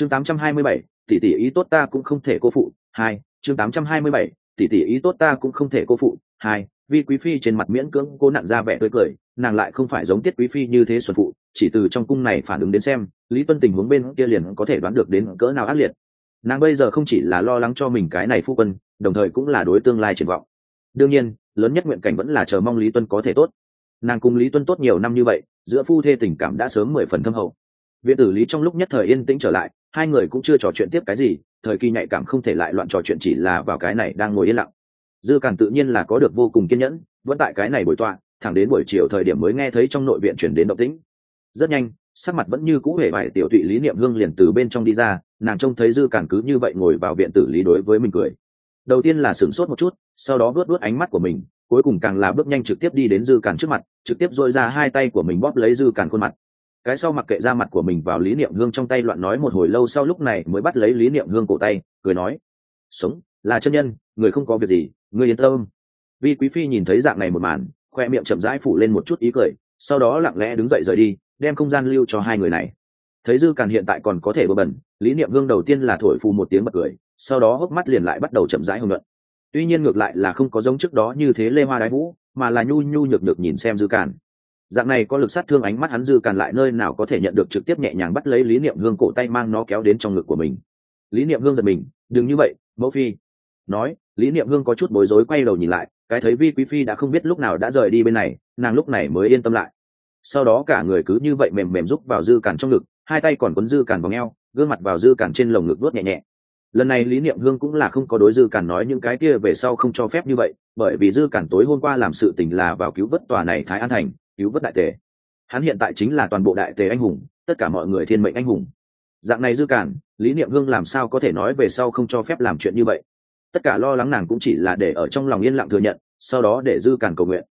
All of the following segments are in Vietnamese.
chương 827, tỷ tỷ ý tốt ta cũng không thể cô phụ hai chương 827, tỷ tỷ ý tốt ta cũng không thể cô phụ hai vi quý phi trên mặt miễn cưỡng cô nặn ra vẻ tươi cười nàng lại không phải giống tiết quý phi như thế xuân phụ chỉ từ trong cung này phản ứng đến xem lý tuân tình huống bên kia liền có thể đoán được đến cỡ nào ác liệt. Nàng bây giờ không chỉ là lo lắng cho mình cái này phu quân đồng thời cũng là đối tương lai triển vọng. Đương nhiên lớn nhất nguyện cảnh vẫn là chờ mong lý tuân có thể tốt. Nàng cùng lý tuân tốt nhiều năm như vậy giữa phu thê tình cảm đã sớm mười phần thâm hậu. Viện tử lý trong lúc nhất thời yên tĩnh trở lại hai người cũng chưa trò chuyện tiếp cái gì, thời kỳ nhạy cảm không thể lại loạn trò chuyện chỉ là vào cái này đang ngồi yên lặng. Dư càn tự nhiên là có được vô cùng kiên nhẫn, vẫn tại cái này buổi tọa, thẳng đến buổi chiều thời điểm mới nghe thấy trong nội viện chuyển đến động tĩnh. Rất nhanh, sắc mặt vẫn như cũ hề vải tiểu thụy lý niệm hương liền từ bên trong đi ra, nàng trông thấy dư càn cứ như vậy ngồi vào viện tử lý đối với mình cười. Đầu tiên là sửng sốt một chút, sau đó vớt vớt ánh mắt của mình, cuối cùng càng là bước nhanh trực tiếp đi đến dư càn trước mặt, trực tiếp dội ra hai tay của mình bóp lấy dư càn khuôn mặt cái sau mặc kệ ra mặt của mình vào lý niệm hương trong tay loạn nói một hồi lâu sau lúc này mới bắt lấy lý niệm hương cổ tay, cười nói, sống, là chân nhân, người không có việc gì người yên tâm. Vi quý phi nhìn thấy dạng này một màn, khoe miệng chậm rãi phủ lên một chút ý cười, sau đó lặng lẽ đứng dậy rời đi, đem không gian lưu cho hai người này. Thấy dư càn hiện tại còn có thể bơ bẩn, lý niệm hương đầu tiên là thổi phù một tiếng bật cười, sau đó hốc mắt liền lại bắt đầu chậm rãi hồng luận tuy nhiên ngược lại là không có giống trước đó như thế lê hoa đái vũ, mà là nhu nhu nhược nhược nhìn xem dư càn dạng này có lực sát thương ánh mắt hắn dư càn lại nơi nào có thể nhận được trực tiếp nhẹ nhàng bắt lấy lý niệm hương cổ tay mang nó kéo đến trong ngực của mình. Lý niệm hương giật mình, đừng như vậy, mẫu phi. Nói, lý niệm hương có chút bối rối quay đầu nhìn lại, cái thấy vi quý phi đã không biết lúc nào đã rời đi bên này, nàng lúc này mới yên tâm lại. Sau đó cả người cứ như vậy mềm mềm rúc vào dư càn trong ngực, hai tay còn quấn dư càn vào ngheo gương mặt vào dư càn trên lồng ngực vuốt nhẹ nhẹ. Lần này lý niệm hương cũng là không có đối dư càn nói những cái kia về sau không cho phép như vậy, bởi vì dư càn tối hôm qua làm sự tình là vào cứu vớt tòa này thái an thành cứu vớt đại tề. Hắn hiện tại chính là toàn bộ đại tề anh hùng tất cả mọi người thiên mệnh anh hùng. Dạng này dư cản, lý niệm hương làm sao có thể nói về sau không cho phép làm chuyện như vậy? Tất cả lo lắng nàng cũng chỉ là để ở trong lòng yên lặng thừa nhận sau đó để dư cản cầu nguyện.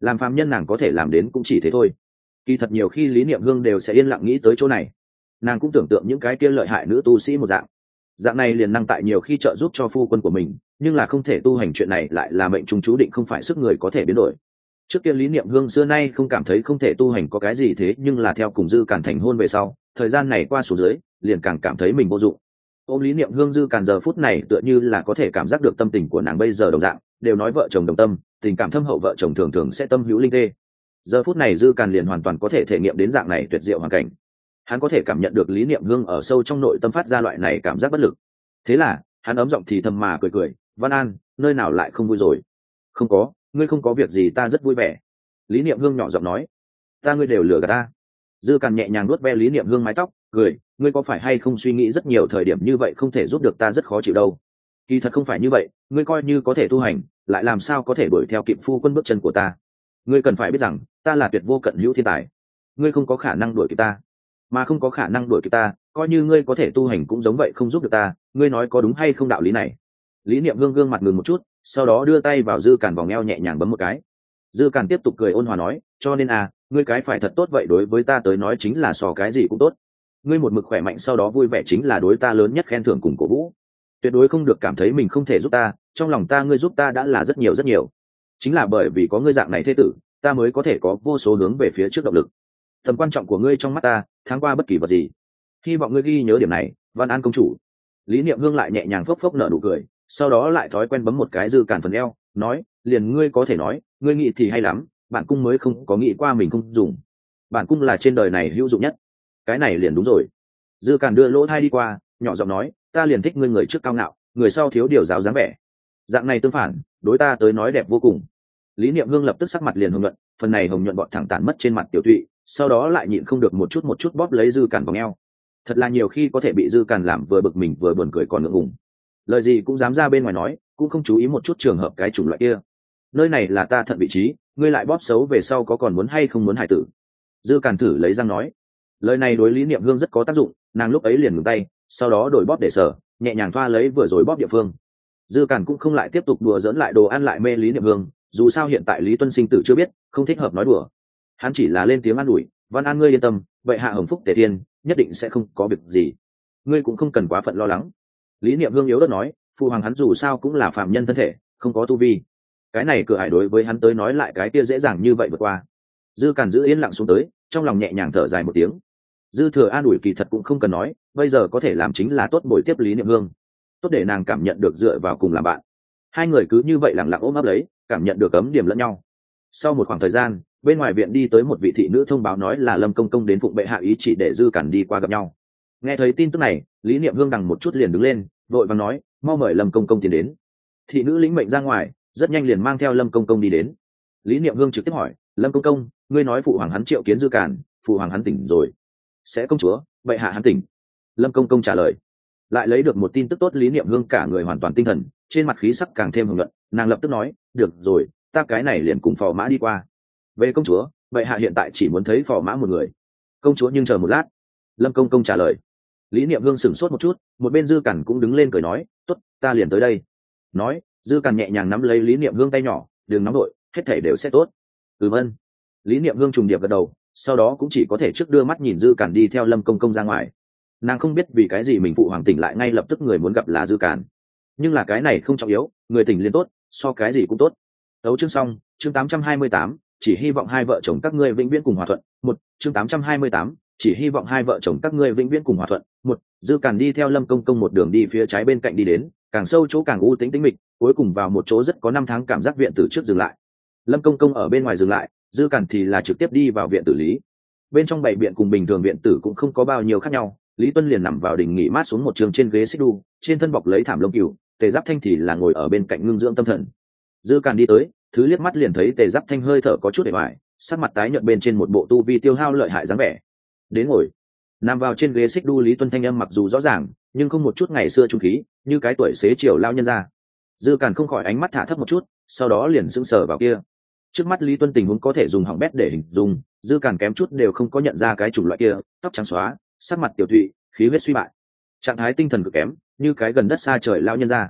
Làm phàm nhân nàng có thể làm đến cũng chỉ thế thôi. Kỳ thật nhiều khi lý niệm hương đều sẽ yên lặng nghĩ tới chỗ này. Nàng cũng tưởng tượng những cái kia lợi hại nữ tu sĩ một dạng. Dạng này liền năng tại nhiều khi trợ giúp cho phu quân của mình nhưng là không thể tu hành chuyện này lại là mệnh trung chú định không phải sức người có thể biến đổi trước kia lý niệm hương xưa nay không cảm thấy không thể tu hành có cái gì thế, nhưng là theo cùng dư càn thành hôn về sau, thời gian này qua số dưới, liền càng cảm thấy mình vô dụng. Ôm lý niệm hương dư càn giờ phút này tựa như là có thể cảm giác được tâm tình của nàng bây giờ đồng dạng, đều nói vợ chồng đồng tâm, tình cảm thâm hậu vợ chồng thường thường sẽ tâm hữu linh tê. Giờ phút này dư càn liền hoàn toàn có thể thể nghiệm đến dạng này tuyệt diệu hoàn cảnh. Hắn có thể cảm nhận được lý niệm hương ở sâu trong nội tâm phát ra loại này cảm giác bất lực. Thế là, hắn ấm giọng thì thầm mà cười cười, văn an, nơi nào lại không vui rồi? Không có ngươi không có việc gì ta rất vui vẻ. Lý niệm hương nhỏ giọng nói, ta ngươi đều lừa gạt ta. Dư càn nhẹ nhàng nuốt ve lý niệm hương mái tóc, cười, ngươi có phải hay không suy nghĩ rất nhiều thời điểm như vậy không thể giúp được ta rất khó chịu đâu? Kỳ thật không phải như vậy, ngươi coi như có thể tu hành, lại làm sao có thể đuổi theo kịp phu quân bước chân của ta? Ngươi cần phải biết rằng, ta là tuyệt vô cận hữu thiên tài. Ngươi không có khả năng đuổi kịp ta. Mà không có khả năng đuổi kịp ta, coi như ngươi có thể tu hành cũng giống vậy không giúp được ta. Ngươi nói có đúng hay không đạo lý này? Lý niệm hương gương mặt ngừng một chút sau đó đưa tay vào dư càn vòng eo nhẹ nhàng bấm một cái. Dư càn tiếp tục cười ôn hòa nói, cho nên à ngươi cái phải thật tốt vậy đối với ta tới nói chính là sò cái gì cũng tốt. Ngươi một mực khỏe mạnh sau đó vui vẻ chính là đối ta lớn nhất khen thưởng cùng cổ vũ. Tuyệt đối không được cảm thấy mình không thể giúp ta, trong lòng ta ngươi giúp ta đã là rất nhiều rất nhiều. Chính là bởi vì có ngươi dạng này thế tử, ta mới có thể có vô số hướng về phía trước động lực. Tầm quan trọng của ngươi trong mắt ta tháng qua bất kỳ vật gì. Hy vọng ngươi ghi nhớ điểm này, văn an công chủ. Lý niệm hương lại nhẹ nhàng phốc phốc nở nụ cười sau đó lại thói quen bấm một cái dư cản phần eo, nói, liền ngươi có thể nói, ngươi nghĩ thì hay lắm bản cung mới không có nghĩ qua mình không dùng. Bản cung là trên đời này hữu dụng nhất. Cái này liền đúng rồi. Dư cản đưa lỗ thai đi qua, nhỏ giọng nói, ta liền thích ngươi người trước cao ngạo, người sau thiếu điều giáo dáng vẻ. Dạng này tương phản, đối ta tới nói đẹp vô cùng. Lý niệm hương lập tức sắc mặt liền hồng nhuận, phần này hồng nhuận bọn thẳng tản mất trên mặt tiểu thụy sau đó lại nhịn không được một chút một chút bóp lấy dư cản vòng eo. Thật là nhiều khi có thể bị dư cản làm vừa bực mình vừa buồn cười còn ngượng ngùng lời gì cũng dám ra bên ngoài nói, cũng không chú ý một chút trường hợp cái chủng loại kia. Nơi này là ta thận vị trí, ngươi lại bóp xấu về sau có còn muốn hay không muốn hải tử? Dư càn thử lấy răng nói. Lời này đối lý niệm hương rất có tác dụng, nàng lúc ấy liền ngừng tay, sau đó đổi bóp để sở, nhẹ nhàng thoa lấy vừa rồi bóp địa phương. Dư càn cũng không lại tiếp tục đùa dỡn lại đồ ăn lại mê lý niệm hương, dù sao hiện tại lý tuân sinh tử chưa biết, không thích hợp nói đùa. Hắn chỉ là lên tiếng an ủi, văn an ngươi yên tâm, vậy hạ hồng phúc tề thiên, nhất định sẽ không có việc gì. Ngươi cũng không cần quá phận lo lắng lý niệm hương yếu đất nói, phụ hoàng hắn dù sao cũng là phạm nhân thân thể, không có tu vi. Cái này cửa hải đối với hắn tới nói lại cái kia dễ dàng như vậy vượt qua. Dư càn giữ yên lặng xuống tới, trong lòng nhẹ nhàng thở dài một tiếng. Dư thừa an ủi kỳ thật cũng không cần nói, bây giờ có thể làm chính là tốt buổi tiếp lý niệm hương. Tốt để nàng cảm nhận được dựa vào cùng làm bạn. Hai người cứ như vậy lẳng lặng ôm ấp lấy, cảm nhận được ấm điểm lẫn nhau. Sau một khoảng thời gian, bên ngoài viện đi tới một vị thị nữ thông báo nói là lâm công công đến phụng bệ hạ ý chỉ để dư cản đi qua gặp nhau. Nghe thấy tin tức này, lý niệm hương đằng một chút liền đứng lên vội vàng nói, mau mời lâm công công tiến đến. Thị nữ lĩnh mệnh ra ngoài, rất nhanh liền mang theo lâm công công đi đến. Lý niệm hương trực tiếp hỏi, lâm công công, ngươi nói phụ hoàng hắn triệu kiến dư cản phụ hoàng hắn tỉnh rồi. Sẽ công chúa, bệ hạ hắn tỉnh. Lâm công công trả lời. Lại lấy được một tin tức tốt, lý niệm hương cả người hoàn toàn tinh thần, trên mặt khí sắc càng thêm hưởng luận nàng lập tức nói, được rồi, ta cái này liền cùng phò mã đi qua. Về công chúa, bệ hạ hiện tại chỉ muốn thấy phò mã một người. Công chúa nhưng chờ một lát. Lâm công công trả lời lý niệm hương sửng sốt một chút một bên dư cằn cũng đứng lên cười nói t ố t ta liền tới đây. Nói dư cằn nhẹ nhàng nắm lấy lý niệm hương tay nhỏ đừng nóng đội hết thể đều sẽ tốt. Ừ vân lý niệm hương trùng điệp gật đầu sau đó cũng chỉ có thể trước đưa mắt nhìn dư cản đi theo lâm công công ra ngoài. Nàng không biết vì cái gì mình phụ hoàng tỉnh lại ngay lập tức người muốn gặp là dư cản. Nhưng là cái này không trọng yếu người tỉnh liên tốt so cái gì cũng tốt. Đấu chương xong chương 828, chỉ hy vọng hai vợ chồng các ngươi vĩnh viễn cùng hòa thuận. Một chương 828, chỉ hy vọng hai vợ chồng các ngươi vĩnh viễn cùng hòa thuận dư càn đi theo lâm công công một đường đi phía trái bên cạnh đi đến, càng sâu chỗ càng u tính tĩnh mịch, cuối cùng vào một chỗ rất có năm tháng cảm giác viện tử trước dừng lại. Lâm công công ở bên ngoài dừng lại, dư càn thì là trực tiếp đi vào viện tử lý. Bên trong bảy viện cùng bình thường viện tử cũng không có bao nhiêu khác nhau, lý tuân liền nằm vào đỉnh nghỉ mát xuống một trường trên ghế xích đu, trên thân bọc lấy thảm lông cừu, tề giáp thanh thì là ngồi ở bên cạnh ngưng dưỡng tâm thần. Dư càn đi tới, thứ liếc mắt liền thấy tề giáp thanh hơi thở có chút để hoài sắc mặt tái nhợt bên trên một bộ tu vi tiêu hao lợi hại dáng vẻ. Đến ngồi nằm vào trên ghế xích đu lý tuân thanh âm mặc dù rõ ràng, nhưng không một chút ngày xưa trung khí, như cái tuổi xế chiều lao nhân ra. Dư càn không khỏi ánh mắt thả thấp một chút, sau đó liền sững sờ vào kia. Trước mắt lý tuân tình huống có thể dùng hỏng bét để hình dung, dư càn kém chút đều không có nhận ra cái chủng loại kia, tóc trắng xóa, sắc mặt tiểu thụy khí huyết suy bại. Trạng thái tinh thần cực kém, như cái gần đất xa trời lao nhân ra.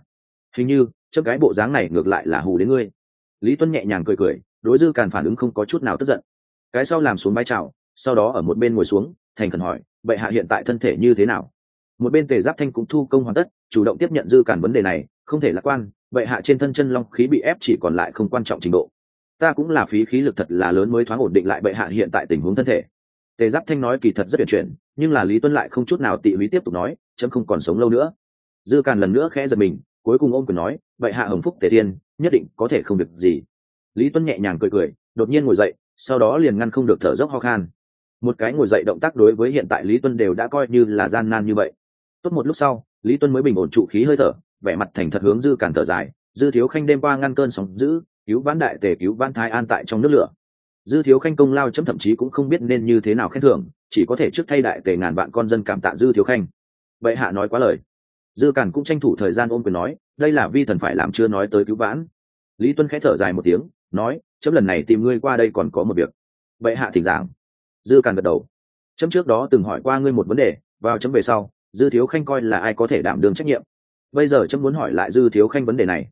Hình như trong cái bộ dáng này ngược lại là hù đến ngươi. Lý tuân nhẹ nhàng cười cười, đối dư càn phản ứng không có chút nào tức giận. Cái sau làm xuống bãi trào sau đó ở một bên ngồi xuống, thành khẩn hỏi bệ hạ hiện tại thân thể như thế nào? Một bên tề giáp thanh cũng thu công hoàn tất, chủ động tiếp nhận dư cản vấn đề này, không thể lạc quan bệ hạ trên thân chân long khí bị ép chỉ còn lại không quan trọng trình độ. Ta cũng là phí khí lực thật là lớn mới thoáng ổn định lại bệ hạ hiện tại tình huống thân thể. Tề giáp thanh nói kỳ thật rất tuyệt chuyển, nhưng là lý tuân lại không chút nào tị lý tiếp tục nói, chấm không còn sống lâu nữa. Dư càn lần nữa khẽ giật mình, cuối cùng ôm quyền nói bệ hạ hồng phúc tề thiên, nhất định có thể không được gì. Lý tuân nhẹ nhàng cười cười, đột nhiên ngồi dậy, sau đó liền ngăn không được thở dốc ho khan một cái ngồi dậy động tác đối với hiện tại lý tuân đều đã coi như là gian nan như vậy. Tốt một lúc sau, lý tuân mới bình ổn trụ khí hơi thở, vẻ mặt thành thật hướng dư cản thở dài, dư thiếu khanh đêm qua ngăn cơn sóng giữ cứu vãn đại tề, cứu vãn thái an tại trong nước lửa. Dư thiếu khanh công lao chấm thậm chí cũng không biết nên như thế nào khen thưởng, chỉ có thể trước thay đại tề ngàn vạn con dân cảm tạ dư thiếu khanh. Vậy hạ nói quá lời. Dư cản cũng tranh thủ thời gian ôm quyền nói, đây là vi thần phải làm chưa nói tới cứu vãn. Lý tuân khẽ thở dài một tiếng, nói, chấm lần này tìm ngươi qua đây còn có một việc. Vậy hạ thỉnh giảng dư càn gật đầu. Chấm trước đó từng hỏi qua ngươi một vấn đề, vào chấm về sau, dư thiếu khanh coi là ai có thể đảm đương trách nhiệm. Bây giờ chấm muốn hỏi lại dư thiếu khanh vấn đề này.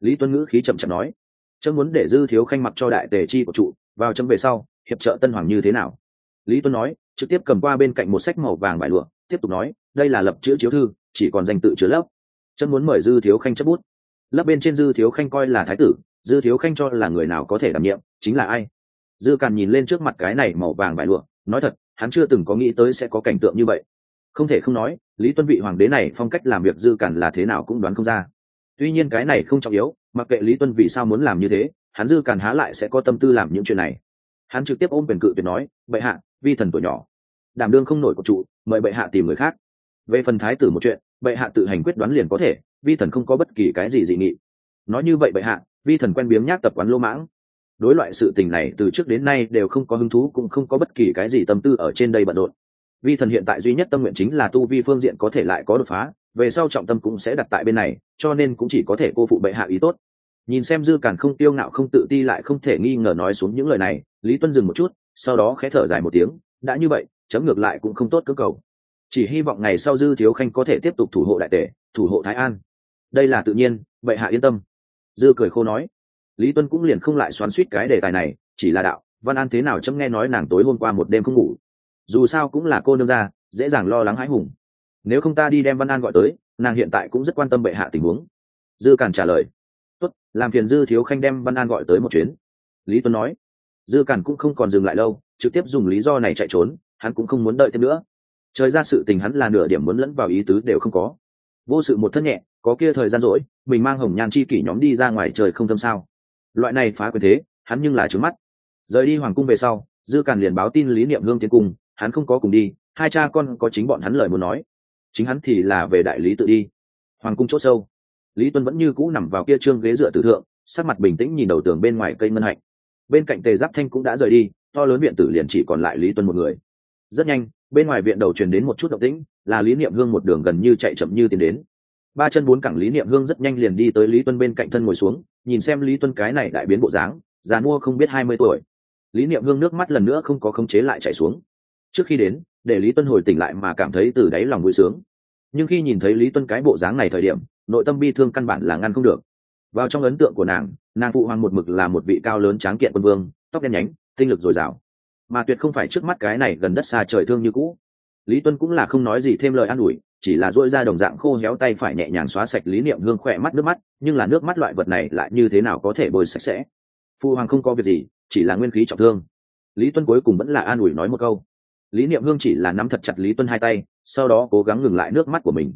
Lý Tuấn ngữ khí chậm chậm nói. Chấm muốn để dư thiếu khanh mặc cho đại tề chi của trụ, vào chấm về sau, hiệp trợ tân hoàng như thế nào? Lý Tuấn nói, trực tiếp cầm qua bên cạnh một sách màu vàng vải lụa, tiếp tục nói, đây là lập chữ chiếu thư, chỉ còn danh tự chứa lớp. Chấm muốn mời dư thiếu khanh chấp bút. Lấp bên trên dư thiếu khanh coi là thái tử, dư thiếu khanh cho là người nào có thể đảm nhiệm, chính là ai? Dư càn nhìn lên trước mặt cái này màu vàng vải lụa, nói thật, hắn chưa từng có nghĩ tới sẽ có cảnh tượng như vậy. Không thể không nói, lý tuân vị hoàng đế này phong cách làm việc dư càn là thế nào cũng đoán không ra. Tuy nhiên cái này không trọng yếu, mặc kệ lý tuân vì sao muốn làm như thế, hắn dư càn há lại sẽ có tâm tư làm những chuyện này. Hắn trực tiếp ôm quyền cự tuyệt nói, bệ hạ, vi thần tuổi nhỏ, đảm đương không nổi của trụ, mời bệ hạ tìm người khác. Về phần thái tử một chuyện, bệ hạ tự hành quyết đoán liền có thể, vi thần không có bất kỳ cái gì dị nghị. Nói như vậy bệ hạ, vi thần quen biếng nhác tập quán lô mãng đối loại sự tình này từ trước đến nay đều không có hứng thú cũng không có bất kỳ cái gì tâm tư ở trên đây bận rộn. Vi thần hiện tại duy nhất tâm nguyện chính là tu vi phương diện có thể lại có đột phá, về sau trọng tâm cũng sẽ đặt tại bên này, cho nên cũng chỉ có thể cô phụ bệ hạ ý tốt. Nhìn xem dư càn không tiêu ngạo không tự ti lại không thể nghi ngờ nói xuống những lời này, lý tuân dừng một chút, sau đó khẽ thở dài một tiếng, đã như vậy, chấm ngược lại cũng không tốt cơ cầu. Chỉ hy vọng ngày sau dư thiếu khanh có thể tiếp tục thủ hộ đại tể, thủ hộ thái an. Đây là tự nhiên, bệ hạ yên tâm. Dư cười khô nói lý tuân cũng liền không lại xoắn suýt cái đề tài này, chỉ là đạo, văn an thế nào chấm nghe nói nàng tối hôm qua một đêm không ngủ? Dù sao cũng là cô nương ra dễ dàng lo lắng hãi hùng. Nếu không ta đi đem văn an gọi tới, nàng hiện tại cũng rất quan tâm bệ hạ tình huống. Dư càn trả lời, tốt, làm phiền dư thiếu khanh đem văn an gọi tới một chuyến. Lý tuấn nói. Dư càn cũng không còn dừng lại lâu, trực tiếp dùng lý do này chạy trốn, hắn cũng không muốn đợi thêm nữa. Trời ra sự tình hắn là nửa điểm muốn lẫn vào ý tứ đều không có. Vô sự một thân nhẹ, có kia thời gian rỗi, mình mang hồng nhan chi kỷ nhóm đi ra ngoài trời không tâm sao loại này phá quyền thế, hắn nhưng là trướng mắt. Rời đi hoàng cung về sau, dư càn liền báo tin lý niệm hương tiến cung, hắn không có cùng đi, hai cha con có chính bọn hắn lời muốn nói. Chính hắn thì là về đại lý tự đi. Hoàng cung c h ỗ sâu, lý tuân vẫn như cũ nằm vào kia trương ghế dựa tử thượng, sắc mặt bình tĩnh nhìn đầu tường bên ngoài cây ngân hạnh. Bên cạnh tề giáp thanh cũng đã rời đi, to lớn viện tử liền chỉ còn lại lý tuân một người. Rất nhanh, bên ngoài viện đầu truyền đến một chút động tĩnh, là lý niệm hương một đường gần như chạy chậm như tiến đến. Ba chân bốn cẳng lý niệm hương rất nhanh liền đi tới lý tuân bên cạnh thân ngồi xuống nhìn xem lý tuân cái này đại biến bộ dáng, già mua không biết hai mươi tuổi. Lý niệm hương nước mắt lần nữa không có khống chế lại chạy xuống. Trước khi đến, để lý tuân hồi tỉnh lại mà cảm thấy từ đáy lòng vui sướng. Nhưng khi nhìn thấy lý tuân cái bộ dáng này thời điểm, nội tâm bi thương căn bản là ngăn không được. Vào trong ấn tượng của nàng nàng phụ hoàng một mực là một vị cao lớn tráng kiện quân vương, tóc đen nhánh, tinh lực dồi dào. Mà tuyệt không phải trước mắt cái này gần đất xa trời thương như cũ. Lý tuân cũng là không nói gì thêm lời an ủi chỉ là dỗi ra đồng dạng khô héo tay phải nhẹ nhàng xóa sạch lý niệm hương khỏe mắt, nước mắt, nhưng là nước mắt loại vật này lại như thế nào có thể bôi sạch sẽ? Phu hoàng không có việc gì, chỉ là nguyên khí trọng thương. Lý tuân cuối cùng vẫn là an ủi nói một câu. Lý niệm hương chỉ là nắm thật chặt lý tuân hai tay, sau đó cố gắng ngừng lại nước mắt của mình.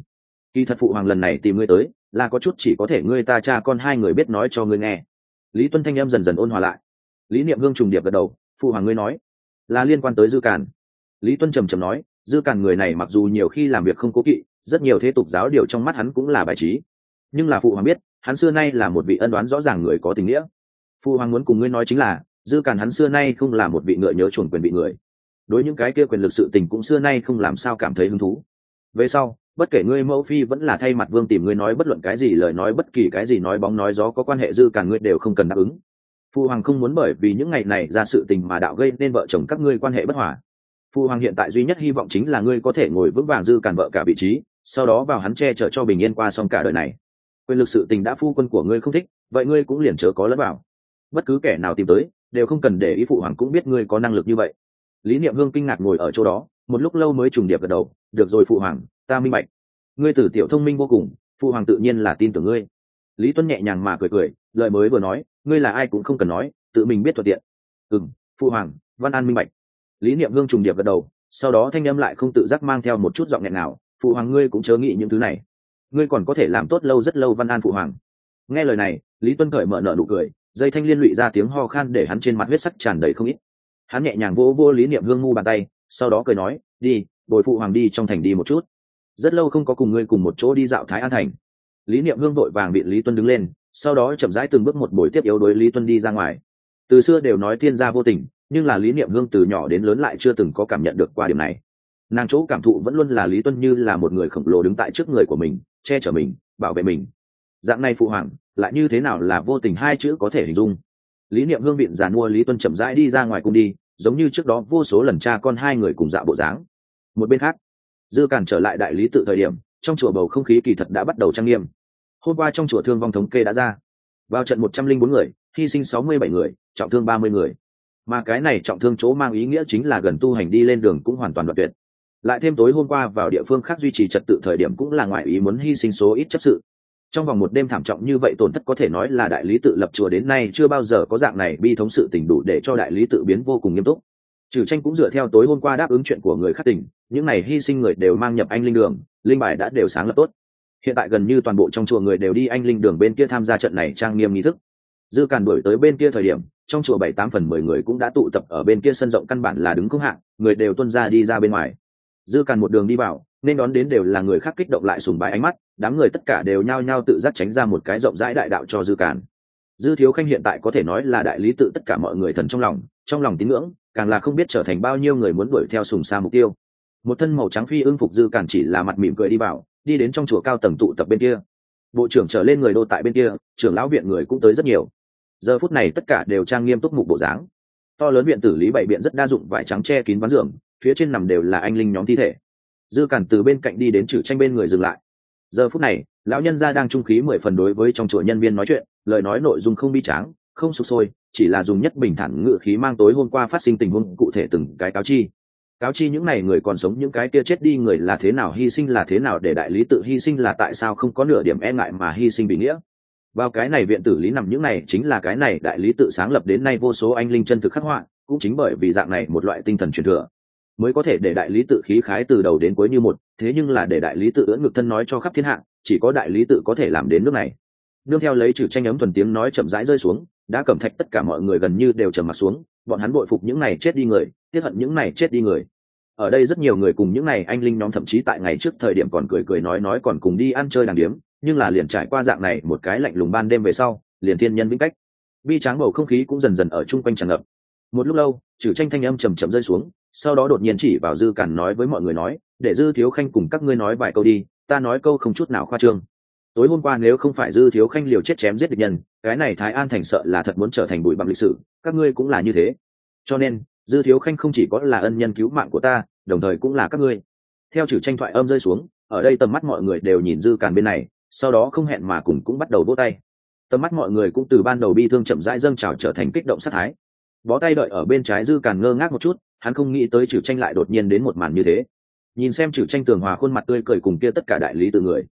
Kỳ thật phụ hoàng lần này tìm ngươi tới, là có chút chỉ có thể ngươi ta cha con hai người biết nói cho ngươi nghe. Lý tuân thanh em dần dần ôn hòa lại. Lý niệm hương trùng điệp gật đầu phụ hoàng ngươi nói, là liên quan tới dư càn. Lý tuân trầm trầm nói dư càn người này mặc dù nhiều khi làm việc không cố kỵ, rất nhiều thế tục giáo điều trong mắt hắn cũng là bài trí. Nhưng là phụ hoàng biết, hắn xưa nay là một vị ân đoán rõ ràng người có tình nghĩa. Phụ hoàng muốn cùng ngươi nói chính là, dư càn hắn xưa nay không là một vị ngựa nhớ chuồn quyền bị người. Đối những cái kia quyền lực sự tình cũng xưa nay không làm sao cảm thấy hứng thú. Về sau, bất kể ngươi mẫu phi vẫn là thay mặt vương tìm ngươi nói bất luận cái gì lời nói bất kỳ cái gì nói bóng nói gió có quan hệ dư càn ngươi đều không cần đáp ứng. Phụ hoàng không muốn bởi vì những ngày này ra sự tình mà đạo gây nên vợ chồng các ngươi quan hệ bất hòa. Phu hoàng hiện tại duy nhất hy vọng chính là ngươi có thể ngồi vững vàng dư càn vợ cả vị trí, sau đó vào hắn che chở cho bình yên qua xong cả đời này. Quyền lực sự tình đã phu quân của ngươi không thích, vậy ngươi cũng liền chớ có lẫn vào. Bất cứ kẻ nào tìm tới, đều không cần để ý phụ hoàng cũng biết ngươi có năng lực như vậy. Lý niệm hương kinh ngạc ngồi ở chỗ đó, một lúc lâu mới trùng điệp gật đầu, được rồi phụ hoàng, ta minh bạch. Ngươi tử tiểu thông minh vô cùng phụ hoàng tự nhiên là tin tưởng ngươi. Lý tuân nhẹ nhàng mà cười cười, lời mới vừa nói, ngươi là ai cũng không cần nói, tự mình biết thuận tiện. Ừ m phụ hoàng, văn an minh bạch lý niệm hương trùng điệp gật đầu, sau đó thanh âm lại không tự giác mang theo một chút giọng nghẹn nào, phụ hoàng ngươi cũng chớ nghĩ những thứ này. Ngươi còn có thể làm tốt lâu rất lâu văn an phụ hoàng. Nghe lời này, lý tuân khởi mở nợ nụ cười, dây thanh liên lụy ra tiếng ho khan để hắn trên mặt huyết sắc tràn đầy không ít. Hắn nhẹ nhàng vỗ vô lý niệm hương ngu bàn tay, sau đó cười nói, đi, bồi phụ hoàng đi trong thành đi một chút. Rất lâu không có cùng ngươi cùng một chỗ đi dạo thái an thành. Lý niệm hương vội vàng bị lý tuân đứng lên, sau đó chậm rãi từng bước một buổi tiếp yếu đối lý tuân đi ra ngoài từ xưa đều nói thiên gia vô tình, nhưng là lý niệm hương từ nhỏ đến lớn lại chưa từng có cảm nhận được qua điểm này. Nàng chỗ cảm thụ vẫn luôn là lý tuân như là một người khổng lồ đứng tại trước người của mình, che chở mình, bảo vệ mình. Dạng này phụ hoàng, lại như thế nào là vô tình hai chữ có thể hình dung? Lý niệm hương viện giàn mua lý tuân chậm rãi đi ra ngoài cung đi, giống như trước đó vô số lần cha con hai người cùng dạo bộ dáng. Một bên khác, dư càn trở lại đại lý tự thời điểm, trong chùa bầu không khí kỳ thật đã bắt đầu trang nghiêm. Hôm qua trong chùa thương vong thống kê đã ra, vào trận một trăm linh bốn người hy sinh sáu mươi bảy người, trọng thương ba mươi người. Mà cái này trọng thương chỗ mang ý nghĩa chính là gần tu hành đi lên đường cũng hoàn toàn đoạn tuyệt. Lại thêm tối hôm qua vào địa phương khác duy trì trật tự thời điểm cũng là ngoại ý muốn hy sinh số ít chấp sự. Trong vòng một đêm thảm trọng như vậy tổn thất có thể nói là đại lý tự lập chùa đến nay chưa bao giờ có dạng này bi thống sự tình đủ để cho đại lý tự biến vô cùng nghiêm túc. Trừ tranh cũng dựa theo tối hôm qua đáp ứng chuyện của người khác tỉnh những này hy sinh người đều mang nhập anh linh đường, linh bài đã đều sáng lập tốt. Hiện tại gần như toàn bộ trong chùa người đều đi anh linh đường bên kia tham gia trận này trang nghiêm nghi thức dư càn đuổi tới bên kia thời điểm, trong chùa bảy tám phần mười người cũng đã tụ tập ở bên kia sân rộng căn bản là đứng không hạng người đều tuân ra đi ra bên ngoài. Dư càn một đường đi vào, nên đón đến đều là người khác kích động lại sùng bái ánh mắt, đám người tất cả đều nhao nhao tự giác tránh ra một cái rộng rãi đại đạo cho dư càn. Dư thiếu khanh hiện tại có thể nói là đại lý tự tất cả mọi người thần trong lòng trong lòng tín ngưỡng, càng là không biết trở thành bao nhiêu người muốn đuổi theo sùng xa mục tiêu. Một thân màu trắng phi ưng phục dư càn chỉ là mặt mỉm cười đi vào, đi đến trong chùa cao tầng tụ tập bên kia. Bộ trưởng trở lên người đô tại bên kia, trưởng lão viện người cũng tới rất nhiều giờ phút này tất cả đều trang nghiêm túc mục bộ dáng. To lớn viện tử lý bảy biện rất đa dụng vải trắng che kín ván giường, phía trên nằm đều là anh linh nhóm thi thể. Dư cản từ bên cạnh đi đến trừ tranh bên người dừng lại. Giờ phút này, lão nhân gia đang trung khí mười phần đối với trong chùa nhân viên nói chuyện, lời nói nội dung không bi tráng, không sụp sôi, chỉ là dùng nhất bình thản ngự khí mang tối hôm qua phát sinh tình huống cụ thể từng cái cáo chi. Cáo chi những này người còn sống, những cái kia chết đi người là thế nào, hy sinh là thế nào, để đại lý tự hy sinh là tại sao không có nửa điểm e ngại mà hy sinh bị nghĩa vào cái này viện tử lý nằm những này chính là cái này đại lý tự sáng lập đến nay vô số anh linh chân thực khắc họa, cũng chính bởi vì dạng này một loại tinh thần truyền thừa, mới có thể để đại lý tự khí khái từ đầu đến cuối như một, thế nhưng là để đại lý tự ưỡn ngực thân nói cho khắp thiên hạ, chỉ có đại lý tự có thể làm đến nước này. Nương theo lấy trừ tranh ấm thuần tiếng nói chậm rãi rơi xuống, đã cầm thạch tất cả mọi người gần như đều trầm mặt xuống, bọn hắn bội phục những này chết đi người tiếp hận những này chết đi người. Ở đây rất nhiều người cùng những này anh linh nhóm thậm chí tại ngày trước thời điểm còn cười cười nói nói còn cùng đi ăn chơi đàng điếm nhưng là liền trải qua dạng này một cái lạnh lùng ban đêm về sau, liền thiên nhân vĩnh cách. Bi tráng bầu không khí cũng dần dần ở chung quanh tràn ngập. Một lúc lâu, trừ tranh thanh âm chầm chậm rơi xuống, sau đó đột nhiên chỉ vào dư cản nói với mọi người nói, để dư thiếu khanh cùng các ngươi nói vài câu đi, ta nói câu không chút nào khoa trương. Tối hôm qua nếu không phải dư thiếu khanh liều chết chém giết địch nhân, cái này thái an thành sợ là thật muốn trở thành bụi bặm lịch sử, các ngươi cũng là như thế. Cho nên, dư thiếu khanh không chỉ có là ân nhân cứu mạng của ta, đồng thời cũng là các ngươi. Theo chữ tranh thoại âm rơi xuống, ở đây tầm mắt mọi người đều nhìn dư càn bên này sau đó không hẹn mà cùng cũng bắt đầu vỗ tay. Tầm mắt mọi người cũng từ ban đầu bi thương chậm rãi dâng trào trở thành kích động sát thái. Bó tay đợi ở bên trái dư càn ngơ ngác một chút hắn không nghĩ tới chữ tranh lại đột nhiên đến một màn như thế. Nhìn xem chữ tranh tường hòa khuôn mặt tươi cười cùng kia tất cả đại lý từ người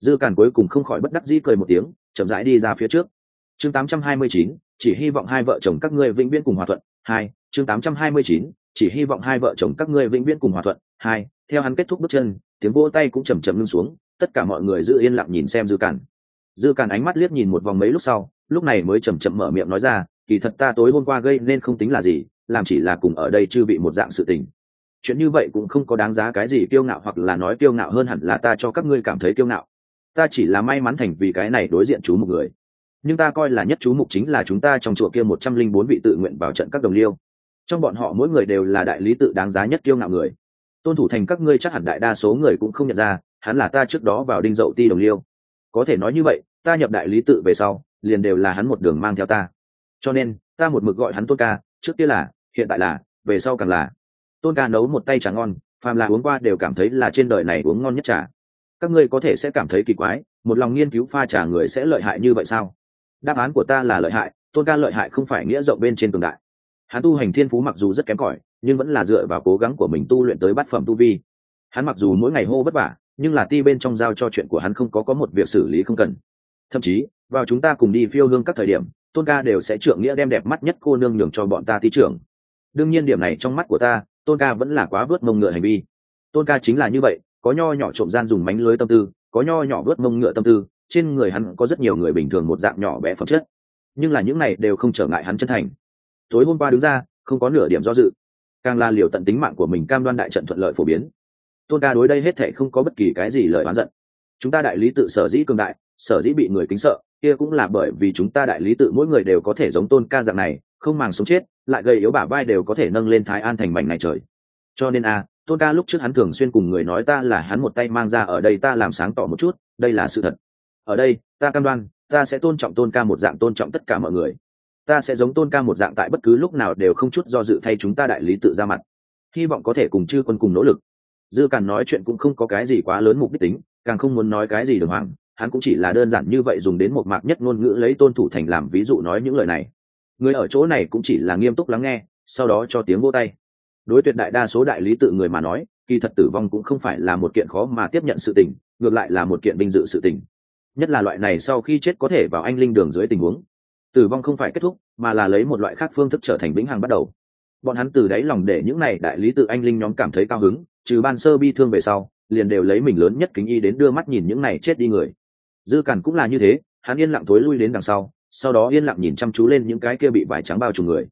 dư càn cuối cùng không khỏi bất đắc dĩ cười một tiếng chậm rãi đi ra phía trước. Chương 829, chỉ hy vọng hai vợ chồng các ngươi vĩnh viễn cùng hòa thuận. Hai chương 829, chỉ hy vọng hai vợ chồng các ngươi vĩnh viễn cùng hòa thuận. Hai theo hắn kết thúc bước chân tiếng vỗ tay cũng chầm chậm ngưng xuống tất cả mọi người giữ yên lặng nhìn xem dư cản. Dư cản ánh mắt liếc nhìn một vòng mấy lúc sau, lúc này mới chầm chậm mở miệng nói ra, kỳ thật ta tối hôm qua gây nên không tính là gì, làm chỉ là cùng ở đây chưa bị một dạng sự tình. Chuyện như vậy cũng không có đáng giá cái gì kiêu ngạo hoặc là nói kiêu ngạo hơn hẳn là ta cho các ngươi cảm thấy kiêu ngạo. Ta chỉ là may mắn thành vì cái này đối diện chú một người. Nhưng ta coi là nhất chú mục chính là chúng ta trong chùa kia một trăm linh bốn vị tự nguyện vào trận các đồng liêu. Trong bọn họ mỗi người đều là đại lý tự đáng giá nhất kiêu ngạo người. Tôn thủ thành các ngươi chắc hẳn đại đa số người cũng không nhận ra hắn là ta trước đó vào đinh dậu ti đồng liêu. Có thể nói như vậy, ta nhập đại lý tự về sau, liền đều là hắn một đường mang theo ta. Cho nên, ta một mực gọi hắn tôn ca, trước kia là, hiện tại là, về sau càng là. Tôn ca nấu một tay trà ngon, phàm là uống qua đều cảm thấy là trên đời này uống ngon nhất trà. Các ngươi có thể sẽ cảm thấy kỳ quái, một lòng nghiên cứu pha trà người sẽ lợi hại như vậy sao? Đáp án của ta là lợi hại, tôn ca lợi hại không phải nghĩa rộng bên trên cường đại. Hắn tu hành thiên phú mặc dù rất kém cỏi, nhưng vẫn là dựa vào cố gắng của mình tu luyện tới bát phẩm tu vi. Hắn mặc dù mỗi ngày hô vất vả nhưng là ti bên trong giao cho chuyện của hắn không có có một việc xử lý không cần. Thậm chí, vào chúng ta cùng đi phiêu hương các thời điểm, tôn ca đều sẽ trượng nghĩa đem đẹp mắt nhất cô nương nhường cho bọn ta ti trưởng. Đương nhiên điểm này trong mắt của ta, tôn ca vẫn là quá vớt mông ngựa hành vi. Tôn ca chính là như vậy, có nho nhỏ trộm gian dùng mánh lưới tâm tư, có nho nhỏ vớt mông ngựa tâm tư, trên người hắn có rất nhiều người bình thường một dạng nhỏ bé phẩm chất. Nhưng là những này đều không trở ngại hắn chân thành. Tối hôm qua đứng ra, không có nửa điểm do dự. Càng là liều tận tính mạng của mình cam đoan đại trận thuận lợi phổ biến tôn ca đối đây hết thể không có bất kỳ cái gì lời oán giận. Chúng ta đại lý tự sở dĩ cường đại, sở dĩ bị người kính sợ, kia cũng là bởi vì chúng ta đại lý tự mỗi người đều có thể giống tôn ca dạng này, không màng sống chết, lại gây yếu bả vai đều có thể nâng lên thái an thành mảnh này trời. Cho nên a, tôn ca lúc trước hắn thường xuyên cùng người nói ta là hắn một tay mang ra ở đây ta làm sáng tỏ một chút, đây là sự thật. Ở đây, ta cam đoan, ta sẽ tôn trọng tôn ca một dạng tôn trọng tất cả mọi người. Ta sẽ giống tôn ca một dạng tại bất cứ lúc nào đều không chút do dự thay chúng ta đại lý tự ra mặt. Hy vọng có thể cùng chư quân cùng nỗ lực dư càn nói chuyện cũng không có cái gì quá lớn mục đích tính, càng không muốn nói cái gì đường hoàng, hắn cũng chỉ là đơn giản như vậy dùng đến một mạc nhất ngôn ngữ lấy tôn thủ thành làm ví dụ nói những lời này. Người ở chỗ này cũng chỉ là nghiêm túc lắng nghe, sau đó cho tiếng vô tay. Đối tuyệt đại đa số đại lý tự người mà nói, kỳ thật tử vong cũng không phải là một kiện khó mà tiếp nhận sự tình, ngược lại là một kiện vinh dự sự tình. Nhất là loại này sau khi chết có thể vào anh linh đường dưới tình huống. Tử vong không phải kết thúc, mà là lấy một loại khác phương thức trở thành vĩnh hằng bắt đầu. Bọn hắn từ đáy lòng để những này đại lý tự anh linh nhóm cảm thấy cao hứng trừ ban sơ bi thương về sau, liền đều lấy mình lớn nhất kính y đến đưa mắt nhìn những này chết đi người. Dư cản cũng là như thế, hắn yên lặng thối lui đến đằng sau sau đó yên lặng nhìn chăm chú lên những cái kia bị vải trắng bao trùm người.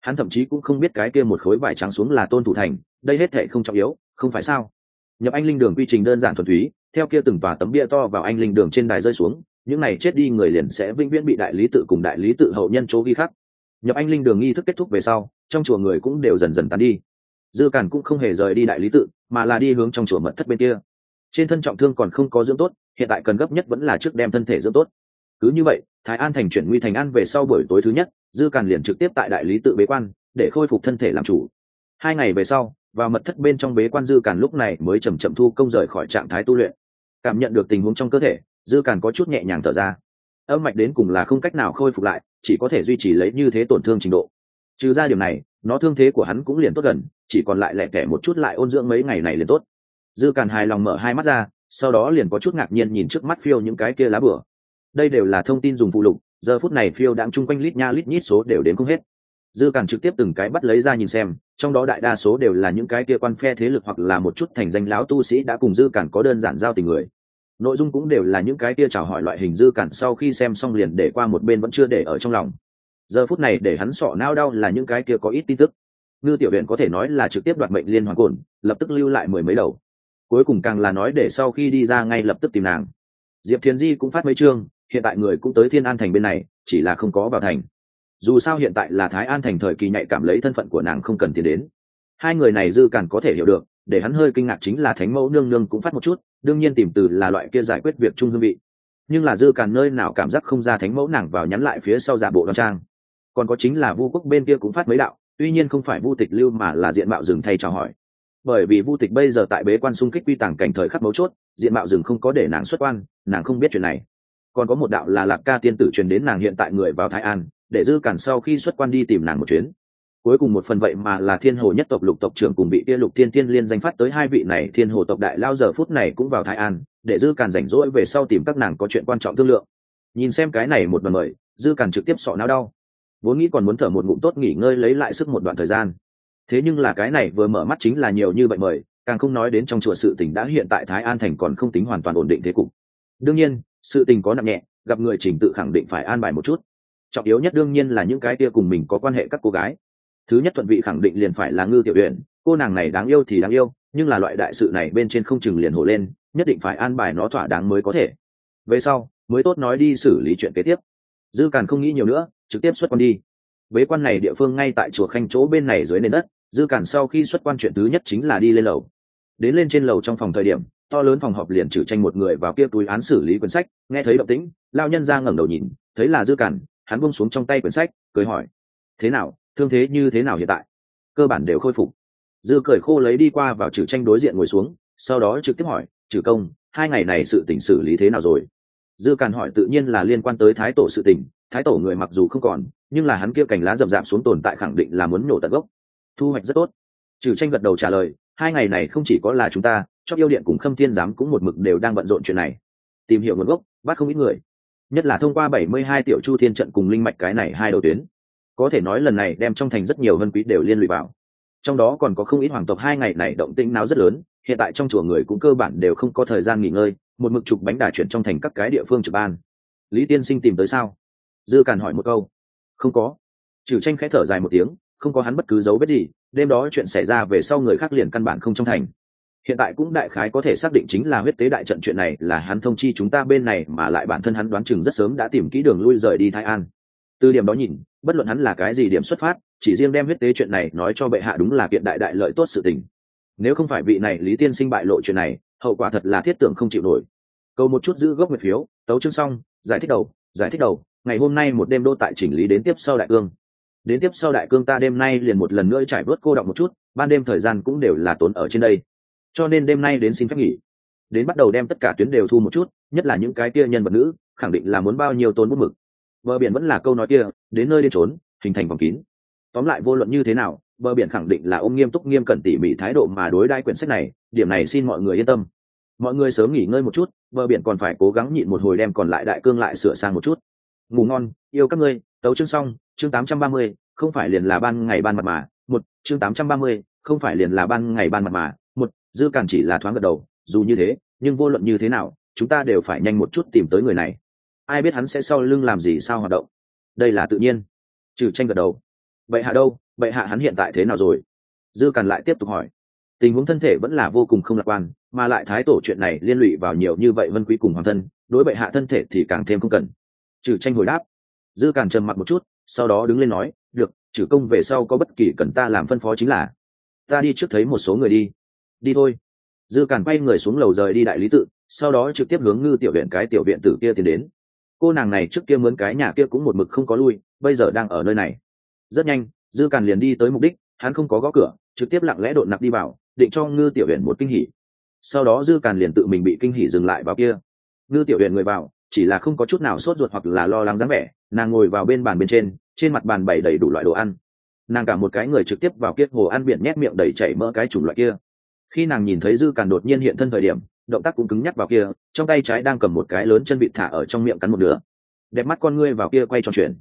Hắn thậm chí cũng không biết cái kia một khối vải trắng xuống là tôn thủ thành, đây hết thệ không trọng yếu, không phải sao? Nhập anh linh đường quy trình đơn giản thuần túy, theo kia từng tòa tấm bia to vào anh linh đường trên đài rơi xuống, những này chết đi người liền sẽ vĩnh viễn bị đại lý tự cùng đại lý tự hậu nhân chỗ ghi khắc. Nhập anh linh đường nghi thức kết thúc về sau, trong chùa người cũng đều dần dần tán đi dư cản cũng không hề rời đi đại lý tự, mà là đi hướng trong chùa mật thất bên kia. Trên thân trọng thương còn không có dưỡng tốt, hiện tại cần gấp nhất vẫn là trước đem thân thể dưỡng tốt. Cứ như vậy, thái an thành chuyển nguy thành an về sau buổi tối thứ nhất, dư càn liền trực tiếp tại đại lý tự bế quan, để khôi phục thân thể làm chủ. Hai ngày về sau, vào mật thất bên trong bế quan dư càn lúc này mới chầm chậm thu công rời khỏi trạng thái tu luyện. Cảm nhận được tình huống trong cơ thể, dư càn có chút nhẹ nhàng thở ra. Âm mạch đến cùng là không cách nào khôi phục lại, chỉ có thể duy trì lấy như thế tổn thương trình độ. Trừ ra điểm này nó thương thế của hắn cũng liền tốt gần, chỉ còn lại lẹ tẻ một chút lại ôn dưỡng mấy ngày này liền tốt. Dư càn hài lòng mở hai mắt ra, sau đó liền có chút ngạc nhiên nhìn trước mắt phiêu những cái kia lá bửa. Đây đều là thông tin dùng phụ lục, giờ phút này phiêu đang chung quanh lít nha lít nhít số đều đến không hết. Dư càn trực tiếp từng cái bắt lấy ra nhìn xem, trong đó đại đa số đều là những cái kia quan phe thế lực hoặc là một chút thành danh lão tu sĩ đã cùng dư càn có đơn giản giao tình người. Nội dung cũng đều là những cái kia chào hỏi loại hình dư cản sau khi xem xong liền để qua một bên vẫn chưa để ở trong lòng giờ phút này để hắn sọ nao đau là những cái kia có ít tin tức. Ngư tiểu huyện có thể nói là trực tiếp đoạt mệnh liên hoàn cồn lập tức lưu lại mười mấy đầu. Cuối cùng càng là nói để sau khi đi ra ngay lập tức tìm nàng. Diệp thiền di cũng phát mấy chương, hiện tại người cũng tới thiên an thành bên này, chỉ là không có vào thành. Dù sao hiện tại là thái an thành thời kỳ nhạy cảm lấy thân phận của nàng không cần tiền đến. Hai người này dư càng có thể hiểu được, để hắn hơi kinh ngạc chính là thánh mẫu nương nương cũng phát một chút, đương nhiên tìm từ là loại kia giải quyết việc chung hương vị. Nhưng là dư càng nơi nào cảm giác không ra thánh mẫu nàng vào nhắn lại phía sau giả bộ đoan trang còn có chính là vu quốc bên kia cũng phát mấy đạo, tuy nhiên không phải vu tịch lưu mà là diện mạo rừng thay chào hỏi. Bởi vì vu tịch bây giờ tại bế quan xung kích quy tàng cảnh thời khắc mấu chốt, diện mạo rừng không có để nàng xuất quan, nàng không biết chuyện này. Còn có một đạo là lạc ca tiên tử truyền đến nàng hiện tại người vào thái an, để dư cản sau khi xuất quan đi tìm nàng một chuyến. Cuối cùng một phần vậy mà là thiên hồ nhất tộc lục tộc trưởng cùng bị kia lục thiên Thiên liên danh phát tới hai vị này thiên hồ tộc đại lao giờ phút này cũng vào thái an, để dư cản rảnh rỗi về sau tìm các nàng có chuyện quan trọng thương lượng. Nhìn xem cái này một lần mời, dư cản trực tiếp sọ não đau vốn nghĩ còn muốn thở một ngụm tốt nghỉ ngơi lấy lại sức một đoạn thời gian. Thế nhưng là cái này vừa mở mắt chính là nhiều như vậy mời, càng không nói đến trong chùa sự tình đã hiện tại thái an thành còn không tính hoàn toàn ổn định thế cục. Đương nhiên, sự tình có nặng nhẹ, gặp người trình tự khẳng định phải an bài một chút. Trọng yếu nhất đương nhiên là những cái kia cùng mình có quan hệ các cô gái. Thứ nhất thuận vị khẳng định liền phải là ngư tiểu uyển, cô nàng này đáng yêu thì đáng yêu, nhưng là loại đại sự này bên trên không chừng liền hổ lên, nhất định phải an bài nó thỏa đáng mới có thể. Về sau, mới tốt nói đi xử lý chuyện kế tiếp dư càn không nghĩ nhiều nữa, trực tiếp xuất quan đi. Bế quan này địa phương ngay tại chùa khanh chỗ bên này dưới nền đất, dư cản sau khi xuất quan chuyện thứ nhất chính là đi lên lầu. Đến lên trên lầu trong phòng thời điểm, to lớn phòng họp liền trừ tranh một người vào kia túi án xử lý quyển sách, nghe thấy động tĩnh lao nhân ra ngẩng đầu nhìn, thấy là dư cản hắn buông xuống trong tay quyển sách, cười hỏi, thế nào, thương thế như thế nào hiện tại? Cơ bản đều khôi phục. Dư cười khô lấy đi qua vào trừ tranh đối diện ngồi xuống, sau đó trực tiếp hỏi, trừ công, hai ngày này sự tình xử lý thế nào rồi? Dư càn hỏi tự nhiên là liên quan tới thái tổ sự tình, thái tổ người mặc dù không còn, nhưng là hắn kia cành lá rậm rạp xuống tồn tại khẳng định là muốn nổ tận gốc. Thu hoạch rất tốt. Trừ tranh gật đầu trả lời, hai ngày này không chỉ có là chúng ta cho yêu điện cùng khâm thiên giám cũng một mực đều đang bận rộn chuyện này. Tìm hiểu nguồn gốc, bắt không ít người. Nhất là thông qua bảy mươi hai tiểu chu thiên trận cùng linh mạch cái này hai đầu tuyến. Có thể nói lần này đem trong thành rất nhiều vân quý đều liên lụy vào. Trong đó còn có không ít hoàng tộc hai ngày này động tĩnh náo rất lớn, hiện tại trong chùa người cũng cơ bản đều không có thời gian nghỉ ngơi một mực chụp bánh đà chuyển trong thành các cái địa phương trực ban. Lý tiên sinh tìm tới sao? Dư càn hỏi một câu. Không có. Trừ tranh khẽ thở dài một tiếng, không có hắn bất cứ dấu vết gì, đêm đó chuyện xảy ra về sau người khác liền căn bản không trong thành. Hiện tại cũng đại khái có thể xác định chính là huyết tế đại trận chuyện này là hắn thông chi chúng ta bên này mà lại bản thân hắn đoán chừng rất sớm đã tìm kỹ đường lui rời đi thái an. Từ điểm đó nhìn, bất luận hắn là cái gì điểm xuất phát, chỉ riêng đem huyết tế chuyện này nói cho bệ hạ đúng là kiện đại đại lợi tốt sự tình nếu không phải vị này lý tiên sinh bại lộ chuyện này, hậu quả thật là thiết tưởng không chịu nổi. Cầu một chút giữ gốc nguyệt phiếu, tấu chương xong, giải thích đầu, giải thích đầu, ngày hôm nay một đêm đô tại chỉnh lý đến tiếp sau đại cương. Đến tiếp sau đại cương ta đêm nay liền một lần nữa trải bớt cô đọng một chút, ban đêm thời gian cũng đều là tốn ở trên đây. Cho nên đêm nay đến xin phép nghỉ. Đến bắt đầu đem tất cả tuyến đều thu một chút, nhất là những cái kia nhân vật nữ, khẳng định là muốn bao nhiêu tốn bút mực. Bờ biển vẫn là câu nói kia, đến nơi đi trốn hình thành vòng kín tóm lại vô luận như thế nào, bờ biển khẳng định là ông nghiêm túc, nghiêm cẩn, tỉ mỉ thái độ mà đối đai quyển sách này, điểm này xin mọi người yên tâm. Mọi người sớm nghỉ ngơi một chút, bờ biển còn phải cố gắng nhịn một hồi đem còn lại đại cương lại sửa sang một chút. Ngủ ngon, yêu các ngươi, tấu chương xong, chương tám trăm ba mươi, không phải liền là ban ngày ban mặt mà, một, chương tám trăm ba mươi, không phải liền là ban ngày ban mặt mà, một, dư cản chỉ là thoáng gật đầu, dù như thế, nhưng vô luận như thế nào, chúng ta đều phải nhanh một chút tìm tới người này. Ai biết hắn sẽ sau lưng làm gì sao hoạt động. Đây là tự nhiên. Trừ tranh gật đầu bệ hạ đâu? Bệ hạ hắn hiện tại thế nào rồi? Dư càn lại tiếp tục hỏi. Tình huống thân thể vẫn là vô cùng không lạc quan, mà lại thái tổ chuyện này liên lụy vào nhiều như vậy vân quý cùng hoàng thân, đối bệ hạ thân thể thì càng thêm không cần. Trừ tranh hồi đáp, dư càn trầm mặt một chút, sau đó đứng lên nói, được, trừ công về sau có bất kỳ cần ta làm phân phó chính là, ta đi trước thấy một số người đi. Đi thôi. Dư càn quay người xuống lầu rời đi đại lý tự, sau đó trực tiếp hướng ngư tiểu viện cái tiểu viện tử kia tiến đến. Cô nàng này trước kia mướn cái nhà kia cũng một mực không có lui, bây giờ đang ở nơi này rất nhanh, dư càn liền đi tới mục đích, hắn không có gõ cửa, trực tiếp lặng lẽ đột nặc đi vào, định cho ngư tiểu huyện một kinh hỉ. Sau đó dư càn liền tự mình bị kinh hỉ dừng lại vào kia. Ngư tiểu huyện người vào, chỉ là không có chút nào sốt ruột hoặc là lo lắng dáng vẻ, nàng ngồi vào bên bàn bên trên trên mặt bàn bày đầy đủ loại đồ ăn. Nàng cả một cái người trực tiếp vào kiết hồ ăn biển nhét miệng đầy chảy mỡ cái chủng loại kia. Khi nàng nhìn thấy dư càn đột nhiên hiện thân thời điểm, động tác cũng cứng nhắc vào kia, trong tay trái đang cầm một cái lớn chân vịt thả ở trong miệng cắn một nửa. Đẹp mắt con ngươi vào kia quay tròn chuyển.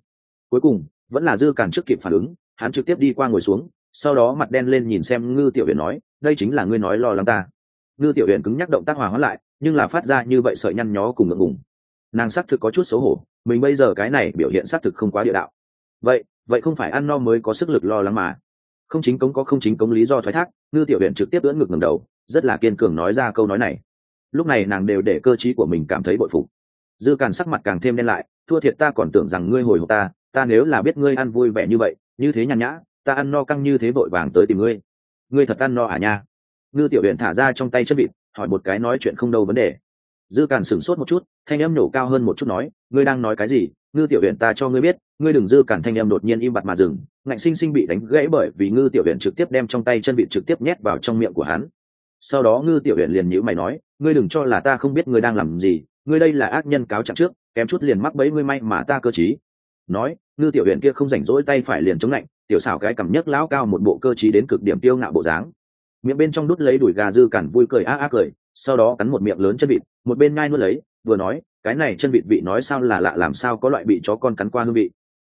cuối cùng vẫn là dư càn trước kịp phản ứng, hắn trực tiếp đi qua ngồi xuống, sau đó mặt đen lên nhìn xem ngư tiểu huyện nói, đây chính là ngươi nói lo lắng ta. Ngư tiểu huyện cứng nhắc động tác hòa hóa lại, nhưng là phát ra như vậy sợi nhăn nhó cùng ngượng ngùng. Nàng xác thực có chút xấu hổ, mình bây giờ cái này biểu hiện xác thực không quá địa đạo. Vậy vậy không phải ăn no mới có sức lực lo lắng mà. Không chính cống có không chính cống lý do thoái thác, ngư tiểu huyện trực tiếp ưỡn ngực ngầm đầu, rất là kiên cường nói ra câu nói này. Lúc này nàng đều để cơ t của mình cảm thấy bội phục. Dư càn sắc mặt càng thêm đen lại, thua thiệt ta còn tưởng rằng ngươi hồi hộp ta ta nếu là biết ngươi ăn vui vẻ như vậy, như thế nhàn nhã, ta ăn no căng như thế vội vàng tới tìm ngươi. Ngươi thật ăn no à nha? Ngư tiểu huyện thả ra trong tay chân vịt, hỏi một cái nói chuyện không đâu vấn đề. Dư càn sửng sốt một chút, thanh em nổ cao hơn một chút nói, ngươi đang nói cái gì? Ngư tiểu huyện ta cho ngươi biết, ngươi đừng dư càn thanh em đột nhiên im bặt mà dừng, ngạnh sinh sinh bị đánh gãy bởi vì ngư tiểu huyện trực tiếp đem trong tay chân vịt trực tiếp nhét vào trong miệng của hắn. Sau đó ngư tiểu huyện liền nhữ mày nói, ngươi đừng cho là ta không biết ngươi đang làm gì, ngươi đây là ác nhân cáo trạng trước, kém chút liền mắc bẫy ngươi may mà ta cơ chí nói, ngư tiểu huyện kia không rảnh rỗi tay phải liền chống lạnh, tiểu xảo cái cầm nhấc lão cao một bộ cơ chí đến cực điểm tiêu ngạo bộ dáng. Miệng bên trong đút lấy đùi gà dư cản vui cười a a cười, sau đó cắn một miệng lớn chân vịt, một bên ngai nuốt lấy, vừa nói, cái này chân vịt vị nói sao là lạ làm sao có loại bị chó con cắn qua hương vị.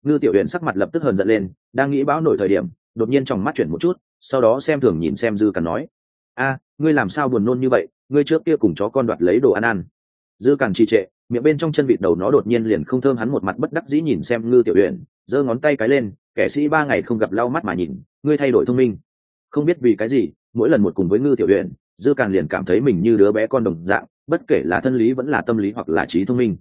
Ngư tiểu huyện sắc mặt lập tức hờn giận lên, đang nghĩ bão nổi thời điểm, đột nhiên trong mắt chuyển một chút, sau đó xem thường nhìn xem dư cản nói, a, ngươi làm sao buồn nôn như vậy, ngươi trước kia cùng chó con đoạt lấy đồ ăn ăn. Dư cản trì trệ miệng bên trong chân vịt đầu nó đột nhiên liền không thơm, hắn một mặt bất đắc dĩ nhìn xem ngư tiểu huyện giơ ngón tay cái lên, kẻ sĩ ba ngày không gặp lau mắt mà nhìn, ngươi thay đổi thông minh. Không biết vì cái gì, mỗi lần một cùng với ngư tiểu huyện dư càn liền cảm thấy mình như đứa bé con đồng dạng, bất kể là thân lý vẫn là tâm lý hoặc là trí thông minh.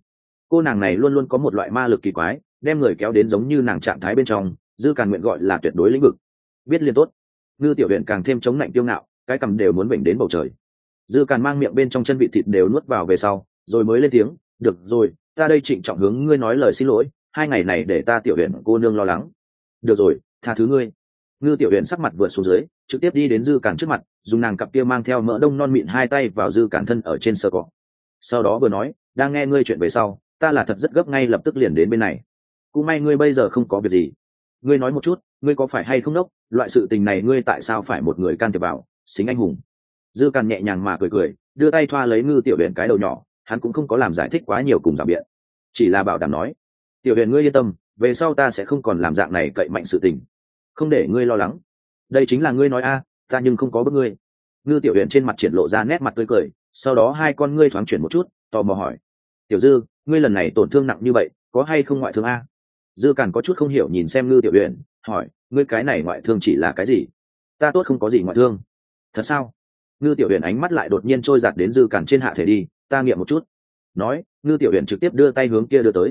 Cô nàng này luôn luôn có một loại ma lực kỳ quái, đem người kéo đến giống như nàng trạng thái bên trong, dư càn nguyện gọi là tuyệt đối lĩnh vực. Biết liên tốt. Ngư tiểu huyện càng thêm chống lạnh tiêu ngạo, cái cầm đều muốn bệnh đến bầu trời. Dư càn mang miệng bên trong chân vị thịt đều nuốt vào về sau, rồi mới lên tiếng được rồi, ta đây trịnh trọng hướng ngươi nói lời xin lỗi, hai ngày này để ta tiểu huyện cô nương lo lắng. Được rồi, tha thứ ngươi. Ngư tiểu huyện sắc mặt vượt xuống dưới, trực tiếp đi đến dư cản trước mặt, dùng nàng cặp kia mang theo mỡ đông non mịn hai tay vào dư cản thân ở trên sơ cỏ sau đó vừa nói, đang nghe ngươi chuyện về sau, ta là thật rất gấp ngay lập tức liền đến bên này. Cũng may ngươi bây giờ không có việc gì. Ngươi nói một chút, ngươi có phải hay không đốc? Loại sự tình này ngươi tại sao phải một người can thiệp vào? Xính anh hùng. Dư càn nhẹ nhàng mà cười cười, đưa tay thoa lấy ngư tiểu huyện cái đầu nhỏ hắn cũng không có làm giải thích quá nhiều cùng giảm biện. Chỉ là bảo đảm nói, tiểu huyền ngươi yên tâm, về sau ta sẽ không còn làm dạng này cậy mạnh sự tình. Không để ngươi lo lắng. Đây chính là ngươi nói a, ta nhưng không có bức ngươi. Ngư tiểu huyền trên mặt triển lộ ra nét mặt tươi cười, sau đó hai con ngươi thoáng chuyển một chút, tò mò hỏi, tiểu dư, ngươi lần này tổn thương nặng như vậy, có hay không ngoại thương a? Dư càn có chút không hiểu nhìn xem ngư tiểu huyền, hỏi, ngươi cái này ngoại thương chỉ là cái gì? Ta tốt không có gì ngoại thương. Thật sao? Ngư tiểu huyền ánh mắt lại đột nhiên trôi giạt đến dư càn trên hạ thể đi ta nghiệm một chút. Nói, ngư tiểu huyện trực tiếp đưa tay hướng kia đưa tới.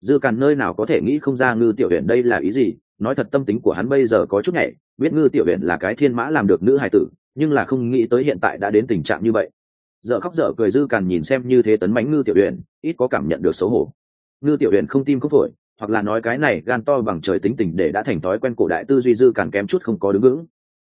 Dư càn nơi nào có thể nghĩ không ra ngư tiểu huyện đây là ý gì? Nói thật tâm tính của hắn bây giờ có chút nhảy biết ngư tiểu huyện là cái thiên mã làm được nữ hài tử, nhưng là không nghĩ tới hiện tại đã đến tình trạng như vậy. Dợ khóc dở cười dư càn nhìn xem như thế tấn bánh ngư tiểu huyện ít có cảm nhận được xấu hổ. Ngư tiểu huyện không tim không phổi, hoặc là nói cái này gan to bằng trời tính tình để đã thành thói quen cổ đại tư duy dư càn kém chút không có đứng vững.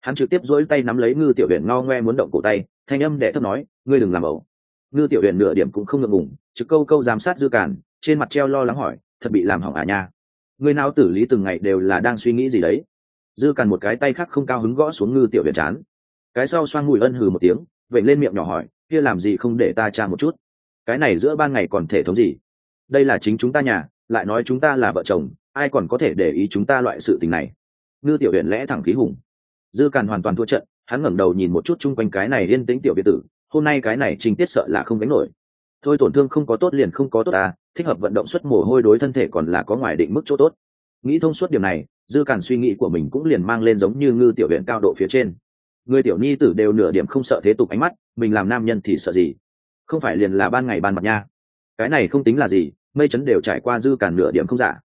Hắn trực tiếp dỗi tay nắm lấy ngư tiểu huyện ngao ngoe muốn động cổ tay, thanh âm đệ thấp nói, ngươi đừng làm ẩu ngư tiểu huyện nửa điểm cũng không ngượng ngủng trực câu câu giám sát dư cản, trên mặt treo lo lắng hỏi thật bị làm hỏng à nha? Người nào tử lý từng ngày đều là đang suy nghĩ gì đấy? Dư cản một cái tay khác không cao hứng gõ xuống ngư tiểu huyện chán. Cái sau xoang mùi ân hừ một tiếng vậy lên miệng nhỏ hỏi kia làm gì không để ta tra một chút? Cái này giữa ban ngày còn thể thống gì? Đây là chính chúng ta nhà lại nói chúng ta là vợ chồng ai còn có thể để ý chúng ta loại sự tình này? Ngư tiểu huyện lẽ thẳng khí hùng. Dư càn hoàn toàn thua trận hắn ngẩng đầu nhìn một chút chung quanh cái này yên tĩnh tiểu biệt tử hôm nay cái này trình tiết sợ là không gánh nổi. Thôi tổn thương không có tốt liền không có tốt à thích hợp vận động suất mồ hôi đối thân thể còn là có ngoài định mức chỗ tốt. Nghĩ thông suốt điểm này, dư càn suy nghĩ của mình cũng liền mang lên giống như ngư tiểu huyện cao độ phía trên. Người tiểu nhi tử đều nửa điểm không sợ thế tục ánh mắt, mình làm nam nhân thì sợ gì? Không phải liền là ban ngày ban mặt nha. Cái này không tính là gì, mây chấn đều trải qua dư càn nửa điểm không giả.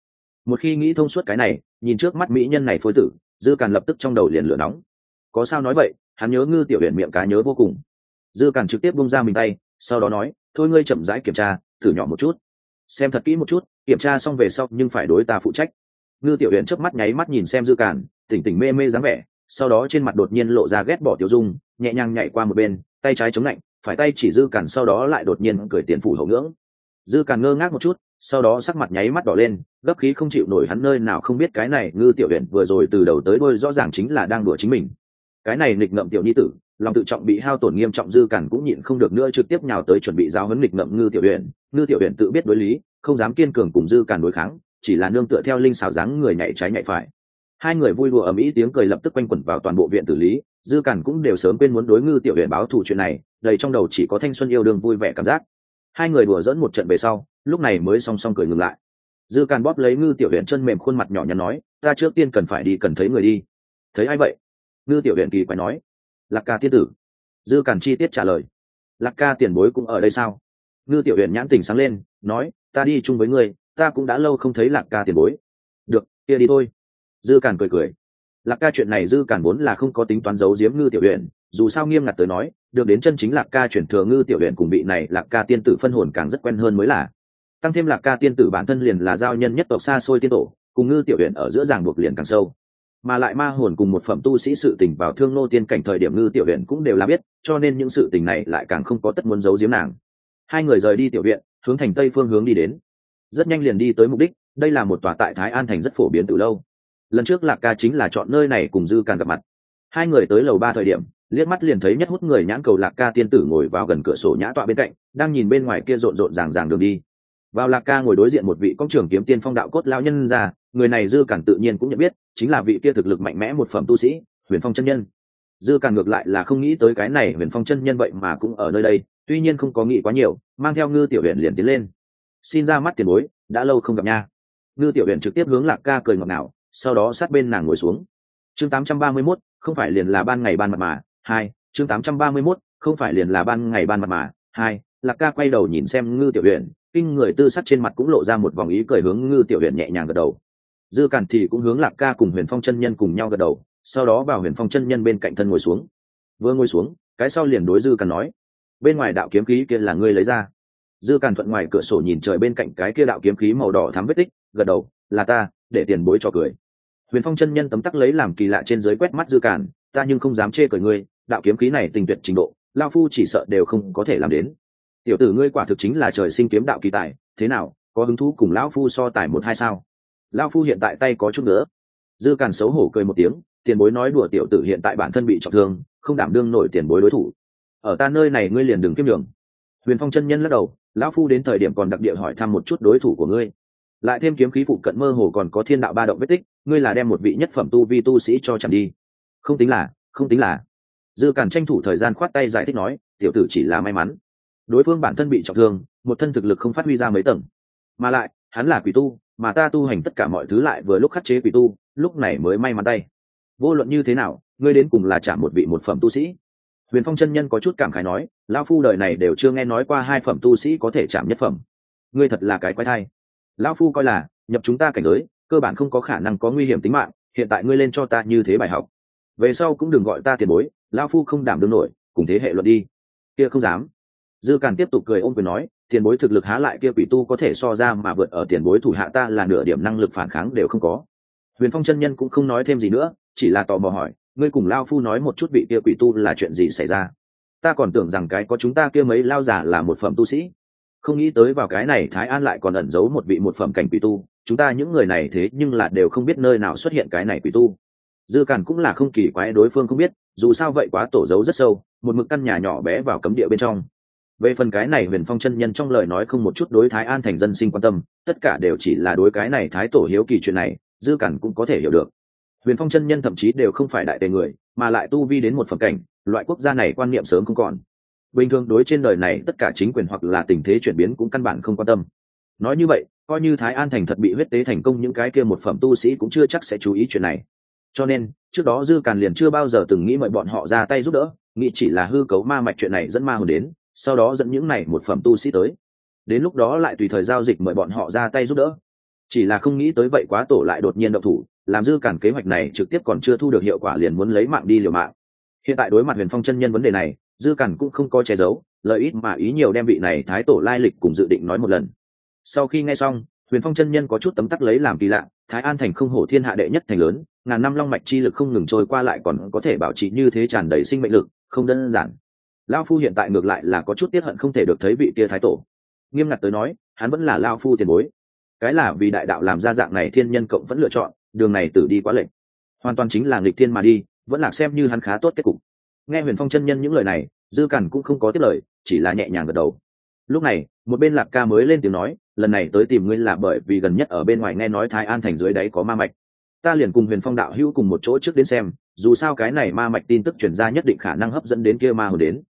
Một khi nghĩ thông suốt cái này, nhìn trước mắt mỹ nhân này phối tử, dư càn lập tức trong đầu liền lửa nóng. Có sao nói vậy, hắn nhớ ngư tiểu huyện miệng cá nhớ vô cùng dư càn trực tiếp bung ra mình tay, sau đó nói, thôi ngươi chậm rãi kiểm tra, thử nhỏ một chút. Xem thật kỹ một chút, kiểm tra xong về sau nhưng phải đối ta phụ trách. Ngư tiểu huyện chớp mắt nháy mắt nhìn xem dư càn tỉnh tỉnh mê mê dáng vẻ, sau đó trên mặt đột nhiên lộ ra ghét bỏ tiểu dung, nhẹ nhàng nhảy qua một bên, tay trái chống lạnh, phải tay chỉ dư càn sau đó lại đột nhiên cười tiền phủ hậu ngưỡng. Dư càn ngơ ngác một chút, sau đó sắc mặt nháy mắt đỏ lên, gấp khí không chịu nổi hắn nơi nào không biết cái này, ngư tiểu huyện vừa rồi từ đầu tới đôi rõ ràng chính là đang đùa chính mình. Cái này nghịch ngậm tiểu nhi tử lòng tự trọng bị hao tổn nghiêm trọng dư cản cũng nhịn không được nữa trực tiếp nhào tới chuẩn bị giáo huấn nghịch ngậm ngư tiểu huyện ngư tiểu huyện tự biết đối lý, không dám kiên cường cùng dư cản đối kháng, chỉ là nương tựa theo linh xào dáng người nhảy trái nhảy phải. Hai người vui đùa ở mỹ tiếng cười lập tức quanh quẩn vào toàn bộ viện tử lý, dư cản cũng đều sớm quên muốn đối ngư tiểu huyện báo thù chuyện này, đầy trong đầu chỉ có thanh xuân yêu đương vui vẻ cảm giác. Hai người đùa dẫn một trận về sau, lúc này mới song song cười ngừng lại. Dư càn bóp lấy ngư tiểu huyện chân mềm khuôn mặt nhỏ nhắn nói, ta trước tiên cần phải đi cần thấy người đi. Thấy ai vậy? Ngư tiểu huyện kỳ quái nói lạc ca tiên tử. Dư cản chi tiết trả lời. Lạc ca tiền bối cũng ở đây sao? Ngư tiểu huyện nhãn tình sáng lên, nói, ta đi chung với ngươi, ta cũng đã lâu không thấy lạc ca tiền bối. Được, kia đi thôi. Dư cản cười cười. Lạc ca chuyện này dư cản vốn là không có tính toán giấu giếm ngư tiểu huyện dù sao nghiêm ngặt tới nói, được đến chân chính lạc ca chuyển thừa ngư tiểu huyện cùng bị này lạc ca tiên tử phân hồn càng rất quen hơn mới là. Tăng thêm lạc ca tiên tử bản thân liền là giao nhân nhất tộc xa xôi tiên tổ, cùng ngư tiểu huyện ở giữa ràng buộc liền càng sâu mà lại ma hồn cùng một phẩm tu sĩ sự tình vào thương nô tiên cảnh thời điểm ngư tiểu huyện cũng đều là biết, cho nên những sự tình này lại càng không có tất muốn giấu giếm nàng. Hai người rời đi tiểu viện, hướng thành tây phương hướng đi đến. Rất nhanh liền đi tới mục đích, đây là một tòa tại thái an thành rất phổ biến từ lâu. Lần trước lạc ca chính là chọn nơi này cùng dư càng gặp mặt. Hai người tới lầu ba thời điểm, liếc mắt liền thấy nhất hút người nhãn cầu lạc ca tiên tử ngồi vào gần cửa sổ nhã tọa bên cạnh, đang nhìn bên ngoài kia rộn rộn ràng ràng đường đi. Vào lạc ca ngồi đối diện một vị công trưởng kiếm tiên phong đạo cốt lao nhân ra người này dư cản tự nhiên cũng nhận biết chính là vị kia thực lực mạnh mẽ một phẩm tu sĩ huyền phong chân nhân. Dư cản ngược lại là không nghĩ tới cái này huyền phong chân nhân vậy mà cũng ở nơi đây tuy nhiên không có nghĩ quá nhiều mang theo ngư tiểu huyện liền tiến lên. Xin ra mắt tiền bối đã lâu không gặp nha. Ngư tiểu huyện trực tiếp hướng lạc ca cười ngọt ngào sau đó sát bên nàng ngồi xuống. Chương 831, không phải liền là ban ngày ban mặt mà hai chương 831, không phải liền là ban ngày ban mặt mà hai lạc ca quay đầu nhìn xem ngư tiểu huyện kinh người tư sắc trên mặt cũng lộ ra một vòng ý cười hướng ngư tiểu huyện nhẹ nhàng gật đầu dư cản thì cũng hướng lạc ca cùng huyền phong chân nhân cùng nhau gật đầu, sau đó vào huyền phong chân nhân bên cạnh thân ngồi xuống. Vừa ngồi xuống, cái sau liền đối dư cản nói, bên ngoài đạo kiếm khí kia là ngươi lấy ra. Dư cản thuận ngoài cửa sổ nhìn trời bên cạnh cái kia đạo kiếm khí màu đỏ thắm vết tích, gật đầu, là ta, để tiền bối cho cười. Huyền phong chân nhân tấm tắc lấy làm kỳ lạ trên dưới quét mắt dư cản, ta nhưng không dám chê cười ngươi, đạo kiếm khí này tình tuyệt trình độ lao phu chỉ sợ đều không có thể làm đến. Tiểu tử ngươi quả thực chính là trời sinh kiếm đạo kỳ tài, thế nào, có hứng thú cùng lão phu so tài một hai sao? Lão phu hiện tại tay có chút nữa dư càn xấu hổ cười một tiếng, tiền bối nói đùa tiểu tử hiện tại bản thân bị trọng thương, không đảm đương nổi tiền bối đối thủ. Ở ta nơi này ngươi liền đừng kiếm đường huyền phong chân nhân lắc đầu, lão phu đến thời điểm còn đặc địa hỏi thăm một chút đối thủ của ngươi. Lại thêm kiếm khí phụ cận mơ hồ còn có thiên đạo ba động vết tích, ngươi là đem một vị nhất phẩm tu vi tu sĩ cho chẳng đi. Không tính là, không tính là. Dư càn tranh thủ thời gian khoát tay giải thích nói, tiểu tử chỉ là may mắn. Đối phương bản thân bị trọng thương, một thân thực lực không phát huy ra mấy tầng. Mà lại, hắn là quỷ tu mà ta tu hành tất cả mọi thứ lại vừa lúc khắc chế quỷ tu, lúc này mới may mắn tay. Vô luận như thế nào, ngươi đến cùng là trả một vị một phẩm tu sĩ. Huyền phong chân nhân có chút cảm khái nói lao phu đời này đều chưa nghe nói qua hai phẩm tu sĩ có thể chạm nhất phẩm. Ngươi thật là cái quái thai. Lao phu coi là, nhập chúng ta cảnh giới, cơ bản không có khả năng có nguy hiểm tính mạng, hiện tại ngươi lên cho ta như thế bài học. Về sau cũng đừng gọi ta tiền bối lao phu không đảm đương nổi, cùng thế hệ luật đi. Kia không dám dư càn tiếp tục cười ôm quyền nói, tiền bối thực lực há lại kia quỷ tu có thể so ra mà vượt ở tiền bối thủ hạ ta là nửa điểm năng lực phản kháng đều không có. Huyền phong chân nhân cũng không nói thêm gì nữa, chỉ là tò mò hỏi, ngươi cùng lao phu nói một chút vị kia quỷ tu là chuyện gì xảy ra? Ta còn tưởng rằng cái có chúng ta kia mấy lao giả là một phẩm tu sĩ. Không nghĩ tới vào cái này thái an lại còn ẩn giấu một vị một phẩm cảnh quỷ tu, chúng ta những người này thế nhưng là đều không biết nơi nào xuất hiện cái này quỷ tu. Dư càn cũng là không kỳ quái, đối phương không biết, dù sao vậy quá tổ giấu rất sâu, một mực căn nhà nhỏ bé vào cấm địa bên trong về phần cái này huyền phong chân nhân trong lời nói không một chút đối thái an thành dân sinh quan tâm, tất cả đều chỉ là đối cái này thái tổ hiếu kỳ chuyện này, dư cản cũng có thể hiểu được. Huyền phong chân nhân thậm chí đều không phải đại tề người, mà lại tu vi đến một phẩm cảnh, loại quốc gia này quan niệm sớm không còn. Bình thường đối trên đời này tất cả chính quyền hoặc là tình thế chuyển biến cũng căn bản không quan tâm. Nói như vậy, coi như thái an thành thật bị huyết tế thành công, những cái kia một phẩm tu sĩ cũng chưa chắc sẽ chú ý chuyện này. Cho nên, trước đó dư càn liền chưa bao giờ từng nghĩ mời bọn họ ra tay giúp đỡ, nghĩ chỉ là hư cấu ma mạch chuyện này dẫn ma hồn đến sau đó dẫn những này một phẩm tu sĩ tới. Đến lúc đó lại tùy thời giao dịch mời bọn họ ra tay giúp đỡ. Chỉ là không nghĩ tới vậy quá tổ lại đột nhiên động thủ, làm dư cản kế hoạch này trực tiếp còn chưa thu được hiệu quả liền muốn lấy mạng đi liều mạng. Hiện tại đối mặt huyền phong chân nhân vấn đề này, dư cản cũng không có che giấu, lợi ít mà ý nhiều đem vị này thái tổ lai lịch cùng dự định nói một lần. Sau khi nghe xong, huyền phong chân nhân có chút tấm tắc lấy làm kỳ lạ, thái an thành không hổ thiên hạ đệ nhất thành lớn, ngàn năm long mạch chi lực không ngừng trôi qua lại còn có thể bảo trì như thế tràn đầy sinh mệnh lực, không đơn giản lao phu hiện tại ngược lại là có chút tiết hận không thể được thấy vị kia thái tổ. Nghiêm ngặt tới nói, hắn vẫn là lao phu tiền bối. Cái là vì đại đạo làm ra dạng này thiên nhân cộng vẫn lựa chọn, đường này tử đi quá lệnh hoàn toàn chính là nghịch thiên mà đi, vẫn là xem như hắn khá tốt kết cục. Nghe huyền phong chân nhân những lời này, dư cằn cũng không có tiết lời, chỉ là nhẹ nhàng gật đầu. Lúc này, một bên lạc ca mới lên tiếng nói, lần này tới tìm ngươi là bởi vì gần nhất ở bên ngoài nghe nói thái an thành dưới đáy có ma mạch. Ta liền cùng huyền phong đạo hữu cùng một chỗ trước đến xem, dù sao cái này ma mạch tin tức chuyển ra nhất định khả năng hấp dẫn đến kia ma hồn đến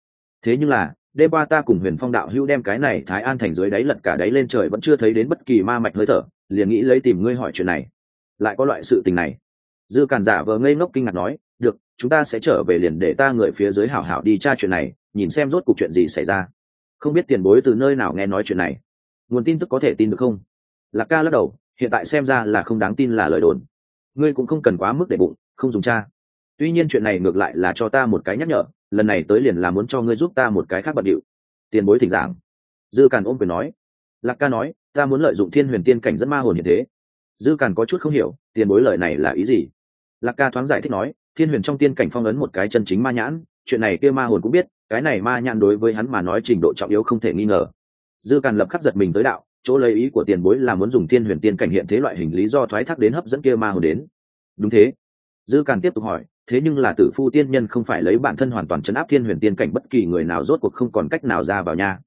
thế nhưng là, đêm qua ta cùng huyền phong đạo hữu đem cái này thái an thành dưới đáy lật cả đáy lên trời vẫn chưa thấy đến bất kỳ ma mạch hơi thở, liền nghĩ lấy tìm ngươi hỏi chuyện này. Lại có loại sự tình này. Dư càn giả vờ ngây ngốc kinh ngạc nói, được, chúng ta sẽ trở về liền để ta người phía dưới hảo hảo đi tra chuyện này, nhìn xem rốt cuộc chuyện gì xảy ra. Không biết tiền bối từ nơi nào nghe nói chuyện này. Nguồn tin tức có thể tin được không? Lạc ca lắc đầu, hiện tại xem ra là không đáng tin là lời đồn. Ngươi cũng không cần quá mức để bụng, không dùng cha. Tuy nhiên chuyện này ngược lại là cho ta một cái nhắc nhở lần này tới liền là muốn cho ngươi giúp ta một cái khác bận điệu. Tiền bối thỉnh giảng. Dư càn ôm quyền nói. Lạc ca nói, ta muốn lợi dụng thiên huyền tiên cảnh dẫn ma hồn như thế. Dư càn có chút không hiểu, tiền bối lời này là ý gì? Lạc ca thoáng giải thích nói, thiên huyền trong tiên cảnh phong ấn một cái chân chính ma nhãn, chuyện này kia ma hồn cũng biết, cái này ma nhãn đối với hắn mà nói trình độ trọng yếu không thể nghi ngờ. Dư càn lập khắc giật mình tới đạo, chỗ lấy ý của tiền bối là muốn dùng thiên huyền tiên cảnh hiện thế loại hình lý do thoái thác đến hấp dẫn kia ma hồn đến. Đúng thế. Dư càn tiếp tục hỏi thế nhưng là tử phu tiên nhân không phải lấy bản thân hoàn toàn chấn áp thiên huyền tiên cảnh bất kỳ người nào, rốt cuộc không còn cách nào ra vào nhà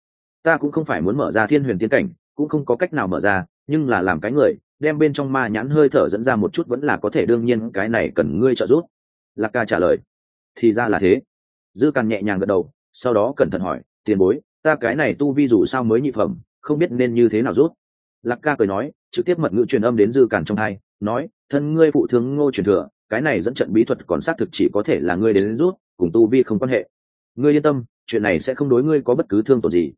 ta cũng không phải muốn mở ra thiên huyền tiên cảnh, cũng không có cách nào mở ra, nhưng là làm cái người, đem bên trong ma nhãn hơi thở dẫn ra một chút vẫn là có thể đương nhiên cái này cần ngươi trợ giúp. Lạc ca trả lời. Thì ra là thế. Dư càn nhẹ nhàng gật đầu, sau đó cẩn thận hỏi, tiền bối, ta cái này tu vi dù sao mới nhị phẩm, không biết nên như thế nào rút? Lạc ca cười nói, trực tiếp mật ngữ truyền âm đến dư càn trong hai, nói, thân ngươi phụ thương ngô truyền thừa cái này dẫn trận bí thuật còn xác thực chỉ có thể là ngươi đến rút, cùng tu vi không quan hệ. Ngươi yên tâm, chuyện này sẽ không đối ngươi có bất cứ thương tổn gì.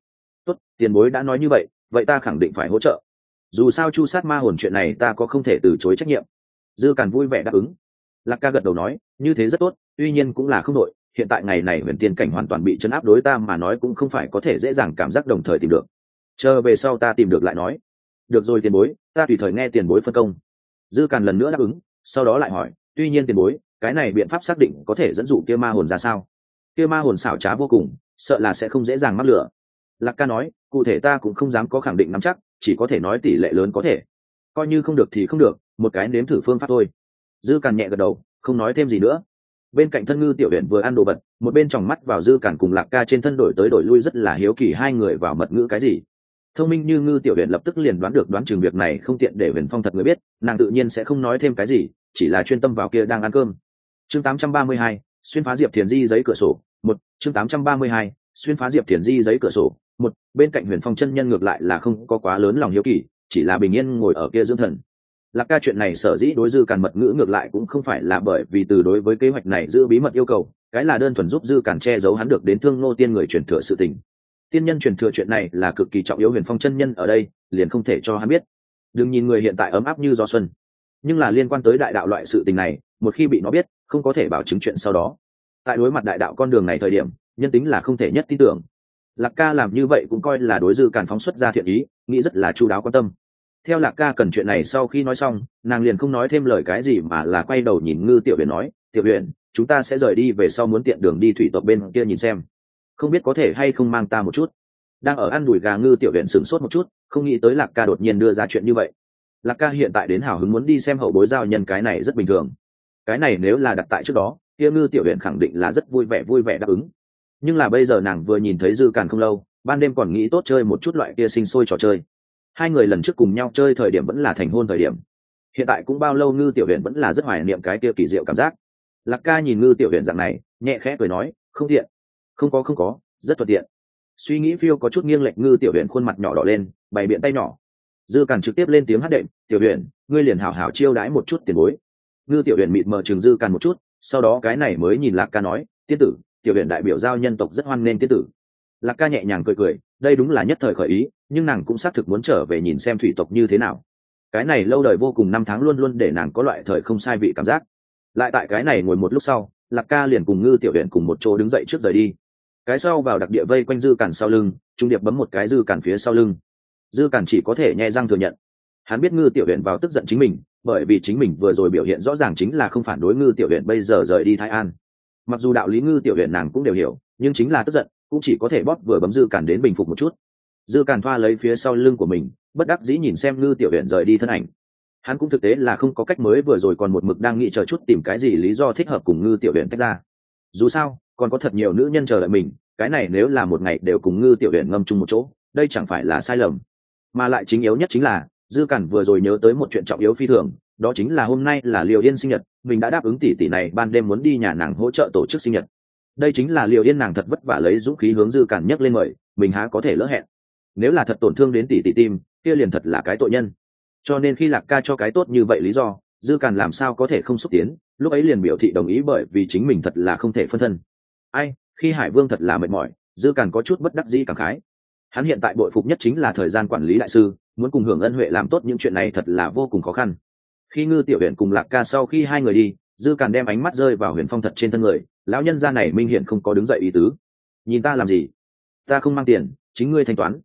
Tốt, tiền bối đã nói như vậy vậy ta khẳng định phải hỗ trợ. Dù sao chu sát ma hồn chuyện này ta có không thể từ chối trách nhiệm. Dư càn vui vẻ đáp ứng. Lạc ca gật đầu nói, như thế rất tốt, tuy nhiên cũng là không đội hiện tại ngày này huyền tiên cảnh hoàn toàn bị chấn áp đối ta mà nói cũng không phải có thể dễ dàng cảm giác đồng thời tìm được. Chờ về sau ta tìm được lại nói. Được rồi tiền bối, ta tùy thời nghe tiền bối phân công. Dư càn lần nữa đáp ứng, sau đó lại hỏi tuy nhiên tiền bối, cái này biện pháp xác định có thể dẫn dụ kia ma hồn ra sao? Kia ma hồn xảo trá vô cùng, sợ là sẽ không dễ dàng mắc lửa. Lạc ca nói, cụ thể ta cũng không dám có khẳng định nắm chắc, chỉ có thể nói tỷ lệ lớn có thể. Coi như không được thì không được, một cái nếm thử phương pháp thôi. Dư càn nhẹ gật đầu, không nói thêm gì nữa. Bên cạnh thân ngư tiểu huyện vừa ăn đồ vật, một bên tròng mắt vào dư càn cùng lạc ca trên thân đổi tới đổi lui rất là hiếu kỳ hai người vào mật ngữ cái gì. Thông minh như ngư tiểu huyện lập tức liền đoán được đoán chừng việc này không tiện để huyền phong thật người biết, nàng tự nhiên sẽ không nói thêm cái gì chỉ là chuyên tâm vào kia đang ăn cơm. Chương 832, xuyên phá diệp thiền di giấy cửa sổ một chương 832, xuyên phá diệp thiền di giấy cửa sổ một bên cạnh huyền phong chân nhân ngược lại là không có quá lớn lòng hiếu kỳ chỉ là bình yên ngồi ở kia dưỡng thần. Lạc ca chuyện này sở dĩ đối dư càn mật ngữ ngược lại cũng không phải là bởi vì từ đối với kế hoạch này giữ bí mật yêu cầu cái là đơn thuần giúp dư càn che giấu hắn được đến thương nô tiên người truyền thừa sự tình. Tiên nhân truyền thừa chuyện này là cực kỳ trọng yếu huyền phong chân nhân ở đây liền không thể cho hắn biết. Đừng nhìn người hiện tại ấm áp như do xuân nhưng là liên quan tới đại đạo loại sự tình này, một khi bị nó biết, không có thể bảo chứng chuyện sau đó. Tại đối mặt đại đạo con đường này thời điểm, nhân tính là không thể nhất tin tưởng. Lạc ca làm như vậy cũng coi là đối dư càn phóng xuất ra thiện ý, nghĩ rất là chu đáo quan tâm. Theo lạc ca cần chuyện này sau khi nói xong, nàng liền không nói thêm lời cái gì mà là quay đầu nhìn ngư tiểu huyền nói, tiểu huyền, chúng ta sẽ rời đi về sau muốn tiện đường đi thủy tộc bên kia nhìn xem. Không biết có thể hay không mang ta một chút. Đang ở ăn đùi gà ngư tiểu huyền sửng sốt một chút, không nghĩ tới lạc ca đột nhiên đưa ra chuyện như vậy lạc ca hiện tại đến hào hứng muốn đi xem hậu bối giao nhân cái này rất bình thường. Cái này nếu là đặt tại trước đó, kia ngư tiểu huyện khẳng định là rất vui vẻ vui vẻ đáp ứng. Nhưng là bây giờ nàng vừa nhìn thấy dư càn không lâu, ban đêm còn nghĩ tốt chơi một chút loại kia sinh sôi trò chơi. Hai người lần trước cùng nhau chơi thời điểm vẫn là thành hôn thời điểm. Hiện tại cũng bao lâu ngư tiểu huyện vẫn là rất hoài niệm cái kia kỳ diệu cảm giác. Lạc ca nhìn ngư tiểu huyện dạng này, nhẹ khẽ cười nói, không tiện. Không có không có, rất thuận tiện. Suy nghĩ phiêu có chút nghiêng lệch ngư tiểu huyện khuôn mặt nhỏ đỏ lên, bày biện tay nhỏ dư càn trực tiếp lên tiếng hát đệm, tiểu huyện ngươi liền hảo hảo chiêu đãi một chút tiền bối. Ngư tiểu huyện mịt mờ trường dư càn một chút, sau đó cái này mới nhìn lạc ca nói, tiên tử, tiểu huyện đại biểu giao nhân tộc rất hoan nghênh tiên tử. Lạc ca nhẹ nhàng cười cười, đây đúng là nhất thời khởi ý, nhưng nàng cũng xác thực muốn trở về nhìn xem thủy tộc như thế nào. Cái này lâu đời vô cùng năm tháng luôn luôn để nàng có loại thời không sai vị cảm giác. Lại tại cái này ngồi một lúc sau, lạc ca liền cùng ngư tiểu huyện cùng một chỗ đứng dậy trước rời đi. Cái sau vào đặc địa vây quanh dư cản sau lưng, trung điệp bấm một cái dư cản phía sau lưng dư cản chỉ có thể nhẹ răng thừa nhận. Hắn biết ngư tiểu huyện vào tức giận chính mình, bởi vì chính mình vừa rồi biểu hiện rõ ràng chính là không phản đối ngư tiểu huyện bây giờ rời đi thái an. Mặc dù đạo lý ngư tiểu huyện nàng cũng đều hiểu, nhưng chính là tức giận, cũng chỉ có thể bóp vừa bấm dư cản đến bình phục một chút. Dư cản thoa lấy phía sau lưng của mình, bất đắc dĩ nhìn xem ngư tiểu huyện rời đi thân ảnh. Hắn cũng thực tế là không có cách mới vừa rồi còn một mực đang nghĩ chờ chút tìm cái gì lý do thích hợp cùng ngư tiểu huyện tách ra. Dù sao, còn có thật nhiều nữ nhân chờ đợi mình, cái này nếu là một ngày đều cùng ngư tiểu huyện ngâm chung một chỗ, đây chẳng phải là sai lầm mà lại chính yếu nhất chính là, dư cản vừa rồi nhớ tới một chuyện trọng yếu phi thường, đó chính là hôm nay là liều yên sinh nhật, mình đã đáp ứng tỷ tỷ này ban đêm muốn đi nhà nàng hỗ trợ tổ chức sinh nhật. Đây chính là liều yên nàng thật vất vả lấy dũng khí hướng dư cản nhấc lên mời, mình há có thể lỡ hẹn. Nếu là thật tổn thương đến tỷ tỷ tim, kia liền thật là cái tội nhân. Cho nên khi lạc ca cho cái tốt như vậy lý do, dư cản làm sao có thể không xúc tiến, lúc ấy liền biểu thị đồng ý bởi vì chính mình thật là không thể phân thân. Ai, khi hải vương thật là mệt mỏi, dư cản có chút bất đắc dĩ cảm khái hắn hiện tại bội phục nhất chính là thời gian quản lý đại sư, muốn cùng hưởng ân huệ làm tốt những chuyện này thật là vô cùng khó khăn. Khi ngư tiểu huyện cùng lạc ca sau khi hai người đi, dư càn đem ánh mắt rơi vào huyền phong thật trên thân người, lão nhân gia này minh hiện không có đứng dậy ý tứ. Nhìn ta làm gì? Ta không mang tiền, chính ngươi thanh toán.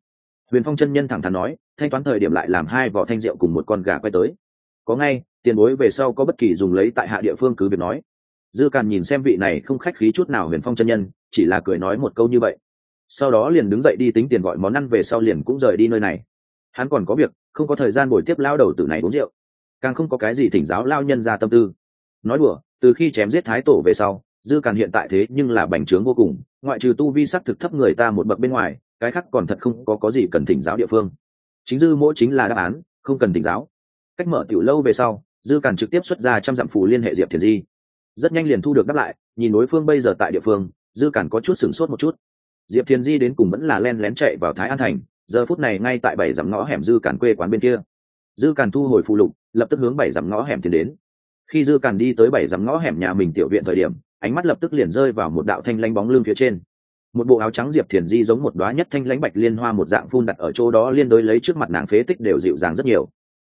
Huyền phong chân nhân thẳng thắn nói, thanh toán thời điểm lại làm hai vỏ thanh rượu cùng một con gà quay tới. Có ngay, tiền bối về sau có bất kỳ dùng lấy tại hạ địa phương cứ việc nói. Dư càn nhìn xem vị này không khách khí chút nào huyền phong chân nhân, chỉ là cười nói một câu như vậy sau đó liền đứng dậy đi tính tiền gọi món ăn về sau liền cũng rời đi nơi này. Hắn còn có việc, không có thời gian buổi tiếp lao đầu tử này uống rượu. Càng không có cái gì thỉnh giáo lao nhân ra tâm tư. Nói đùa, từ khi chém giết thái tổ về sau, dư càn hiện tại thế nhưng là bành trướng vô cùng, ngoại trừ tu vi sắc thực thấp người ta một bậc bên ngoài, cái khác còn thật không có có gì cần thỉnh giáo địa phương. Chính dư mỗi chính là đáp án, không cần thỉnh giáo. Cách mở tiểu lâu về sau, dư càn trực tiếp xuất ra trăm dặm phù liên hệ diệp thiền di. Rất nhanh liền thu được đáp lại, nhìn đối phương bây giờ tại địa phương, dư càn có chút sửng sốt một chút diệp thiền di đến cùng vẫn là len lén chạy vào thái an thành, giờ phút này ngay tại bảy dặm ngõ hẻm dư càn quê quán bên kia. Dư càn thu hồi phụ lục, lập tức hướng bảy dặm ngõ hẻm tiến đến. Khi dư càn đi tới bảy dặm ngõ hẻm nhà mình tiểu viện thời điểm, ánh mắt lập tức liền rơi vào một đạo thanh lanh bóng lưng phía trên. Một bộ áo trắng diệp thiền di giống một đoá nhất thanh lãnh bạch liên hoa một dạng phun đặt ở chỗ đó liên đối lấy trước mặt nàng phế tích đều dịu dàng rất nhiều.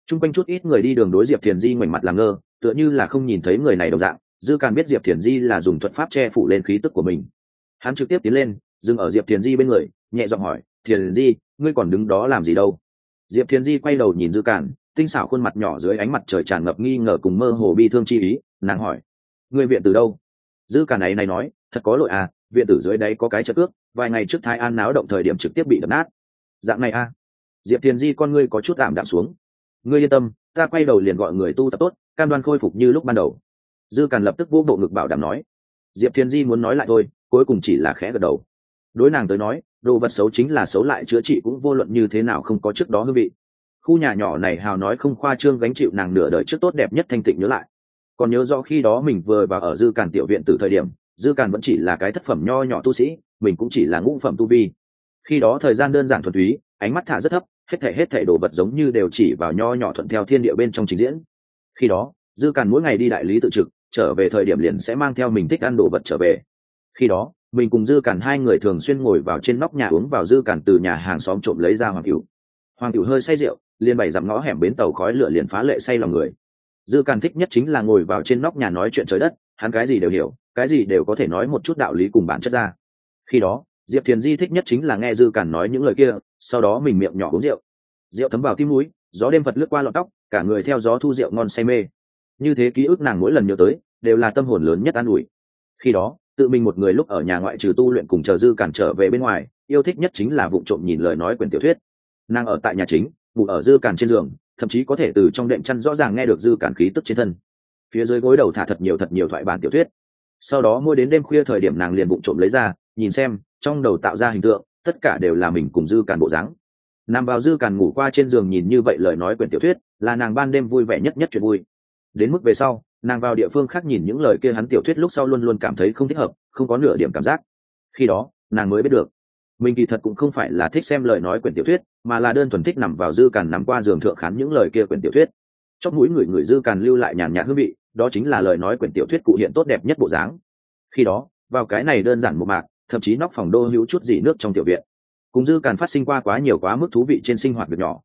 T r u n g quanh chút ít người đi đường đối diệp thiền di ngoảnh mặt làm ngơ, tựa như là không nhìn thấy người này đồng dạng. Dư càn biết diệp thiền di là dùng thuật pháp che phủ lên khí tức của mình. Hắn trực tiếp tiến lên dừng ở diệp thiền di bên người, nhẹ giọng hỏi, thiền di, ngươi còn đứng đó làm gì đâu? Diệp thiền di quay đầu nhìn dư càn, tinh xảo khuôn mặt nhỏ dưới ánh mặt trời tràn ngập nghi ngờ cùng mơ hồ bi thương chi ý, nàng hỏi, ngươi viện từ đâu? Dư càn ấy này nói, thật có lỗi à viện tử dưới đấy có cái chất ước, vài ngày trước thái an náo động thời điểm trực tiếp bị đập nát. Dạng này à? diệp thiền di con ngươi có chút tạm đạm xuống, ngươi yên tâm, ta quay đầu liền gọi người tu tập tốt, cam đoan khôi phục như lúc ban đầu. Dư càn lập tức vô bộ ngực bảo đảm nói. Diệp thiền di muốn nói lại thôi, cuối cùng chỉ là khẽ gật đầu đối nàng tới nói, đồ vật xấu chính là xấu lại chữa trị cũng vô luận như thế nào không có trước đó hương vị. Khu nhà nhỏ này hào nói không khoa trương gánh chịu nàng nửa đời trước tốt đẹp nhất thanh tịnh nhớ lại. Còn nhớ rõ khi đó mình vừa vào ở dư càn tiểu viện từ thời điểm, dư càn vẫn chỉ là cái thất phẩm nho nhỏ tu sĩ, mình cũng chỉ là ngũ phẩm tu vi. Khi đó thời gian đơn giản thuần túy, ánh mắt thả rất thấp, hết thể hết thể đồ vật giống như đều chỉ vào nho nhỏ thuận theo thiên địa bên trong trình diễn. Khi đó, dư càn mỗi ngày đi đại lý tự trực, trở về thời điểm liền sẽ mang theo mình thích ăn đồ vật trở về. Khi đó mình cùng dư cản hai người thường xuyên ngồi vào trên nóc nhà uống vào dư cản từ nhà hàng xóm trộm lấy ra hoàng cửu. Hoàng cửu hơi say rượu, liền bày dặm ngõ hẻm bến tàu khói lửa liền phá lệ say lòng người. Dư cản thích nhất chính là ngồi vào trên nóc nhà nói chuyện trời đất, hắn cái gì đều hiểu, cái gì đều có thể nói một chút đạo lý cùng bản chất ra. Khi đó, diệp thiền di thích nhất chính là nghe dư cản nói những lời kia, sau đó mình miệng nhỏ uống rượu. Rượu thấm vào tim mũi, gió đêm vật lướt qua lọn tóc, cả người theo gió thu rượu ngon say mê. Như thế ký ức nàng mỗi lần nhớ tới, đều là tâm hồn lớn nhất an ủi. Khi đó tự mình một người lúc ở nhà ngoại trừ tu luyện cùng chờ dư cản trở về bên ngoài, yêu thích nhất chính là vụ trộm nhìn lời nói quyển tiểu thuyết. Nàng ở tại nhà chính, ngủ ở dư cản trên giường, thậm chí có thể từ trong đệm chăn rõ ràng nghe được dư cản khí tức trên thân. Phía dưới gối đầu thả thật nhiều thật nhiều thoại bản tiểu thuyết. Sau đó mua đến đêm khuya thời điểm nàng liền vụ trộm lấy ra, nhìn xem, trong đầu tạo ra hình tượng, tất cả đều là mình cùng dư càn bộ dáng. Nằm vào dư càn ngủ qua trên giường nhìn như vậy lời nói quyển tiểu thuyết, là nàng ban đêm vui vẻ nhất nhất chuyện vui. Đến mức về sau nàng vào địa phương khác nhìn những lời kia hắn tiểu thuyết lúc sau luôn luôn cảm thấy không thích hợp, không có nửa điểm cảm giác. Khi đó, nàng mới biết được, mình kỳ thật cũng không phải là thích xem lời nói quyển tiểu thuyết, mà là đơn thuần thích nằm vào dư càn nằm qua giường thượng khán những lời kia quyển tiểu thuyết. Trong mũi người người dư càn lưu lại nhàn nhạt hương vị, đó chính là lời nói quyển tiểu thuyết cụ hiện tốt đẹp nhất bộ dáng. Khi đó, vào cái này đơn giản một mạc, thậm chí nóc phòng đô hữu chút gì nước trong tiểu viện. Cùng dư càn phát sinh qua quá nhiều quá mức thú vị trên sinh hoạt việc nhỏ.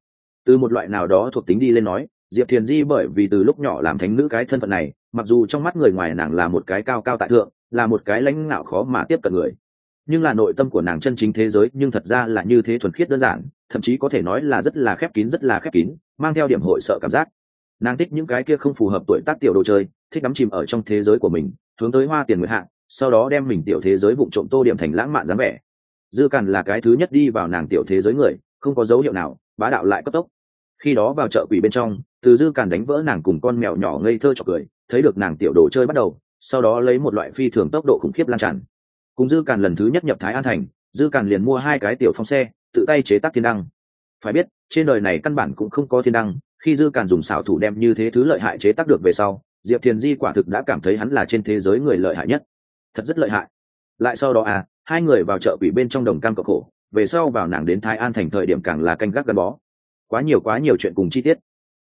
Từ một loại nào đó thuộc tính đi lên nói diệp thiền di bởi vì từ lúc nhỏ làm thánh nữ cái thân phận này, mặc dù trong mắt người ngoài nàng là một cái cao cao tại thượng, là một cái lãnh ngạo khó mà tiếp cận người. Nhưng là nội tâm của nàng chân chính thế giới nhưng thật ra là như thế thuần khiết đơn giản, thậm chí có thể nói là rất là khép kín, rất là khép kín, mang theo điểm hội sợ cảm giác. Nàng thích những cái kia không phù hợp tuổi tác tiểu đồ chơi, thích đắm chìm ở trong thế giới của mình, hướng tới hoa tiền nguyệt hạng sau đó đem mình tiểu thế giới vụ trộm tô điểm thành lãng mạn dáng vẻ. Dư càn là cái thứ nhất đi vào nàng tiểu thế giới người, không có dấu hiệu nào, bá đạo lại cấp tốc. Khi đó vào chợ quỷ bên trong từ dư càn đánh vỡ nàng cùng con mèo nhỏ ngây thơ chọc cười, thấy được nàng tiểu đồ chơi bắt đầu, sau đó lấy một loại phi thường tốc độ khủng khiếp lan tràn. Cùng dư càn lần thứ nhất nhập thái an thành, dư càn liền mua hai cái tiểu phong xe, tự tay chế tác thiên đăng. Phải biết, trên đời này căn bản cũng không có thiên đăng, khi dư càn dùng xảo thủ đem như thế thứ lợi hại chế tác được về sau, diệp thiền di quả thực đã cảm thấy hắn là trên thế giới người lợi hại nhất. Thật rất lợi hại. Lại sau đó à hai người vào chợ quỷ bên trong đồng cam cộng khổ, về sau vào nàng đến thái an thành thời điểm càng là canh gác gắn bó. Quá nhiều quá nhiều chuyện cùng chi tiết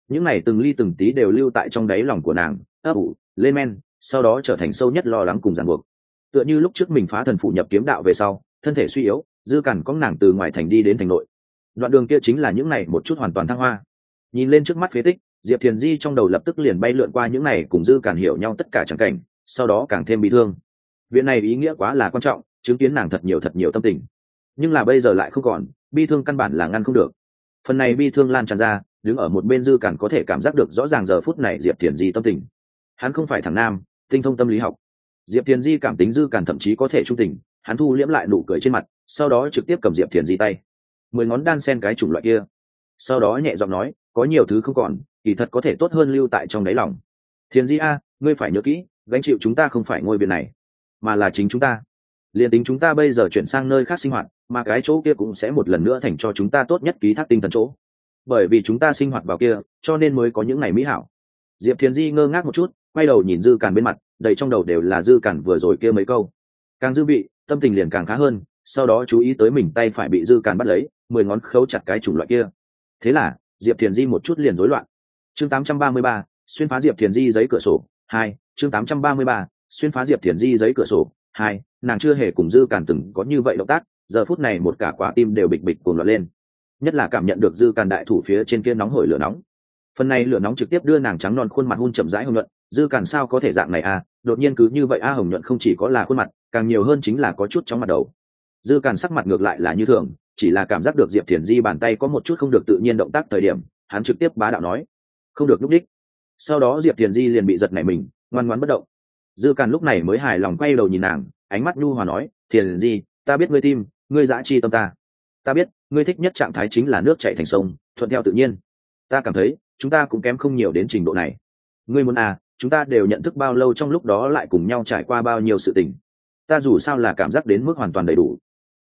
những này từng ly từng tí đều lưu tại trong đáy lòng của nàng, ấp ủ, lên men, sau đó trở thành sâu nhất lo lắng cùng ràng buộc. Tựa như lúc trước mình phá thần phụ nhập kiếm đạo về sau, thân thể suy yếu, dư cằn có nàng từ ngoài thành đi đến thành nội. Đoạn đường kia chính là những này một chút hoàn toàn thăng hoa. Nhìn lên trước mắt phế tích, diệp thiền di trong đầu lập tức liền bay lượn qua những này cùng dư cản hiểu nhau tất cả trắng cảnh, sau đó càng thêm bị thương. Viện này ý nghĩa quá là quan trọng, chứng kiến nàng thật nhiều thật nhiều tâm tình. Nhưng là bây giờ lại không còn, bi thương căn bản là ngăn không được. Phần này bi thương lan tràn ra đứng ở một bên dư cản có thể cảm giác được rõ ràng giờ phút này diệp thiền di tâm tình. Hắn không phải thằng nam, tinh thông tâm lý học. Diệp thiền di cảm tính dư cản thậm chí có thể trung tình, hắn thu liễm lại nụ cười trên mặt, sau đó trực tiếp cầm diệp thiền di tay. Mười ngón đan sen cái chủng loại kia. Sau đó nhẹ giọng nói, có nhiều thứ không còn, kỳ thật có thể tốt hơn lưu tại trong đáy lòng. Thiền di a, ngươi phải nhớ kỹ, gánh chịu chúng ta không phải ngôi viện này, mà là chính chúng ta. Liền tính chúng ta bây giờ chuyển sang nơi khác sinh hoạt, mà cái chỗ kia cũng sẽ một lần nữa thành cho chúng ta tốt nhất ký thác tinh thần chỗ bởi vì chúng ta sinh hoạt vào kia cho nên mới có những ngày mỹ hảo. Diệp thiền di ngơ ngác một chút quay đầu nhìn dư càn bên mặt đầy trong đầu đều là dư càn vừa rồi kia mấy câu. Càng dư vị tâm tình liền càng khá hơn sau đó chú ý tới mình tay phải bị dư càn bắt lấy mười ngón khấu chặt cái chủng loại kia. Thế là diệp thiền di một chút liền rối loạn. Chương 833, xuyên phá diệp thiền di giấy cửa sổ hai chương 833, xuyên phá diệp thiền di giấy cửa sổ hai nàng chưa hề cùng dư càn từng có như vậy động tác giờ phút này một cả quả tim đều bịch bịch cuồng loạn lên nhất là cảm nhận được dư càn đại thủ phía trên kia nóng hổi lửa nóng. Phần này lửa nóng trực tiếp đưa nàng trắng non khuôn mặt hun chậm rãi hồng nhuận, dư càn sao có thể dạng này à? Đột nhiên cứ như vậy a, hồng nhuận không chỉ có là khuôn mặt, càng nhiều hơn chính là có chút trong mặt đầu. Dư càn sắc mặt ngược lại là như thường, chỉ là cảm giác được diệp thiền di bàn tay có một chút không được tự nhiên động tác thời điểm, hắn trực tiếp bá đạo nói, không được núp đích. Sau đó diệp thiền di liền bị giật nảy mình, ngoan ngoãn bất động. Dư càn lúc này mới hài lòng quay đầu nhìn nàng, ánh mắt nhu hòa nói, thiền di, ta biết ngươi tim, ngươi dã chi tâm ta ta biết, ngươi thích nhất trạng thái chính là nước chạy thành sông, thuận theo tự nhiên. Ta cảm thấy, chúng ta cũng kém không nhiều đến trình độ này. Ngươi muốn à chúng ta đều nhận thức bao lâu trong lúc đó lại cùng nhau trải qua bao nhiêu sự tình. Ta dù sao là cảm giác đến mức hoàn toàn đầy đủ.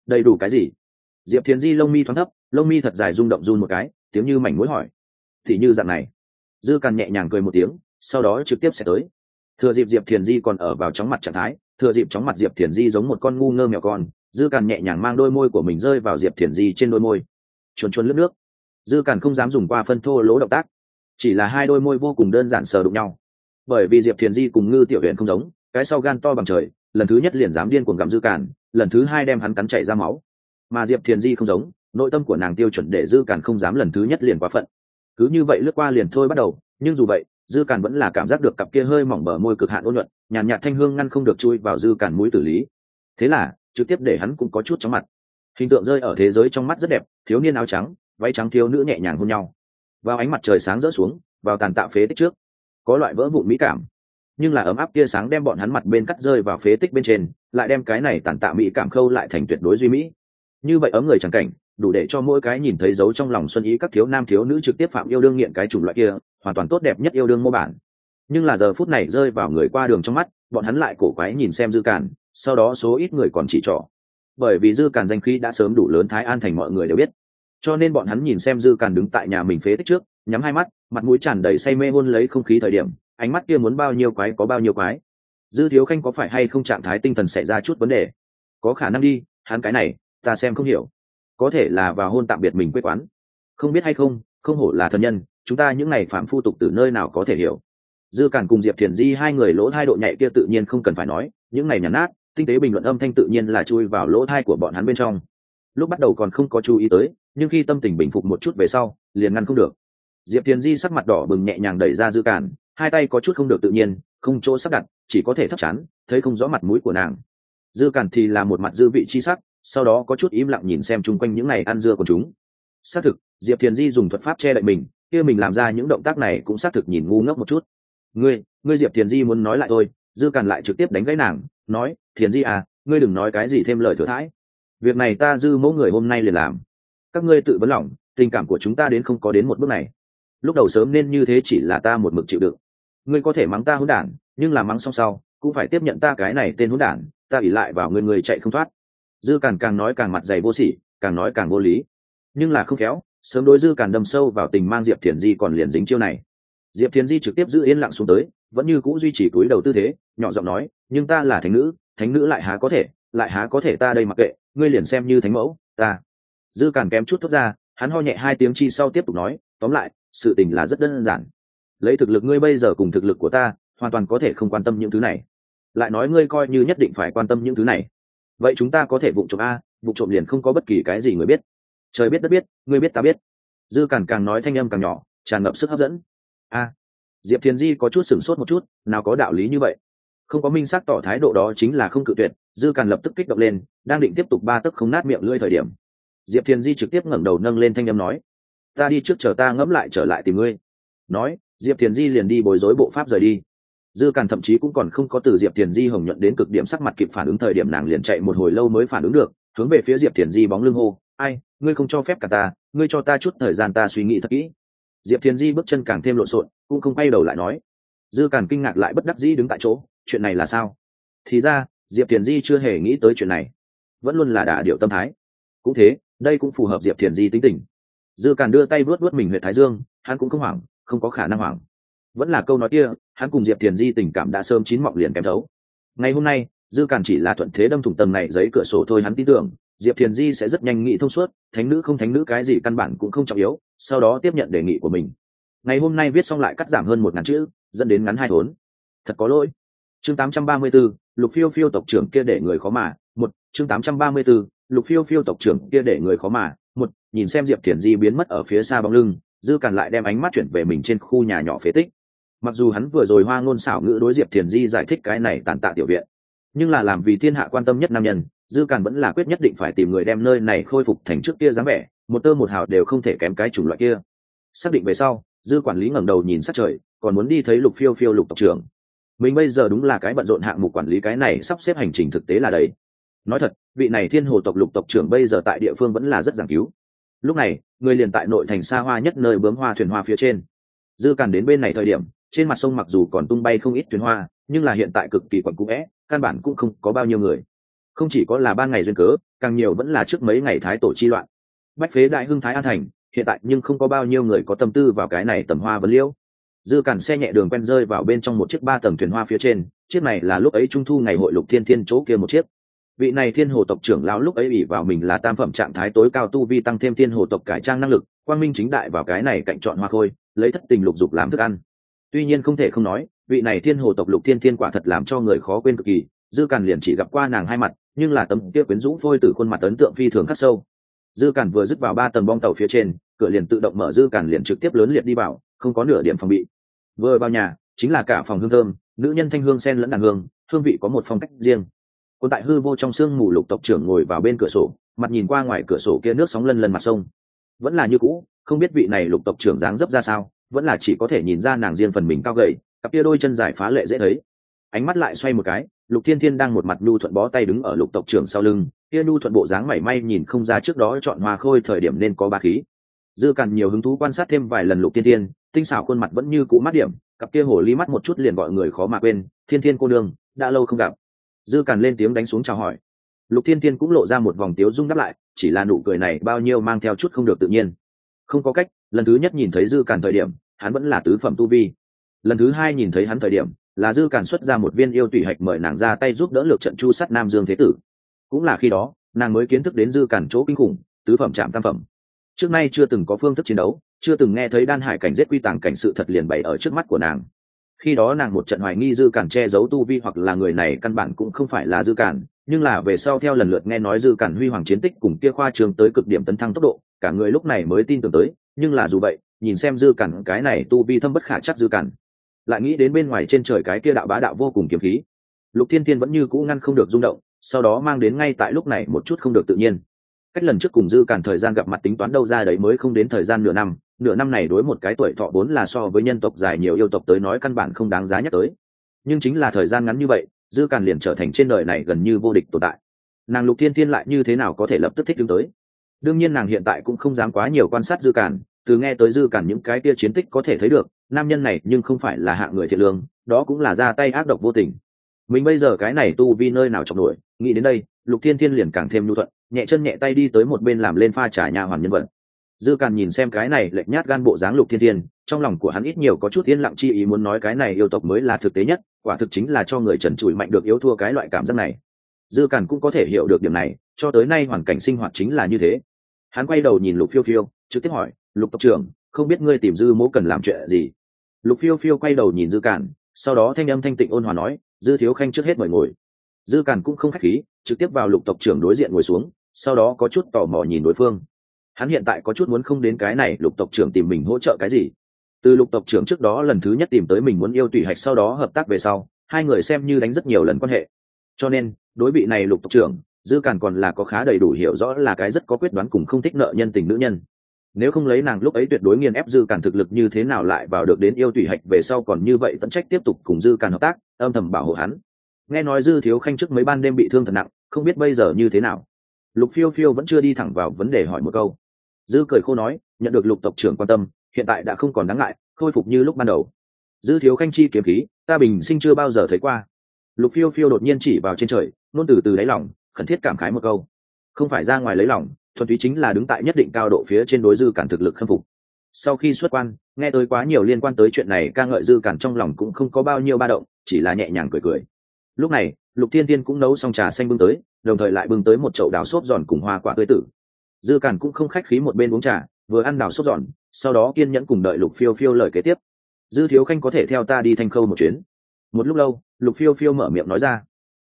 Đầy đủ cái gì? Diệp thiền di lông mi thoáng thấp, lông mi thật dài rung động run một cái, tiếng như mảnh mối hỏi. Thì như dạng này. Dư càn nhẹ nhàng cười một tiếng, sau đó trực tiếp sẽ tới. Thừa dịp diệp thiền di còn ở vào chóng mặt trạng thái, thừa dịp chóng mặt diệp thiền di giống một con ngu ngơ mèo con dư càn nhẹ nhàng mang đôi môi của mình rơi vào diệp thiền di trên đôi môi. Chuồn chuồn lướt nước. Dư càn không dám dùng qua phân thô lỗ động tác. Chỉ là hai đôi môi vô cùng đơn giản sờ đụng nhau. Bởi vì diệp thiền di cùng ngư tiểu huyện không giống cái sau gan to bằng trời lần thứ nhất liền dám điên cuồng gặm dư càn lần thứ hai đem hắn cắn chảy ra máu. Mà diệp thiền di không giống nội tâm của nàng tiêu chuẩn để dư càn không dám lần thứ nhất liền quá phận. Cứ như vậy lướt qua liền thôi bắt đầu nhưng dù vậy dư càn vẫn là cảm giác được cặp kia hơi mỏng bờ môi cực hạn ôn nhuận nhàn nhạt, nhạt thanh hương ngăn không được chui vào dư càn mũi tử lý. Thế là trực tiếp để hắn cũng có chút chóng mặt. Hình tượng rơi ở thế giới trong mắt rất đẹp, thiếu niên áo trắng, váy trắng thiếu nữ nhẹ nhàng hôn nhau. Vào ánh mặt trời sáng rỡ xuống, vào tàn tạo phế tích trước, có loại vỡ vụn mỹ cảm. Nhưng là ấm áp kia sáng đem bọn hắn mặt bên cắt rơi vào phế tích bên trên, lại đem cái này tàn tạ mỹ cảm khâu lại thành tuyệt đối duy mỹ. Như vậy ấm người chẳng cảnh, đủ để cho mỗi cái nhìn thấy dấu trong lòng xuân ý các thiếu nam thiếu nữ trực tiếp phạm yêu đương nghiện cái chủng loại kia, hoàn toàn tốt đẹp nhất yêu đương mô bản. Nhưng là giờ phút này rơi vào người qua đường trong mắt, bọn hắn lại cổ quái nhìn xem dư cản sau đó số ít người còn chỉ trỏ. Bởi vì dư càn danh khí đã sớm đủ lớn thái an thành mọi người đều biết. Cho nên bọn hắn nhìn xem dư càn đứng tại nhà mình phế tích trước, nhắm hai mắt, mặt mũi tràn đầy say mê hôn lấy không khí thời điểm, ánh mắt kia muốn bao nhiêu quái có bao nhiêu quái. Dư thiếu khanh có phải hay không trạng thái tinh thần xảy ra chút vấn đề? Có khả năng đi, hắn cái này, ta xem không hiểu. Có thể là vào hôn tạm biệt mình quê quán. Không biết hay không không hổ là thần nhân, chúng ta những ngày phạm phu tục từ nơi nào có thể hiểu. Dư cản cùng diệp thiền di hai người lỗ hai độ nhạy kia tự nhiên không cần phải nói, những ngày nhàn nát tinh tế bình luận âm thanh tự nhiên là chui vào lỗ thai của bọn hắn bên trong. Lúc bắt đầu còn không có chú ý tới, nhưng khi tâm tình bình phục một chút về sau, liền ngăn không được. Diệp thiền di sắc mặt đỏ bừng nhẹ nhàng đẩy ra dư cản, hai tay có chút không được tự nhiên, không chỗ sắp đặt, chỉ có thể thấp chán, thấy không rõ mặt mũi của nàng. Dư cản thì là một mặt dư vị chi sắc, sau đó có chút im lặng nhìn xem chung quanh những ngày ăn dưa của chúng. Xác thực, diệp thiền di dùng thuật pháp che đậy mình, kia mình làm ra những động tác này cũng xác thực nhìn ngu ngốc một chút. Ngươi ngươi diệp thiền di muốn nói lại thôi. Dư cản lại trực tiếp đánh gãy nàng nói, thiền di à ngươi đừng nói cái gì thêm lời thừa thãi. Việc này ta dư mẫu người hôm nay liền làm. Các ngươi tự vấn lòng, tình cảm của chúng ta đến không có đến một bước này. Lúc đầu sớm nên như thế chỉ là ta một mực chịu đựng. Ngươi có thể mắng ta hỗn đản, nhưng là mắng xong sau, cũng phải tiếp nhận ta cái này tên hỗn đản, ta ỉ lại vào người người chạy không thoát. Dư càn càng nói càng mặt dày vô sỉ, càng nói càng vô lý. Nhưng là không khéo, sớm đối dư càn đâm sâu vào tình mang diệp thiền di còn liền dính chiêu này. Diệp thiền di trực tiếp giữ yên lặng xuống tới, vẫn như c ũ duy trì túi đầu tư thế, nhỏ giọng nói nhưng ta là thánh nữ thánh nữ lại há có thể, lại há có thể ta đây mặc kệ, ngươi liền xem như thánh mẫu, ta. Dư càn kém chút thốt ra, hắn ho nhẹ hai tiếng chi sau tiếp tục nói, tóm lại, sự tình là rất đơn giản. Lấy thực lực ngươi bây giờ cùng thực lực của ta, hoàn toàn có thể không quan tâm những thứ này. Lại nói ngươi coi như nhất định phải quan tâm những thứ này. Vậy chúng ta có thể vụ trộm a vụ trộm liền không có bất kỳ cái gì người biết. Trời biết đất biết, ngươi biết ta biết. Dư càng càng nói thanh âm càng nhỏ, tràn ngập sức hấp dẫn. A, diệp thiền di có chút sửng sốt một chút, nào có đạo lý như vậy? Không có minh xác tỏ thái độ đó chính là không cự tuyệt, dư càn lập tức kích động lên, đang định tiếp tục ba tấc không nát miệng lưỡi thời điểm. Diệp thiền di trực tiếp ngẩng đầu nâng lên thanh âm nói, ta đi trước chờ ta ngẫm lại trở lại tìm ngươi. Nói, diệp thiền di liền đi bối rối bộ pháp rời đi. Dư càn thậm chí cũng còn không có từ diệp thiền di hồng nhuận đến cực điểm sắc mặt kịp phản ứng thời điểm nàng liền chạy một hồi lâu mới phản ứng được, hướng về phía diệp thiền di bóng lưng hô, ai, ngươi không cho phép cả ta, ngươi cho ta chút thời gian ta suy nghĩ thật kỹ. Diệp thiền di bước chân càng thêm lộn xộn, cũng không quay đầu lại nói. Dư càn kinh ngạc lại bất đắc dĩ đứng tại chỗ chuyện này là sao? Thì ra, diệp thiền di chưa hề nghĩ tới chuyện này. Vẫn luôn là đả điệu tâm thái. Cũng thế, đây cũng phù hợp diệp thiền di tính tình. Dư càn đưa tay vuốt vuốt mình huyện thái dương, hắn cũng không hoảng, không có khả năng hoảng. Vẫn là câu nói kia, hắn cùng diệp thiền di tình cảm đã sớm chín mọng liền kém thấu. Ngày hôm nay, dư càn chỉ là thuận thế đâm thủng tầng này giấy cửa sổ thôi hắn tin tưởng, diệp thiền di sẽ rất nhanh nghĩ thông suốt, thánh nữ không thánh nữ cái gì căn bản cũng không trọng yếu, sau đó tiếp nhận đề nghị của mình. Ngày hôm nay viết xong lại cắt giảm hơn một ngàn chữ, dẫn đến ngắn hai thốn thật có lỗi chương 834, lục phiêu phiêu tộc trưởng kia để người khó mà một chương 834, lục phiêu phiêu tộc trưởng kia để người khó mà một nhìn xem diệp thiền di biến mất ở phía xa bóng lưng dư càn lại đem ánh mắt chuyển về mình trên khu nhà nhỏ phế tích. Mặc dù hắn vừa rồi hoa ngôn xảo ngữ đối diệp thiền di giải thích cái này tàn tạ tiểu viện nhưng là làm vì thiên hạ quan tâm nhất nam nhân dư càn vẫn là quyết nhất định phải tìm người đem nơi này khôi phục thành trước kia dáng vẻ một tơ một hào đều không thể kém cái chủng loại kia. Xác định về sau dư quản lý ngẩng đầu nhìn sát trời còn muốn đi thấy lục phiêu phiêu lục tộc trưởng mình bây giờ đúng là cái bận rộn hạng mục quản lý cái này sắp xếp hành trình thực tế là đấy. Nói thật, vị này thiên hồ tộc lục tộc trưởng bây giờ tại địa phương vẫn là rất giảng cứu. Lúc này, người liền tại nội thành xa hoa nhất nơi bướm hoa thuyền hoa phía trên. Dư càn đến bên này thời điểm, trên mặt sông mặc dù còn tung bay không ít thuyền hoa, nhưng là hiện tại cực kỳ quẩn cũ vẽ, căn bản cũng không có bao nhiêu người. Không chỉ có là ban ngày duyên cớ, càng nhiều vẫn là trước mấy ngày thái tổ chi loạn. Bách phế đại hưng thái an thành, hiện tại nhưng không có bao nhiêu người có tâm tư vào cái này tầm hoa vấn liêu dư cản xe nhẹ đường quen rơi vào bên trong một chiếc ba tầng thuyền hoa phía trên, chiếc này là lúc ấy trung thu ngày hội lục thiên thiên chỗ kia một chiếc. Vị này thiên hồ tộc trưởng lão lúc ấy ủy vào mình là tam phẩm trạng thái tối cao tu vi tăng thêm thiên hồ tộc cải trang năng lực, quang minh chính đại vào cái này cạnh chọn hoa khôi, lấy thất tình lục dục làm thức ăn. Tuy nhiên không thể không nói, vị này thiên hồ tộc lục thiên thiên quả thật làm cho người khó quên cực kỳ, dư càn liền chỉ gặp qua nàng hai mặt, nhưng là tấm kia quyến rũ phôi từ khuôn mặt ấn tượng phi thường khắc sâu. Dư càn vừa dứt vào ba tầng bong tàu phía trên, cửa liền tự động mở, dư càn liền trực tiếp lớn liệt đi vào, không có nửa điểm phòng bị vừa vào nhà, chính là cả phòng hương thơm, nữ nhân thanh hương sen lẫn đàn hương hương vị có một phong cách riêng. Còn tại hư vô trong sương mù lục tộc trưởng ngồi vào bên cửa sổ, mặt nhìn qua ngoài cửa sổ kia nước sóng lân lần mặt sông. Vẫn là như cũ, không biết vị này lục tộc trưởng dáng dấp ra sao, vẫn là chỉ có thể nhìn ra nàng riêng phần mình cao gầy, cặp kia đôi chân dài phá lệ dễ thấy. Ánh mắt lại xoay một cái, lục thiên thiên đang một mặt nhu thuận bó tay đứng ở lục tộc trưởng sau lưng, kia nhu thuận bộ dáng mảy may nhìn không ra trước đó chọn hoa khôi thời điểm nên có ba khí. Dư cằn nhiều hứng thú quan sát thêm vài lần lục thiên thiên tinh xảo khuôn mặt vẫn như cũ mắt điểm, cặp kia hồ ly mắt một chút liền gọi người khó mà quên, thiên thiên cô đương đã lâu không gặp. Dư càn lên tiếng đánh xuống chào hỏi. Lục thiên thiên cũng lộ ra một vòng tiếu rung đáp lại, chỉ là nụ cười này bao nhiêu mang theo chút không được tự nhiên. Không có cách, lần thứ nhất nhìn thấy dư càn thời điểm, hắn vẫn là tứ phẩm tu vi. Lần thứ hai nhìn thấy hắn thời điểm, là dư càn xuất ra một viên yêu tùy hạch mời nàng ra tay giúp đỡ lược trận chu sắt nam dương thế tử. Cũng là khi đó, nàng mới kiến thức đến dư càn chỗ kinh khủng, tứ phẩm trạm tam phẩm trước nay chưa từng có phương thức chiến đấu, chưa từng nghe thấy đan hải cảnh giết quy tàng cảnh sự thật liền bày ở trước mắt của nàng. Khi đó nàng một trận hoài nghi dư cản che giấu tu vi hoặc là người này căn bản cũng không phải là dư cản, nhưng là về sau theo lần lượt nghe nói dư cản huy hoàng chiến tích cùng kia khoa trường tới cực điểm tấn thăng tốc độ, cả người lúc này mới tin tưởng tới, nhưng là dù vậy, nhìn xem dư cản cái này tu vi thâm bất khả chắc dư cản, lại nghĩ đến bên ngoài trên trời cái kia đạo bá đạo vô cùng kiếm khí. Lục thiên thiên vẫn như cũ ngăn không được rung động, sau đó mang đến ngay tại lúc này một chút không được tự nhiên cách lần trước cùng dư cản thời gian gặp mặt tính toán đâu ra đấy mới không đến thời gian nửa năm nửa năm này đối một cái tuổi thọ vốn là so với nhân tộc dài nhiều yêu tộc tới nói căn bản không đáng giá nhắc tới. Nhưng chính là thời gian ngắn như vậy, dư càn liền trở thành trên đời này gần như vô địch tồn tại. Nàng lục thiên thiên lại như thế nào có thể lập tức thích đứng tới? Đương nhiên nàng hiện tại cũng không dám quá nhiều quan sát dư càn từ nghe tới dư càn những cái tia chiến tích có thể thấy được, nam nhân này nhưng không phải là hạng người thiện lương, đó cũng là ra tay ác độc vô tình. Mình bây giờ cái này tu vi nơi nào chọc nổi, nghĩ đến đây, lục thiên thiên liền càng thêm nhu thuận nhẹ chân nhẹ tay đi tới một bên làm lên pha trà nhà hoàn nhân vật. Dư càn nhìn xem cái này lệch nhát gan bộ dáng lục thiên thiên, trong lòng của hắn ít nhiều có chút yên lặng chi ý muốn nói cái này yêu tộc mới là thực tế nhất, quả thực chính là cho người trần trụi mạnh được yếu thua cái loại cảm giác này. Dư càn cũng có thể hiểu được điểm này, cho tới nay hoàn cảnh sinh hoạt chính là như thế. Hắn quay đầu nhìn lục phiêu phiêu, trực tiếp hỏi, lục tộc trưởng, không biết ngươi tìm dư mỗ cần làm chuyện gì? Lục phiêu phiêu quay đầu nhìn dư càn, sau đó thanh âm thanh tịnh ôn hòa nói, dư thiếu khanh trước hết mời ngồi. Dư càn cũng không k h á c h khí, trực tiếp vào lục tộc trưởng đối diện ngồi xuống sau đó có chút tò mò nhìn đối phương. Hắn hiện tại có chút muốn không đến cái này, lục tộc trưởng tìm mình hỗ trợ cái gì? Từ lục tộc trưởng trước đó lần thứ nhất tìm tới mình muốn yêu tùy hạch sau đó hợp tác về sau, hai người xem như đánh rất nhiều lần quan hệ. Cho nên, đối bị này lục tộc trưởng, dư càn còn là có khá đầy đủ hiểu rõ là cái rất có quyết đoán cùng không thích nợ nhân tình nữ nhân. Nếu không lấy nàng lúc ấy tuyệt đối nghiền ép dư càn thực lực như thế nào lại vào được đến yêu tùy hạch về sau còn như vậy tận trách tiếp tục cùng dư càn hợp tác, âm thầm bảo hộ hắn. Nghe nói dư thiếu khanh trước mấy ban đêm bị thương thật nặng, không biết bây giờ như thế nào lục phiêu phiêu vẫn chưa đi thẳng vào vấn đề hỏi một câu. Dư cười khô nói, nhận được lục tộc trưởng quan tâm, hiện tại đã không còn đáng ngại, khôi phục như lúc ban đầu. Dư thiếu khanh chi kiếm khí, ta bình sinh chưa bao giờ thấy qua. Lục phiêu phiêu đột nhiên chỉ vào trên trời nôn từ từ đáy lòng, khẩn thiết cảm khái một câu. Không phải ra ngoài lấy lòng, thuần túy chính là đứng tại nhất định cao độ phía trên đối dư cản thực lực khâm phục. Sau khi xuất quan, nghe tới quá nhiều liên quan tới chuyện này, ca ngợi dư cản trong lòng cũng không có bao nhiêu ba động, chỉ là nhẹ nhàng cười cười lúc này, lục thiên tiên cũng nấu xong trà xanh bưng tới, đồng thời lại bưng tới một chậu đào xốp giòn cùng hoa quả tươi tử. Dư cản cũng không khách khí một bên uống trà, vừa ăn đào xốp giòn, sau đó kiên nhẫn cùng đợi lục phiêu phiêu lời kế tiếp. Dư thiếu khanh có thể theo ta đi thanh khâu một chuyến. Một lúc lâu, lục phiêu phiêu mở miệng nói ra.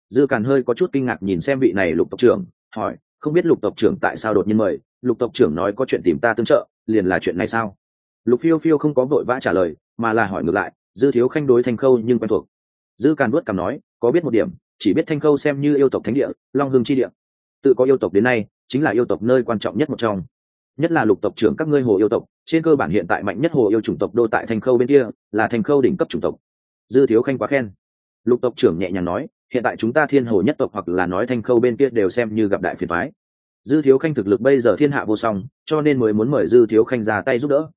Dư càn hơi có chút kinh ngạc nhìn xem vị này lục tộc trưởng, hỏi, không biết lục tộc trưởng tại sao đột nhiên mời? Lục tộc trưởng nói có chuyện tìm ta tương trợ, liền là chuyện này sao? Lục phiêu phiêu không có vội vã trả lời, mà là hỏi ngược lại, dư thiếu khanh đối thanh khâu nhưng quen thuộc dư càn vuốt cằm nói, có biết một điểm, chỉ biết thanh khâu xem như yêu tộc thánh địa, long hương chi địa. Tự có yêu tộc đến nay, chính là yêu tộc nơi quan trọng nhất một trong. Nhất là lục tộc trưởng các ngươi hồ yêu tộc, trên cơ bản hiện tại mạnh nhất hồ yêu chủng tộc đô tại thanh khâu bên kia, là thanh khâu đỉnh cấp chủng tộc. Dư thiếu khanh quá khen. Lục tộc trưởng nhẹ nhàng nói, hiện tại chúng ta thiên hồ nhất tộc hoặc là nói thanh khâu bên kia đều xem như gặp đại phiền thoái dư thiếu khanh thực lực bây giờ thiên hạ vô song, cho nên mới muốn mời dư thiếu khanh ra tay giúp đỡ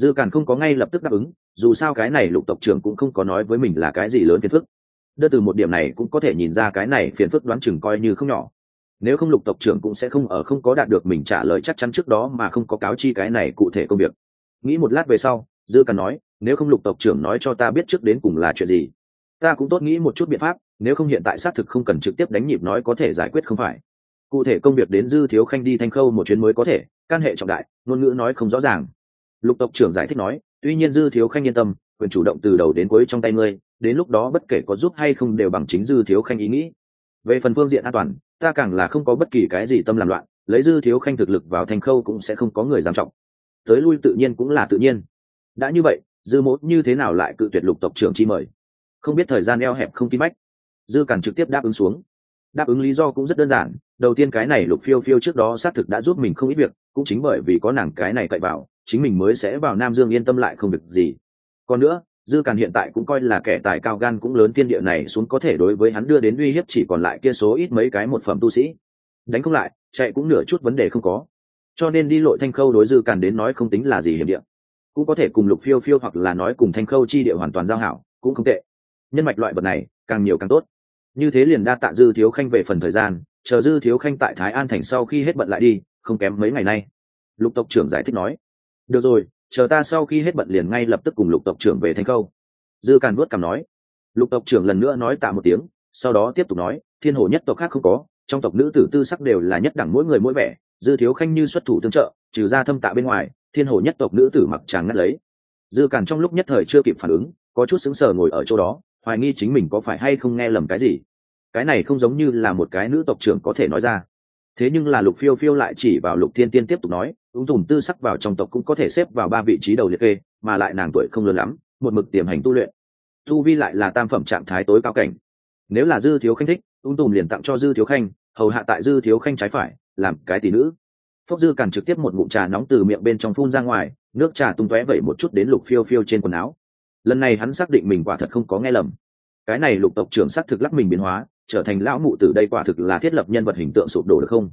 dư càn không có ngay lập tức đáp ứng, dù sao cái này lục tộc trưởng cũng không có nói với mình là cái gì lớn phiền phức. Đưa từ một điểm này cũng có thể nhìn ra cái này phiền phức đoán chừng coi như không nhỏ. Nếu không lục tộc trưởng cũng sẽ không ở không có đạt được mình trả lời chắc chắn trước đó mà không có cáo chi cái này cụ thể công việc. Nghĩ một lát về sau, dư càn nói, nếu không lục tộc trưởng nói cho ta biết trước đến cùng là chuyện gì, ta cũng tốt nghĩ một chút biện pháp, nếu không hiện tại xác thực không cần trực tiếp đánh nhịp nói có thể giải quyết không phải. Cụ thể công việc đến dư thiếu khanh đi thanh khâu một chuyến mới có thể, can hệ trọng đại, ngôn ngữ nói không rõ ràng lục tộc trưởng giải thích nói, tuy nhiên dư thiếu khanh yên tâm, quyền chủ động từ đầu đến cuối trong tay ngươi, đến lúc đó bất kể có giúp hay không đều bằng chính dư thiếu khanh ý nghĩ. Về phần phương diện an toàn, ta càng là không có bất kỳ cái gì tâm làm loạn, lấy dư thiếu khanh thực lực vào thành khâu cũng sẽ không có người dám trọng. Tới lui tự nhiên cũng là tự nhiên. Đã như vậy, dư mốt như thế nào lại cự tuyệt lục tộc trưởng chi mời? Không biết thời gian eo hẹp không kín bách dư càn trực tiếp đáp ứng xuống. Đáp ứng lý do cũng rất đơn giản, đầu tiên cái này lục phiêu phiêu trước đó xác thực đã giúp mình không ít việc, cũng chính bởi vì có nàng cái này cậy vào chính mình mới sẽ vào nam dương yên tâm lại không việc gì. Còn nữa, dư càn hiện tại cũng coi là kẻ tài cao gan cũng lớn tiên địa này xuống có thể đối với hắn đưa đến uy hiếp chỉ còn lại kia số ít mấy cái một phẩm tu sĩ. Đánh không lại, chạy cũng nửa chút vấn đề không có. Cho nên đi lội thanh khâu đối dư càn đến nói không tính là gì hiểm địa. Cũng có thể cùng lục phiêu phiêu hoặc là nói cùng thanh khâu chi địa hoàn toàn giao hảo, cũng không tệ. Nhân mạch loại vật này, càng nhiều càng tốt. Như thế liền đa tạ dư thiếu khanh về phần thời gian, chờ dư thiếu khanh tại thái an thành sau khi hết bận lại đi, không kém mấy ngày nay. Lục tộc trưởng giải thích nói được rồi, chờ ta sau khi hết bận liền ngay lập tức cùng lục tộc trưởng về thành khâu. Dư càn vuốt cằm nói. Lục tộc trưởng lần nữa nói tạ một tiếng, sau đó tiếp tục nói, thiên hồ nhất tộc khác không có, trong tộc nữ tử tư sắc đều là nhất đẳng mỗi người mỗi vẻ, dư thiếu khanh như xuất thủ tương trợ, trừ ra thâm tạ bên ngoài, thiên hồ nhất tộc nữ tử mặc tràng ngắt lấy. Dư càn trong lúc nhất thời chưa kịp phản ứng, có chút sững sờ ngồi ở chỗ đó, hoài nghi chính mình có phải hay không nghe lầm cái gì. Cái này không giống như là một cái nữ tộc trưởng có thể nói ra thế nhưng là lục phiêu phiêu lại chỉ vào lục thiên tiên tiếp tục nói ung tùm tư sắc vào trong tộc cũng có thể xếp vào ba vị trí đầu liệt kê, mà lại nàng tuổi không lớn lắm, một mực tiềm hành tu luyện. Tu vi lại là tam phẩm trạng thái tối cao cảnh. Nếu là dư thiếu khanh thích ung tùm liền tặng cho dư thiếu khanh, hầu hạ tại dư thiếu khanh trái phải, làm cái tỷ nữ. Phúc dư càn trực tiếp một ngụm trà nóng từ miệng bên trong phun ra ngoài, nước trà tung tóe vẩy một chút đến lục phiêu phiêu trên quần áo. Lần này hắn xác định mình quả thật không có nghe lầm. Cái này lục tộc trưởng xác thực lắc mình biến hóa trở thành lão mụ từ đây quả thực là thiết lập nhân vật hình tượng sụp đổ được không?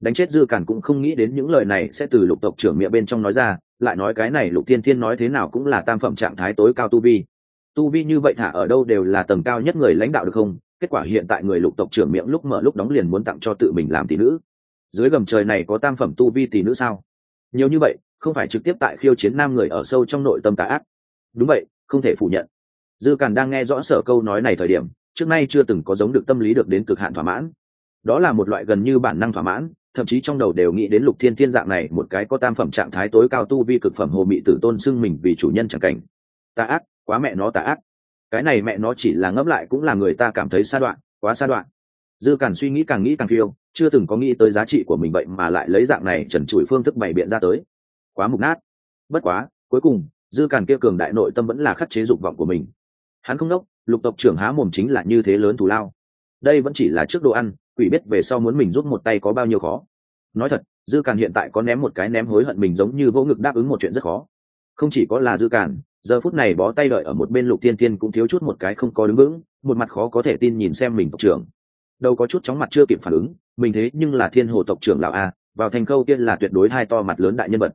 Đánh chết dư càn cũng không nghĩ đến những lời này sẽ từ lục tộc trưởng miệng bên trong nói ra, lại nói cái này lục tiên thiên nói thế nào cũng là tam phẩm trạng thái tối cao tu vi. Tu vi như vậy thả ở đâu đều là tầng cao nhất người lãnh đạo được không? Kết quả hiện tại người lục tộc trưởng miệng lúc mở lúc đóng liền muốn tặng cho tự mình làm tỷ nữ. Dưới gầm trời này có tam phẩm tu vi tỷ nữ sao? Nhiều như vậy, không phải trực tiếp tại khiêu chiến nam người ở sâu trong nội tâm tà ác. Đúng vậy, không thể phủ nhận. Dư càn đang nghe rõ sở câu nói này thời điểm trước nay chưa từng có giống được tâm lý được đến cực hạn thỏa mãn. Đó là một loại gần như bản năng thỏa mãn, thậm chí trong đầu đều nghĩ đến lục thiên thiên dạng này, một cái có tam phẩm trạng thái tối cao tu vi cực phẩm hồ mị tử tôn xưng mình vì chủ nhân chẳng cảnh. Tà ác, quá mẹ nó tà ác. Cái này mẹ nó chỉ là ngẫm lại cũng là người ta cảm thấy xa đoạn, quá xa đoạn. Dư cản suy nghĩ càng nghĩ càng phiêu, chưa từng có nghĩ tới giá trị của mình vậy mà lại lấy dạng này trần trụi phương thức bày biện ra tới. Quá mục nát. Bất quá, cuối cùng, dư cản kia cường đại nội tâm vẫn là khắc chế dục vọng của mình. Hắn không đốc lục tộc trưởng há mồm chính là như thế lớn thù lao. Đây vẫn chỉ là trước đồ ăn, quỷ biết về sau muốn mình rút một tay có bao nhiêu khó. Nói thật, dư càn hiện tại có ném một cái ném hối hận mình giống như vô ngực đáp ứng một chuyện rất khó. Không chỉ có là dư càn, giờ phút này bó tay đợi ở một bên lục thiên thiên cũng thiếu chút một cái không có đứng vững, một mặt khó có thể tin nhìn xem mình tộc trưởng. Đâu có chút chóng mặt chưa kịp phản ứng, mình thế nhưng là thiên hồ tộc trưởng lão a, vào thành câu tiên là tuyệt đối hai to mặt lớn đại nhân vật.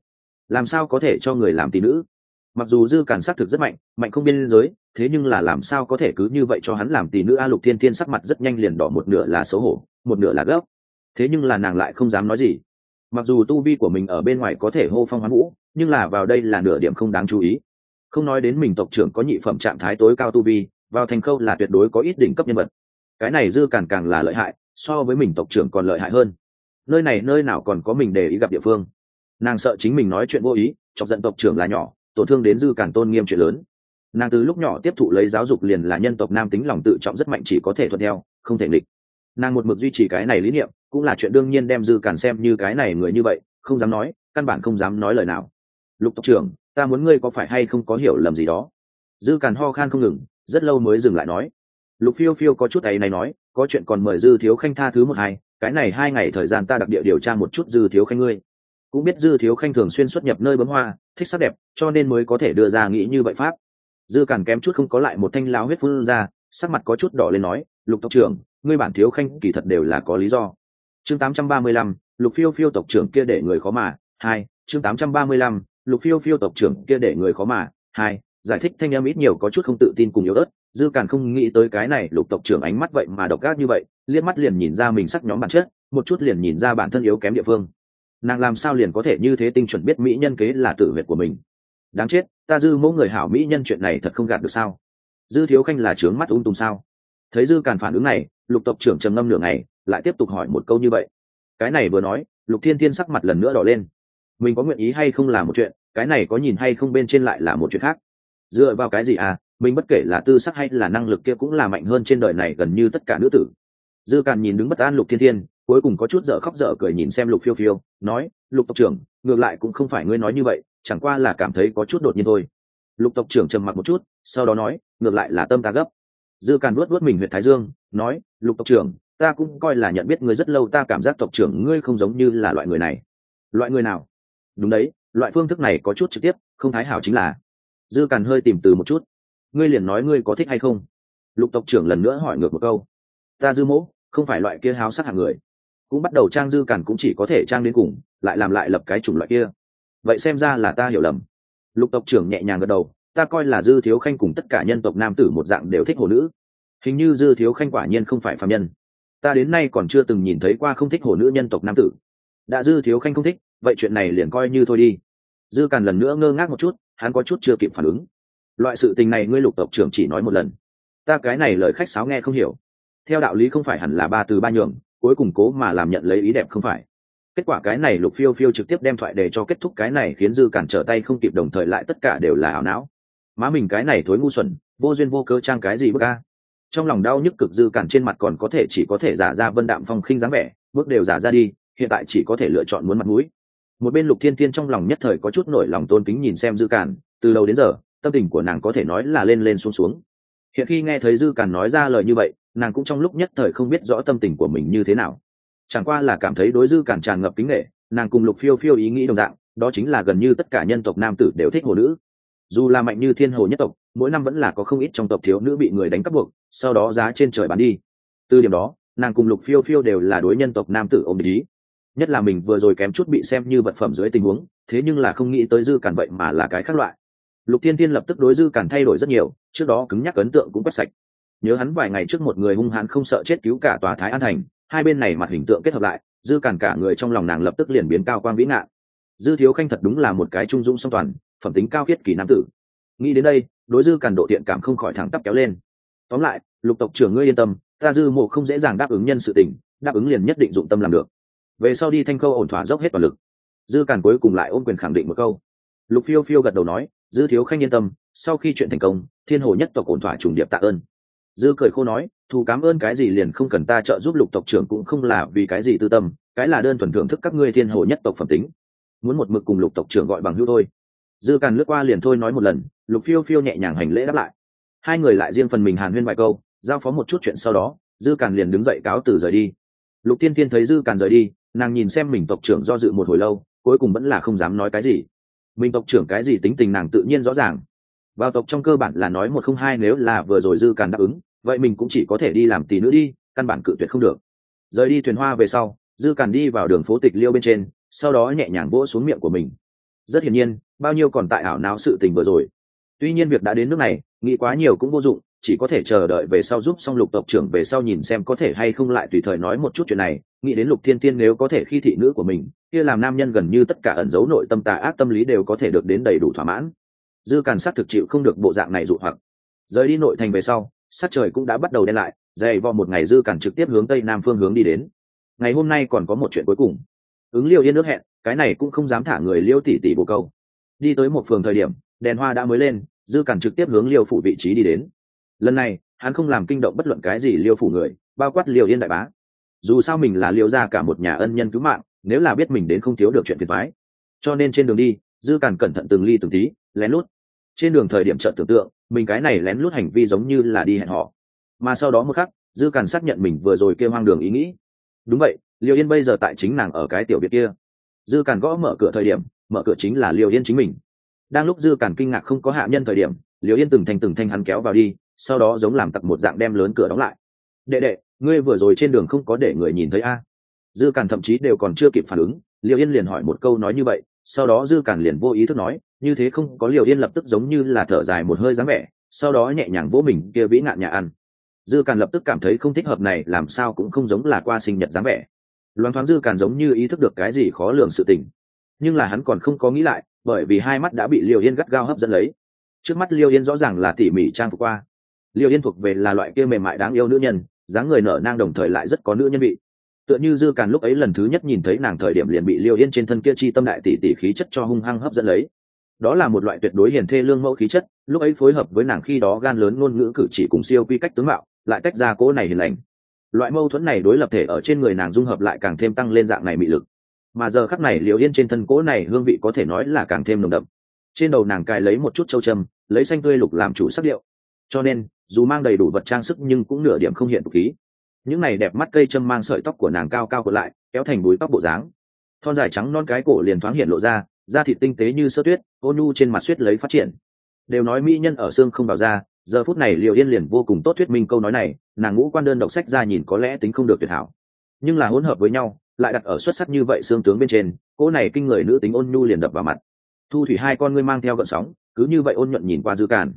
Làm sao có thể cho người làm tỷ nữ? Mặc dù dư càn xác thực rất mạnh mạnh không biên giới, thế nhưng là làm sao có thể cứ như vậy cho hắn làm tỷ nữ a lục thiên thiên sắc mặt rất nhanh liền đỏ một nửa là xấu hổ, một nửa là gốc thế nhưng là nàng lại không dám nói gì. Mặc dù tu vi của mình ở bên ngoài có thể hô phong hoán vũ, nhưng là vào đây là nửa điểm không đáng chú ý. Không nói đến mình tộc trưởng có nhị phẩm trạng thái tối cao tu vi, vào thành khâu là tuyệt đối có ít đỉnh cấp nhân vật. Cái này dư càng càng là lợi hại, so với mình tộc trưởng còn lợi hại hơn. Nơi này nơi nào còn có mình để ý gặp địa phương. Nàng sợ chính mình nói chuyện vô ý, chọc giận tộc trưởng là nhỏ tổn thương đến dư cản tôn nghiêm chuyện lớn. Nàng từ lúc nhỏ tiếp thụ lấy giáo dục liền là nhân tộc nam tính lòng tự trọng rất mạnh chỉ có thể thuận theo, không thể nghịch. Nàng một mực duy trì cái này lý niệm, cũng là chuyện đương nhiên đem dư cản xem như cái này người như vậy, không dám nói, căn bản không dám nói lời nào. Lục tộc trưởng, ta muốn ngươi có phải hay không có hiểu lầm gì đó? Dư cản ho khan không ngừng, rất lâu mới dừng lại nói. Lục phiêu phiêu có chút ấy này nói, có chuyện còn mời dư thiếu khanh tha thứ một hai, cái này hai ngày thời gian ta đặc địa điều tra một chút dư thiếu khanh ngươi cũng biết dư thiếu khanh thường xuyên xuất nhập nơi bấm hoa thích sắc đẹp cho nên mới có thể đưa ra nghĩ như vậy pháp. Dư càn kém chút không có lại một thanh lao huyết phun ra sắc mặt có chút đỏ lên nói lục tộc trưởng ngươi bản thiếu khanh kỳ thật đều là có lý do. Chương 835, lục phiêu phiêu tộc trưởng kia để người khó mà hai chương 835, lục phiêu phiêu tộc trưởng kia để người khó mà hai giải thích thanh em ít nhiều có chút không tự tin cùng yếu ớt. Dư càn không nghĩ tới cái này lục tộc trưởng ánh mắt vậy mà độc gác như vậy liếc mắt liền nhìn ra mình sắc nhóm bản chất một chút liền nhìn ra bản thân yếu kém địa phương nàng làm sao liền có thể như thế tinh chuẩn biết mỹ nhân kế là tự huyệt của mình? Đáng chết, ta dư mẫu người hảo mỹ nhân chuyện này thật không gạt được sao? Dư thiếu khanh là trướng mắt ung tùng sao? Thấy dư càn phản ứng này, lục tộc trưởng trầm ngâm nửa ngày, lại tiếp tục hỏi một câu như vậy. Cái này vừa nói, lục thiên thiên sắc mặt lần nữa đỏ lên. Mình có nguyện ý hay không là một chuyện, cái này có nhìn hay không bên trên lại là một chuyện khác. Dựa vào cái gì à mình bất kể là tư sắc hay là năng lực kia cũng là mạnh hơn trên đời này gần như tất cả nữ tử. Dư càn nhìn đứng bất an lục thiên thiên cuối cùng có chút dở khóc dở cười nhìn xem lục phiêu phiêu, nói, lục tộc trưởng, ngược lại cũng không phải ngươi nói như vậy, chẳng qua là cảm thấy có chút đột nhiên thôi. Lục tộc trưởng trầm mặc một chút, sau đó nói, ngược lại là tâm ta gấp. Dư càn luốt luốt mình huyện thái dương, nói, lục tộc trưởng, ta cũng coi là nhận biết ngươi rất lâu, ta cảm giác tộc trưởng ngươi không giống như là loại người này. Loại người nào? Đúng đấy, loại phương thức này có chút trực tiếp, không thái hảo chính là. Dư càn hơi tìm từ một chút, ngươi liền nói ngươi có thích hay không? Lục tộc trưởng lần nữa hỏi ngược một câu, ta dư mỗ, không phải loại kia háo sắc hạng người cũng bắt đầu trang dư cản cũng chỉ có thể trang đến cùng, lại làm lại lập cái chủng loại kia. Vậy xem ra là ta hiểu lầm. Lục tộc trưởng nhẹ nhàng gật đầu, ta coi là dư thiếu khanh cùng tất cả nhân tộc nam tử một dạng đều thích hồ nữ. Hình như dư thiếu khanh quả nhiên không phải phạm nhân. Ta đến nay còn chưa từng nhìn thấy qua không thích hồ nữ nhân tộc nam tử. Đã dư thiếu khanh không thích, vậy chuyện này liền coi như thôi đi. Dư càn lần nữa ngơ ngác một chút, hắn có chút chưa kịp phản ứng. Loại sự tình này ngươi lục tộc trưởng chỉ nói một lần. Ta cái này lời khách sáo nghe không hiểu. Theo đạo lý không phải hẳn là ba từ ba nhường cuối cùng cố mà làm nhận lấy ý đẹp không phải. Kết quả cái này lục phiêu phiêu trực tiếp đem thoại để cho kết thúc cái này khiến dư cản trở tay không kịp đồng thời lại tất cả đều là ảo não. Má mình cái này thối ngu xuẩn, vô duyên vô cớ trang cái gì bước a? Trong lòng đau nhức cực dư cản trên mặt còn có thể chỉ có thể giả ra vân đạm phong khinh dáng vẻ, bước đều giả ra đi, hiện tại chỉ có thể lựa chọn muốn mặt mũi. Một bên lục thiên thiên trong lòng nhất thời có chút nổi lòng tôn kính nhìn xem dư cản, từ đầu đến giờ, tâm tình của nàng có thể nói là lên lên xuống xuống hiện khi nghe thấy dư càn nói ra lời như vậy, nàng cũng trong lúc nhất thời không biết rõ tâm tình của mình như thế nào. Chẳng qua là cảm thấy đối dư càn tràn ngập kính nghệ nàng cùng lục phiêu phiêu ý nghĩ đồng dạng, đó chính là gần như tất cả nhân tộc nam tử đều thích hồ nữ. Dù là mạnh như thiên hồ nhất tộc, mỗi năm vẫn là có không ít trong tộc thiếu nữ bị người đánh cắp buộc, sau đó giá trên trời bán đi. Từ điểm đó, nàng cùng lục phiêu phiêu đều là đối nhân tộc nam tử ôm ý. Nhất là mình vừa rồi kém chút bị xem như vật phẩm dưới tình huống, thế nhưng là không nghĩ tới dư cản vậy mà là cái khác loại lục thiên thiên lập tức đối dư cản thay đổi rất nhiều, trước đó cứng nhắc ấn tượng cũng quét sạch. Nhớ hắn vài ngày trước một người hung hãn không sợ chết cứu cả tòa thái an thành, hai bên này mặt hình tượng kết hợp lại, dư cản cả người trong lòng nàng lập tức liền biến cao quang vĩ ngạn. Dư thiếu khanh thật đúng là một cái trung dung song toàn, phẩm tính cao khiết kỳ nam tử. Nghĩ đến đây, đối dư cản độ thiện cảm không khỏi thẳng tắp kéo lên. Tóm lại, lục tộc trưởng ngươi yên tâm, ta dư mộ không dễ dàng đáp ứng nhân sự tình, đáp ứng liền nhất định dụng tâm làm được. Về sau đi thanh khâu ổn thỏa dốc hết toàn lực. Dư cản cuối cùng lại ôm quyền khẳng định một câu lục phiêu phiêu gật đầu nói, dư thiếu khanh yên tâm, sau khi chuyện thành công, thiên hồ nhất tộc ổn thỏa trùng điệp tạ ơn. Dư cười khô nói, thù cảm ơn cái gì liền không cần ta trợ giúp lục tộc trưởng cũng không là vì cái gì tư tâm, cái là đơn thuần thưởng thức các ngươi thiên hồ nhất tộc phẩm tính. Muốn một mực cùng lục tộc trưởng gọi bằng hữu thôi. Dư càn lướt qua liền thôi nói một lần, lục phiêu phiêu nhẹ nhàng hành lễ đáp lại. Hai người lại riêng phần mình hàn huyên vài câu, giao phó một chút chuyện sau đó, dư càn liền đứng dậy cáo từ rời đi. Lục tiên tiên thấy dư càn rời đi, nàng nhìn xem mình tộc trưởng do dự một hồi lâu, cuối cùng vẫn là không dám nói cái gì mình tộc trưởng cái gì tính tình nàng tự nhiên rõ ràng. Vào tộc trong cơ bản là nói một không hai nếu là vừa rồi dư càn đáp ứng, vậy mình cũng chỉ có thể đi làm tỷ nữ đi, căn bản cự tuyệt không được. Rời đi thuyền hoa về sau, dư càn đi vào đường phố tịch liêu bên trên, sau đó nhẹ nhàng vỗ xuống miệng của mình. Rất hiển nhiên, bao nhiêu còn tại ảo não sự tình vừa rồi. Tuy nhiên việc đã đến nước này, nghĩ quá nhiều cũng vô dụng chỉ có thể chờ đợi về sau giúp xong lục tộc trưởng về sau nhìn xem có thể hay không lại tùy thời nói một chút chuyện này. Nghĩ đến lục thiên tiên nếu có thể khi thị nữ của mình, kia làm nam nhân gần như tất cả ẩn dấu nội tâm tà ác tâm lý đều có thể được đến đầy đủ thỏa mãn. Dư càn sát thực chịu không được bộ dạng này dụ hoặc. Rời đi nội thành về sau sát trời cũng đã bắt đầu đen lại, dày vò một ngày dư càn trực tiếp hướng tây nam phương hướng đi đến. Ngày hôm nay còn có một chuyện cuối cùng. Ứng liêu yên nước hẹn, cái này cũng không dám thả người liêu tỉ tỉ bồ câu. Đi tới một phường thời điểm, đèn hoa đã mới lên, dư càn trực tiếp hướng liêu phủ vị trí đi đến lần này, hắn không làm kinh động bất luận cái gì liêu phủ người, bao quát liêu yên đại bá. Dù sao mình là liêu ra cả một nhà ân nhân cứu mạng, nếu là biết mình đến không thiếu được chuyện phiền thoái cho nên trên đường đi, dư càn cẩn thận từng ly từng tí, lén lút. Trên đường thời điểm chợt tưởng tượng, mình cái này lén lút hành vi giống như là đi hẹn họ mà sau đó một khắc, dư càn xác nhận mình vừa rồi kêu hoang đường ý nghĩ. Đúng vậy, liêu yên bây giờ tại chính nàng ở cái tiểu biệt kia. Dư càn gõ mở cửa thời điểm, mở cửa chính là liêu yên chính mình. Đang lúc dư càn kinh ngạc không có hạ nhân thời điểm, liêu yên từng thanh từng thanh hắn kéo vào đi sau đó giống làm tặc một dạng đem lớn cửa đóng lại. Đệ đệ, ngươi vừa rồi trên đường không có để người nhìn thấy a? Dư càn thậm chí đều còn chưa kịp phản ứng liệu yên liền hỏi một câu nói như vậy, sau đó dư càn liền vô ý thức nói, như thế không có liệu yên lập tức giống như là thở dài một hơi dáng vẻ, sau đó nhẹ nhàng vỗ mình kia vĩ ngạn nhà ăn. Dư càn lập tức cảm thấy không thích hợp này, làm sao cũng không giống là qua sinh nhật dáng vẻ. Loáng thoáng dư càn giống như ý thức được cái gì khó lường sự tình. Nhưng là hắn còn không có nghĩ lại, bởi vì hai mắt đã bị liều yên gắt gao hấp dẫn lấy. Trước mắt liêu yên rõ ràng là tỉ mỉ trang phục qua liêu yên thuộc về là loại kia mềm mại đáng yêu nữ nhân, dáng người nở nang đồng thời lại rất có nữ nhân vị. Tựa như dư càn lúc ấy lần thứ nhất nhìn thấy nàng thời điểm liền bị liêu yên trên thân kia chi tâm đại tỷ tỷ khí chất cho hung hăng hấp dẫn lấy. Đó là một loại tuyệt đối hiền thê lương mẫu khí chất, lúc ấy phối hợp với nàng khi đó gan lớn ngôn ngữ cử chỉ cùng siêu quy cách tướng mạo, lại tách ra cỗ này hiền lành. Loại mâu thuẫn này đối lập thể ở trên người nàng dung hợp lại càng thêm tăng lên dạng này mị lực. Mà giờ khắc này liều yên trên thân cỗ này hương vị có thể nói là càng thêm nồng đậm. Trên đầu nàng cài lấy một chút châu châm, lấy xanh tươi lục làm chủ sắc điệu. Cho nên dù mang đầy đủ vật trang sức nhưng cũng nửa điểm không hiện tục khí. Những này đẹp mắt cây châm mang sợi tóc của nàng cao cao cột lại, kéo thành búi tóc bộ dáng. Thon dài trắng non cái cổ liền thoáng hiện lộ ra, da thịt tinh tế như sơ tuyết ô nhu trên mặt suýt lấy phát triển. Đều nói mỹ nhân ở xương không vào da, giờ phút này liệu yên liền vô cùng tốt thuyết minh câu nói này, nàng ngũ quan đơn đọc sách ra nhìn có lẽ tính không được tuyệt hảo. Nhưng là hỗn hợp với nhau, lại đặt ở xuất sắc như vậy xương tướng bên trên cô này kinh người nữ tính ôn nhu liền đập vào mặt. Thu thủy hai con ngươi mang theo gợn sóng, cứ như vậy ôn nhuận nhìn qua dư cản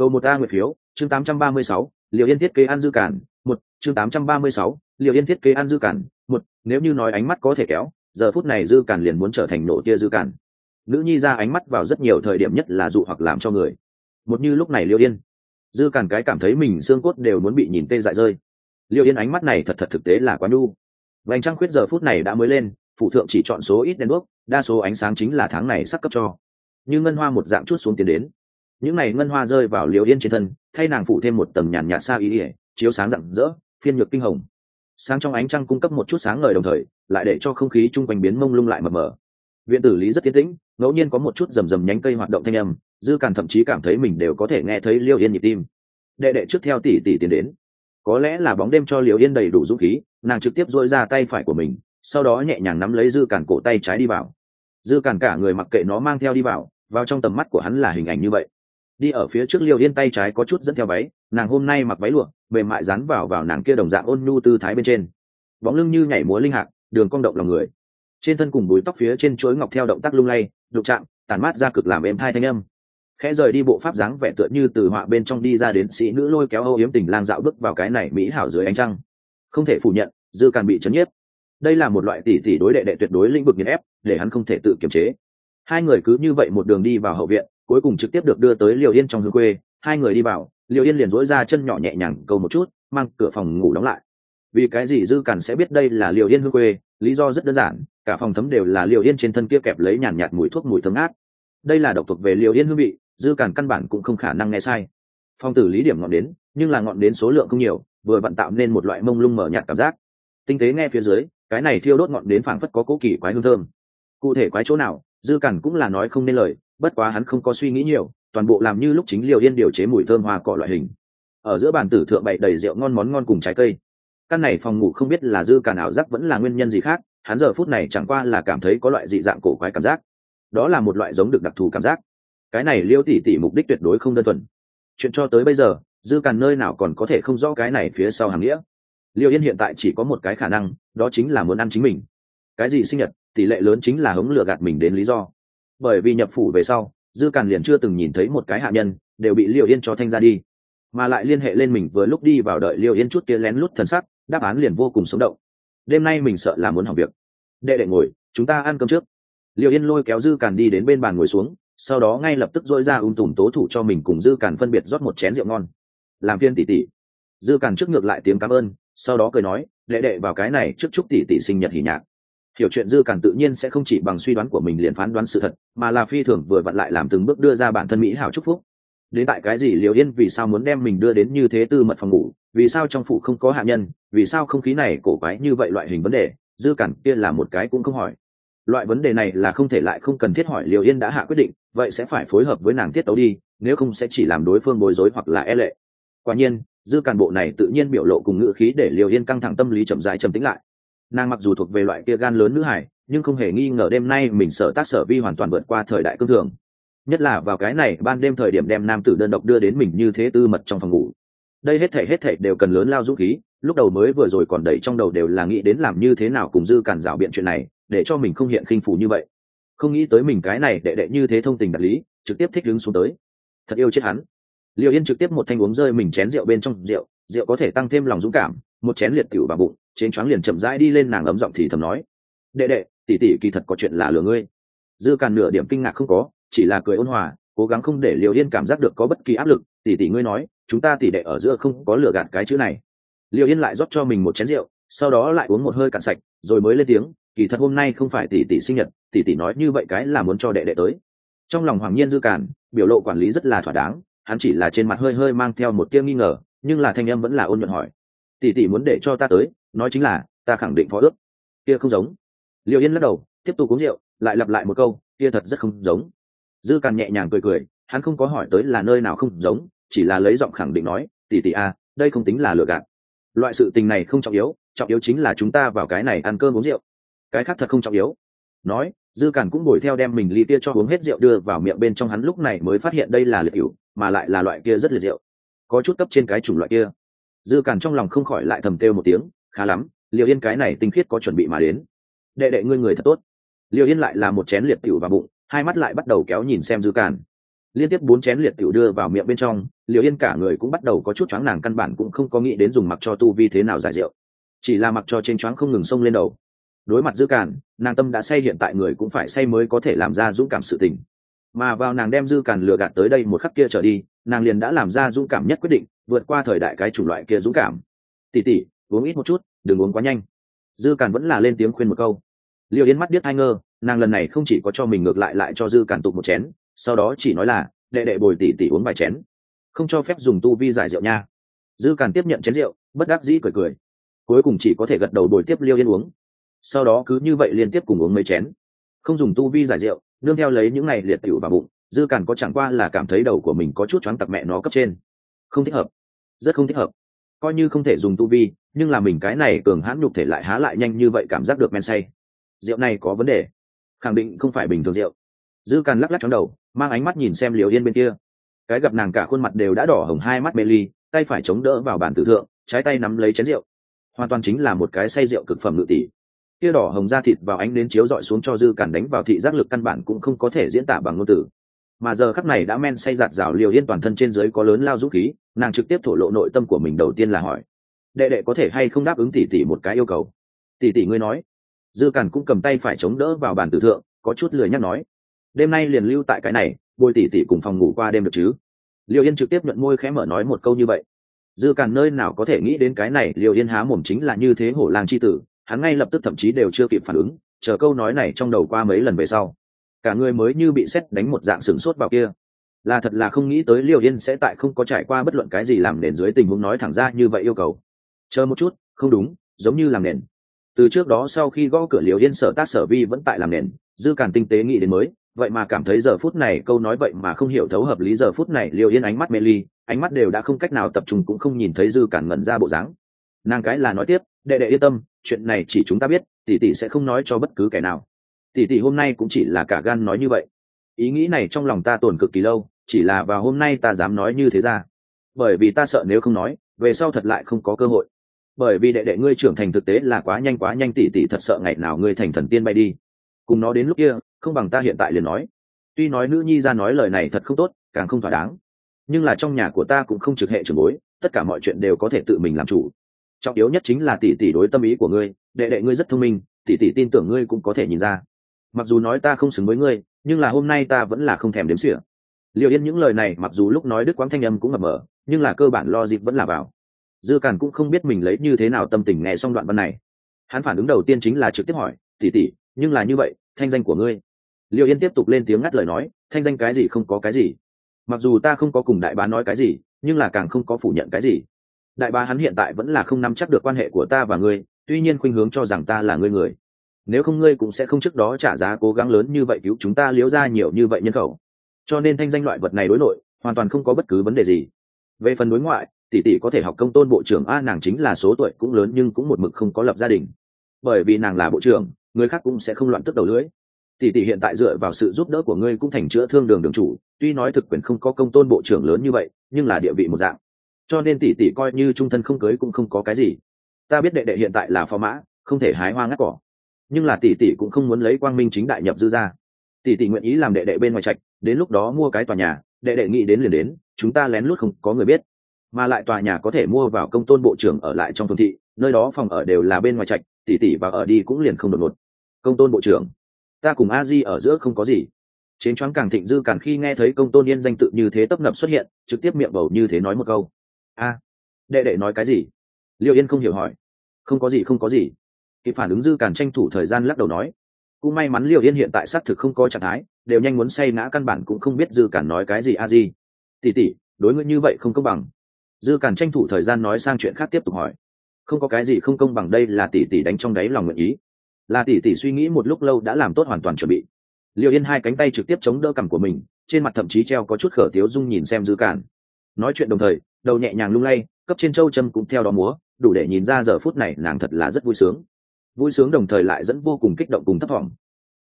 câu một a nguyệt phiếu chương 836, liệu yên thiết kế ăn dư cản một chương 836, liệu yên thiết kế ăn dư cản một nếu như nói ánh mắt có thể kéo giờ phút này dư cản liền muốn trở thành nổ tia dư cản. Nữ nhi ra ánh mắt vào rất nhiều thời điểm nhất là dụ hoặc làm cho người. Một như lúc này liêu yên dư cản cái cảm thấy mình xương cốt đều muốn bị nhìn tê dại rơi. Liêu yên ánh mắt này thật thật thực tế là quá nhu. Vành trăng khuyết giờ phút này đã mới lên phụ thượng chỉ chọn số ít đèn đuốc đa số ánh sáng chính là tháng này sắp cấp cho. Như ngân hoa một dạng chút xuống tiến đến những này ngân hoa rơi vào liều yên trên thân, thay nàng phủ thêm một tầng nhàn nhạt xa ý ỉa chiếu sáng rạng rỡ, phiên nhược kinh hồng. Sáng trong ánh trăng cung cấp một chút sáng ngời đồng thời, lại để cho không khí chung quanh biến mông lung lại mờ mờ. Viện tử lý rất tiến tĩnh, ngẫu nhiên có một chút rầm rầm nhánh cây hoạt động thanh âm, dư càn thậm chí cảm thấy mình đều có thể nghe thấy liêu yên nhịp tim. Đệ đệ trước theo tỷ tỷ tiến đến. Có lẽ là bóng đêm cho liều yên đầy đủ dũng khí, nàng trực tiếp dội ra tay phải của mình, sau đó nhẹ nhàng nắm lấy dư càn cổ tay trái đi vào. Dư càn cả người mặc kệ nó mang theo đi vào vào trong tầm mắt của hắn là hình ảnh như vậy đi ở phía trước liêu yên tay trái có chút dẫn theo váy, nàng hôm nay mặc váy lụa bề mại dán vào vào nàng kia đồng dạng ôn nhu tư thái bên trên. Bóng lưng như nhảy múa linh hạc, đường cong động lòng người. Trên thân cùng búi tóc phía trên chuỗi ngọc theo động tác lung lay đục chạm tàn mát ra cực làm êm thai thanh âm. Khẽ rời đi bộ pháp dáng vẻ tựa như từ họa bên trong đi ra đến sĩ nữ lôi kéo âu yếm tình lang dạo bước vào cái này mỹ hảo dưới ánh trăng. Không thể phủ nhận, dư càn bị chấn nhiếp. Đây là một loại tỷ tỷ đối đệ đệ tuyệt đối lĩnh vực nghiền ép, để hắn không thể tự kiềm chế. Hai người cứ như vậy một đường đi vào hậu viện cuối cùng trực tiếp được đưa tới liều yên trong hương quê. Hai người đi vào liều yên liền dỗi ra chân nhỏ nhẹ nhàng câu một chút mang cửa phòng ngủ đóng lại. Vì cái gì dư cản sẽ biết đây là liều yên hương quê? Lý do rất đơn giản cả phòng thấm đều là liều yên trên thân kia kẹp lấy nhàn nhạt, mùi thuốc mùi thơm ngát. Đây là độc thuộc về liều yên hương vị dư cản căn bản cũng không khả năng nghe sai. Phong tử lý điểm ngọn đến nhưng là ngọn đến số lượng không nhiều vừa vận tạo nên một loại mông lung mở nhạt cảm giác. Tinh tế nghe phía dưới cái này thiêu đốt ngọn đến phảng phất có cố kỳ quái hương thơm. Cụ thể quái chỗ nào dư cản cũng là nói không nên lời bất quá hắn không có suy nghĩ nhiều, toàn bộ làm như lúc chính liều yên điều chế mùi thơm hoa cọ loại hình. Ở giữa bàn tử thượng bậy đầy rượu ngon món ngon cùng trái cây. Căn này phòng ngủ không biết là dư càn ảo giác vẫn là nguyên nhân gì khác, hắn giờ phút này chẳng qua là cảm thấy có loại dị dạng cổ quái cảm giác. Đó là một loại giống được đặc thù cảm giác. Cái này liêu tỉ tỉ mục đích tuyệt đối không đơn thuần. Chuyện cho tới bây giờ, dư càn nơi nào còn có thể không rõ cái này phía sau hàng nghĩa. Liêu yên hiện tại chỉ có một cái khả năng, đó chính là muốn ăn chính mình. Cái gì sinh nhật, tỷ lệ lớn chính là hống lừa gạt mình đến lý do bởi vì nhập phủ về sau, dư càn liền chưa từng nhìn thấy một cái hạ nhân đều bị liêu yên cho thanh ra đi, mà lại liên hệ lên mình vừa lúc đi vào đợi liêu yên chút kia lén lút thần sắc, đáp án liền vô cùng sống động. Đêm nay mình sợ là muốn hỏng việc. Đệ đệ ngồi, chúng ta ăn cơm trước. Liêu yên lôi kéo dư càn đi đến bên bàn ngồi xuống, sau đó ngay lập tức dội ra ung tùm tố thủ cho mình cùng dư càn phân biệt rót một chén rượu ngon. Làm phiên tỉ tỉ dư càn trước ngược lại tiếng cảm ơn, sau đó cười nói, đệ đệ vào cái này trước chúc tỷ tỷ sinh nhật hỉ nhạc hiểu chuyện dư cản tự nhiên sẽ không chỉ bằng suy đoán của mình liền phán đoán sự thật, mà là phi thường vừa vặn lại làm từng bước đưa ra bản thân mỹ hảo chúc phúc. Đến tại cái gì liều yên vì sao muốn đem mình đưa đến như thế tư mật phòng ngủ, vì sao trong phủ không có hạ nhân, vì sao không khí này cổ quái như vậy loại hình vấn đề, dư cản kia là một cái cũng không hỏi. Loại vấn đề này là không thể lại không cần thiết hỏi liều yên đã hạ quyết định, vậy sẽ phải phối hợp với nàng tiết tấu đi, nếu không sẽ chỉ làm đối phương bối rối hoặc là e lệ. Quả nhiên, dư cản bộ này tự nhiên biểu lộ cùng ngữ khí để liều yên căng thẳng tâm lý chậm dài trầm tĩnh lại nàng mặc dù thuộc về loại kia gan lớn nữ hải, nhưng không hề nghi ngờ đêm nay mình sợ tác sở vi hoàn toàn vượt qua thời đại cương thường. Nhất là vào cái này, ban đêm thời điểm đem nam tử đơn độc đưa đến mình như thế tư mật trong phòng ngủ. Đây hết thể hết thể đều cần lớn lao dũng khí, lúc đầu mới vừa rồi còn đẩy trong đầu đều là nghĩ đến làm như thế nào cùng dư cản rào biện chuyện này, để cho mình không hiện khinh phủ như vậy. Không nghĩ tới mình cái này đệ đệ như thế thông tình đạt lý, trực tiếp thích đứng xuống tới. Thật yêu chết hắn. Liệu yên trực tiếp một thanh uống rơi mình chén rượu bên trong rượu rượu có thể tăng thêm lòng dũng cảm, một chén liệt cựu vào bụng trên choáng liền chậm rãi đi lên nàng ấm giọng thì thầm nói. Đệ đệ, tỷ tỷ kỳ thật có chuyện là lừa ngươi. Dư càn nửa điểm kinh ngạc không có, chỉ là cười ôn hòa, cố gắng không để liều yên cảm giác được có bất kỳ áp lực. Tỷ tỷ ngươi nói, chúng ta tỷ đệ ở giữa không có lừa gạt cái chữ này. Liều yên lại rót cho mình một chén rượu, sau đó lại uống một hơi cạn sạch, rồi mới lên tiếng, kỳ thật hôm nay không phải tỷ tỷ sinh nhật, tỷ tỷ nói như vậy cái là muốn cho đệ đệ tới. Trong lòng hoàng nhiên dư cản biểu lộ quản lý rất là thỏa đáng, hắn chỉ là trên mặt hơi hơi mang theo một tia nghi ngờ, nhưng là thanh em vẫn là ôn nhuận hỏi. Tỷ tỷ muốn để cho ta tới nói chính là ta khẳng định phó ước. Kia không giống. Liệu yên lắc đầu tiếp tục uống rượu lại lặp lại một câu kia thật rất không giống. Dư càn nhẹ nhàng cười cười hắn không có hỏi tới là nơi nào không giống chỉ là lấy giọng khẳng định nói tỷ tỷ a à, đây không tính là lừa gạt. Loại sự tình này không trọng yếu trọng yếu chính là chúng ta vào cái này ăn cơm uống rượu. Cái khác thật không trọng yếu. Nói dư càn cũng bồi theo đem mình ly kia cho uống hết rượu đưa vào miệng bên trong hắn lúc này mới phát hiện đây là liệt cựu mà lại là loại kia rất liệt rượu. Có chút cấp trên cái chủng loại kia. Dư càn trong lòng không khỏi lại thầm kêu một tiếng khá lắm liệu yên cái này tinh khiết có chuẩn bị mà đến. Đệ đệ ngươi người thật tốt. Liệu yên lại là một chén liệt tiểu vào bụng, hai mắt lại bắt đầu kéo nhìn xem dư càn. Liên tiếp bốn chén liệt tiểu đưa vào miệng bên trong liệu yên cả người cũng bắt đầu có chút choáng nàng căn bản cũng không có nghĩ đến dùng mặc cho tu vi thế nào giải rượu. Chỉ là mặc cho trên choáng không ngừng xông lên đầu. Đối mặt dư càn, nàng tâm đã say hiện tại người cũng phải say mới có thể làm ra dũng cảm sự tình. Mà vào nàng đem dư càn lừa gạt tới đây một khắc kia trở đi, nàng liền đã làm ra dũng cảm nhất quyết định, vượt qua thời đại cái chủng loại kia dũng cảm. Tỉ tỉ uống ít một chút, đừng uống quá nhanh. Dư càn vẫn là lên tiếng khuyên một câu. Liệu Yến mắt biết hai ngơ, nàng lần này không chỉ có cho mình ngược lại lại cho dư càn tục một chén, sau đó chỉ nói là, đệ đệ bồi tỉ tỉ uống vài chén. Không cho phép dùng tu vi giải rượu nha. Dư càn tiếp nhận chén rượu, bất đắc dĩ cười cười. Cuối cùng chỉ có thể gật đầu bồi tiếp liêu yên uống. Sau đó cứ như vậy liên tiếp cùng uống mấy chén. Không dùng tu vi giải rượu, nương theo lấy những ngày liệt tiểu vào bụng, dư càn có chẳng qua là cảm thấy đầu của mình có chút choáng tặc mẹ nó cấp trên. Không thích hợp. Rất không thích hợp. Coi như không thể dùng tu vi nhưng là mình cái này cường hãn nhục thể lại há lại nhanh như vậy cảm giác được men say. Rượu này có vấn đề. Khẳng định không phải bình thường rượu. Dư càn lắc lắc trong đầu, mang ánh mắt nhìn xem liều yên bên kia. Cái gặp nàng cả khuôn mặt đều đã đỏ hồng, hai mắt mê ly, tay phải chống đỡ vào bàn tử thượng, trái tay nắm lấy chén rượu. Hoàn toàn chính là một cái say rượu cực phẩm ngự tỷ. Kia đỏ hồng da thịt vào ánh đến chiếu dọi xuống cho dư càn đánh vào thị giác lực căn bản cũng không có thể diễn tả bằng ngôn từ. Mà giờ khắc này đã men say giạt rào liều yên toàn thân trên dưới có lớn lao dũng khí, nàng trực tiếp thổ lộ nội tâm của mình đầu tiên là hỏi đệ đệ có thể hay không đáp ứng tỷ tỷ một cái yêu cầu? Tỷ tỷ ngươi nói. Dư càn cũng cầm tay phải chống đỡ vào bàn tử thượng, có chút lười nhắc nói. Đêm nay liền lưu tại cái này, bồi tỷ tỷ cùng phòng ngủ qua đêm được chứ? Liệu yên trực tiếp nhuận môi khẽ mở nói một câu như vậy. Dư càn nơi nào có thể nghĩ đến cái này liệu yên há mồm chính là như thế hổ lang c h i tử, hắn ngay lập tức thậm chí đều chưa kịp phản ứng, chờ câu nói này trong đầu qua mấy lần về sau. Cả người mới như bị xét đánh một dạng sửng sốt vào kia. Là thật là không nghĩ tới liệu yên sẽ tại không có trải qua bất luận cái gì làm nền dưới tình huống nói thẳng ra như vậy yêu cầu chờ một chút, không đúng, giống như làm nền. Từ trước đó sau khi gõ cửa liều yên sở tác sở vi vẫn tại làm nền, dư càn tinh tế nghĩ đến mới, vậy mà cảm thấy giờ phút này câu nói vậy mà không hiểu thấu hợp lý giờ phút này liều yên ánh mắt mê ly, ánh mắt đều đã không cách nào tập trung cũng không nhìn thấy dư càn ngẩn ra bộ dáng. Nàng cái là nói tiếp, đệ đệ yên tâm, chuyện này chỉ chúng ta biết, tỷ tỷ sẽ không nói cho bất cứ kẻ nào. Tỷ tỷ hôm nay cũng chỉ là cả gan nói như vậy. Ý nghĩ này trong lòng ta tồn cực kỳ lâu, chỉ là vào hôm nay ta dám nói như thế ra. Bởi vì ta sợ nếu không nói, về sau thật lại không có cơ hội bởi vì đệ đệ ngươi trưởng thành thực tế là quá nhanh quá nhanh tỉ tỉ thật sợ ngày nào ngươi thành thần tiên bay đi. Cùng nó đến lúc kia, không bằng ta hiện tại liền nói. Tuy nói nữ nhi ra nói lời này thật không tốt, càng không thỏa đáng. Nhưng là trong nhà của ta cũng không trực hệ trường bối, tất cả mọi chuyện đều có thể tự mình làm chủ. Trọng yếu nhất chính là tỷ tỷ đối tâm ý của ngươi, đệ đệ ngươi rất thông minh tỷ tỷ tin tưởng ngươi cũng có thể nhìn ra. Mặc dù nói ta không xứng với ngươi, nhưng là hôm nay ta vẫn là không thèm đếm xỉa. Liệu yên những lời này mặc dù lúc nói đức quáng thanh âm cũng mập mờ, nhưng là cơ bản lo dịp vẫn là vào dư càn cũng không biết mình lấy như thế nào tâm tình nghe xong đoạn văn này. Hắn phản ứng đầu tiên chính là trực tiếp hỏi tỉ tỉ nhưng là như vậy, thanh danh của ngươi? Liệu yên tiếp tục lên tiếng ngắt lời nói, thanh danh cái gì không có cái gì. Mặc dù ta không có cùng đại bá nói cái gì, nhưng là càng không có phủ nhận cái gì. Đại bá hắn hiện tại vẫn là không nắm chắc được quan hệ của ta và ngươi, tuy nhiên khuynh hướng cho rằng ta là ngươi người. Nếu không ngươi cũng sẽ không trước đó trả giá cố gắng lớn như vậy cứu chúng ta liếu ra nhiều như vậy nhân khẩu. Cho nên thanh danh loại vật này đối nội, hoàn toàn không có bất cứ vấn đề gì. Về phần đối ngoại tỷ tỷ có thể học công tôn bộ trưởng. A, nàng chính là số tuổi cũng lớn nhưng cũng một mực không có lập gia đình. Bởi vì nàng là bộ trưởng, người khác cũng sẽ không loạn tức đầu lưỡi. Tỷ tỷ hiện tại dựa vào sự giúp đỡ của ngươi cũng thành chữa thương đường đường chủ. Tuy nói thực quyền không có công tôn bộ trưởng lớn như vậy, nhưng là địa vị một dạng. Cho nên tỷ tỷ coi như trung thân không cưới cũng không có cái gì. Ta biết đệ đệ hiện tại là phó mã, không thể hái hoa ngắt cỏ. Nhưng là tỷ tỷ cũng không muốn lấy quang minh chính đại nhập dư ra tỷ tỷ nguyện ý làm đệ đệ bên ngoài trạch, đến lúc đó mua cái tòa nhà, đệ đệ nghĩ đến liền đến, chúng ta lén lút không có người biết mà lại tòa nhà có thể mua vào công tôn bộ trưởng ở lại trong thôn thị, nơi đó phòng ở đều là bên ngoài trạch tỷ tỷ và ở đi cũng liền không đột ngột. Công tôn bộ trưởng, ta cùng a di ở giữa không có gì. Chiến choáng càng thịnh dư càng khi nghe thấy công tôn yên danh tự như thế tấp nập xuất hiện, trực tiếp miệng bầu như thế nói một câu. A, đệ đệ nói cái gì? Liệu yên không hiểu hỏi. Không có gì, không có gì. Kịp phản ứng dư càng tranh thủ thời gian lắc đầu nói. Cũng may mắn liệu yên hiện tại xác thực không có trạng thái, đều nhanh muốn say ngã căn bản cũng không biết dư càng nói cái gì a di. Tỉ tỉ, đối ngữ như vậy không công bằng dư càn tranh thủ thời gian nói sang chuyện khác tiếp tục hỏi. Không có cái gì không công bằng đây là tỷ tỷ đánh trong đáy lòng nguyện ý. Là tỷ tỷ suy nghĩ một lúc lâu đã làm tốt hoàn toàn chuẩn bị. Liệu yên hai cánh tay trực tiếp chống đỡ cằm của mình, trên mặt thậm chí treo có chút khở tiếu dung nhìn xem dư càn. Nói chuyện đồng thời, đầu nhẹ nhàng lung lay, cấp trên châu châm cũng theo đó múa, đủ để nhìn ra giờ phút này nàng thật là rất vui sướng. Vui sướng đồng thời lại dẫn vô cùng kích động cùng thấp thỏm.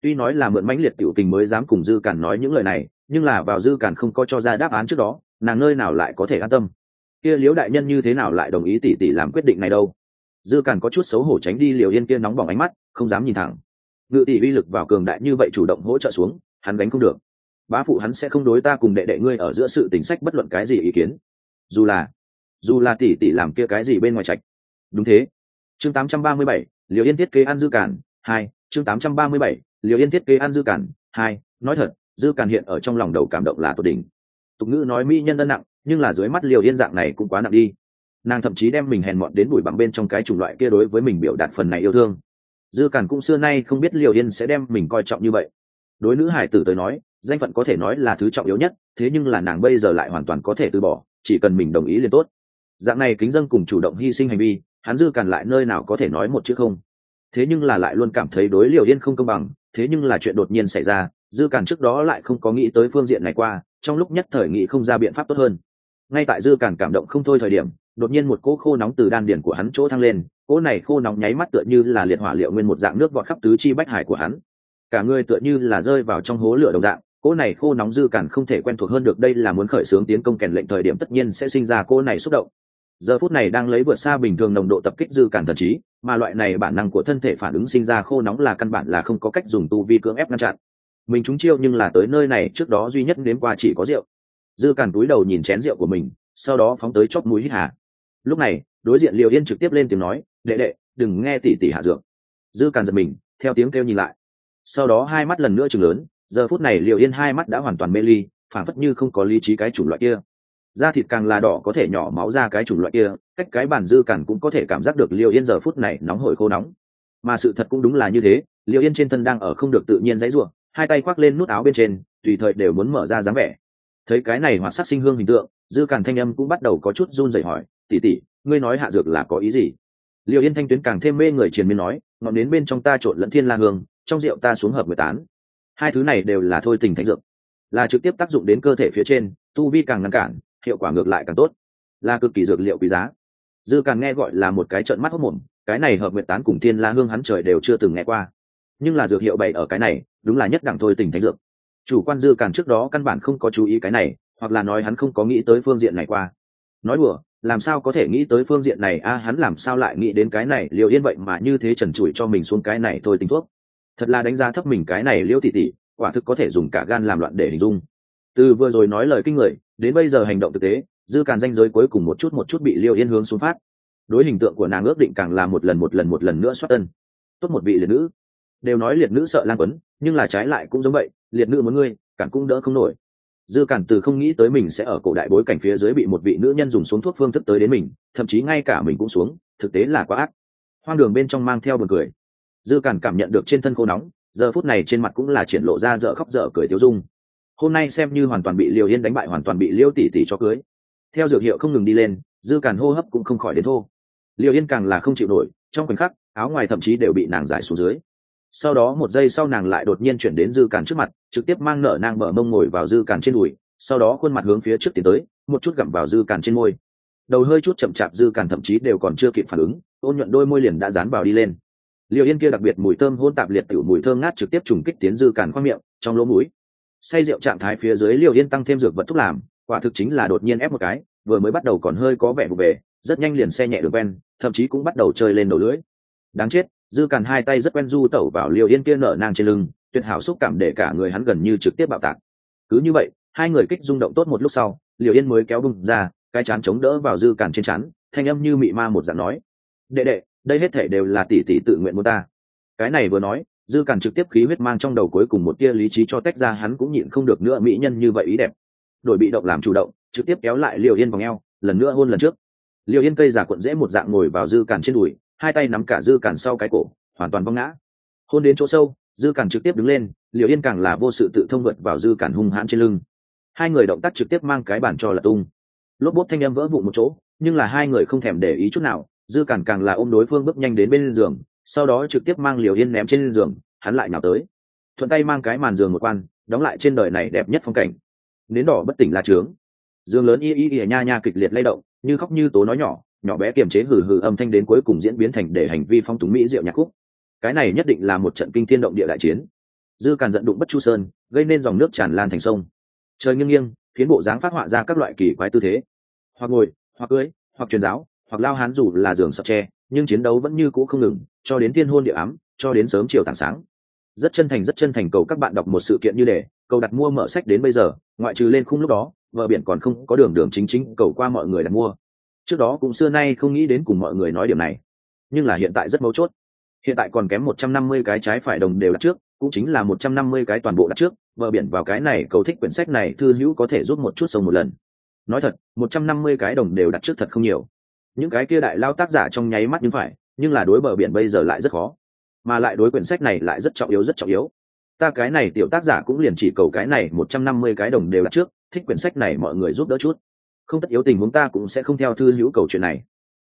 Tuy nói là mượn mãnh liệt tiểu tình mới dám cùng dư cản nói những lời này, nhưng là vào dư cản không có cho ra đáp án trước đó, nàng nơi nào lại có thể an tâm kia liễu đại nhân như thế nào lại đồng ý tỷ tỷ làm quyết định này đâu? Dư cản có chút xấu hổ tránh đi liều yên kia nóng bỏng ánh mắt không dám nhìn thẳng. Ngự tỷ uy lực vào cường đại như vậy chủ động hỗ trợ xuống hắn gánh không được. Bá phụ hắn sẽ không đối ta cùng đệ đệ ngươi ở giữa sự tình sách bất luận cái gì ý kiến. Dù là dù là tỷ tỷ làm kia cái gì bên ngoài trạch. Đúng thế. Chương 837, liều yên thiết kế ăn dư cản hai chương 837, liều yên thiết kế ăn dư cản hai nói thật dư cản hiện ở trong lòng đầu cảm động là tột đỉnh. Tục ngữ nói mỹ nhân ân nặng nhưng là dưới mắt liều yên dạng này cũng quá nặng đi. Nàng thậm chí đem mình hèn mọn đến bụi bằng bên trong cái chủng loại kia đối với mình biểu đạt phần này yêu thương. Dư cản cũng xưa nay không biết liều yên sẽ đem mình coi trọng như vậy. Đối nữ hải tử tới nói, danh phận có thể nói là thứ trọng yếu nhất, thế nhưng là nàng bây giờ lại hoàn toàn có thể từ bỏ, chỉ cần mình đồng ý liền tốt. Dạng này kính dân cùng chủ động hy sinh hành vi, hắn dư càn lại nơi nào có thể nói một chữ không? Thế nhưng là lại luôn cảm thấy đối liều yên không công bằng, thế nhưng là chuyện đột nhiên xảy ra, dư càn trước đó lại không có nghĩ tới phương diện này qua, trong lúc nhất thời nghĩ không ra biện pháp tốt hơn ngay tại dư cản cảm động không thôi thời điểm, đột nhiên một cỗ khô nóng từ đan điển của hắn chỗ thăng lên, cỗ này khô nóng nháy mắt tựa như là liệt hỏa liệu nguyên một dạng nước vọt khắp tứ chi bách hải của hắn. Cả người tựa như là rơi vào trong hố lửa đồng dạng, cỗ này khô nóng dư cản không thể quen thuộc hơn được đây là muốn khởi xướng tiến công kèn lệnh thời điểm tất nhiên sẽ sinh ra cỗ này xúc động. Giờ phút này đang lấy vượt xa bình thường nồng độ tập kích dư cản thần trí, mà loại này bản năng của thân thể phản ứng sinh ra khô nóng là căn bản là không có cách dùng tu vi cưỡng ép ngăn chặn. Mình chúng chiêu nhưng là tới nơi này trước đó duy nhất đến qua chỉ có rượu dư cản túi đầu nhìn chén rượu của mình, sau đó phóng tới chóp mũi hít hà. Lúc này, đối diện liều yên trực tiếp lên tiếng nói, đệ đệ, đừng nghe tỷ tỷ hạ dược. Dư cản giật mình, theo tiếng kêu nhìn lại. Sau đó hai mắt lần nữa chừng lớn, giờ phút này liều yên hai mắt đã hoàn toàn mê ly phản phất như không có lý trí cái chủng loại kia. Da thịt càng là đỏ có thể nhỏ máu ra cái chủng loại kia, cách cái bản dư cản cũng có thể cảm giác được liều yên giờ phút này nóng hổi khô nóng. Mà sự thật cũng đúng là như thế liều yên trên thân đang ở không được tự nhiên dãy ruộng hai tay khoác lên nút áo bên trên, tùy thời đều muốn mở ra dáng vẻ thấy cái này hoạt sắc sinh hương hình tượng, dư càn thanh âm cũng bắt đầu có chút run rẩy hỏi tỉ tỉ ngươi nói hạ dược là có ý gì? Liệu yên thanh tuyến càng thêm mê người triền miên nói, ngọn đến bên trong ta trộn lẫn thiên la hương, trong rượu ta xuống hợp mười tán. Hai thứ này đều là thôi tình thánh dược, là trực tiếp tác dụng đến cơ thể phía trên, tu vi càng ngăn cản, hiệu quả ngược lại càng tốt, là cực kỳ dược liệu quý giá. Dư càng nghe gọi là một cái trận mắt hốc mồm, cái này hợp nguyện tán cùng thiên la hương hắn trời đều chưa từng nghe qua. Nhưng là dược hiệu bày ở cái này, đúng là nhất đẳng thôi tình thánh dược chủ quan dư càn trước đó căn bản không có chú ý cái này, hoặc là nói hắn không có nghĩ tới phương diện này qua. Nói đùa, làm sao có thể nghĩ tới phương diện này? A, hắn làm sao lại nghĩ đến cái này? Liệu yên vậy mà như thế trần trụi cho mình xuống cái này thôi tính thuốc. Thật là đánh giá thấp mình cái này liễu tỉ tỉ quả thực có thể dùng cả gan làm loạn để hình dung. Từ vừa rồi nói lời kinh người, đến bây giờ hành động thực tế, dư càn danh giới cuối cùng một chút một chút bị liêu yên hướng xuống phát. Đối hình tượng của nàng ước định càng là một lần một lần một lần nữa xuất tân tốt một vị liệt nữ. Đều nói liệt nữ sợ lan quấn, nhưng là trái lại cũng giống vậy liệt nữ muốn ngươi, cản cũng đỡ không nổi. Dư cản từ không nghĩ tới mình sẽ ở cổ đại bối cảnh phía dưới bị một vị nữ nhân dùng xuống thuốc phương thức tới đến mình, thậm chí ngay cả mình cũng xuống, thực tế là quá ác. Hoang đường bên trong mang theo buồn cười. Dư cản cảm nhận được trên thân khô nóng, giờ phút này trên mặt cũng là triển lộ ra dở khóc dở cười tiêu dung. Hôm nay xem như hoàn toàn bị liều yên đánh bại, hoàn toàn bị liêu tỷ tỷ cho cưới. Theo dược hiệu không ngừng đi lên, dư cản hô hấp cũng không khỏi đến thô. Liều yên càng là không chịu nổi, trong khoảnh khắc, áo ngoài thậm chí đều bị nàng giải xuống dưới sau đó một giây sau nàng lại đột nhiên chuyển đến dư cản trước mặt, trực tiếp mang nở nàng mở mông ngồi vào dư cản trên đùi, sau đó khuôn mặt hướng phía trước tiến tới, một chút gặm vào dư cản trên môi. Đầu hơi chút chậm chạp dư cản thậm chí đều còn chưa kịp phản ứng, ôn nhuận đôi môi liền đã dán vào đi lên. Liều yên kia đặc biệt mùi thơm hôn tạp liệt tiểu mùi thơm ngát trực tiếp trùng kích tiến dư cản khoang miệng, trong lỗ mũi. Say rượu trạng thái phía dưới liều yên tăng thêm dược vật thuốc làm, quả thực chính là đột nhiên ép một cái, vừa mới bắt đầu còn hơi có vẻ vụ về rất nhanh liền xe nhẹ được ven thậm chí cũng bắt đầu chơi lên đầu lưỡi. Đáng chết dư càn hai tay rất quen du tẩu vào liều yên kia nở nang trên lưng, tuyệt hảo xúc cảm để cả người hắn gần như trực tiếp bạo tạc. Cứ như vậy, hai người kích rung động tốt một lúc sau liều yên mới kéo bung ra, cái chán chống đỡ vào dư càn trên chán, thanh âm như mị ma một dạng nói, đệ đệ, đây hết thể đều là tỷ tỷ tự nguyện muốn ta. Cái này vừa nói, dư càn trực tiếp khí huyết mang trong đầu cuối cùng một tia lý trí cho tách ra, hắn cũng nhịn không được nữa mỹ nhân như vậy ý đẹp. Đổi bị động làm chủ động, trực tiếp kéo lại liều yên vòng eo, lần nữa hôn lần trước. Liều yên cây giả cuộn dễ một dạng ngồi vào dư càn trên đùi hai tay nắm cả dư cản sau cái cổ, hoàn toàn văng ngã. Hôn đến chỗ sâu, dư cản trực tiếp đứng lên liều yên càng là vô sự tự thông vượt vào dư cản hung hãn trên lưng. Hai người động tác trực tiếp mang cái bàn cho là tung. Lốp bốt thanh em vỡ vụn một chỗ, nhưng là hai người không thèm để ý chút nào, dư cản càng là ôm đối phương bước nhanh đến bên giường, sau đó trực tiếp mang liều yên ném trên giường, hắn lại nào tới. Thuận tay mang cái màn giường một quan, đóng lại trên đời này đẹp nhất phong cảnh. Nến đỏ bất tỉnh là trướng. Giường lớn y y y nha nha kịch liệt lay động, như khóc như tố nói nhỏ nhỏ bé kiềm chế hừ hừ âm thanh đến cuối cùng diễn biến thành để hành vi phong túng mỹ diệu nhạc khúc. Cái này nhất định là một trận kinh thiên động địa đại chiến. Dư càn giận đụng bất chu sơn, gây nên dòng nước tràn lan thành sông. Trời nghiêng nghiêng, khiến bộ dáng phát họa ra các loại kỳ quái tư thế. Hoặc ngồi, hoặc cưới, hoặc truyền giáo, hoặc lao hán dù là giường sập tre, nhưng chiến đấu vẫn như cũ không ngừng, cho đến thiên hôn địa ám, cho đến sớm chiều tảng sáng. Rất chân thành, rất chân thành cầu các bạn đọc một sự kiện như để, cầu đặt mua mở sách đến bây giờ, ngoại trừ lên khung lúc đó vợ biển còn không có đường đường chính chính cầu qua mọi người đặt mua trước đó cũng xưa nay không nghĩ đến cùng mọi người nói điểm này. Nhưng là hiện tại rất mấu chốt. Hiện tại còn kém một trăm năm mươi cái trái phải đồng đều đặt trước, cũng chính là một trăm năm mươi cái toàn bộ đặt trước vợ biển vào cái này cầu thích quyển sách này thư hữu có thể giúp một chút sông một lần. Nói thật, một trăm năm mươi cái đồng đều đặt trước thật không nhiều. Những cái kia đại lao tác giả trong nháy mắt nhưng phải, nhưng là đối bờ biển bây giờ lại rất khó. Mà lại đối quyển sách này lại rất trọng yếu, rất trọng yếu. Ta cái này tiểu tác giả cũng liền chỉ cầu cái này một trăm năm mươi cái đồng đều đặt trước, thích quyển sách này mọi người giúp đỡ chút không tất yếu tình huống ta cũng sẽ không theo thư hữu cầu chuyện này.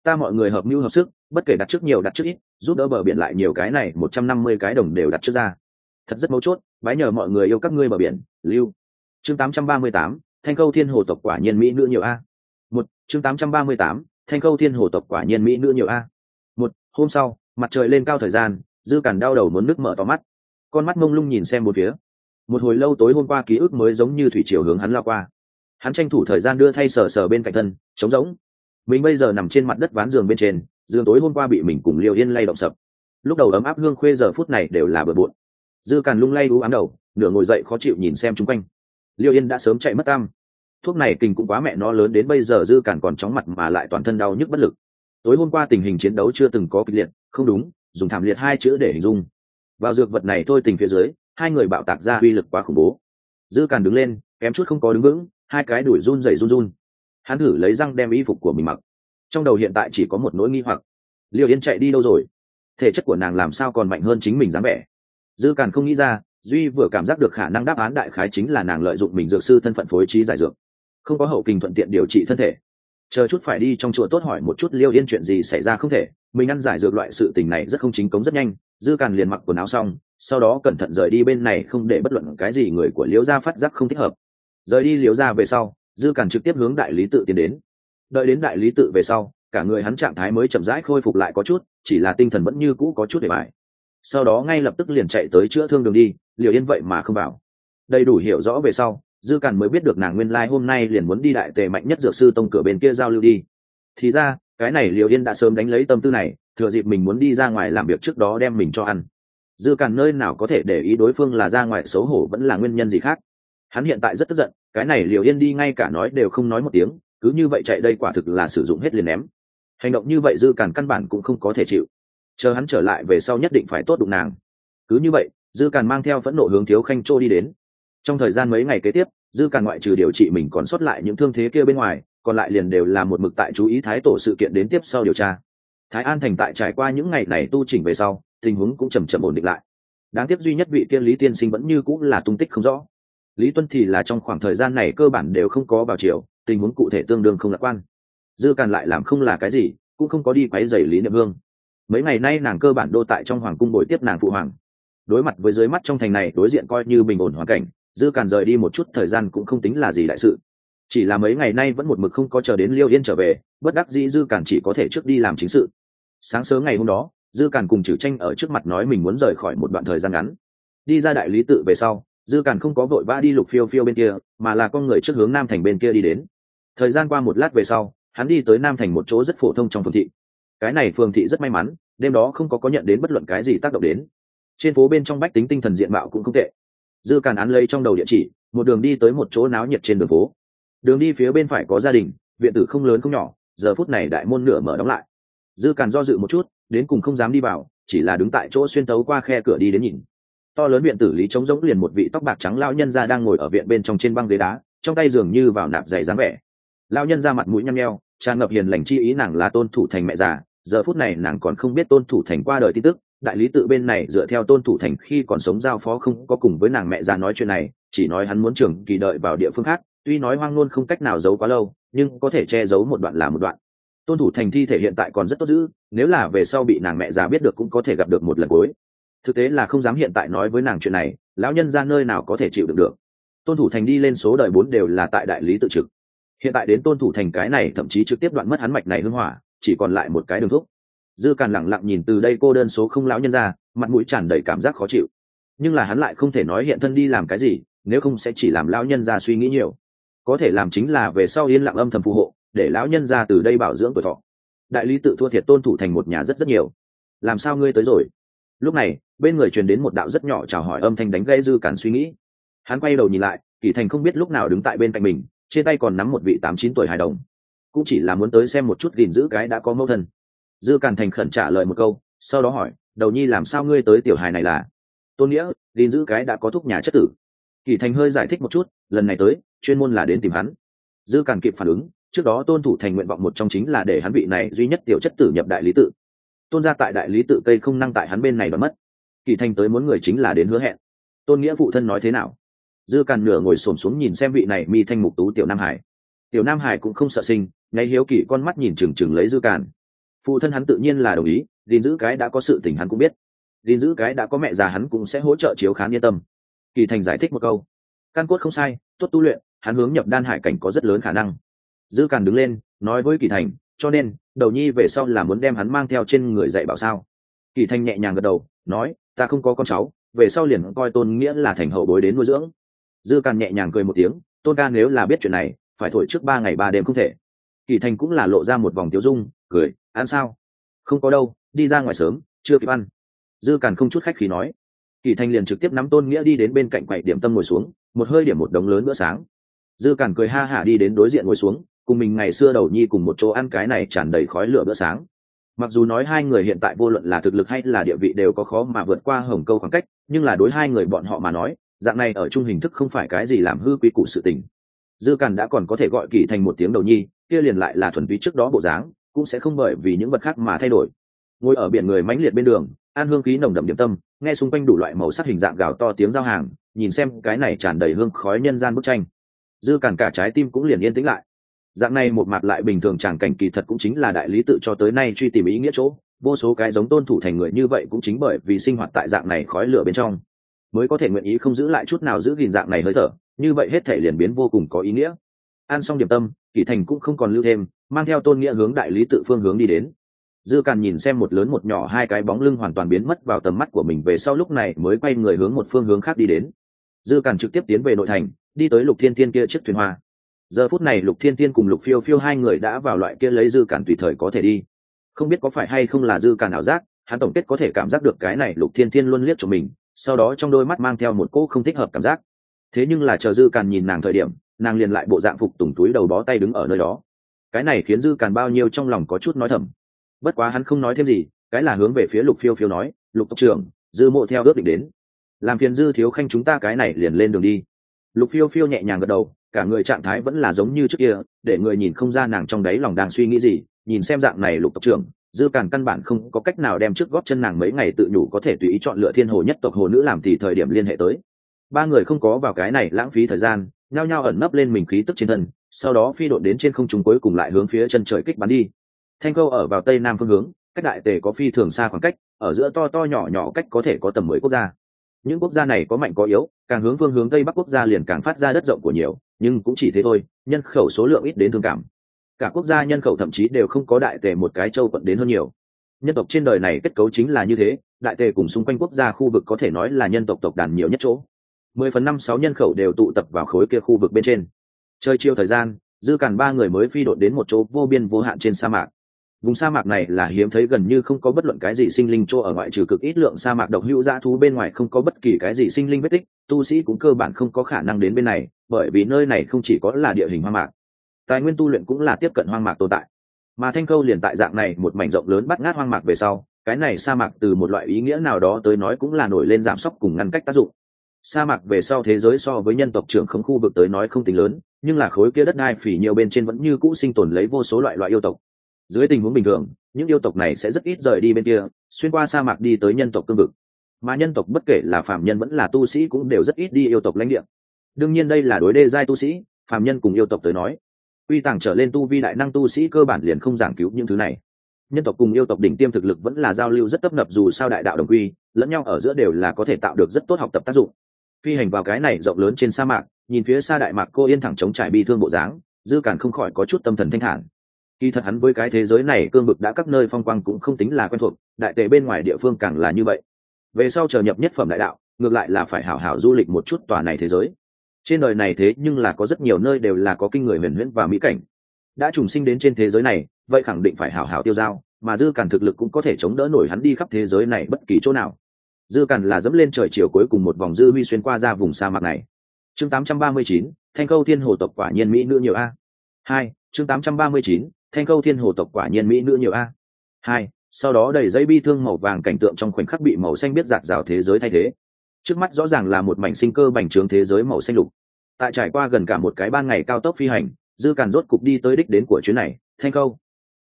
Ta mọi người hợp mưu hợp sức, bất kể đặt trước nhiều đặt trước ít, giúp đỡ bờ biển lại nhiều cái này một trăm năm mươi cái đồng đều đặt trước ra. Thật rất mấu chốt, bái nhờ mọi người yêu các ngươi bờ biển, lưu. Chương tám trăm ba mươi tám, thanh câu thiên hồ tộc quả nhiên mỹ nữ nhiều a. Một, chương tám trăm ba mươi tám, thanh câu thiên hồ tộc quả nhiên mỹ nữ nhiều a. Một, hôm sau, mặt trời lên cao thời gian, dư cản đau đầu muốn nước mở to mắt. Con mắt mông lung nhìn xem một phía. Một hồi lâu tối hôm qua ký ức mới giống như thủy triều hướng hắn lao qua hắn tranh thủ thời gian đưa thay sờ sờ bên cạnh thân, trống rỗng. Mình bây giờ nằm trên mặt đất ván giường bên trên giường tối hôm qua bị mình cùng liều yên lay động sập. Lúc đầu ấm áp hương khuê giờ phút này đều là bừa bộn. Dư càn lung lay u ám đầu, nửa ngồi dậy khó chịu nhìn xem chung quanh. Liêu yên đã sớm chạy mất tam. Thuốc này kinh cũng quá mẹ nó lớn đến bây giờ dư càn còn chóng mặt mà lại toàn thân đau nhức bất lực. Tối hôm qua tình hình chiến đấu chưa từng có kịch liệt, không đúng, dùng thảm liệt hai chữ để hình dung. Vào dược vật này thôi tình phía dưới, hai người bạo tạc ra uy lực quá khủng bố. Dư càn đứng lên, kém chút không có đứng vững hai cái đuổi run rẩy run run. Hắn thử lấy răng đem y phục của mình mặc. Trong đầu hiện tại chỉ có một nỗi nghi hoặc. Liệu yên chạy đi đâu rồi? Thể chất của nàng làm sao còn mạnh hơn chính mình dám vẻ? Dư càn không nghĩ ra, duy vừa cảm giác được khả năng đáp án đại khái chính là nàng lợi dụng mình dược sư thân phận phối trí giải dược. Không có hậu kinh thuận tiện điều trị thân thể. Chờ chút phải đi trong chùa tốt hỏi một chút liêu yên chuyện gì xảy ra không thể. Mình ăn giải dược loại sự tình này rất không chính cống rất nhanh. Dư càn liền mặc quần áo xong, sau đó cẩn thận rời đi bên này không để bất luận cái gì người của liễu gia phát giác không thích hợp rời đi liếu ra về sau, dư càn trực tiếp hướng đại lý tự tiến đến. Đợi đến đại lý tự về sau, cả người hắn trạng thái mới chậm rãi khôi phục lại có chút, chỉ là tinh thần vẫn như cũ có chút để bài sau đó ngay lập tức liền chạy tới chữa thương đường đi liều yên vậy mà không vào. Đầy đủ hiểu rõ về sau, dư càn mới biết được nàng nguyên lai、like、hôm nay liền muốn đi đại tề mạnh nhất dược sư tông cửa bên kia giao lưu đi. Thì ra, cái này liều yên đã sớm đánh lấy tâm tư này, thừa dịp mình muốn đi ra ngoài làm việc trước đó đem mình cho ăn. Dư càn nơi nào có thể để ý đối phương là ra ngoài xấu hổ vẫn là nguyên nhân gì khác hắn hiện tại rất tức giận, cái này liều yên đi ngay cả nói đều không nói một tiếng, cứ như vậy chạy đây quả thực là sử dụng hết liền ném. Hành động như vậy dư càn căn bản cũng không có thể chịu. Chờ hắn trở lại về sau nhất định phải tốt đụng nàng. Cứ như vậy, dư càn mang theo phẫn nộ hướng thiếu khanh châu đi đến. Trong thời gian mấy ngày kế tiếp, dư càn ngoại trừ điều trị mình còn xuất lại những thương thế kia bên ngoài, còn lại liền đều là một mực tại chú ý thái tổ sự kiện đến tiếp sau điều tra. Thái an thành tại trải qua những ngày này tu chỉnh về sau, tình huống cũng chầm chậm ổn định lại. Đáng tiếc duy nhất vị tiên lý tiên sinh vẫn như cũng là tung tích không rõ lý tuân thì là trong khoảng thời gian này cơ bản đều không có vào chiều tình huống cụ thể tương đương không lạc quan. Dư càn lại làm không là cái gì, cũng không có đi quấy dày lý niệm hương mấy ngày nay nàng cơ bản đô tại trong hoàng cung bồi tiếp nàng phụ hoàng. Đối mặt với dưới mắt trong thành này đối diện coi như bình ổn hoàn cảnh, dư càn rời đi một chút thời gian cũng không tính là gì đại sự. Chỉ là mấy ngày nay vẫn một mực không có chờ đến liêu yên trở về, bất đắc dĩ dư càn chỉ có thể trước đi làm chính sự. Sáng sớm ngày hôm đó, dư càn cùng chử tranh ở trước mặt nói mình muốn rời khỏi một đoạn thời gian ngắn. Đi ra đại lý tự về sau dư càn không có vội vã đi lục phiêu phiêu bên kia, mà là con người trước hướng nam thành bên kia đi đến. Thời gian qua một lát về sau, hắn đi tới nam thành một chỗ rất phổ thông trong phường thị. Cái này phường thị rất may mắn, đêm đó không có có nhận đến bất luận cái gì tác động đến. Trên phố bên trong bách tính tinh thần diện mạo cũng không tệ. Dư càn án lấy trong đầu địa chỉ, một đường đi tới một chỗ náo nhiệt trên đường phố. Đường đi phía bên phải có gia đình, viện tử không lớn không nhỏ, giờ phút này đại môn nửa mở đóng lại. Dư càn do dự một chút, đến cùng không dám đi vào, chỉ là đứng tại chỗ xuyên tấu qua khe cửa đi đến nhìn to lớn viện tử lý trống rỗng liền một vị tóc bạc trắng lao nhân ra đang ngồi ở viện bên trong trên băng ghế đá, trong tay dường như vào nạp giày dáng vẻ. Lao nhân ra mặt mũi nhăm nheo, tràn ngập hiền lành chi ý nàng là tôn thủ thành mẹ già, giờ phút này nàng còn không biết tôn thủ thành qua đời tin tức, đại lý tự bên này dựa theo tôn thủ thành khi còn sống giao phó không có cùng với nàng mẹ già nói chuyện này, chỉ nói hắn muốn trường kỳ đợi vào địa phương khác, tuy nói hoang ngôn không cách nào giấu quá lâu, nhưng có thể che giấu một đoạn là một đoạn. Tôn thủ thành thi thể hiện tại còn rất tốt giữ, nếu là về sau bị nàng mẹ già biết được cũng có thể gặp được một lần cuối thực tế là không dám hiện tại nói với nàng chuyện này, lão nhân ra nơi nào có thể chịu đựng được. Tôn thủ thành đi lên số đời bốn đều là tại đại lý tự trực. Hiện tại đến tôn thủ thành cái này thậm chí trực tiếp đoạn mất hắn mạch này hưng hỏa, chỉ còn lại một cái đường thúc. Dư càn lẳng lặng nhìn từ đây cô đơn số không lão nhân ra, mặt mũi tràn đầy cảm giác khó chịu. Nhưng là hắn lại không thể nói hiện thân đi làm cái gì, nếu không sẽ chỉ làm lão nhân ra suy nghĩ nhiều. Có thể làm chính là về sau yên lặng âm thầm phù hộ, để lão nhân ra từ đây bảo dưỡng tuổi thọ. Đại lý tự thua thiệt tôn thủ thành một nhà rất rất nhiều. Làm sao ngươi tới rồi? Lúc này bên người truyền đến một đạo rất nhỏ chào hỏi âm thanh đánh gây dư cản suy nghĩ. Hắn quay đầu nhìn lại, kỳ thành không biết lúc nào đứng tại bên cạnh mình, trên tay còn nắm một vị tám chín tuổi hài đồng. Cũng chỉ là muốn tới xem một chút gìn giữ cái đã có mẫu thân. Dư cản thành khẩn trả lời một câu, sau đó hỏi, đầu nhi làm sao ngươi tới tiểu hài này là? Tôn nghĩa, gìn giữ cái đã có thúc nhà chất tử. Kỳ thành hơi giải thích một chút, lần này tới, chuyên môn là đến tìm hắn. Dư cản kịp phản ứng, trước đó tôn thủ thành nguyện vọng một trong chính là để hắn vị này duy nhất tiểu chất tử nhập đại lý tự. Tôn ra tại đại lý tự cây không năng tại hắn bên này và mất kỳ thành tới muốn người chính là đến hứa hẹn. Tôn nghĩa phụ thân nói thế nào? Dư càn nửa ngồi xổm xuống nhìn xem vị này mi thanh mục tú tiểu nam hải. Tiểu nam hải cũng không sợ sinh ngay hiếu kỳ con mắt nhìn chừng chừng lấy dư càn. Phụ thân hắn tự nhiên là đồng ý, gìn giữ cái đã có sự tình hắn cũng biết. Gìn giữ cái đã có mẹ già hắn cũng sẽ hỗ trợ chiếu khán yên tâm. Kỳ thành giải thích một câu. Căn cốt không sai, tốt tu luyện, hắn hướng nhập đan hải cảnh có rất lớn khả năng. Dư càn đứng lên, nói với kỳ thành cho nên, đầu nhi về sau là muốn đem hắn mang theo trên người dạy bảo sao? Kỳ thành nhẹ nhàng gật đầu, nói ta không có con cháu, về sau liền coi tôn nghĩa là thành hậu bối đến nuôi dưỡng. Dư càn nhẹ nhàng cười một tiếng, tôn ca nếu là biết chuyện này, phải thổi trước ba ngày ba đêm không thể. Kỳ thành cũng là lộ ra một vòng tiêu dung, cười, ăn sao? Không có đâu, đi ra ngoài sớm, chưa kịp ăn. Dư càn không chút khách khí nói. Kỳ thành liền trực tiếp nắm tôn nghĩa đi đến bên cạnh quậy điểm tâm ngồi xuống, một hơi điểm một đống lớn bữa sáng. Dư càn cười ha hả đi đến đối diện ngồi xuống, cùng mình ngày xưa đầu nhi cùng một chỗ ăn cái này tràn đầy khói lửa bữa sáng mặc dù nói hai người hiện tại vô luận là thực lực hay là địa vị đều có khó mà vượt qua hồng câu khoảng cách, nhưng là đối hai người bọn họ mà nói, dạng này ở chung hình thức không phải cái gì làm hư quy củ sự tình. Dư càn đã còn có thể gọi kỳ thành một tiếng đầu nhi, kia liền lại là thuần túy trước đó bộ dáng, cũng sẽ không bởi vì những vật khác mà thay đổi. Ngồi ở biển người mãnh liệt bên đường, an hương khí nồng đậm điểm tâm, nghe xung quanh đủ loại màu sắc hình dạng gào to tiếng giao hàng, nhìn xem cái này tràn đầy hương khói nhân gian bức tranh. Dư càn cả trái tim cũng liền yên tĩnh lại dạng này một mặt lại bình thường chẳng cảnh kỳ thật cũng chính là đại lý tự cho tới nay truy tìm ý nghĩa chỗ. Vô số cái giống tôn thủ thành người như vậy cũng chính bởi vì sinh hoạt tại dạng này khói lửa bên trong, mới có thể nguyện ý không giữ lại chút nào giữ gìn dạng này hơi thở. Như vậy hết thể liền biến vô cùng có ý nghĩa. Ăn xong điểm tâm, kỳ thành cũng không còn lưu thêm, mang theo tôn nghĩa hướng đại lý tự phương hướng đi đến. Dư càn nhìn xem một lớn một nhỏ hai cái bóng lưng hoàn toàn biến mất vào tầm mắt của mình về sau lúc này mới quay người hướng một phương hướng khác đi đến. Dư càn trực tiếp tiến về nội thành, đi tới lục thiên thiên kia chiếc thuyền hoa giờ phút này lục thiên thiên cùng lục phiêu phiêu hai người đã vào loại kia lấy dư cản tùy thời có thể đi. Không biết có phải hay không là dư cản ảo giác, hắn tổng kết có thể cảm giác được cái này lục thiên thiên luôn liếc cho mình, sau đó trong đôi mắt mang theo một cỗ không thích hợp cảm giác. Thế nhưng là chờ dư cản nhìn nàng thời điểm, nàng liền lại bộ dạng phục tùng túi đầu bó tay đứng ở nơi đó. Cái này khiến dư cản bao nhiêu trong lòng có chút nói thầm. Bất quá hắn không nói thêm gì, cái là hướng về phía lục phiêu phiêu nói, lục tộc trưởng, dư mộ theo ước định đến. Làm phiền dư thiếu khanh chúng ta cái này liền lên đường đi. Lục phiêu phiêu nhẹ nhàng gật đầu cả người trạng thái vẫn là giống như trước kia, để người nhìn không ra nàng trong đáy lòng đang suy nghĩ gì, nhìn xem dạng này lục tộc trưởng, dư càn căn bản không có cách nào đem trước góp chân nàng mấy ngày tự nhủ có thể tùy ý chọn lựa thiên hồ nhất tộc hồ nữ làm thì thời điểm liên hệ tới. Ba người không có vào cái này lãng phí thời gian, nhao nhao ẩn nấp lên mình khí tức trên thân, sau đó phi đội đến trên không trung cuối cùng lại hướng phía chân trời kích bắn đi. Thanh câu ở vào tây nam phương hướng, cách đại tề có phi thường xa khoảng cách, ở giữa to to nhỏ nhỏ cách có thể có tầm mười quốc gia. Những quốc gia này có mạnh có yếu, càng hướng phương hướng tây bắc quốc gia liền càng phát ra đất rộng của nhiều nhưng cũng chỉ thế thôi, nhân khẩu số lượng ít đến thương cảm. Cả quốc gia nhân khẩu thậm chí đều không có đại tề một cái châu quận đến hơn nhiều. Nhân tộc trên đời này kết cấu chính là như thế, đại tề cùng xung quanh quốc gia khu vực có thể nói là nhân tộc tộc đàn nhiều nhất chỗ. Mười phần năm sáu nhân khẩu đều tụ tập vào khối kia khu vực bên trên. Chơi chiêu thời gian, dư càn ba người mới phi đội đến một chỗ vô biên vô hạn trên sa mạc vùng sa mạc này là hiếm thấy gần như không có bất luận cái gì sinh linh chỗ ở ngoại trừ cực ít lượng sa mạc độc hữu dã thú bên ngoài không có bất kỳ cái gì sinh linh vết tích, tu sĩ cũng cơ bản không có khả năng đến bên này, bởi vì nơi này không chỉ có là địa hình hoang mạc, tài nguyên tu luyện cũng là tiếp cận hoang mạc tồn tại. Mà thanh khâu liền tại dạng này một mảnh rộng lớn bắt ngát hoang mạc về sau, cái này sa mạc từ một loại ý nghĩa nào đó tới nói cũng là nổi lên giảm sốc cùng ngăn cách tác dụng. Sa mạc về sau thế giới so với nhân tộc trưởng không khu vực tới nói không tính lớn, nhưng là khối kia đất đai phỉ nhiều bên trên vẫn như cũ sinh tồn lấy vô số loại loại yêu tộc dưới tình huống bình thường, những yêu tộc này sẽ rất ít rời đi bên kia, xuyên qua sa mạc đi tới nhân tộc cương vực. Mà nhân tộc bất kể là phạm nhân vẫn là tu sĩ cũng đều rất ít đi yêu tộc lãnh địa. Đương nhiên đây là đối đê giai tu sĩ phạm nhân cùng yêu tộc tới nói. Uy tàng trở lên tu vi đại năng tu sĩ cơ bản liền không giảng cứu những thứ này. Nhân tộc cùng yêu tộc đỉnh tiêm thực lực vẫn là giao lưu rất tấp nập dù sao đại đạo đồng quy, lẫn nhau ở giữa đều là có thể tạo được rất tốt học tập tác dụng. Phi hành vào cái này rộng lớn trên sa mạc, nhìn phía xa đại mạc cô yên thẳng chống trải bi thương bộ dáng, dư càn không khỏi có chút tâm thần thanh thản kỳ thật hắn với cái thế giới này cương bực đã các nơi phong quang cũng không tính là quen thuộc đại tề bên ngoài địa phương càng là như vậy. Về sau chờ nhập nhất phẩm đại đạo ngược lại là phải hảo hảo du lịch một chút tòa này thế giới. Trên đời này thế nhưng là có rất nhiều nơi đều là có kinh người huyền huyễn và mỹ cảnh. Đã trùng sinh đến trên thế giới này vậy khẳng định phải hảo hảo tiêu dao mà dư càn thực lực cũng có thể chống đỡ nổi hắn đi khắp thế giới này bất kỳ chỗ nào. Dư càn là dẫm lên trời chiều cuối cùng một vòng dư huy xuyên qua ra vùng sa mạc này. Chương 839, thanh câu thiên hồ tộc quả nhiên mỹ nữ nhiều a. Hai chương 839, thanh câu thiên hồ tộc quả nhiên mỹ nữ nhiều a. Hai, sau đó đầy dây bi thương màu vàng cảnh tượng trong khoảnh khắc bị màu xanh biết giạt rào thế giới thay thế. Trước mắt rõ ràng là một mảnh sinh cơ bành trướng thế giới màu xanh lục. Tại trải qua gần cả một cái ban ngày cao tốc phi hành, dư càn rốt cục đi tới đích đến của chuyến này, thanh câu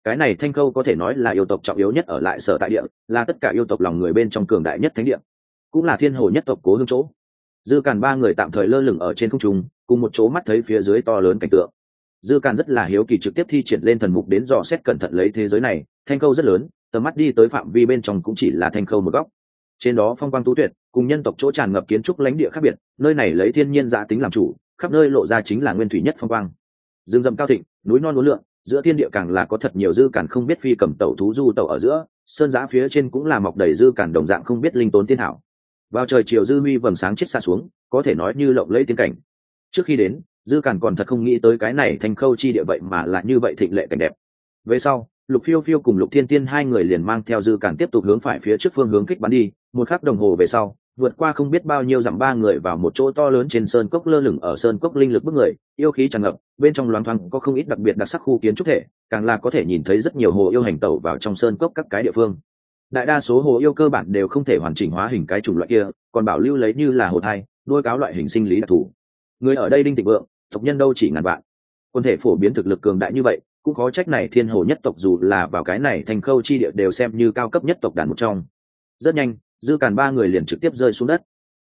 cái này thanh câu có thể nói là yêu tộc trọng yếu nhất ở lại sở tại địa, là tất cả yêu tộc lòng người bên trong cường đại nhất thánh địa. Cũng là thiên hồ nhất tộc cố hương chỗ. Dư càn ba người tạm thời lơ lửng ở trên không trung, cùng một chỗ mắt thấy phía dưới to lớn cảnh tượng dư càn rất là hiếu kỳ trực tiếp thi triển lên thần mục đến dò xét cẩn thận lấy thế giới này, thanh khâu rất lớn, tầm mắt đi tới phạm vi bên trong cũng chỉ là thanh khâu một góc. Trên đó phong quang tú tuyệt, cùng nhân tộc chỗ tràn ngập kiến trúc lãnh địa khác biệt, nơi này lấy thiên nhiên giã tính làm chủ, khắp nơi lộ ra chính là nguyên thủy nhất phong quang. Rừng rậm cao thịnh, núi non uốn lượn, giữa thiên địa càng là có thật nhiều dư càn không biết phi cầm tẩu thú du tẩu ở giữa, sơn giã phía trên cũng là mọc đầy dư càn đồng dạng không biết linh tốn tiên hảo. Vào trời chiều dư huy vầng sáng chết xa xuống, có thể nói như lộng lấy tiên cảnh. Trước khi đến dư cản còn thật không nghĩ tới cái này thành khâu chi địa vậy mà là như vậy thịnh lệ cảnh đẹp. Về sau, lục phiêu phiêu cùng lục thiên tiên hai người liền mang theo dư cản tiếp tục hướng phải phía trước phương hướng kích bắn đi, một khắc đồng hồ về sau, vượt qua không biết bao nhiêu dặm ba người vào một chỗ to lớn trên sơn cốc lơ lửng ở sơn cốc linh lực bức người, yêu khí tràn ngập, bên trong loáng thoáng có không ít đặc biệt đặc sắc khu kiến trúc thể, càng là có thể nhìn thấy rất nhiều hồ yêu hành tẩu vào trong sơn cốc các cái địa phương. Đại đa số hồ yêu cơ bản đều không thể hoàn chỉnh hóa hình cái chủng loại kia, còn bảo lưu lấy như là hồ thai, đôi cáo loại hình sinh lý đặc thù. Người ở đây đinh tịnh vượng tộc nhân đâu chỉ ngàn vạn. Quân thể phổ biến thực lực cường đại như vậy, cũng khó trách này thiên hồ nhất tộc dù là vào cái này thành khâu chi địa đều xem như cao cấp nhất tộc đàn một trong. Rất nhanh, dư càn ba người liền trực tiếp rơi xuống đất.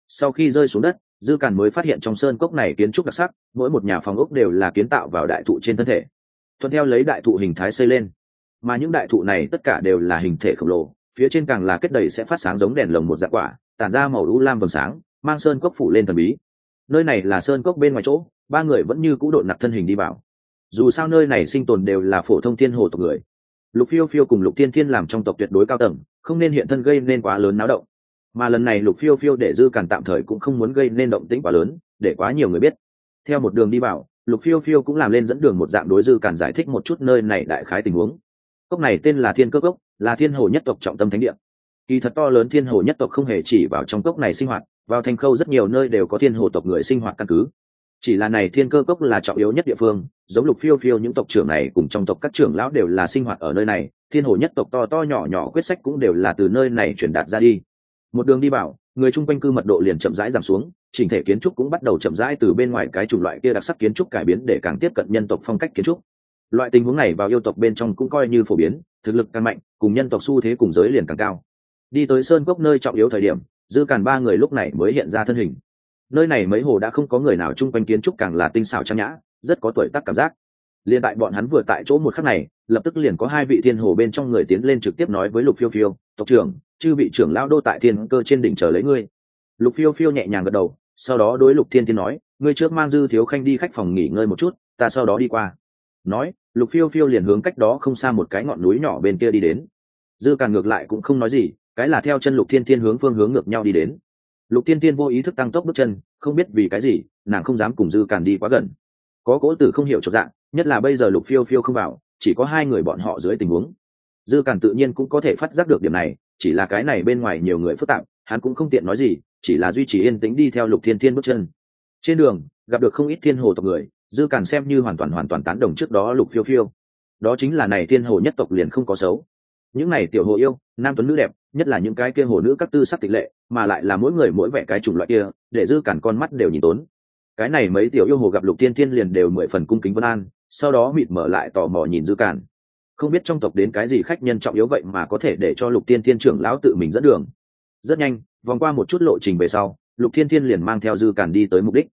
Sau khi rơi xuống đất, dư càn mới phát hiện trong sơn cốc này kiến trúc đặc sắc, mỗi một nhà phòng ốc đều là kiến tạo vào đại thụ trên thân thể. Thuận theo lấy đại thụ hình thái xây lên, mà những đại thụ này tất cả đều là hình thể khổng lồ, phía trên càng là kết đầy sẽ phát sáng giống đèn lồng một dạng quả, tản ra màu u lam vầng sáng, mang sơn cốc phủ lên thần bí. Nơi này là sơn cốc bên ngoài chỗ ba người vẫn như cũ độn nặc thân hình đi vào. Dù sao nơi này sinh tồn đều là phổ thông thiên hồ tộc người. Lục phiêu phiêu cùng lục thiên thiên làm trong tộc tuyệt đối cao tầng, không nên hiện thân gây nên quá lớn náo động. Mà lần này lục phiêu phiêu để dư càn tạm thời cũng không muốn gây nên động tĩnh quá lớn, để quá nhiều người biết. Theo một đường đi vào, lục phiêu phiêu cũng làm lên dẫn đường một dạng đối dư càn giải thích một chút nơi này đại khái tình huống. Cốc này tên là thiên cơ cốc, là thiên hồ nhất tộc trọng tâm thánh địa. Kỳ thật to lớn thiên hồ nhất tộc không hề chỉ vào trong cốc này sinh hoạt, vào thành khâu rất nhiều nơi đều có thiên hồ tộc người sinh hoạt căn cứ chỉ là này thiên cơ cốc là trọng yếu nhất địa phương, giống lục phiêu phiêu những tộc trưởng này cùng trong tộc các trưởng lão đều là sinh hoạt ở nơi này, thiên hồ nhất tộc to to nhỏ nhỏ quyết sách cũng đều là từ nơi này truyền đạt ra đi. Một đường đi vào, người chung quanh cư mật độ liền chậm rãi giảm xuống, chỉnh thể kiến trúc cũng bắt đầu chậm rãi từ bên ngoài cái chủng loại kia đặc sắc kiến trúc cải biến để càng tiếp cận nhân tộc phong cách kiến trúc. Loại tình huống này vào yêu tộc bên trong cũng coi như phổ biến, thực lực càng mạnh, cùng nhân tộc xu thế cùng giới liền càng cao. Đi tới sơn cốc nơi trọng yếu thời điểm, dư càn ba người lúc này mới hiện ra thân hình nơi này mấy hồ đã không có người nào chung quanh kiến trúc càng là tinh xảo trang nhã, rất có tuổi tác cảm giác. Liền tại bọn hắn vừa tại chỗ một khắc này, lập tức liền có hai vị thiên hồ bên trong người tiến lên trực tiếp nói với lục phiêu phiêu, tộc trưởng, chư vị trưởng lao đô tại thiên cơ trên đỉnh chờ lấy ngươi. Lục phiêu phiêu nhẹ nhàng gật đầu, sau đó đối lục thiên thiên nói, ngươi trước mang dư thiếu khanh đi khách phòng nghỉ ngơi một chút, ta sau đó đi qua. Nói, lục phiêu phiêu liền hướng cách đó không xa một cái ngọn núi nhỏ bên kia đi đến. Dư càng ngược lại cũng không nói gì, cái là theo chân lục thiên thiên hướng phương hướng ngược nhau đi đến lục thiên thiên vô ý thức tăng tốc bước chân, không biết vì cái gì, nàng không dám cùng dư càn đi quá gần. Có cố tử không hiểu trọn dạng, nhất là bây giờ lục phiêu phiêu không vào, chỉ có hai người bọn họ dưới tình huống. Dư càn tự nhiên cũng có thể phát giác được điểm này, chỉ là cái này bên ngoài nhiều người phức tạp, hắn cũng không tiện nói gì, chỉ là duy trì yên tĩnh đi theo lục thiên thiên bước chân. Trên đường, gặp được không ít thiên hồ tộc người, dư càn xem như hoàn toàn hoàn toàn tán đồng trước đó lục phiêu phiêu. Đó chính là này thiên hồ nhất tộc liền không có xấu. Những này tiểu hồ yêu, nam tuấn nữ đẹp, nhất là những cái kia hồ nữ các tư sắc tịch lệ mà lại là mỗi người mỗi vẻ cái chủng loại kia, để dư cản con mắt đều nhìn tốn. Cái này mấy tiểu yêu hồ gặp lục thiên thiên liền đều mười phần cung kính vân an, sau đó mịt mở lại tò mò nhìn dư cản. Không biết trong tộc đến cái gì khách nhân trọng yếu vậy mà có thể để cho lục thiên thiên trưởng lão tự mình dẫn đường. Rất nhanh, vòng qua một chút lộ trình về sau, lục thiên thiên liền mang theo dư cản đi tới mục đích.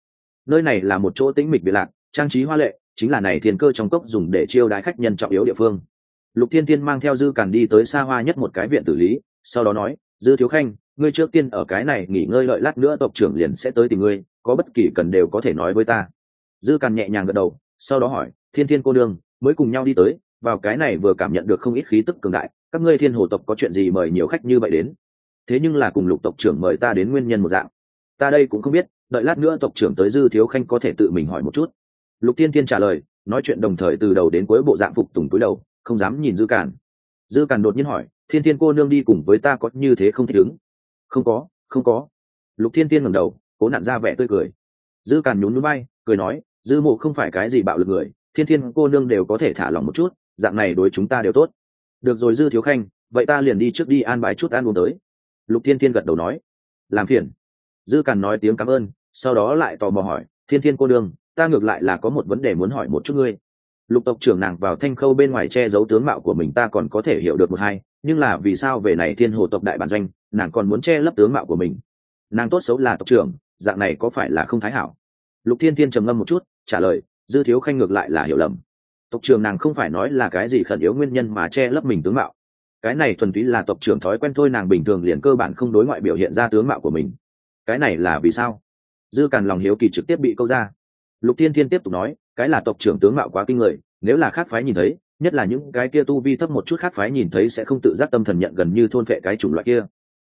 Nơi này là một chỗ tĩnh mịch biệt lạc, trang trí hoa lệ, chính là này thiên cơ trong cốc dùng để chiêu đái khách nhân trọng yếu địa phương. Lục thiên thiên mang theo dư cản đi tới xa hoa nhất một cái viện tử lý, sau đó nói, dư thiếu khanh ngươi trước tiên ở cái này nghỉ ngơi lợi lát nữa tộc trưởng liền sẽ tới tìm ngươi, có bất kỳ cần đều có thể nói với ta. Dư càn nhẹ nhàng gật đầu, sau đó hỏi, thiên thiên cô đương mới cùng nhau đi tới, vào cái này vừa cảm nhận được không ít khí tức cường đại, các ngươi thiên hồ tộc có chuyện gì mời nhiều khách như vậy đến? Thế nhưng là cùng lục tộc trưởng mời ta đến nguyên nhân một dạng. Ta đây cũng không biết, đợi lát nữa tộc trưởng tới dư thiếu khanh có thể tự mình hỏi một chút. Lục thiên thiên trả lời, nói chuyện đồng thời từ đầu đến cuối bộ dạng phục tùng túi đầu, không dám nhìn dư càn. Dư càn đột nhiên hỏi, thiên thiên cô nương đi cùng với ta có như thế không thích ứng? Không có không có. Lục thiên tiên ngẩng đầu, cố nặn ra vẻ tươi cười. Dư càn nhún núi bay cười nói, dư mộ không phải cái gì bạo lực người, thiên thiên cô nương đều có thể thả lòng một chút, dạng này đối chúng ta đều tốt. Được rồi dư thiếu khanh, vậy ta liền đi trước đi an bài chút ăn uống tới. Lục thiên thiên gật đầu nói. Làm phiền. Dư càn nói tiếng cảm ơn, sau đó lại tò mò hỏi, thiên thiên cô nương, ta ngược lại là có một vấn đề muốn hỏi một chút ngươi. Lục tộc trưởng nàng vào thanh khâu bên ngoài che giấu tướng mạo của mình ta còn có thể hiểu được một hai nhưng là vì sao về này thiên hồ tộc đại bản doanh, nàng còn muốn che lấp tướng mạo của mình? Nàng tốt xấu là tộc trưởng, dạng này có phải là không thái hảo? Lục thiên thiên trầm ngâm một chút, trả lời, dư thiếu khanh ngược lại là hiểu lầm. Tộc trưởng nàng không phải nói là cái gì khẩn yếu nguyên nhân mà che lấp mình tướng mạo. Cái này thuần túy là tộc trưởng thói quen thôi, nàng bình thường liền cơ bản không đối ngoại biểu hiện ra tướng mạo của mình. Cái này là vì sao? Dư càn lòng hiếu kỳ trực tiếp bị câu ra. Lục thiên thiên tiếp tục nói, cái là tộc trưởng tướng mạo quá kinh người, nếu là khác phái nhìn thấy nhất là những cái kia tu vi thấp một chút khác phái nhìn thấy sẽ không tự giác tâm thần nhận gần như thôn phệ cái chủng loại kia.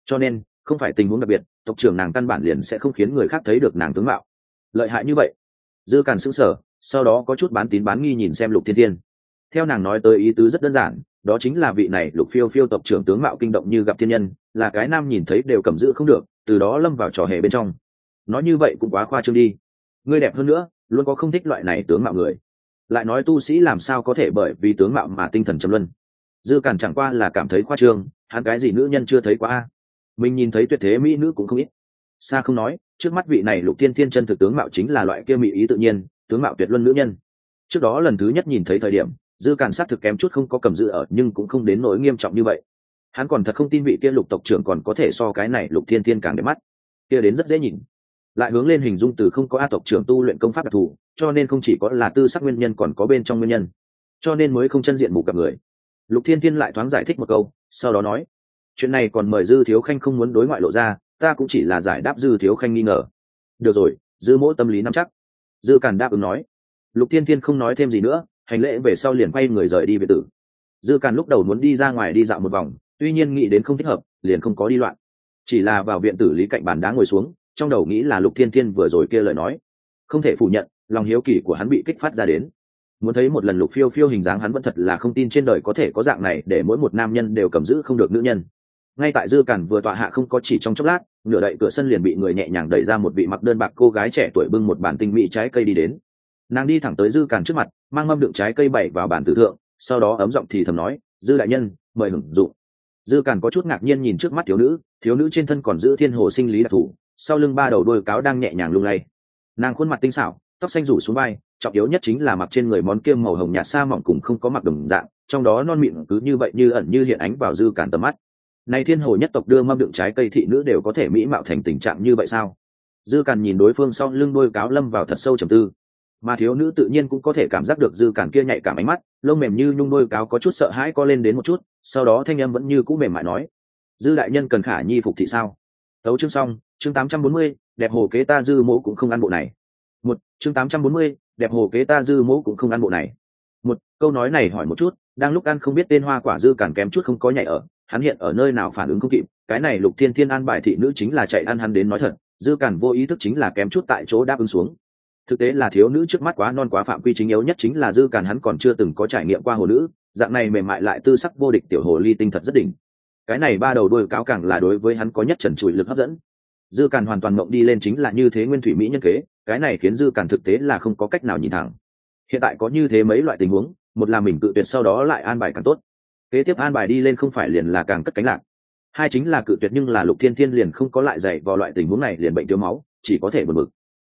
Cho nên, không phải tình huống đặc biệt, tộc trưởng nàng căn bản liền sẽ không khiến người khác thấy được nàng tướng mạo. Lợi hại như vậy. Dư càn xứng sở sau đó có chút bán tín bán nghi nhìn xem lục thiên thiên. Theo nàng nói tới ý tứ rất đơn giản, đó chính là vị này lục phiêu phiêu tộc trưởng tướng mạo kinh động như gặp thiên nhân, là cái nam nhìn thấy đều cầm giữ không được, từ đó lâm vào trò hề bên trong. Nói như vậy cũng quá khoa trương đi. Ngươi đẹp hơn nữa, luôn có không thích loại này tướng mạo người lại nói tu sĩ làm sao có thể bởi vì tướng mạo mà tinh thần trầm luân? Dư cản chẳng qua là cảm thấy khoa trương, hắn cái gì nữ nhân chưa thấy quá a? Mình nhìn thấy tuyệt thế mỹ nữ cũng không ít. Xa không nói, trước mắt vị này lục thiên thiên chân thực tướng mạo chính là loại kia mỹ ý tự nhiên, tướng mạo tuyệt luân nữ nhân. Trước đó lần thứ nhất nhìn thấy thời điểm, dư cản sát thực kém chút không có cầm dự ở, nhưng cũng không đến nỗi nghiêm trọng như vậy. Hắn còn thật không tin vị kia lục tộc trưởng còn có thể so cái này lục thiên thiên càng đẹp mắt. Kia đến rất dễ nhìn. Lại hướng lên hình dung từ không có a tộc trưởng tu luyện công pháp đặc thù cho nên không chỉ có là tư sắc nguyên nhân còn có bên trong nguyên nhân. Cho nên mới không chân diện mục gặp người. Lục thiên thiên lại thoáng giải thích một câu, sau đó nói, chuyện này còn mời dư thiếu khanh không muốn đối ngoại lộ ra, ta cũng chỉ là giải đáp dư thiếu khanh nghi ngờ. Được rồi, dư mỗi tâm lý nắm chắc. Dư càn đáp ứng nói. Lục thiên thiên không nói thêm gì nữa, hành lễ về sau liền quay người rời đi về tử. Dư càn lúc đầu muốn đi ra ngoài đi dạo một vòng, tuy nhiên nghĩ đến không thích hợp, liền không có đi loạn. Chỉ là vào viện tử lý cạnh bàn đá ngồi xuống, trong đầu nghĩ là lục thiên thiên vừa rồi kia lời nói. Không thể phủ nhận lòng hiếu kỳ của hắn bị kích phát ra đến. Muốn thấy một lần lục phiêu phiêu hình dáng hắn vẫn thật là không tin trên đời có thể có dạng này để mỗi một nam nhân đều cầm giữ không được nữ nhân. Ngay tại dư cản vừa tọa hạ không có chỉ trong chốc lát, nửa đậy cửa sân liền bị người nhẹ nhàng đẩy ra một vị mặc đơn bạc cô gái trẻ tuổi bưng một bản tinh mỹ trái cây đi đến. Nàng đi thẳng tới dư cản trước mặt, mang mâm đựng trái cây bảy vào bàn tử thượng, sau đó ấm giọng thì thầm nói, dư đại nhân, mời hưởng dụng. Dư cản có chút ngạc nhiên nhìn trước mắt thiếu nữ thiếu nữ trên thân còn giữ thiên hồ sinh lý đặc thù, sau lưng ba đầu đôi cáo đang nhẹ nhàng lung lay. Nàng khuôn mặt tinh xảo tóc xanh rủ xuống vai, trọng yếu nhất chính là mặc trên người món kiêm màu hồng nhạt xa mỏng cùng không có mặc đồng dạng, trong đó non mịn cứ như vậy như ẩn như hiện ánh vào dư cản tầm mắt. Này thiên hồ nhất tộc đưa mâm đựng trái cây thị nữ đều có thể mỹ mạo thành tình trạng như vậy sao? Dư cản nhìn đối phương sau lưng đôi cáo lâm vào thật sâu trầm tư. Mà thiếu nữ tự nhiên cũng có thể cảm giác được dư cản kia nhạy cảm ánh mắt, lông mềm như nhung đôi cáo có chút sợ hãi co lên đến một chút, sau đó thanh âm vẫn như cũ mềm mại nói, dư đại nhân cần khả nhi phục thị sao? Tấu chương xong, chương tám trăm bốn mươi, đẹp hồ kế ta dư mỗ cũng không ăn bộ này một, chương tám trăm bốn mươi, đẹp hồ kế ta dư mỗ cũng không ăn bộ này. Một, câu nói này hỏi một chút, đang lúc ăn không biết tên hoa quả dư càn kém chút không có nhảy ở, hắn hiện ở nơi nào phản ứng không kịp, cái này lục thiên thiên an bài thị nữ chính là chạy ăn hắn đến nói thật, dư càn vô ý thức chính là kém chút tại chỗ đáp ứng xuống. Thực tế là thiếu nữ trước mắt quá non quá phạm quy chính yếu nhất chính là dư càn hắn còn chưa từng có trải nghiệm qua hồ nữ, dạng này mềm mại lại tư sắc vô địch tiểu hồ ly tinh thật rất đỉnh. Cái này ba đầu đôi cáo càng là đối với hắn có nhất trần trụi lực hấp dẫn. Dư càn hoàn toàn mộng đi lên chính là như thế nguyên thủy mỹ nhân kế cái này khiến dư càn thực tế là không có cách nào nhìn thẳng. Hiện tại có như thế mấy loại tình huống, một là mình cự tuyệt sau đó lại an bài càng tốt. Kế tiếp an bài đi lên không phải liền là càng cất cánh lạc. Hai chính là cự tuyệt nhưng là lục thiên thiên liền không có lại dạy vào loại tình huống này liền bệnh thiếu máu, chỉ có thể bật mực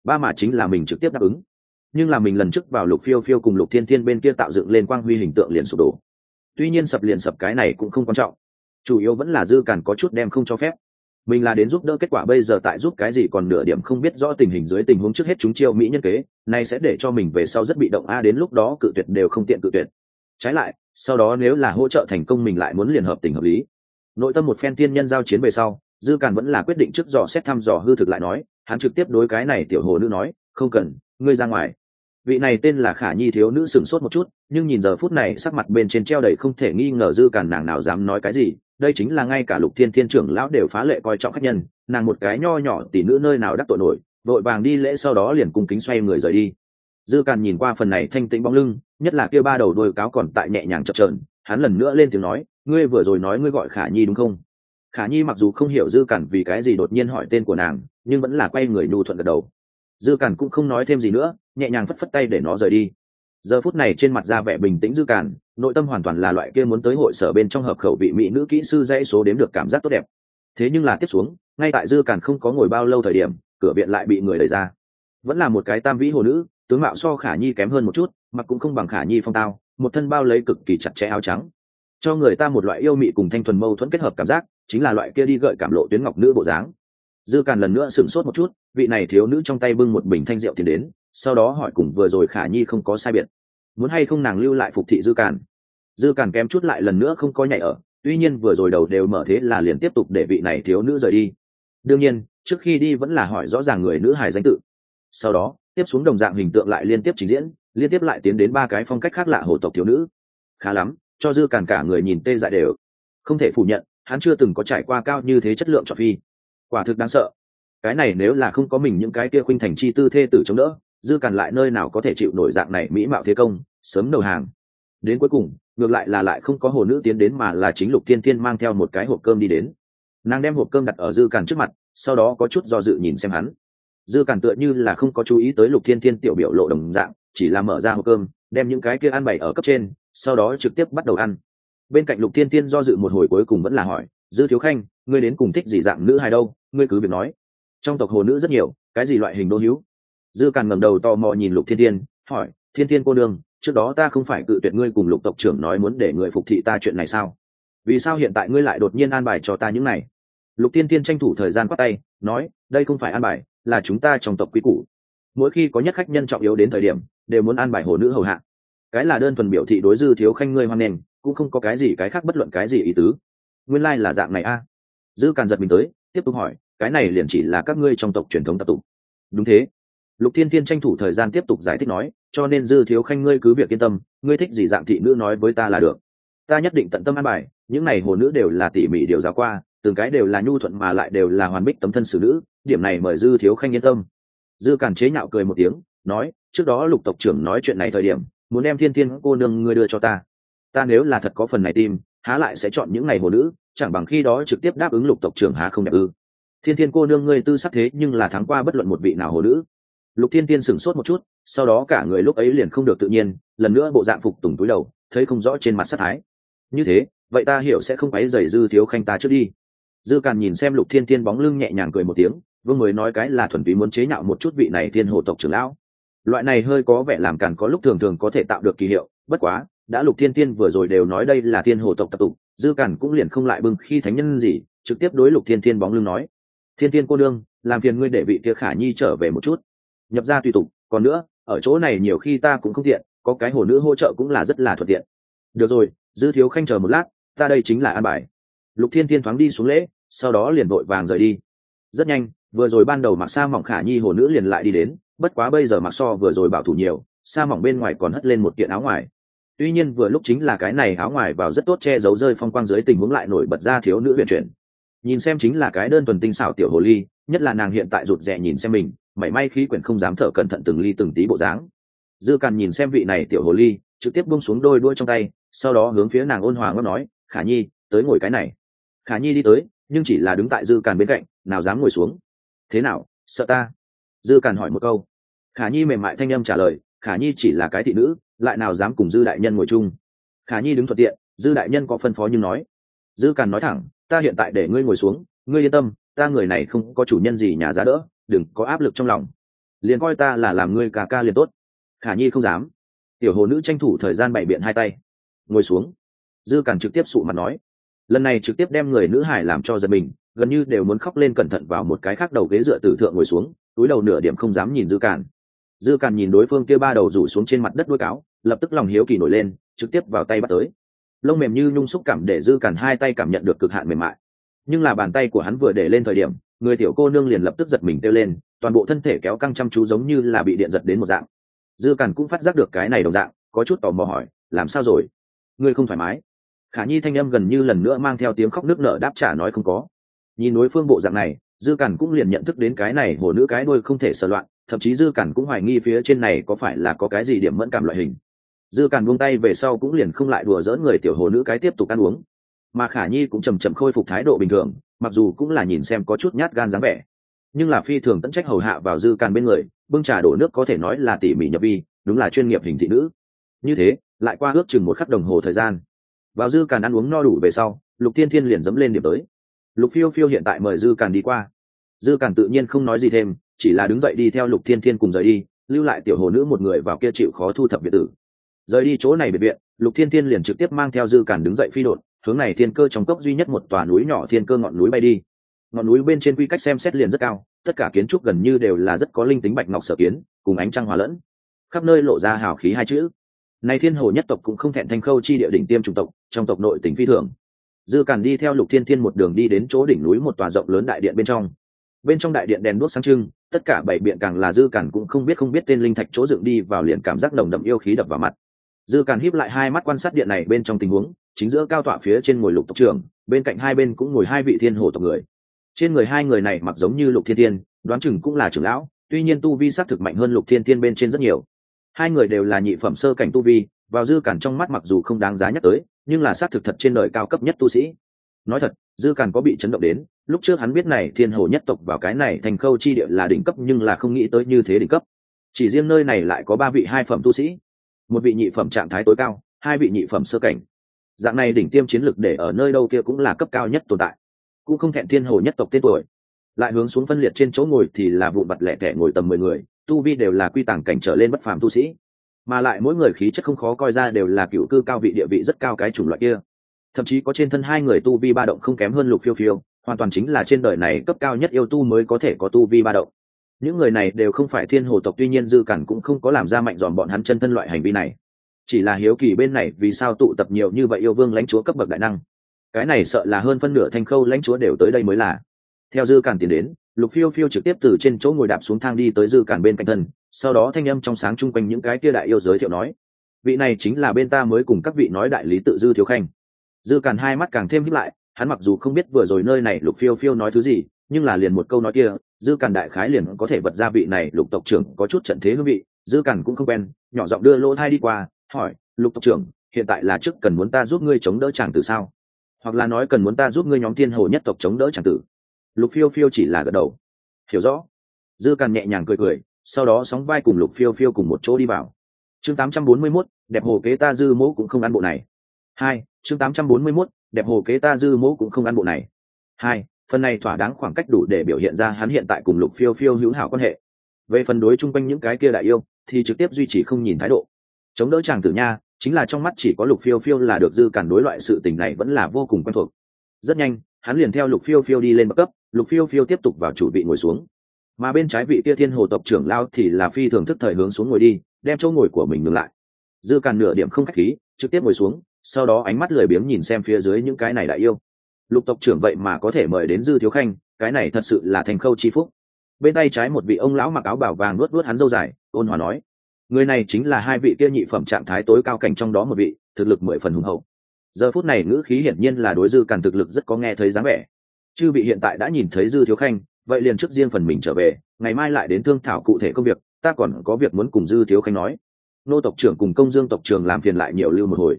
ba mà chính là mình trực tiếp đáp ứng. Nhưng là mình lần trước vào lục phiêu phiêu cùng lục thiên thiên bên kia tạo dựng lên quang huy hình tượng liền sụp đổ. Tuy nhiên sập liền sập cái này cũng không quan trọng. Chủ yếu vẫn là dư càn có chút đem không cho phép mình là đến giúp đỡ kết quả bây giờ tại giúp cái gì còn nửa điểm không biết rõ tình hình dưới tình huống trước hết chúng chiêu mỹ nhân kế này sẽ để cho mình về sau rất bị động. A, đến lúc đó cự tuyệt đều không tiện cự tuyệt. Trái lại, sau đó nếu là hỗ trợ thành công mình lại muốn liền hợp tình hợp lý. Nội tâm một phen tiên nhân giao chiến về sau, dư càn vẫn là quyết định trước dò xét thăm dò hư thực lại nói, hắn trực tiếp đối cái này tiểu hồ nữ nói, không cần, ngươi ra ngoài. Vị này tên là khả nhi thiếu nữ sửng sốt một chút, nhưng nhìn giờ phút này sắc mặt bên trên treo đầy không thể nghi ngờ dư càn nàng nào dám nói cái gì đây chính là ngay cả lục thiên thiên trưởng lão đều phá lệ coi trọng khách nhân, nàng một cái nho nhỏ tỷ nữ nơi nào đắc tội nổi, vội vàng đi lễ sau đó liền cung kính xoay người rời đi. Dư càn nhìn qua phần này thanh tĩnh bóng lưng, nhất là kia ba đầu đôi cáo còn tại nhẹ nhàng chập trờn hắn lần nữa lên tiếng nói, ngươi vừa rồi nói ngươi gọi khả nhi đúng không? Khả nhi mặc dù không hiểu dư càn vì cái gì đột nhiên hỏi tên của nàng, nhưng vẫn là quay người nhu thuận gật đầu. Dư càn cũng không nói thêm gì nữa, nhẹ nhàng phất phất tay để nó rời đi giờ phút này trên mặt ra vẻ bình tĩnh dư càn, nội tâm hoàn toàn là loại kia muốn tới hội sở bên trong hợp khẩu vị mỹ nữ kỹ sư dãy số đếm được cảm giác tốt đẹp. Thế nhưng là tiếp xuống, ngay tại dư càn không có ngồi bao lâu thời điểm, cửa viện lại bị người đẩy ra. Vẫn là một cái tam vĩ hồ nữ, tướng mạo so khả nhi kém hơn một chút, mặc cũng không bằng khả nhi phong tao, một thân bao lấy cực kỳ chặt chẽ áo trắng. Cho người ta một loại yêu mị cùng thanh thuần mâu thuẫn kết hợp cảm giác, chính là loại kia đi gợi cảm lộ tuyến ngọc nữ bộ dáng. Dư càn lần nữa sửng sốt một chút, vị này thiếu nữ trong tay bưng một bình thanh rượu tiến đến sau đó hỏi cùng vừa rồi khả nhi không có sai biệt. Muốn hay không nàng lưu lại phục thị dư càn dư càn kém chút lại lần nữa không có nhảy ở, tuy nhiên vừa rồi đầu đều mở thế là liền tiếp tục để vị này thiếu nữ rời đi. Đương nhiên, trước khi đi vẫn là hỏi rõ ràng người nữ hài danh tự. Sau đó, tiếp xuống đồng dạng hình tượng lại liên tiếp trình diễn, liên tiếp lại tiến đến ba cái phong cách khác lạ hổ tộc thiếu nữ. Khá lắm, cho dư càn cả người nhìn tê dại đều. Không thể phủ nhận, hắn chưa từng có trải qua cao như thế chất lượng trò phi. Quả thực đáng sợ. Cái này nếu là không có mình những cái kia khuynh thành chi tư thê tử chống đỡ dư càn lại nơi nào có thể chịu nổi dạng này mỹ mạo thế công, sớm đầu hàng. Đến cuối cùng, ngược lại là lại không có hồ nữ tiến đến mà là chính lục thiên thiên mang theo một cái hộp cơm đi đến. Nàng đem hộp cơm đặt ở dư càn trước mặt, sau đó có chút do dự nhìn xem hắn. Dư càn tựa như là không có chú ý tới lục thiên thiên tiểu biểu lộ đồng dạng, chỉ là mở ra hộp cơm, đem những cái kia ăn bày ở cấp trên, sau đó trực tiếp bắt đầu ăn. Bên cạnh lục thiên thiên do dự một hồi cuối cùng vẫn là hỏi, dư thiếu khanh, ngươi đến cùng thích gì dạng nữ hay đâu? Ngươi cứ việc nói. Trong tộc hồ nữ rất nhiều, cái gì loại hình đô hữu dư càn ngẩng đầu tò mò nhìn lục thiên thiên, hỏi, thiên thiên cô đương trước đó ta không phải cự tuyệt ngươi cùng lục tộc trưởng nói muốn để người phục thị ta chuyện này sao? Vì sao hiện tại ngươi lại đột nhiên an bài cho ta những này? Lục thiên thiên tranh thủ thời gian quát tay, nói, đây không phải an bài, là chúng ta trong tộc quý củ. Mỗi khi có nhất khách nhân trọng yếu đến thời điểm, đều muốn an bài hồ nữ hầu hạ. Cái là đơn thuần biểu thị đối dư thiếu khanh ngươi hoan nghênh, cũng không có cái gì cái khác bất luận cái gì ý tứ. Nguyên lai、like、là dạng này a. Dư càn giật mình tới, tiếp tục hỏi, cái này liền chỉ là các ngươi trong tộc truyền thống tập tục đúng thế lục thiên thiên tranh thủ thời gian tiếp tục giải thích nói, cho nên dư thiếu khanh ngươi cứ việc yên tâm, ngươi thích gì dạng thị nữ nói với ta là được. Ta nhất định tận tâm an bài, những này hồ nữ đều là tỉ mỉ điều giáo qua, từng cái đều là nhu thuận mà lại đều là hoàn bích tấm thân xử nữ, điểm này mời dư thiếu khanh yên tâm. Dư càn chế nhạo cười một tiếng, nói, trước đó lục tộc trưởng nói chuyện này thời điểm, muốn đem thiên thiên cô nương ngươi đưa cho ta. Ta nếu là thật có phần này tim há lại sẽ chọn những ngày hồ nữ, chẳng bằng khi đó trực tiếp đáp ứng lục tộc trưởng há không đẹp ư. Thiên thiên cô nương ngươi tư sắc thế nhưng là thắng qua bất luận một vị nào hồ nữ lục thiên tiên sửng sốt một chút, sau đó cả người lúc ấy liền không được tự nhiên, lần nữa bộ dạng phục tùng túi đầu, thấy không rõ trên mặt sát thái. Như thế, vậy ta hiểu sẽ không phải dày dư thiếu khanh ta trước đi. Dư càn nhìn xem lục thiên tiên bóng lưng nhẹ nhàng cười một tiếng vương mới nói cái là thuần túy muốn chế nhạo một chút vị này thiên hồ tộc trưởng lão. Loại này hơi có vẻ làm càn có lúc thường thường có thể tạo được kỳ hiệu, bất quá, đã lục thiên tiên vừa rồi đều nói đây là thiên hồ tộc tập tục, dư càn cũng liền không lại bưng khi thánh nhân gì, trực tiếp đối lục thiên tiên bóng lưng nói. Thiên tiên cô đương làm phiền ngươi để vị kia khả nhi trở về một chút nhập ra tùy tục, còn nữa, ở chỗ này nhiều khi ta cũng không tiện, có cái hồ nữ hỗ trợ cũng là rất là thuận tiện. Được rồi, dư thiếu khanh chờ một lát, ta đây chính là an bài. Lục thiên thiên thoáng đi xuống lễ, sau đó liền vội vàng rời đi. Rất nhanh, vừa rồi ban đầu mặc sa mỏng khả nhi hồ nữ liền lại đi đến, bất quá bây giờ mặc so vừa rồi bảo thủ nhiều, sa mỏng bên ngoài còn hất lên một kiện áo ngoài. Tuy nhiên vừa lúc chính là cái này áo ngoài vào rất tốt che giấu rơi phong quang dưới tình huống lại nổi bật ra thiếu nữ huyền chuyển. Nhìn xem chính là cái đơn thuần tinh xảo tiểu hồ ly, nhất là nàng hiện tại rụt rè nhìn xem mình mảy may khí quyển không dám thở cẩn thận từng ly từng tí bộ dáng. Dư càn nhìn xem vị này tiểu hồ ly, trực tiếp buông xuống đôi đuôi trong tay, sau đó hướng phía nàng ôn hòa ngót nói, khả nhi, tới ngồi cái này. Khả nhi đi tới, nhưng chỉ là đứng tại dư càn bên cạnh, nào dám ngồi xuống. Thế nào, sợ ta? Dư càn hỏi một câu. Khả nhi mềm mại thanh âm trả lời, khả nhi chỉ là cái thị nữ, lại nào dám cùng dư đại nhân ngồi chung? Khả nhi đứng thuận tiện, dư đại nhân có phân phó nhưng nói, dư càn nói thẳng, ta hiện tại để ngươi ngồi xuống, ngươi yên tâm, ta người này không có chủ nhân gì nhà giá đỡ đừng có áp lực trong lòng. Liền coi ta là làm ngươi ca ca liền tốt. Khả nhi không dám. Tiểu hồ nữ tranh thủ thời gian bày biện hai tay. Ngồi xuống. Dư càn trực tiếp sụ mặt nói. Lần này trực tiếp đem người nữ hải làm cho giật mình, gần như đều muốn khóc lên cẩn thận vào một cái khác đầu ghế dựa tử thượng ngồi xuống, túi đầu nửa điểm không dám nhìn dư càn dư càn nhìn đối phương kia ba đầu rủ xuống trên mặt đất đuôi cáo, lập tức lòng hiếu kỳ nổi lên, trực tiếp vào tay bắt tới. Lông mềm như nhung xúc cảm để dư càn hai tay cảm nhận được cực hạn mềm mại. Nhưng là bàn tay của hắn vừa để lên thời điểm người tiểu cô nương liền lập tức giật mình kêu lên, toàn bộ thân thể kéo căng chăm chú giống như là bị điện giật đến một dạng. Dư càn cũng phát giác được cái này đồng dạng, có chút tò mò hỏi, làm sao rồi? Ngươi không thoải mái? Khả nhi thanh âm gần như lần nữa mang theo tiếng khóc nước nở đáp trả nói không có. Nhìn đối phương bộ dạng này, dư càn cũng liền nhận thức đến cái này hồ nữ cái đôi không thể sờ loạn, thậm chí dư càn cũng hoài nghi phía trên này có phải là có cái gì điểm mẫn cảm loại hình. Dư càn buông tay về sau cũng liền không lại đùa dỡ người tiểu hồ nữ cái tiếp tục ăn uống. Mà khả nhi cũng chầm chậm khôi phục thái độ bình thường mặc dù cũng là nhìn xem có chút nhát gan dáng vẻ, nhưng là phi thường tận trách hầu hạ vào dư càn bên người, bưng trà đổ nước có thể nói là tỉ mỉ nhập vi, đúng là chuyên nghiệp hình thị nữ. Như thế, lại qua ước chừng một khắc đồng hồ thời gian, vào dư càn ăn uống no đủ về sau, lục thiên thiên liền dẫm lên điểm tới. Lục phiêu phiêu hiện tại mời dư càn đi qua. Dư càn tự nhiên không nói gì thêm, chỉ là đứng dậy đi theo lục thiên thiên cùng rời đi, lưu lại tiểu hồ nữ một người vào kia chịu khó thu thập biệt tử. Rời đi chỗ này biệt viện, lục thiên thiên liền trực tiếp mang theo dư càn đứng dậy phi đột hướng này thiên cơ trong cốc duy nhất một tòa núi nhỏ thiên cơ ngọn núi bay đi. Ngọn núi bên trên quy cách xem xét liền rất cao, tất cả kiến trúc gần như đều là rất có linh tính bạch ngọc sở kiến, cùng ánh trăng hòa lẫn. Khắp nơi lộ ra hào khí hai chữ. Này thiên hồ nhất tộc cũng không thẹn thanh khâu chi địa đỉnh tiêm trung tộc, trong tộc nội tỉnh phi thường. Dư càn đi theo lục thiên thiên một đường đi đến chỗ đỉnh núi một tòa rộng lớn đại điện bên trong. Bên trong đại điện đèn đuốc sáng trưng, tất cả bảy biện càng là dư càn cũng không biết không biết tên linh thạch chỗ dựng đi vào liền cảm giác nồng đậm yêu khí đập vào mặt dư càn híp lại hai mắt quan sát điện này bên trong tình huống, chính giữa cao tọa phía trên ngồi lục tộc trưởng, bên cạnh hai bên cũng ngồi hai vị thiên hồ tộc người. Trên người hai người này mặc giống như lục thiên thiên đoán chừng cũng là trưởng lão, tuy nhiên tu vi s á c thực mạnh hơn lục thiên thiên bên trên rất nhiều. Hai người đều là nhị phẩm sơ cảnh tu vi, vào dư cản trong mắt mặc dù không đáng giá nhắc tới, nhưng là s á c thực thật trên đời cao cấp nhất tu sĩ. Nói thật, dư càn có bị chấn động đến, lúc trước hắn biết này thiên hồ nhất tộc vào cái này thành khâu chi địa là đỉnh cấp nhưng là không nghĩ tới như thế đỉnh cấp. Chỉ riêng nơi này lại có ba vị hai phẩm tu sĩ một vị nhị phẩm trạng thái tối cao, hai vị nhị phẩm sơ cảnh. Dạng này đỉnh tiêm chiến lực để ở nơi đâu kia cũng là cấp cao nhất tồn tại. Cũng không thẹn thiên hồ nhất tộc tên tuổi. Lại hướng xuống phân liệt trên chỗ ngồi thì là vụ mặt lẻ tẻ ngồi tầm mười người, tu vi đều là quy tàng cảnh trở lên bất phàm tu sĩ. Mà lại mỗi người khí chất không khó coi ra đều là cựu cư cao vị địa vị rất cao cái chủng loại kia. Thậm chí có trên thân hai người tu vi ba động không kém hơn lục phiêu phiêu, hoàn toàn chính là trên đời này cấp cao nhất yêu tu mới có thể có tu vi ba động những người này đều không phải thiên hồ tộc, tuy nhiên dư cản cũng không có làm ra mạnh dòm bọn hắn chân thân loại hành vi này. Chỉ là hiếu kỳ bên này vì sao tụ tập nhiều như vậy yêu vương lãnh chúa cấp bậc đại năng. Cái này sợ là hơn phân nửa thanh khâu lãnh chúa đều tới đây mới là. Theo dư cản tiến đến, lục phiêu phiêu trực tiếp từ trên chỗ ngồi đạp xuống thang đi tới dư cản bên cạnh thân, sau đó thanh âm trong sáng chung quanh những cái kia đại yêu giới thiệu nói, vị này chính là bên ta mới cùng các vị nói đại lý tự dư thiếu khanh. Dư cản hai mắt càng thêm híp lại, hắn mặc dù không biết vừa rồi nơi này lục phiêu phiêu nói thứ gì, nhưng là liền một câu nói kia dư Càn đại khái liền có thể vật ra vị này lục tộc trưởng có chút trận thế hương vị dư Càn cũng không quen nhỏ giọng đưa lỗ thai đi qua hỏi lục tộc trưởng hiện tại là chức cần muốn ta giúp ngươi chống đỡ chàng tử sao? Hoặc là nói cần muốn ta giúp ngươi nhóm thiên hồ nhất tộc chống đỡ chàng tử? Lục phiêu phiêu chỉ là gật đầu. Hiểu rõ. Dư càn nhẹ nhàng cười cười sau đó sóng vai cùng lục phiêu phiêu cùng một chỗ đi vào. Chương 841, đẹp hồ kế ta dư mẫu cũng không ăn bộ này. Hai chương 841, đẹp hồ kế ta dư mẫu cũng không ăn bộ này. Hai phần này thỏa đáng khoảng cách đủ để biểu hiện ra hắn hiện tại cùng lục phiêu phiêu hữu hảo quan hệ. Về phần đối chung quanh những cái kia đại yêu, thì trực tiếp duy trì không nhìn thái độ. Chống đỡ chàng tử nha, chính là trong mắt chỉ có lục phiêu phiêu là được dư cản đối loại sự tình này vẫn là vô cùng quen thuộc. Rất nhanh, hắn liền theo lục phiêu phiêu đi lên bậc cấp, lục phiêu phiêu tiếp tục vào chủ vị ngồi xuống. Mà bên trái vị kia thiên hồ tộc trưởng lao thì là phi thường thức thời hướng xuống ngồi đi, đem chỗ ngồi của mình ngừng lại. Dư càn nửa điểm không khách khí, trực tiếp ngồi xuống, sau đó ánh mắt lười biếng nhìn xem phía dưới những cái này đại yêu lục tộc trưởng vậy mà có thể mời đến dư thiếu khanh, cái này thật sự là thành khâu chi phúc. Bên tay trái một vị ông lão mặc áo bảo vàng nuốt nuốt hắn dâu dài, ôn hòa nói, người này chính là hai vị kia nhị phẩm trạng thái tối cao cảnh trong đó một vị, thực lực mười phần hùng hậu. Giờ phút này ngữ khí hiển nhiên là đối dư càn thực lực rất có nghe thấy dáng vẻ. Chư vị hiện tại đã nhìn thấy dư thiếu khanh, vậy liền trước riêng phần mình trở về, ngày mai lại đến thương thảo cụ thể công việc, ta còn có việc muốn cùng dư thiếu khanh nói. Nô tộc trưởng cùng công dương tộc trưởng làm phiền lại nhiều lưu một hồi.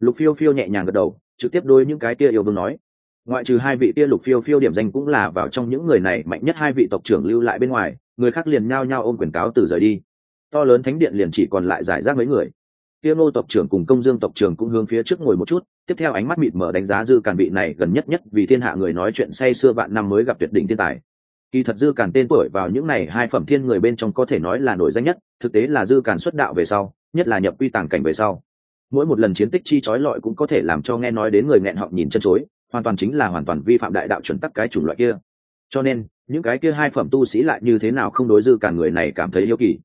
Lục phiêu phiêu nhẹ nhàng gật đầu, trực tiếp đôi những cái kia yêu vương nói ngoại trừ hai vị kia lục phiêu phiêu điểm danh cũng là vào trong những người này, mạnh nhất hai vị tộc trưởng lưu lại bên ngoài, người khác liền nhao nhao ôm quyền cáo từ rời đi. To lớn thánh điện liền chỉ còn lại giải rác mấy người. Kia ngô tộc trưởng cùng công dương tộc trưởng cũng hướng phía trước ngồi một chút, tiếp theo ánh mắt mịt mở đánh giá dư càn vị này gần nhất nhất vì thiên hạ người nói chuyện say xưa vạn năm mới gặp tuyệt đỉnh thiên tài. Kỳ thật dư càn tên tuổi vào những này hai phẩm thiên người bên trong có thể nói là nổi danh nhất, thực tế là dư càn xuất đạo về sau, nhất là nhập quy tàng cảnh về sau. Mỗi một lần chiến tích chi trói lọi cũng có thể làm cho nghe nói đến người nghẹn họng nhìn chân chối hoàn toàn chính là hoàn toàn vi phạm đại đạo chuẩn tắc cái chủng loại kia. Cho nên, những cái kia hai phẩm tu sĩ lại như thế nào không đối dư cả người này cảm thấy yêu kỳ.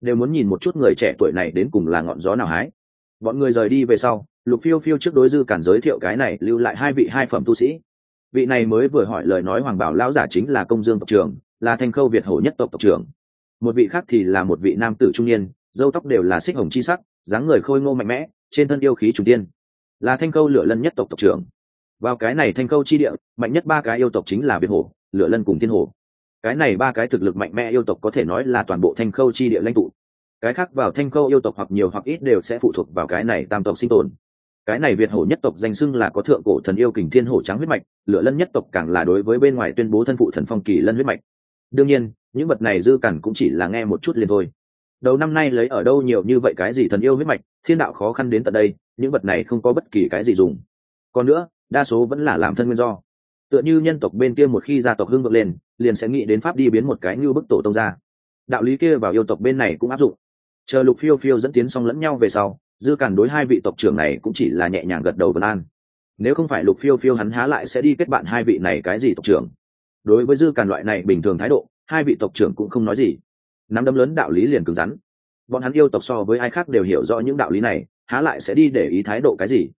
Đều muốn nhìn một chút người trẻ tuổi này đến cùng là ngọn gió nào hái. Bọn người rời đi về sau, lục phiêu phiêu trước đối dư cản giới thiệu cái này lưu lại hai vị hai phẩm tu sĩ. Vị này mới vừa hỏi lời nói hoàng bảo lão giả chính là công dương tộc trưởng, là thanh khâu việt hổ nhất tộc tộc trưởng. Một vị khác thì là một vị nam tử trung niên, dâu tóc đều là xích hồng chi sắc, dáng người khôi ngô mạnh mẽ, trên thân yêu khí trùng tiên. Là thanh khâu lửa lân nhất tộc tộc trưởng vào cái này thanh khâu chi địa, mạnh nhất ba cái yêu tộc chính là việt hổ lửa lân cùng thiên hổ cái này ba cái thực lực mạnh mẽ yêu tộc có thể nói là toàn bộ thanh khâu chi địa lãnh tụ. Cái khác vào thanh khâu yêu tộc hoặc nhiều hoặc ít đều sẽ phụ thuộc vào cái này tam tộc sinh tồn. Cái này việt hổ nhất tộc danh xưng là có thượng cổ thần yêu kình thiên hổ trắng huyết mạch, lửa lân nhất tộc càng là đối với bên ngoài tuyên bố thân phụ thần phong kỳ lân huyết mạch. Đương nhiên, những vật này dư cản cũng chỉ là nghe một chút liền thôi. Đầu năm nay lấy ở đâu nhiều như vậy cái gì thần yêu huyết mạch, thiên đạo khó khăn đến tận đây, những vật này không có bất kỳ cái gì dùng. Còn nữa đa số vẫn là làm thân nguyên do. Tựa như nhân tộc bên kia một khi gia tộc hưng vượng lên, liền sẽ nghĩ đến pháp đi biến một cái như bức tổ tông ra. Đạo lý kia vào yêu tộc bên này cũng áp dụng. Chờ lục phiêu phiêu dẫn tiến xong lẫn nhau về sau, dư cản đối hai vị tộc trưởng này cũng chỉ là nhẹ nhàng gật đầu vân an. Nếu không phải lục phiêu phiêu hắn há lại sẽ đi kết bạn hai vị này cái gì tộc trưởng? Đối với dư cản loại này bình thường thái độ, hai vị tộc trưởng cũng không nói gì. Nắm đấm lớn đạo lý liền cứng rắn. Bọn hắn yêu tộc so với ai khác đều hiểu rõ những đạo lý này, há lại sẽ đi để ý thái độ cái gì?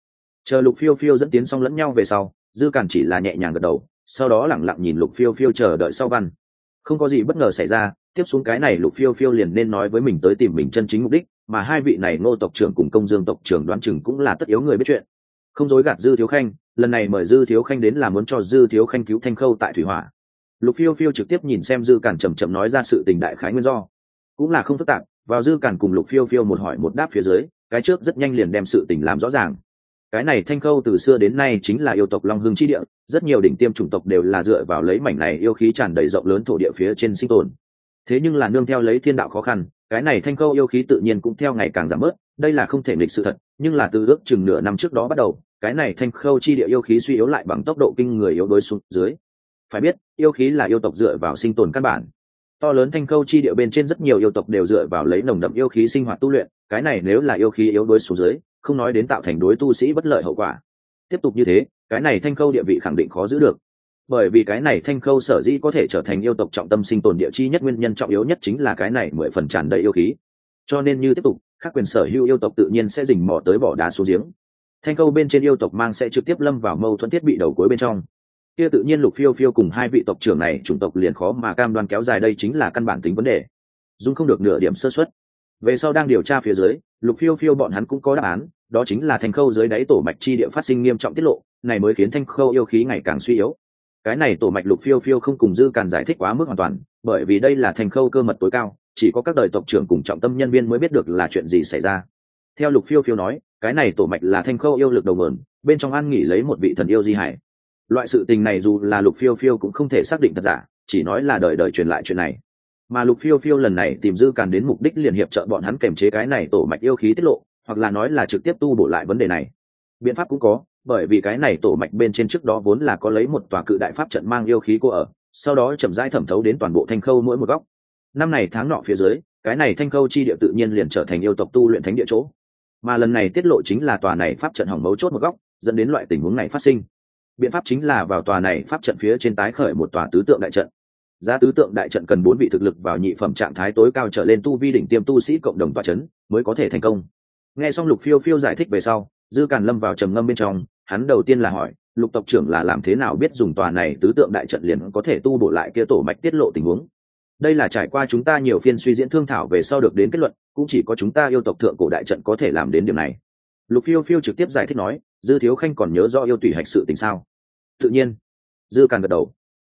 Chờ lục phiêu phiêu dẫn tiến xong lẫn nhau về sau, dư cản chỉ là nhẹ nhàng gật đầu, sau đó lẳng lặng nhìn lục phiêu phiêu chờ đợi sau văn. Không có gì bất ngờ xảy ra, tiếp xuống cái này lục phiêu phiêu liền nên nói với mình tới tìm mình chân chính mục đích, mà hai vị này ngô tộc trưởng cùng công dương tộc trưởng đoán chừng cũng là tất yếu người biết chuyện. Không dối gạt dư thiếu khanh, lần này mời dư thiếu khanh đến là muốn cho dư thiếu khanh cứu thanh khâu tại thủy hỏa. Lục phiêu phiêu trực tiếp nhìn xem dư cản chầm chậm nói ra sự tình đại khái nguyên do. Cũng là không phức tạp, vào dư cản cùng lục phiêu phiêu một hỏi một đáp phía dưới, cái trước rất nhanh liền đem sự tình làm rõ ràng cái này thanh khâu từ xưa đến nay chính là yêu tộc long hương chi địa, rất nhiều đỉnh tiêm chủng tộc đều là dựa vào lấy mảnh này yêu khí tràn đầy rộng lớn thổ địa phía trên sinh tồn. Thế nhưng là nương theo lấy thiên đạo khó khăn, cái này thanh khâu yêu khí tự nhiên cũng theo ngày càng giảm bớt, đây là không thể nghịch sự thật, nhưng là từ ước chừng nửa năm trước đó bắt đầu, cái này thanh khâu chi địa yêu khí suy yếu lại bằng tốc độ kinh người yếu đối xuống dưới. Phải biết, yêu khí là yêu tộc dựa vào sinh tồn căn bản. To lớn thanh khâu chi địa bên trên rất nhiều yêu tộc đều dựa vào lấy nồng đậm yêu khí sinh hoạt tu luyện, cái này nếu là yêu khí yếu đối xuống dưới không nói đến tạo thành đối tu sĩ bất lợi hậu quả. Tiếp tục như thế, cái này thanh khâu địa vị khẳng định khó giữ được. Bởi vì cái này thanh khâu sở dĩ có thể trở thành yêu tộc trọng tâm sinh tồn địa chi nhất nguyên nhân trọng yếu nhất chính là cái này mười phần tràn đầy yêu khí. Cho nên như tiếp tục, các quyền sở hữu yêu tộc tự nhiên sẽ dình mò tới bỏ đá xuống giếng. Thanh khâu bên trên yêu tộc mang sẽ trực tiếp lâm vào mâu thuẫn thiết bị đầu cuối bên trong. Kia tự nhiên lục phiêu phiêu cùng hai vị tộc trưởng này chủng tộc liền khó mà cam đoan kéo dài, đây chính là căn bản tính vấn đề. Dung không được nửa điểm sơ xuất về sau đang điều tra phía dưới lục phiêu phiêu bọn hắn cũng có đáp án đó chính là thanh khâu dưới đáy tổ mạch chi địa phát sinh nghiêm trọng tiết lộ này mới khiến thanh khâu yêu khí ngày càng suy yếu. Cái này tổ mạch lục phiêu phiêu không cùng dư càn giải thích quá mức hoàn toàn bởi vì đây là thanh khâu cơ mật tối cao chỉ có các đời tộc trưởng cùng trọng tâm nhân viên mới biết được là chuyện gì xảy ra. Theo lục phiêu phiêu nói cái này tổ mạch là thanh khâu yêu lực đầu nguồn, bên trong an nghỉ lấy một vị thần yêu di hải. Loại sự tình này dù là lục phiêu phiêu cũng không thể xác định thật giả chỉ nói là đời đời truyền lại chuyện này mà lục phiêu phiêu lần này tìm dư càn đến mục đích liền hiệp trợ bọn hắn kềm chế cái này tổ mạch yêu khí tiết lộ, hoặc là nói là trực tiếp tu bổ lại vấn đề này. Biện pháp cũng có, bởi vì cái này tổ mạch bên trên trước đó vốn là có lấy một tòa cự đại pháp trận mang yêu khí cô ở, sau đó chậm rãi thẩm thấu đến toàn bộ thanh khâu mỗi một góc. Năm này tháng nọ phía dưới, cái này thanh khâu chi địa tự nhiên liền trở thành yêu tộc tu luyện thánh địa chỗ. Mà lần này tiết lộ chính là tòa này pháp trận hỏng mấu chốt một góc, dẫn đến loại tình huống này phát sinh. Biện pháp chính là vào tòa này pháp trận phía trên tái khởi một tòa tứ tượng đại trận giá tứ tượng đại trận cần bốn vị thực lực vào nhị phẩm trạng thái tối cao trở lên tu vi đỉnh tiêm tu sĩ cộng đồng tòa c h ấ n mới có thể thành công. Nghe xong lục phiêu phiêu giải thích về sau, dư càn lâm vào trầm ngâm bên trong, hắn đầu tiên là hỏi, lục tộc trưởng là làm thế nào biết dùng tòa này tứ tượng đại trận liền có thể tu bổ lại kia tổ mạch tiết lộ tình huống? Đây là trải qua chúng ta nhiều phiên suy diễn thương thảo về sau được đến kết luận, cũng chỉ có chúng ta yêu tộc thượng cổ đại trận có thể làm đến điều này. Lục phiêu phiêu trực tiếp giải thích nói, dư thiếu khanh còn nhớ rõ yêu tùy hạch sự tình sao? Tự nhiên. Dư càn gật đầu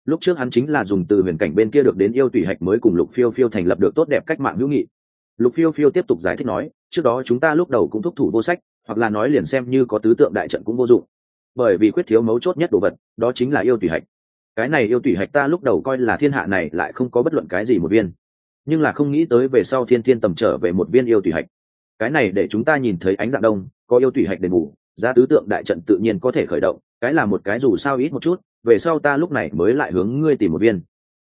lúc trước hắn chính là dùng từ huyền cảnh bên kia được đến yêu tùy hạch mới cùng lục phiêu phiêu thành lập được tốt đẹp cách mạng hữu nghị. Lục phiêu phiêu tiếp tục giải thích nói, trước đó chúng ta lúc đầu cũng thúc thủ vô sách, hoặc là nói liền xem như có tứ tượng đại trận cũng vô dụng. Bởi vì quyết thiếu mấu chốt nhất đồ vật, đó chính là yêu tùy hạch. Cái này yêu tùy hạch ta lúc đầu coi là thiên hạ này lại không có bất luận cái gì một viên. Nhưng là không nghĩ tới về sau thiên thiên tầm trở về một viên yêu tùy hạch. Cái này để chúng ta nhìn thấy ánh dạng đông, có yêu tùy hạch đền bù, giá tứ tượng đại trận tự nhiên có thể khởi động, cái là một cái dù sao ít một chút về sau ta lúc này mới lại hướng ngươi tìm một viên.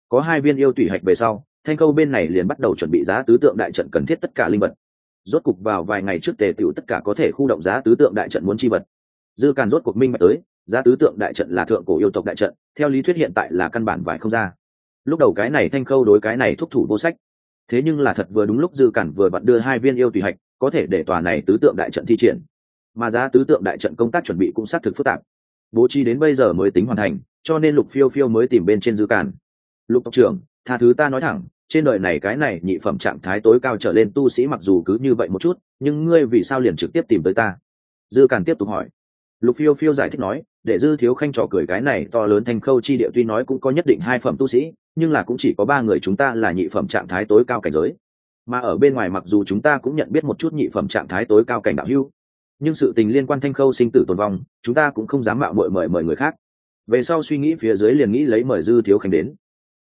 Có hai viên yêu tủy hạch về sau, thanh câu bên này liền bắt đầu chuẩn bị giá tứ tượng đại trận cần thiết tất cả linh vật. Rốt cục vào vài ngày trước tề tiểu tất cả có thể khu động giá tứ tượng đại trận muốn chi vật. Dư càn rốt cuộc minh bạch tới, giá tứ tượng đại trận là thượng cổ yêu tộc đại trận, theo lý thuyết hiện tại là căn bản vải không ra. Lúc đầu cái này thanh khâu đối cái này thúc thủ vô sách. Thế nhưng là thật vừa đúng lúc dư cản vừa bận đưa hai viên yêu tùy hạch, có thể để tòa này tứ tượng đại trận thi triển. Mà giá tứ tượng đại trận công tác chuẩn bị cũng xác thực phức tạp. Bố trí đến bây giờ mới tính hoàn thành cho nên lục phiêu phiêu mới tìm bên trên dư cản lục tộc trưởng, tha thứ ta nói thẳng, trên đời này cái này nhị phẩm trạng thái tối cao trở lên tu sĩ mặc dù cứ như vậy một chút, nhưng ngươi vì sao liền trực tiếp tìm tới ta? Dư cản tiếp tục hỏi. Lục phiêu phiêu giải thích nói, để dư thiếu khanh trò cười cái này to lớn thành khâu chi địa tuy nói cũng có nhất định hai phẩm tu sĩ, nhưng là cũng chỉ có ba người chúng ta là nhị phẩm trạng thái tối cao cảnh giới. Mà ở bên ngoài mặc dù chúng ta cũng nhận biết một chút nhị phẩm trạng thái tối cao cảnh đạo hưu nhưng sự tình liên quan thanh khâu sinh tử tồn vong, chúng ta cũng không dám mạo mội mời mời người khác về sau suy nghĩ phía dưới liền nghĩ lấy mời dư thiếu khanh đến.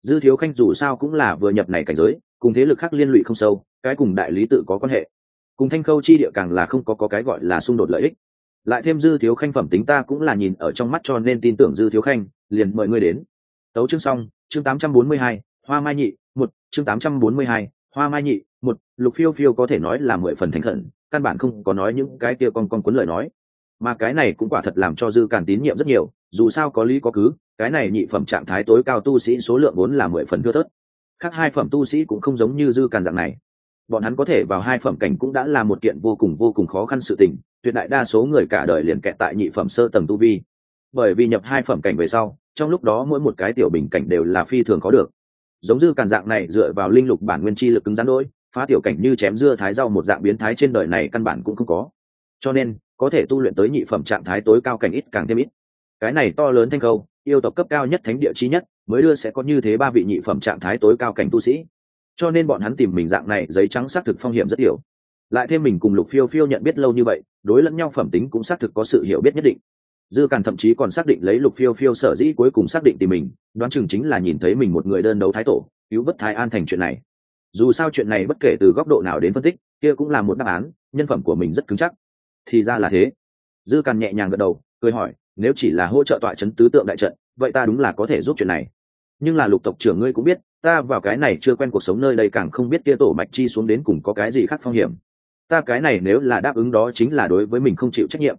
Dư thiếu khanh dù sao cũng là vừa nhập này cảnh giới cùng thế lực khác liên lụy không sâu cái cùng đại lý tự có quan hệ. Cùng thanh khâu chi địa càng là không có, có cái gọi là xung đột lợi ích. Lại thêm dư thiếu khanh phẩm tính ta cũng là nhìn ở trong mắt cho nên tin tưởng dư thiếu khanh liền mời ngươi đến. Tấu chương xong chương 842, hoa mai nhị một chương 842, hoa mai nhị một lục phiêu phiêu có thể nói là mười phần thành khẩn căn bản không có nói những cái kia con con cuốn lời nói. Mà cái này cũng quả thật làm cho dư càn tín nhiệm rất nhiều dù sao có lý có cứ, cái này nhị phẩm trạng thái tối cao tu sĩ số lượng vốn là mười phần thưa thớt. Khác hai phẩm tu sĩ cũng không giống như dư càn dạng này. Bọn hắn có thể vào hai phẩm cảnh cũng đã là một kiện vô cùng vô cùng khó khăn sự tình, tuyệt đại đa số người cả đời liền kẹt tại nhị phẩm sơ tầng tu vi. Bởi vì nhập hai phẩm cảnh về sau, trong lúc đó mỗi một cái tiểu bình cảnh đều là phi thường có được. Giống dư càn dạng này dựa vào linh lục bản nguyên chi lực cứng rắn đôi, phá tiểu cảnh như chém dưa thái rau một dạng biến thái trên đời này căn bản cũng không có. Cho nên, có thể tu luyện tới nhị phẩm trạng thái tối cao cảnh ít càng thêm ít cái này to lớn thanh khâu, yêu tộc cấp cao nhất thánh địa chi nhất, mới đưa sẽ có như thế ba vị nhị phẩm trạng thái tối cao cảnh tu sĩ. Cho nên bọn hắn tìm mình dạng này, giấy trắng xác thực phong hiểm rất nhiều. Lại thêm mình cùng lục phiêu phiêu nhận biết lâu như vậy, đối lẫn nhau phẩm tính cũng xác thực có sự hiểu biết nhất định. Dư càn thậm chí còn xác định lấy lục phiêu phiêu sở dĩ cuối cùng xác định tìm mình, đoán chừng chính là nhìn thấy mình một người đơn đấu thái tổ, cứu bất thái an thành chuyện này. Dù sao chuyện này bất kể từ góc độ nào đến phân tích, kia cũng là một đáp án, nhân phẩm của mình rất cứng chắc. Thì ra là thế. Dư càn nhẹ nhàng gật đầu, cười hỏi nếu chỉ là hỗ trợ tọa chấn tứ tượng đại trận, vậy ta đúng là có thể giúp chuyện này. Nhưng là lục tộc trưởng ngươi cũng biết, ta vào cái này chưa quen cuộc sống nơi đây càng không biết kia tổ mạch chi xuống đến cùng có cái gì khác phong hiểm. Ta cái này nếu là đáp ứng đó chính là đối với mình không chịu trách nhiệm.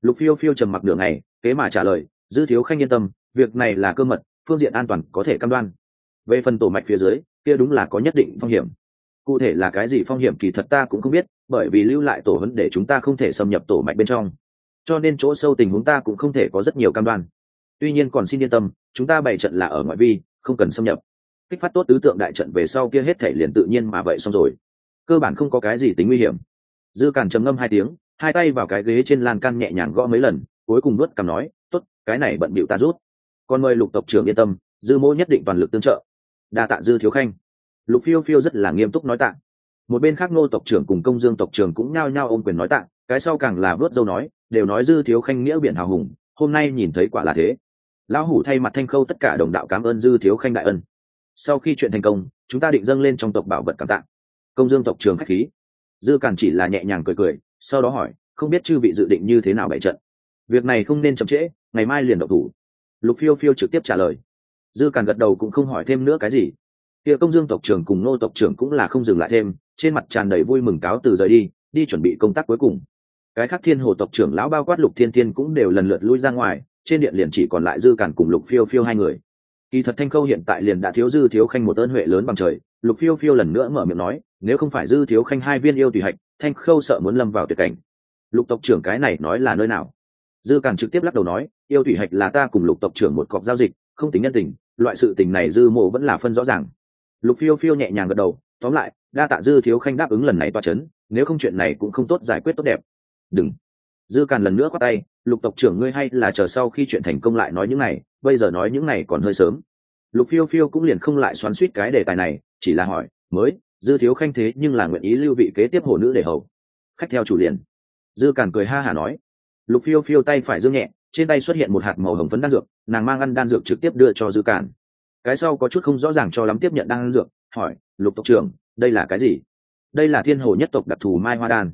Lục phiêu phiêu trầm mặc đường này kế mà trả lời, dư thiếu khanh yên tâm, việc này là cơ mật, phương diện an toàn có thể cam đoan. Về phần tổ mạch phía dưới, kia đúng là có nhất định phong hiểm. Cụ thể là cái gì phong hiểm kỳ thật ta cũng không biết, bởi vì lưu lại tổ vấn để chúng ta không thể xâm nhập tổ mạch bên trong cho nên chỗ sâu tình huống ta cũng không thể có rất nhiều cam đoan. Tuy nhiên còn xin yên tâm, chúng ta bày trận là ở ngoại vi, không cần xâm nhập. Kích phát tốt tứ tượng đại trận về sau kia hết thể liền tự nhiên mà vậy xong rồi. Cơ bản không có cái gì tính nguy hiểm. Dư càn trầm ngâm hai tiếng, hai tay vào cái ghế trên lan can nhẹ nhàng gõ mấy lần, cuối cùng nuốt cằm nói, tốt, cái này bận bịu ta rút. Còn mời lục tộc trưởng yên tâm, dư mô nhất định toàn lực tương trợ. Đa tạ dư thiếu khanh. Lục phiêu phiêu rất là nghiêm túc nói tạ. Một bên khác ngô tộc trưởng cùng công dương tộc trưởng cũng nhao nhao ôm quyền nói tạ, cái sau càng là vớt dâu nói đều nói dư thiếu khanh nghĩa biển hào hùng, hôm nay nhìn thấy quả là thế. Lão hủ thay mặt thanh khâu tất cả đồng đạo cảm ơn dư thiếu khanh đại ân. Sau khi chuyện thành công, chúng ta định dâng lên trong tộc bảo vật cảm tạng công dương tộc trường khách khí. Dư càn chỉ là nhẹ nhàng cười cười, sau đó hỏi, không biết chư vị dự định như thế nào bày trận? Việc này không nên chậm trễ, ngày mai liền độc thủ. Lục phiêu phiêu trực tiếp trả lời. Dư càn gật đầu cũng không hỏi thêm nữa cái gì. Kia công dương tộc trưởng cùng nô tộc trưởng cũng là không dừng lại thêm, trên mặt tràn đầy vui mừng cáo từ rời đi đi chuẩn bị công tác cuối cùng cái khác thiên hồ tộc trưởng lão bao quát lục thiên thiên cũng đều lần lượt lui ra ngoài, trên điện liền chỉ còn lại dư cản cùng lục phiêu phiêu hai người. Kỳ thật thanh khâu hiện tại liền đã thiếu dư thiếu khanh một ơn huệ lớn bằng trời, lục phiêu phiêu lần nữa mở miệng nói, nếu không phải dư thiếu khanh hai viên yêu tùy hạch, thanh khâu sợ muốn lâm vào tuyệt cảnh. Lục tộc trưởng cái này nói là nơi nào? Dư cản trực tiếp lắc đầu nói, yêu thủy hạch là ta cùng lục tộc trưởng một cọc giao dịch, không tính nhân tình, loại sự tình này dư mộ vẫn là phân rõ ràng. Lục phiêu phiêu nhẹ nhàng gật đầu, tóm lại, đa tạ dư thiếu khanh đáp ứng lần này toa c h ấ n nếu không chuyện này cũng không tốt giải quyết tốt đẹp đừng. Dư càn lần nữa khoác tay, lục tộc trưởng ngươi hay là chờ sau khi chuyện thành công lại nói những này, bây giờ nói những này còn hơi sớm. Lục phiêu phiêu cũng liền không lại xoắn suýt cái đề tài này, chỉ là hỏi, mới, dư thiếu khanh thế nhưng là nguyện ý lưu vị kế tiếp hồ nữ để hầu? Khách theo chủ liền. Dư càn cười ha hả nói. Lục phiêu phiêu tay phải dương nhẹ, trên tay xuất hiện một hạt màu hồng phấn đan dược, nàng mang ăn đan dược trực tiếp đưa cho dư càn. Cái sau có chút không rõ ràng cho lắm tiếp nhận đan dược, hỏi, lục tộc trưởng, đây là cái gì? Đây là thiên hồ nhất tộc đặc thù mai hoa đan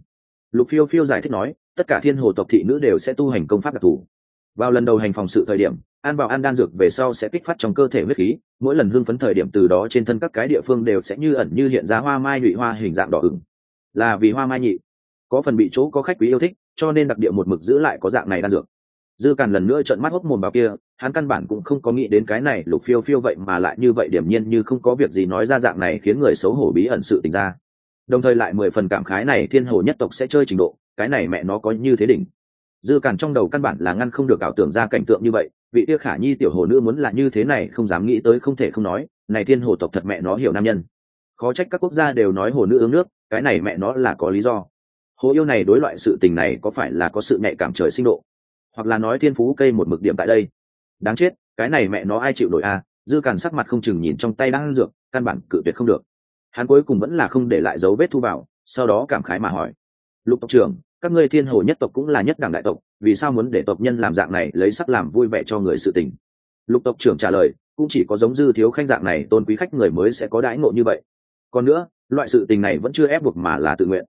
lục phiêu phiêu giải thích nói, tất cả thiên hồ tộc thị nữ đều sẽ tu hành công pháp đặc thù. Vào lần đầu hành phòng sự thời điểm ăn vào ăn đan dược về sau sẽ kích phát trong cơ thể huyết khí, mỗi lần hưng phấn thời điểm từ đó trên thân các cái địa phương đều sẽ như ẩn như hiện ra hoa mai nhụy hoa hình dạng đỏ ửng. Là vì hoa mai nhị. Có phần bị chỗ có khách quý yêu thích, cho nên đặc địa một mực giữ lại có dạng này đan dược. Dư càn lần nữa trợn mắt hốc mồm vào kia, hắn căn bản cũng không có nghĩ đến cái này lục phiêu phiêu vậy mà lại như vậy điểm nhiên như không có việc gì nói ra dạng này khiến người xấu hổ bí ẩn sự tình ra đồng thời lại mười phần cảm khái này thiên hồ nhất tộc sẽ chơi trình độ, cái này mẹ nó có như thế đỉnh. Dư càn trong đầu căn bản là ngăn không được ảo tưởng ra cảnh tượng như vậy, vị tia khả nhi tiểu hồ nữ muốn là như thế này không dám nghĩ tới không thể không nói, này thiên hồ tộc thật mẹ nó hiểu nam nhân. Khó trách các quốc gia đều nói hồ nữ ương nước, cái này mẹ nó là có lý do. Hồ yêu này đối loại sự tình này có phải là có sự nhạy cảm trời sinh độ? Hoặc là nói thiên phú cây một mực điểm tại đây? Đáng chết, cái này mẹ nó ai chịu nổi a à? dư càn sắc mặt không chừng nhìn trong tay đang ăn dược, căn bản cự tuyệt không được hắn cuối cùng vẫn là không để lại dấu vết thu vào, sau đó cảm khái mà hỏi, lục tộc trưởng, các ngươi thiên hồ nhất tộc cũng là nhất đảng đại tộc, vì sao muốn để tộc nhân làm dạng này lấy sắc làm vui vẻ cho người sự tình? Lục tộc trưởng trả lời, cũng chỉ có giống dư thiếu khanh dạng này tôn quý khách người mới sẽ có đãi ngộ như vậy. Còn nữa, loại sự tình này vẫn chưa ép buộc mà là tự nguyện.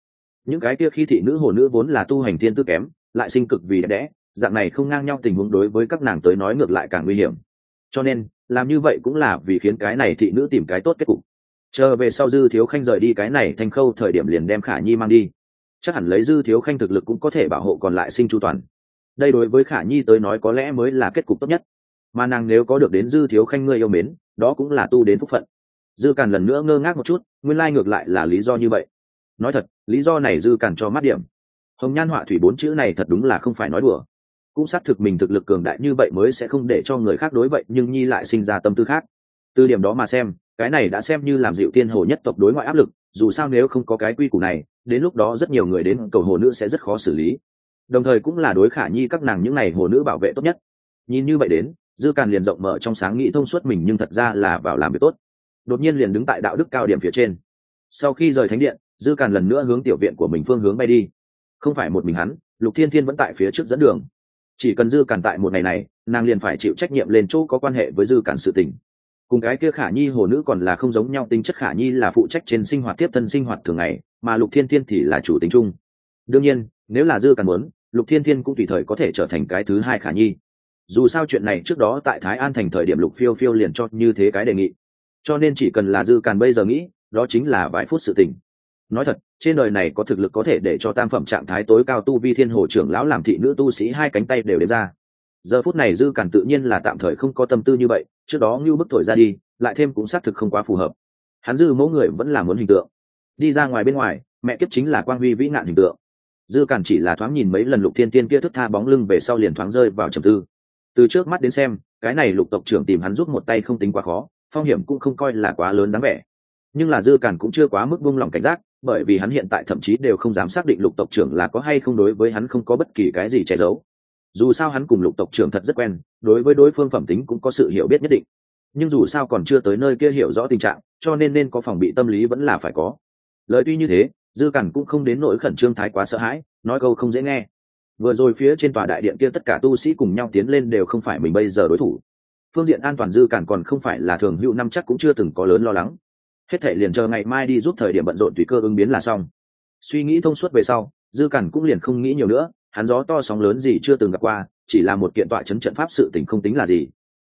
Những cái kia khi thị nữ hồ nữ vốn là tu hành thiên tư kém, lại sinh cực vì đẹp đẽ, dạng này không ngang nhau tình huống đối với các nàng tới nói ngược lại càng nguy hiểm. Cho nên, làm như vậy cũng là vì khiến cái này thị nữ tìm cái tốt kết cục chờ về sau dư thiếu khanh rời đi cái này thành khâu thời điểm liền đem khả nhi mang đi. Chắc hẳn lấy dư thiếu khanh thực lực cũng có thể bảo hộ còn lại sinh chu toàn. Đây đối với khả nhi tới nói có lẽ mới là kết cục tốt nhất. Mà nàng nếu có được đến dư thiếu khanh ngươi yêu mến, đó cũng là tu đến phúc phận. Dư càn lần nữa ngơ ngác một chút, nguyên lai ngược lại là lý do như vậy. Nói thật, lý do này dư càn cho mắt điểm. Hồng nhan họa thủy bốn chữ này thật đúng là không phải nói đùa. Cũng xác thực mình thực lực cường đại như vậy mới sẽ không để cho người khác đối vậy, nhưng nhi lại sinh ra tâm tư khác. Từ điểm đó mà xem cái này đã xem như làm dịu tiên hồ nhất tộc đối ngoại áp lực, dù sao nếu không có cái quy củ này, đến lúc đó rất nhiều người đến cầu hồ nữ sẽ rất khó xử lý. Đồng thời cũng là đối khả nhi các nàng những n à y hồ nữ bảo vệ tốt nhất. Nhìn như vậy đến, dư càn liền rộng mở trong sáng nghĩ thông suốt mình nhưng thật ra là vào làm việc tốt. Đột nhiên liền đứng tại đạo đức cao điểm phía trên. Sau khi rời thánh điện, dư càn lần nữa hướng tiểu viện của mình phương hướng bay đi. Không phải một mình hắn, lục thiên thiên vẫn tại phía trước dẫn đường. Chỉ cần dư càn tại một ngày này, nàng liền phải chịu trách nhiệm lên chỗ có quan hệ với dư càn sự tình cùng cái kia khả nhi hồ nữ còn là không giống nhau, tính chất khả nhi là phụ trách trên sinh hoạt tiếp thân sinh hoạt thường ngày, mà lục thiên thiên thì là chủ tính chung. Đương nhiên, nếu là dư càng muốn, lục thiên thiên cũng tùy thời có thể trở thành cái thứ hai khả nhi. Dù sao chuyện này trước đó tại thái an thành thời điểm lục phiêu phiêu liền cho như thế cái đề nghị. Cho nên chỉ cần là dư càn bây giờ nghĩ, đó chính là vài phút sự tình. Nói thật, trên đời này có thực lực có thể để cho tam phẩm trạng thái tối cao tu vi thiên hồ trưởng lão làm thị nữ tu sĩ hai cánh tay đều đến ra giờ phút này dư càn tự nhiên là tạm thời không có tâm tư như vậy, trước đó ngưu bức thổi ra đi, lại thêm cũng xác thực không quá phù hợp. Hắn dư mẫu người vẫn là muốn hình tượng. Đi ra ngoài bên ngoài, mẹ kiếp chính là quang huy vĩ nạn hình tượng. Dư càn chỉ là thoáng nhìn mấy lần lục thiên tiên kia thức tha bóng lưng về sau liền thoáng rơi vào trầm tư. Từ trước mắt đến xem, cái này lục tộc trưởng tìm hắn giúp một tay không tính quá khó, phong hiểm cũng không coi là quá lớn dáng vẻ. Nhưng là dư càn cũng chưa quá mức buông lỏng cảnh giác, bởi vì hắn hiện tại thậm chí đều không dám xác định lục tộc trưởng là có hay không đối với hắn không có bất kỳ cái gì che giấu dù sao hắn cùng lục tộc trưởng thật rất quen, đối với đối phương phẩm tính cũng có sự hiểu biết nhất định. Nhưng dù sao còn chưa tới nơi kia hiểu rõ tình trạng, cho nên nên có phòng bị tâm lý vẫn là phải có. Lời tuy như thế, dư cằn cũng không đến nỗi khẩn trương thái quá sợ hãi, nói câu không dễ nghe. Vừa rồi phía trên tòa đại điện kia tất cả tu sĩ cùng nhau tiến lên đều không phải mình bây giờ đối thủ. Phương diện an toàn dư cản còn không phải là thường hữu năm chắc cũng chưa từng có lớn lo lắng. Hết thể liền chờ ngày mai đi giúp thời điểm bận rộn tùy cơ ứng biến là xong. Suy nghĩ thông suốt về sau, dư cản cũng liền không nghĩ nhiều nữa hắn gió to sóng lớn gì chưa từng gặp qua, chỉ là một kiện tọa chấn trận pháp sự tình không tính là gì.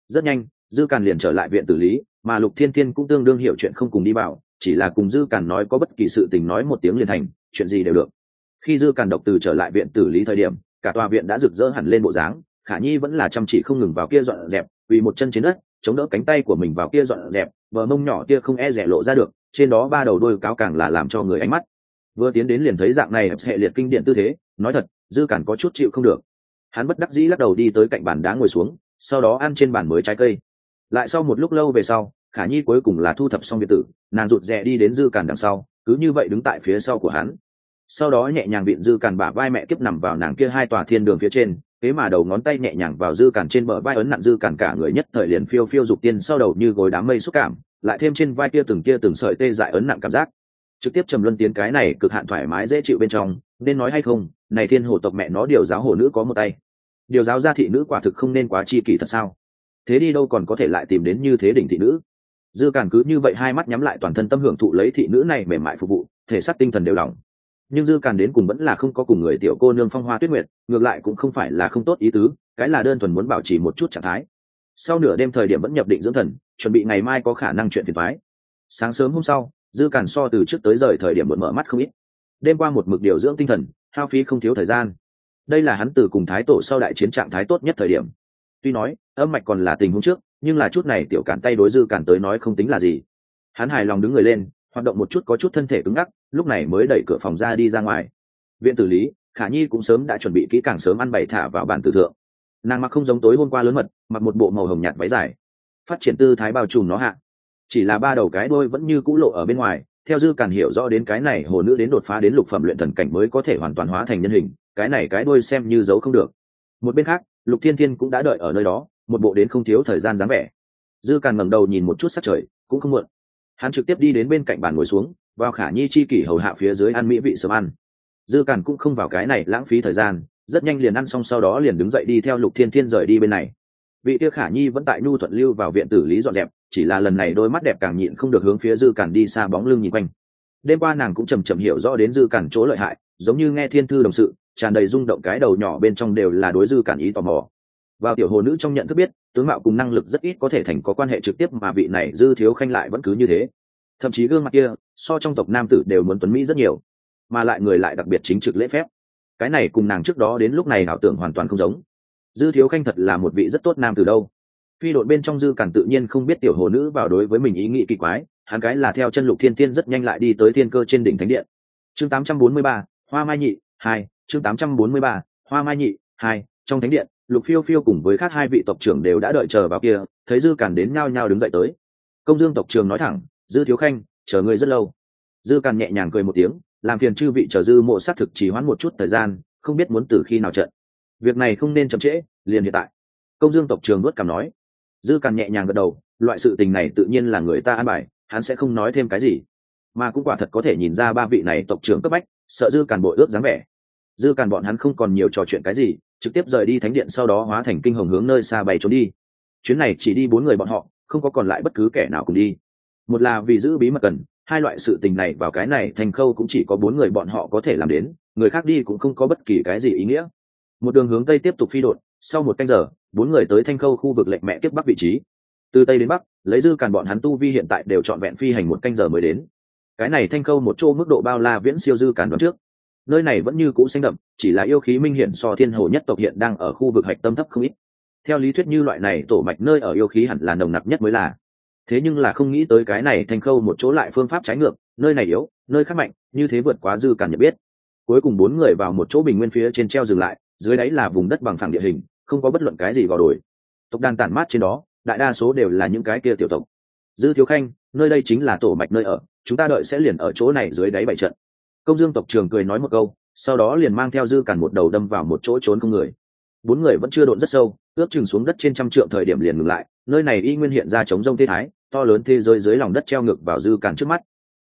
Rất nhanh, dư càn liền trở lại viện tử lý, mà lục thiên thiên cũng tương đương hiểu chuyện không cùng đi bảo chỉ là cùng dư càn nói có bất kỳ sự tình nói một tiếng liền thành, chuyện gì đều được. Khi dư càn độc từ trở lại viện tử lý thời điểm, cả tòa viện đã rực rỡ hẳn lên bộ dáng, khả nhi vẫn là chăm chỉ không ngừng vào kia dọn dẹp, vì một chân trên đất, chống đỡ cánh tay của mình vào kia dọn dẹp vợ mông nhỏ kia không e rẻ lộ ra được, trên đó ba đầu đôi cáo càng là làm cho người ánh mắt. Vừa tiến đến liền thấy dạng này, hệ liệt kinh điển tư thế, nói thật dư cản có chút chịu không được. Hắn bất đắc dĩ lắc đầu đi tới cạnh bàn đá ngồi xuống, sau đó ăn trên bàn mới trái cây. Lại sau một lúc lâu về sau, khả nhi cuối cùng là thu thập xong biệt tử, nàng rụt rè đi đến dư cản đằng sau, cứ như vậy đứng tại phía sau của hắn. Sau đó nhẹ nhàng vịn dư cản bả vai mẹ kiếp nằm vào nàng kia hai tòa thiên đường phía trên, thế mà đầu ngón tay nhẹ nhàng vào dư cản trên bờ vai ấn nặng dư cản cả người nhất thời liền phiêu phiêu dục tiên sau đầu như gối đám mây xúc cảm, lại thêm trên vai kia từng kia từng sợi tê dại ấn nặng cảm giác trực tiếp trầm luân tiến cái này cực hạn thoải mái dễ chịu bên trong, nên nói hay không, này thiên hồ tộc mẹ nó điều giáo hồ nữ có một tay. Điều giáo gia thị nữ quả thực không nên quá chi kỷ thật sao? Thế đi đâu còn có thể lại tìm đến như thế đỉnh thị nữ? Dư càng cứ như vậy hai mắt nhắm lại toàn thân tâm hưởng thụ lấy thị nữ này mềm mại phục vụ, thể xác tinh thần đều lỏng nhưng dư càn đến cùng vẫn là không có cùng người tiểu cô nương phong hoa tuyết nguyệt, ngược lại cũng không phải là không tốt ý tứ, cái là đơn thuần muốn bảo trì một chút trạng thái. Sau nửa đêm thời điểm vẫn nhập định dưỡng thần, chuẩn bị ngày mai có khả năng chuyện phiền thoái sáng sớm hôm sau dư càn so từ trước tới rời thời điểm muộn mở mắt không ít. Đêm qua một mực điều dưỡng tinh thần, hao phí không thiếu thời gian. Đây là hắn từ cùng thái tổ sau đại chiến trạng thái tốt nhất thời điểm. Tuy nói, âm mạch còn là tình huống trước, nhưng là chút này tiểu cản tay đối dư cản tới nói không tính là gì. Hắn hài lòng đứng người lên, hoạt động một chút có chút thân thể cứng ngắc, lúc này mới đẩy cửa phòng ra đi ra ngoài. Viện tử lý, khả nhi cũng sớm đã chuẩn bị kỹ càng sớm ăn bày thả vào bàn tử thượng. Nàng mặc không giống tối hôm qua lớn mật, mặc một bộ màu hồng nhạt váy dài. Phát triển tư thái bao trùm nó hạ chỉ là ba đầu cái đôi vẫn như cũ lộ ở bên ngoài, theo dư càn hiểu rõ đến cái này hồ nữ đến đột phá đến lục phẩm luyện thần cảnh mới có thể hoàn toàn hóa thành nhân hình, cái này cái đôi xem như giấu không được. Một bên khác, lục thiên thiên cũng đã đợi ở nơi đó, một bộ đến không thiếu thời gian dáng vẻ. Dư càn ngẩng đầu nhìn một chút sắc trời, cũng không muộn. Hắn trực tiếp đi đến bên cạnh bàn ngồi xuống, vào khả nhi chi kỷ hầu hạ phía dưới ăn mỹ vị sớm ăn. Dư càn cũng không vào cái này lãng phí thời gian, rất nhanh liền ăn xong sau đó liền đứng dậy đi theo lục thiên thiên rời đi bên này vị kia khả nhi vẫn tại nhu thuận lưu vào viện tử lý dọn đẹp chỉ là lần này đôi mắt đẹp càng nhịn không được hướng phía dư càn đi xa bóng lưng nhìn quanh. Đêm qua nàng cũng chầm chậm hiểu rõ đến dư càn chỗ lợi hại, giống như nghe thiên thư đồng sự, tràn đầy rung động cái đầu nhỏ bên trong đều là đối dư càn ý tò mò. Vào tiểu hồ nữ trong nhận thức biết, tướng mạo cùng năng lực rất ít có thể thành có quan hệ trực tiếp mà vị này dư thiếu khanh lại vẫn cứ như thế. Thậm chí gương mặt kia, so trong tộc nam tử đều muốn tuấn mỹ rất nhiều, mà lại người lại đặc biệt chính trực lễ phép. Cái này cùng nàng trước đó đến lúc này ảo tưởng hoàn toàn không giống dư thiếu khanh thật là một vị rất tốt nam từ đâu. Phi đội bên trong dư cản tự nhiên không biết tiểu hồ nữ vào đối với mình ý nghĩ kỳ quái hắn cái là theo chân lục thiên thiên rất nhanh lại đi tới thiên cơ trên đỉnh thánh điện. Chương 843, hoa mai nhị hai chương 843, hoa mai nhị hai trong thánh điện lục phiêu phiêu cùng với khác hai vị tộc trưởng đều đã đợi chờ vào kia thấy dư cản đến nhao nhao đứng dậy tới. Công dương tộc trưởng nói thẳng dư thiếu khanh chờ ngươi rất lâu. Dư càn nhẹ nhàng cười một tiếng làm phiền chư vị chờ dư mộ xác thực chỉ hoãn một chút thời gian không biết muốn từ khi nào trận việc này không nên chậm trễ, liền hiện tại. Công dương tộc trường nuốt cảm nói. Dư càn nhẹ nhàng gật đầu, loại sự tình này tự nhiên là người ta an bài, hắn sẽ không nói thêm cái gì. Mà cũng quả thật có thể nhìn ra ba vị này tộc trưởng cấp bách, sợ dư càn bội ước dáng vẻ. Dư càn bọn hắn không còn nhiều trò chuyện cái gì, trực tiếp rời đi thánh điện sau đó hóa thành kinh hồng hướng nơi xa bay trốn đi. Chuyến này chỉ đi bốn người bọn họ, không có còn lại bất cứ kẻ nào cùng đi. Một là vì giữ bí mật cần, hai loại sự tình này vào cái này thành khâu cũng chỉ có bốn người bọn họ có thể làm đến, người khác đi cũng không có bất kỳ cái gì ý nghĩa một đường hướng tây tiếp tục phi đột, sau một canh giờ, bốn người tới thanh khâu khu vực lệnh mẹ tiếp bắc vị trí. Từ tây đến bắc, lấy dư càn bọn hắn tu vi hiện tại đều trọn vẹn phi hành một canh giờ mới đến. Cái này thanh khâu một chỗ mức độ bao la viễn siêu dư càn đoạn trước. Nơi này vẫn như cũ xanh đậm, chỉ là yêu khí minh hiển so thiên hồ nhất tộc hiện đang ở khu vực hạch tâm thấp không ít. Theo lý thuyết như loại này tổ mạch nơi ở yêu khí hẳn là nồng nặc nhất mới là. Thế nhưng là không nghĩ tới cái này thanh khâu một chỗ lại phương pháp trái ngược, nơi này yếu, nơi khác mạnh, như thế vượt quá dư càn nhận biết. Cuối cùng bốn người vào một chỗ bình nguyên phía trên treo dừng lại dưới đáy là vùng đất bằng phẳng địa hình, không có bất luận cái gì gò đồi. Tộc đàn tản mát trên đó, đại đa số đều là những cái kia tiểu tộc. Dư thiếu khanh, nơi đây chính là tổ mạch nơi ở, chúng ta đợi sẽ liền ở chỗ này dưới đáy bảy trận. Công dương tộc trường cười nói một câu, sau đó liền mang theo dư cản một đầu đâm vào một chỗ trốn không người. Bốn người vẫn chưa độn rất sâu, ước chừng xuống đất trên trăm trượng thời điểm liền ngừng lại, nơi này y nguyên hiện ra chống rông thế thái, to lớn thế giới dưới lòng đất treo ngược vào dư cản trước mắt.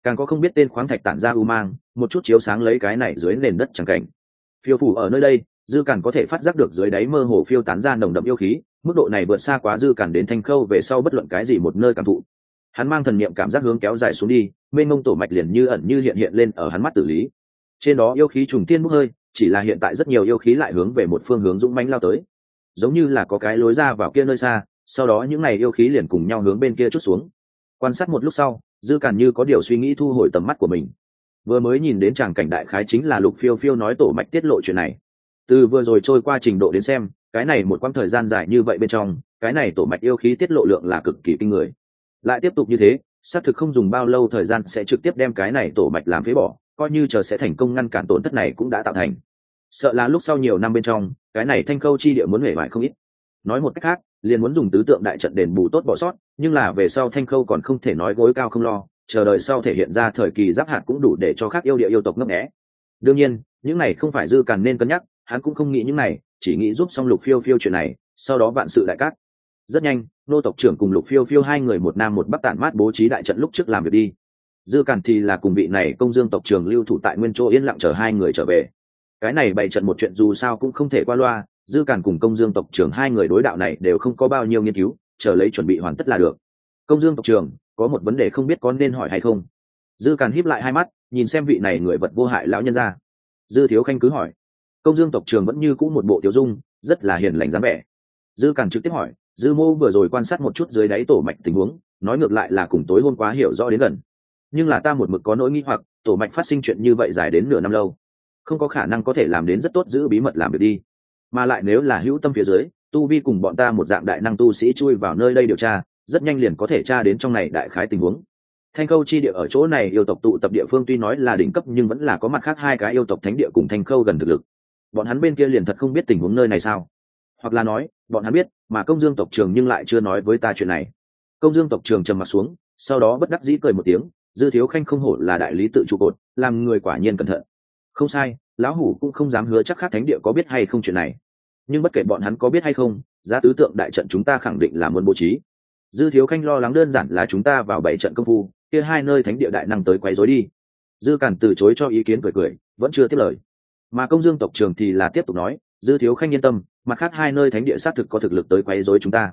Càng có không biết tên khoáng thạch tản ra u mang, một chút chiếu sáng lấy cái này dưới nền đất chẳng cảnh. Phiêu phủ ở nơi đây dư càn có thể phát giác được dưới đáy mơ hồ phiêu tán ra nồng đậm yêu khí, mức độ này vượt xa quá dư càn đến thanh khâu về sau bất luận cái gì một nơi cảm thụ. Hắn mang thần niệm cảm giác hướng kéo dài xuống đi, mênh mông tổ mạch liền như ẩn như hiện hiện lên ở hắn mắt tử lý. Trên đó yêu khí trùng tiên bốc hơi, chỉ là hiện tại rất nhiều yêu khí lại hướng về một phương hướng dũng mãnh lao tới. Giống như là có cái lối ra vào kia nơi xa, sau đó những này yêu khí liền cùng nhau hướng bên kia chút xuống. Quan sát một lúc sau, dư càn như có điều suy nghĩ thu hồi tầm mắt của mình. Vừa mới nhìn đến tràng cảnh đại khái chính là lục phiêu phiêu nói tổ mạch tiết lộ chuyện này từ vừa rồi trôi qua trình độ đến xem, cái này một quãng thời gian dài như vậy bên trong, cái này tổ mạch yêu khí tiết lộ lượng là cực kỳ kinh người. Lại tiếp tục như thế, xác thực không dùng bao lâu thời gian sẽ trực tiếp đem cái này tổ mạch làm phế bỏ, coi như chờ sẽ thành công ngăn cản tổn thất này cũng đã tạo thành. Sợ là lúc sau nhiều năm bên trong, cái này thanh khâu chi địa muốn hể vải không ít. Nói một cách khác, liền muốn dùng tứ tượng đại trận đền bù tốt bỏ sót, nhưng là về sau thanh khâu còn không thể nói gối cao không lo, chờ đợi sau thể hiện ra thời kỳ giáp hạt cũng đủ để cho khác yêu địa yêu tộc ngấp nghẽ đương nhiên, những này không phải dư càn nên cân nhắc hắn cũng không nghĩ những này, chỉ nghĩ giúp xong lục phiêu phiêu chuyện này, sau đó vạn sự đại cát. Rất nhanh, nô tộc trưởng cùng lục phiêu phiêu hai người một nam một bắc tản mát bố trí đại trận lúc trước làm việc đi. Dư cản thì là cùng vị này công dương tộc trưởng lưu thủ tại nguyên chỗ yên lặng chờ hai người trở về. Cái này bày trận một chuyện dù sao cũng không thể qua loa, dư cản cùng công dương tộc trưởng hai người đối đạo này đều không có bao nhiêu nghiên cứu, chờ lấy chuẩn bị hoàn tất là được. Công dương tộc trưởng, có một vấn đề không biết có nên hỏi hay không? Dư cản híp lại hai mắt, nhìn xem vị này người vật vô hại lão nhân ra. Dư thiếu khanh cứ hỏi công dương tộc trường vẫn như cũ một bộ tiểu dung, rất là hiền lành dáng vẻ. Dư càn trực tiếp hỏi, dư mô vừa rồi quan sát một chút dưới đáy tổ mạch tình huống, nói ngược lại là cùng tối hôm quá hiểu rõ đến gần. Nhưng là ta một mực có nỗi nghi hoặc, tổ mạch phát sinh chuyện như vậy dài đến nửa năm lâu, không có khả năng có thể làm đến rất tốt giữ bí mật làm việc đi. Mà lại nếu là hữu tâm phía dưới, tu vi cùng bọn ta một dạng đại năng tu sĩ chui vào nơi đây điều tra, rất nhanh liền có thể tra đến trong này đại khái tình huống. Thanh khâu chi địa ở chỗ này yêu tộc tụ tập địa phương tuy nói là đỉnh cấp nhưng vẫn là có mặt khác hai cái yêu tộc thánh địa cùng thanh khâu gần thực lực bọn hắn bên kia liền thật không biết tình huống nơi này sao? Hoặc là nói, bọn hắn biết, mà công dương tộc trường nhưng lại chưa nói với ta chuyện này. Công dương tộc trường trầm mặt xuống, sau đó bất đắc dĩ cười một tiếng, dư thiếu khanh không hổ là đại lý tự trụ cột, làm người quả nhiên cẩn thận. Không sai, lão hủ cũng không dám hứa chắc khác thánh địa có biết hay không chuyện này. Nhưng bất kể bọn hắn có biết hay không, giá tứ tượng đại trận chúng ta khẳng định là muốn bố trí. Dư thiếu khanh lo lắng đơn giản là chúng ta vào bảy trận công phu, kia hai nơi thánh địa đại năng tới quấy rối đi. Dư cản từ chối cho ý kiến cười cười, vẫn chưa tiếp lời mà công dương tộc trường thì là tiếp tục nói, dư thiếu khanh yên tâm, mặt khác hai nơi thánh địa xác thực có thực lực tới quấy rối chúng ta.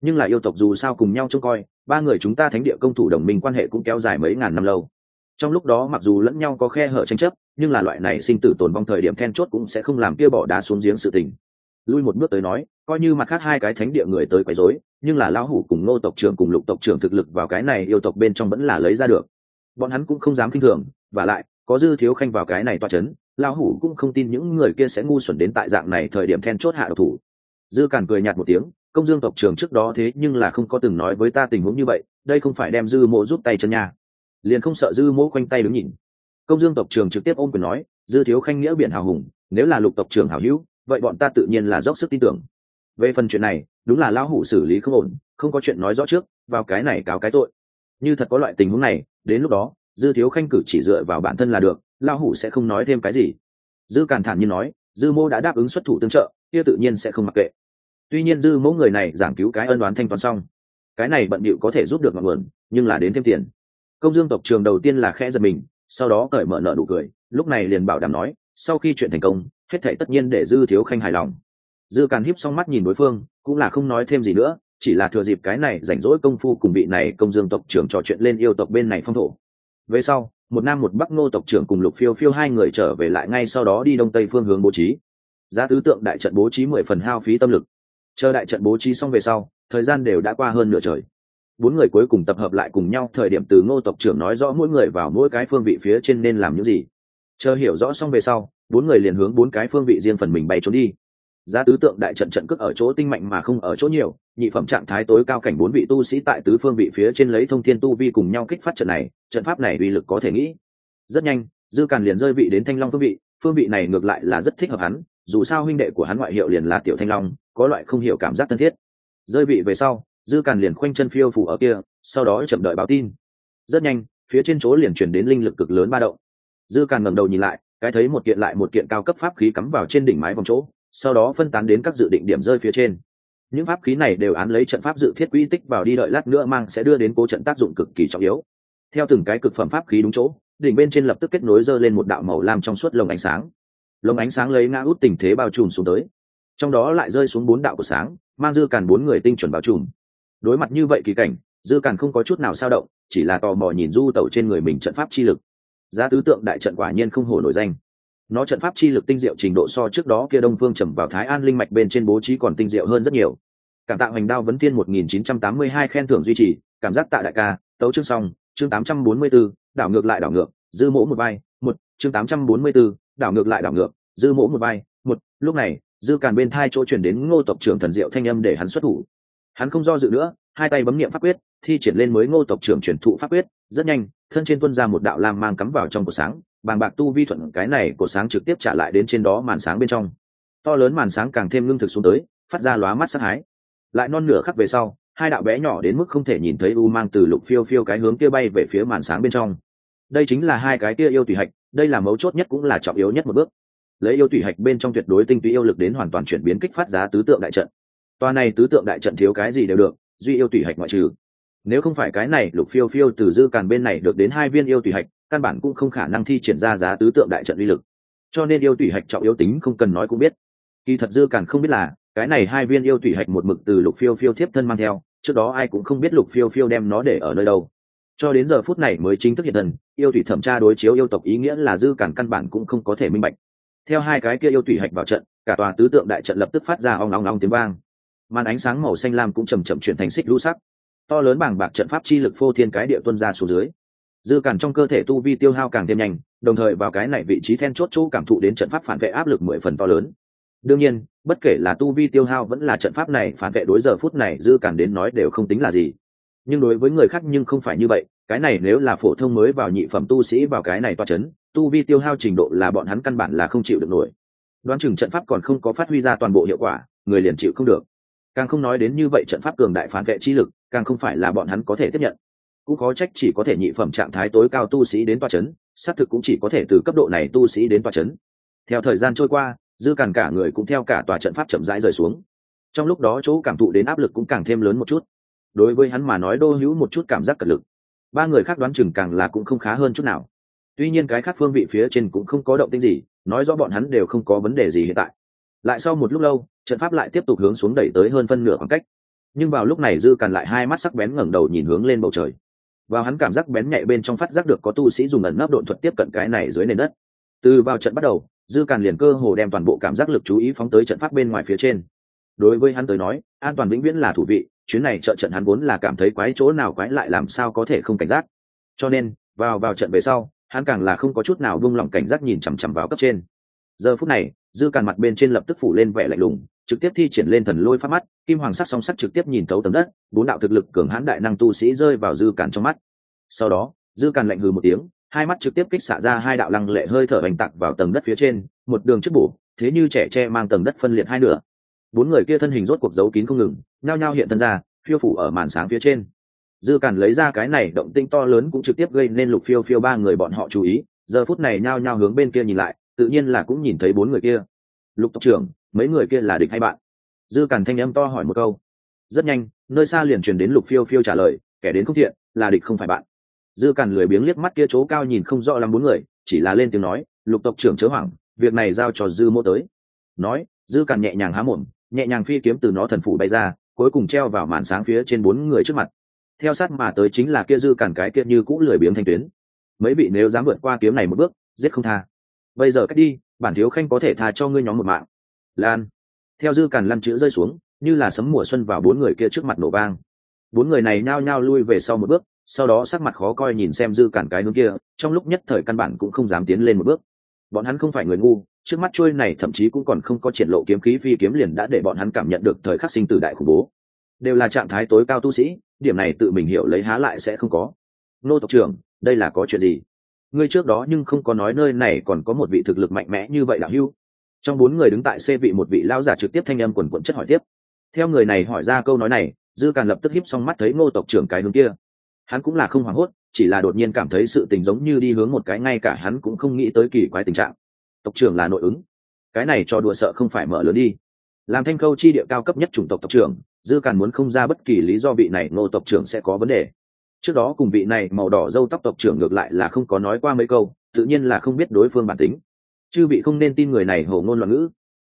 Nhưng là yêu tộc dù sao cùng nhau trông coi, ba người chúng ta thánh địa công thủ đồng minh quan hệ cũng kéo dài mấy ngàn năm lâu. Trong lúc đó mặc dù lẫn nhau có khe hở tranh chấp, nhưng là loại này sinh tử tồn vong thời điểm then chốt cũng sẽ không làm kia bỏ đá xuống giếng sự tình. Lui một bước tới nói, coi như mặt khác hai cái thánh địa người tới quấy rối, nhưng là lão hủ cùng nô tộc trưởng cùng lục tộc trưởng thực lực vào cái này yêu tộc bên trong vẫn là lấy ra được. Bọn hắn cũng không dám kinh thường, và lại có dư thiếu khanh vào cái này toa chấn, lão hủ cũng không tin những người kia sẽ ngu xuẩn đến tại dạng này thời điểm then chốt hạ độc thủ. Dư càn cười nhạt một tiếng, công dương tộc trưởng trước đó thế nhưng là không có từng nói với ta tình huống như vậy, đây không phải đem dư mộ rút tay chân nha. Liền không sợ dư mỗ quanh tay đứng nhìn. Công dương tộc trưởng trực tiếp ôm quyền nói, dư thiếu khanh nghĩa biển hào hùng, nếu là lục tộc trưởng hảo hữu, vậy bọn ta tự nhiên là dốc sức tin tưởng. Về phần chuyện này, đúng là lão hủ xử lý không ổn, không có chuyện nói rõ trước, vào cái này cáo cái tội. Như thật có loại tình huống này, đến lúc đó dư thiếu khanh cử chỉ dựa vào bản thân là được, lão hủ sẽ không nói thêm cái gì. Dư càn thản nhiên nói, dư mô đã đáp ứng xuất thủ tương trợ, kia tự nhiên sẽ không mặc kệ. Tuy nhiên dư mẫu người này giảng cứu cái ân đoán thanh toán xong. Cái này bận bịu có thể giúp được mọi nguồn nhưng là đến thêm tiền. Công dương tộc trường đầu tiên là khẽ giật mình, sau đó cởi mở nợ đủ cười, lúc này liền bảo đảm nói, sau khi chuyện thành công, hết thể tất nhiên để dư thiếu khanh hài lòng. Dư càn híp xong mắt nhìn đối phương, cũng là không nói thêm gì nữa, chỉ là thừa dịp cái này rảnh rỗi công phu cùng vị này công dương tộc trưởng trò chuyện lên yêu tộc bên này phong thổ về sau, một nam một bắc ngô tộc trưởng cùng lục phiêu phiêu hai người trở về lại ngay sau đó đi đông tây phương hướng bố trí. Giá tứ tượng đại trận bố trí mười phần hao phí tâm lực. Chờ đại trận bố trí xong về sau, thời gian đều đã qua hơn nửa trời. Bốn người cuối cùng tập hợp lại cùng nhau, thời điểm từ ngô tộc trưởng nói rõ mỗi người vào mỗi cái phương vị phía trên nên làm những gì. Chờ hiểu rõ xong về sau, bốn người liền hướng bốn cái phương vị riêng phần mình bay trốn đi giá tứ tượng đại trận trận cước ở chỗ tinh mạnh mà không ở chỗ nhiều, nhị phẩm trạng thái tối cao cảnh bốn vị tu sĩ tại tứ phương vị phía trên lấy thông thiên tu vi cùng nhau kích phát trận này, trận pháp này uy lực có thể nghĩ. Rất nhanh, dư càn liền rơi vị đến thanh long phương vị phương vị này ngược lại là rất thích hợp hắn, dù sao huynh đệ của hắn ngoại hiệu liền là tiểu thanh long, có loại không hiểu cảm giác thân thiết. Rơi vị về sau, dư càn liền khoanh chân phiêu phủ ở kia, sau đó chậm đợi báo tin. Rất nhanh, phía trên chỗ liền chuyển đến linh lực cực lớn ba động. Dư càn ngẩng đầu nhìn lại, cái thấy một kiện lại một kiện cao cấp pháp khí cắm vào trên đỉnh mái vòng chỗ sau đó phân tán đến các dự định điểm rơi phía trên. Những pháp khí này đều án lấy trận pháp dự thiết quỹ tích vào đi đợi lát nữa mang sẽ đưa đến cố trận tác dụng cực kỳ trọng yếu. Theo từng cái cực phẩm pháp khí đúng chỗ, đỉnh bên trên lập tức kết nối dơ lên một đạo màu lam trong suốt lồng ánh sáng. Lồng ánh sáng lấy ngã út tình thế bao trùm xuống tới. Trong đó lại rơi xuống bốn đạo của sáng, mang dư càn bốn người tinh chuẩn bao trùm. Đối mặt như vậy kỳ cảnh, dư càn không có chút nào sao động, chỉ là tò mò nhìn du tẩu trên người mình trận pháp chi lực. Giá tứ tượng đại trận quả nhiên không hổ nổi danh nó trận pháp chi lực tinh diệu trình độ so trước đó kia đông phương trầm vào thái an linh mạch bên trên bố trí còn tinh diệu hơn rất nhiều. Cảm tạ hoành đao vấn tiên một nghìn chín trăm tám mươi hai khen thưởng duy trì cảm giác tạ đại ca tấu chương xong chương tám trăm bốn mươi 844, đảo ngược lại đảo ngược dư mỗ một vai một chương tám trăm bốn mươi 844, đảo ngược lại đảo ngược dư mỗ một vai một lúc này dư càn bên thai chỗ chuyển đến ngô tộc trưởng thần diệu thanh âm để hắn xuất thủ. Hắn không do dự nữa hai tay bấm niệm pháp quyết thi triển lên mới ngô tộc trưởng chuyển thụ pháp quyết rất nhanh thân trên tuân ra một đạo lam mang cắm vào trong cổ sáng, bàng bạc tu vi thuận cái này cổ sáng trực tiếp trả lại đến trên đó màn sáng bên trong. To lớn màn sáng càng thêm ngưng thực xuống tới, phát ra lóa mắt sắc hái. Lại non nửa khắc về sau, hai đạo bé nhỏ đến mức không thể nhìn thấy u mang từ lục phiêu phiêu cái hướng kia bay về phía màn sáng bên trong. Đây chính là hai cái kia yêu tùy hạch, đây là mấu chốt nhất cũng là trọng yếu nhất một bước. Lấy yêu tùy hạch bên trong tuyệt đối tinh túy yêu lực đến hoàn toàn chuyển biến kích phát giá tứ tượng đại trận. Toa này tứ tượng đại trận thiếu cái gì đều được, duy yêu tùy hạch ngoại trừ nếu không phải cái này, lục phiêu phiêu từ dư càn bên này được đến hai viên yêu tùy hạch, căn bản cũng không khả năng thi triển ra giá tứ tượng đại trận uy lực. Cho nên yêu tùy hạch trọng yếu tính không cần nói cũng biết. Kỳ thật dư càn không biết là, cái này hai viên yêu tùy hạch một mực từ lục phiêu phiêu thiếp thân mang theo, trước đó ai cũng không biết lục phiêu phiêu đem nó để ở nơi đâu. Cho đến giờ phút này mới chính thức hiện thần yêu tùy thẩm tra đối chiếu yêu tộc ý nghĩa là dư càn căn bản cũng không có thể minh bạch. Theo hai cái kia yêu tùy hạch vào trận, cả tòa tứ tượng đại trận lập tức phát ra ong ong ong tiếng vang. Màn ánh sáng màu xanh lam cũng chầm chậm chuyển thành xích lũ sắc to lớn bảng bạc trận pháp chi lực phô thiên cái địa tuân ra xuống dưới. Dư cản trong cơ thể tu vi tiêu hao càng thêm nhanh, đồng thời vào cái này vị trí then chốt chỗ cảm thụ đến trận pháp phản vệ áp lực mười phần to lớn. Đương nhiên, bất kể là tu vi tiêu hao vẫn là trận pháp này phản vệ đối giờ phút này dư cản đến nói đều không tính là gì. Nhưng đối với người khác nhưng không phải như vậy, cái này nếu là phổ thông mới vào nhị phẩm tu sĩ vào cái này toa chấn, tu vi tiêu hao trình độ là bọn hắn căn bản là không chịu được nổi. Đoán chừng trận pháp còn không có phát huy ra toàn bộ hiệu quả, người liền chịu không được. Càng không nói đến như vậy trận pháp cường đại phản vệ chi lực càng không phải là bọn hắn có thể tiếp nhận. Cũng có trách chỉ có thể nhị phẩm trạng thái tối cao tu sĩ đến toa c h ấ n xác thực cũng chỉ có thể từ cấp độ này tu sĩ đến toa c h ấ n theo thời gian trôi qua, dư càng cả người cũng theo cả tòa trận pháp chậm rãi rời xuống. Trong lúc đó chỗ cảm thụ đến áp lực cũng càng thêm lớn một chút. Đối với hắn mà nói đô hữu một chút cảm giác cật lực. Ba người khác đoán chừng càng là cũng không khá hơn chút nào. Tuy nhiên cái khác phương vị phía trên cũng không có động tinh gì, nói rõ bọn hắn đều không có vấn đề gì hiện tại. Lại sau một lúc lâu, trận pháp lại tiếp tục hướng xuống đẩy tới hơn phân nửa khoảng cách nhưng vào lúc này dư càn lại hai mắt sắc bén ngẩng đầu nhìn hướng lên bầu trời. Vào hắn cảm giác bén nhạy bên trong phát giác được có tu sĩ dùng ẩn nấp độn thuật tiếp cận cái này dưới nền đất. Từ vào trận bắt đầu, dư càn liền cơ hồ đem toàn bộ cảm giác lực chú ý phóng tới trận pháp bên ngoài phía trên. Đối với hắn tới nói, an toàn vĩnh viễn là thủ vị, chuyến này trợ trận hắn vốn là cảm thấy quái chỗ nào quái lại làm sao có thể không cảnh giác. Cho nên, vào vào trận về sau, hắn càng là không có chút nào vung lòng cảnh giác nhìn chằm chằm vào cấp trên. Giờ phút này, dư càn mặt bên trên lập tức phủ lên vẻ lạnh lùng trực tiếp thi triển lên thần lôi phát mắt, kim hoàng sắc song sắc trực tiếp nhìn thấu tầm đất, bốn đạo thực lực cường hãn đại năng tu sĩ rơi vào dư càn trong mắt. Sau đó, dư càn lạnh hừ một tiếng, hai mắt trực tiếp kích xạ ra hai đạo lăng lệ hơi thở bành tặc vào tầng đất phía trên, một đường trước bổ, thế như trẻ tre mang tầng đất phân liệt hai nửa. Bốn người kia thân hình rốt cuộc giấu kín không ngừng, nhao nhao hiện thân ra, phiêu phủ ở màn sáng phía trên. Dư càn lấy ra cái này động tinh to lớn cũng trực tiếp gây nên lục phiêu phiêu ba người bọn họ chú ý, giờ phút này nhao nhao hướng bên kia nhìn lại, tự nhiên là cũng nhìn thấy bốn người kia. Lục tộc trưởng mấy người kia là địch hay bạn? Dư càn thanh âm to hỏi một câu. Rất nhanh, nơi xa liền truyền đến lục phiêu phiêu trả lời, kẻ đến không thiện, là địch không phải bạn. Dư càn lười biếng liếc mắt kia chỗ cao nhìn không rõ lắm bốn người, chỉ là lên tiếng nói, lục tộc trưởng chớ hoảng, việc này giao cho dư mô tới. Nói, dư càn nhẹ nhàng há mồm, nhẹ nhàng phi kiếm từ nó thần phủ bay ra, cuối cùng treo vào màn sáng phía trên bốn người trước mặt. Theo sát mà tới chính là kia dư càn cái kia như cũ lười biếng thanh tuyến. Mấy vị nếu dám vượt qua kiếm này một bước, giết không tha. Bây giờ cách đi, bản thiếu khanh có thể tha cho ngươi nhóm một mạng lan. Theo dư càn lăn chữ rơi xuống, như là sấm mùa xuân vào bốn người kia trước mặt nổ vang. Bốn người này nhao nhao lui về sau một bước, sau đó sắc mặt khó coi nhìn xem dư cản cái hướng kia, trong lúc nhất thời căn bản cũng không dám tiến lên một bước. Bọn hắn không phải người ngu, trước mắt trôi này thậm chí cũng còn không có triển lộ kiếm khí phi kiếm liền đã để bọn hắn cảm nhận được thời khắc sinh tử đại khủng bố. Đều là trạng thái tối cao tu sĩ, điểm này tự mình hiểu lấy há lại sẽ không có. Nô tộc trưởng, đây là có chuyện gì? Ngươi trước đó nhưng không có nói nơi này còn có một vị thực lực mạnh mẽ như vậy đạo hưu trong bốn người đứng tại xe vị một vị lao giả trực tiếp thanh âm quần quận chất hỏi tiếp. Theo người này hỏi ra câu nói này, dư càn lập tức híp xong mắt thấy ngô tộc trưởng cái hướng kia. Hắn cũng là không hoảng hốt, chỉ là đột nhiên cảm thấy sự tình giống như đi hướng một cái ngay cả hắn cũng không nghĩ tới kỳ quái tình trạng. Tộc trưởng là nội ứng. Cái này cho đùa sợ không phải mở lớn đi. Làm thanh khâu chi địa cao cấp nhất chủng tộc tộc trưởng, dư càn muốn không ra bất kỳ lý do vị này ngô tộc trưởng sẽ có vấn đề. Trước đó cùng vị này màu đỏ dâu tóc tộc trưởng ngược lại là không có nói qua mấy câu, tự nhiên là không biết đối phương bản tính chư vị không nên tin người này hổ ngôn loạn ngữ.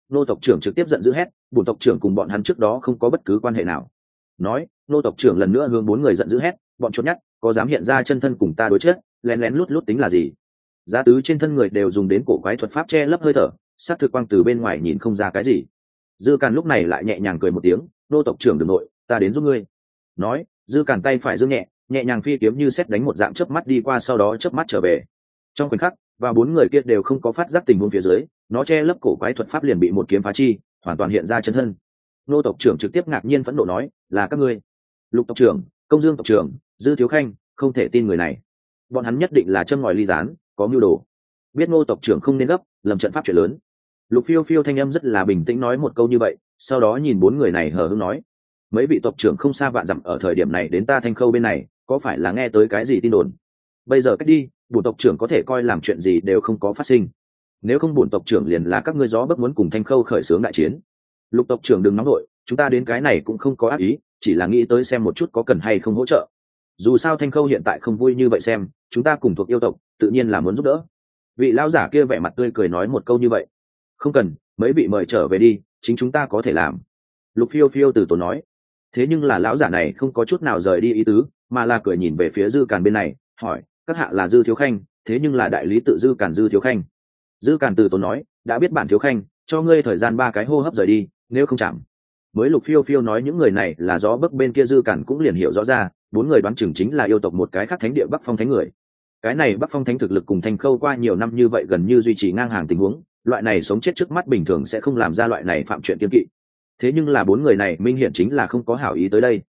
Nô tộc trưởng trực tiếp giận dữ hét bùn tộc trưởng cùng bọn hắn trước đó không có bất cứ quan hệ nào. Nói, nô tộc trưởng lần nữa hướng bốn người giận dữ hét, bọn chốt nhát, có dám hiện ra chân thân cùng ta đối chết lén lén lút lút tính là gì? Giá tứ trên thân người đều dùng đến cổ quái thuật pháp che lấp hơi thở, sát thực quang từ bên ngoài nhìn không ra cái gì. Dư càn lúc này lại nhẹ nhàng cười một tiếng, nô tộc trưởng đường nội, ta đến giúp ngươi. Nói, dư càn tay phải dương nhẹ nhẹ nhàng phi kiếm như xét đánh một dạng chớp mắt đi qua sau đó chớp mắt trở về. Trong khoảnh khắc và bốn người kia đều không có phát giác tình huống phía dưới, nó che lấp cổ quái thuật pháp liền bị một kiếm phá chi, hoàn toàn hiện ra chân thân. Nô tộc trưởng trực tiếp ngạc nhiên phẫn nộ nói, là các ngươi. Lục tộc trưởng, công dương tộc trưởng, dư thiếu khanh, không thể tin người này. Bọn hắn nhất định là châm ngòi ly gián, có mưu đồ. Biết ngô tộc trưởng không nên gấp, lầm trận pháp chuyện lớn. Lục phiêu phiêu thanh âm rất là bình tĩnh nói một câu như vậy, sau đó nhìn bốn người này hờ hưng nói, mấy vị tộc trưởng không xa vạn dặm ở thời điểm này đến ta thanh khâu bên này, có phải là nghe tới cái gì tin đồn? Bây giờ cách đi bổn tộc trưởng có thể coi làm chuyện gì đều không có phát sinh. Nếu không bổn tộc trưởng liền là các ngươi gió bất muốn cùng thanh khâu khởi xướng đại chiến. Lục tộc trưởng đừng nóng nổi, chúng ta đến cái này cũng không có ác ý chỉ là nghĩ tới xem một chút có cần hay không hỗ trợ. Dù sao thanh khâu hiện tại không vui như vậy xem chúng ta cùng thuộc yêu tộc tự nhiên là muốn giúp đỡ. Vị lão giả kia vẻ mặt tươi cười nói một câu như vậy. Không cần mấy vị mời trở về đi chính chúng ta có thể làm. Lục phiêu phiêu từ tốn nói. Thế nhưng là lão giả này không có chút nào rời đi ý tứ mà là cười nhìn về phía dư càn bên này hỏi các hạ là dư thiếu khanh, thế nhưng là đại lý tự dư cản dư thiếu khanh. Dư cản từ tốn nói, đã biết bản thiếu khanh, cho ngươi thời gian ba cái hô hấp rời đi, nếu không chạm. Mới lục phiêu phiêu nói những người này là gió bấc bên kia dư cản cũng liền hiểu rõ ra, bốn người đoán chừng chính là yêu tộc một cái khác thánh địa bắc phong thánh người. Cái này bắc phong thánh thực lực cùng thanh khâu qua nhiều năm như vậy gần như duy trì ngang hàng tình huống, loại này sống chết trước mắt bình thường sẽ không làm ra loại này phạm chuyện kiên kỵ. Thế nhưng là bốn người này minh hiển chính là không có hảo ý tới đây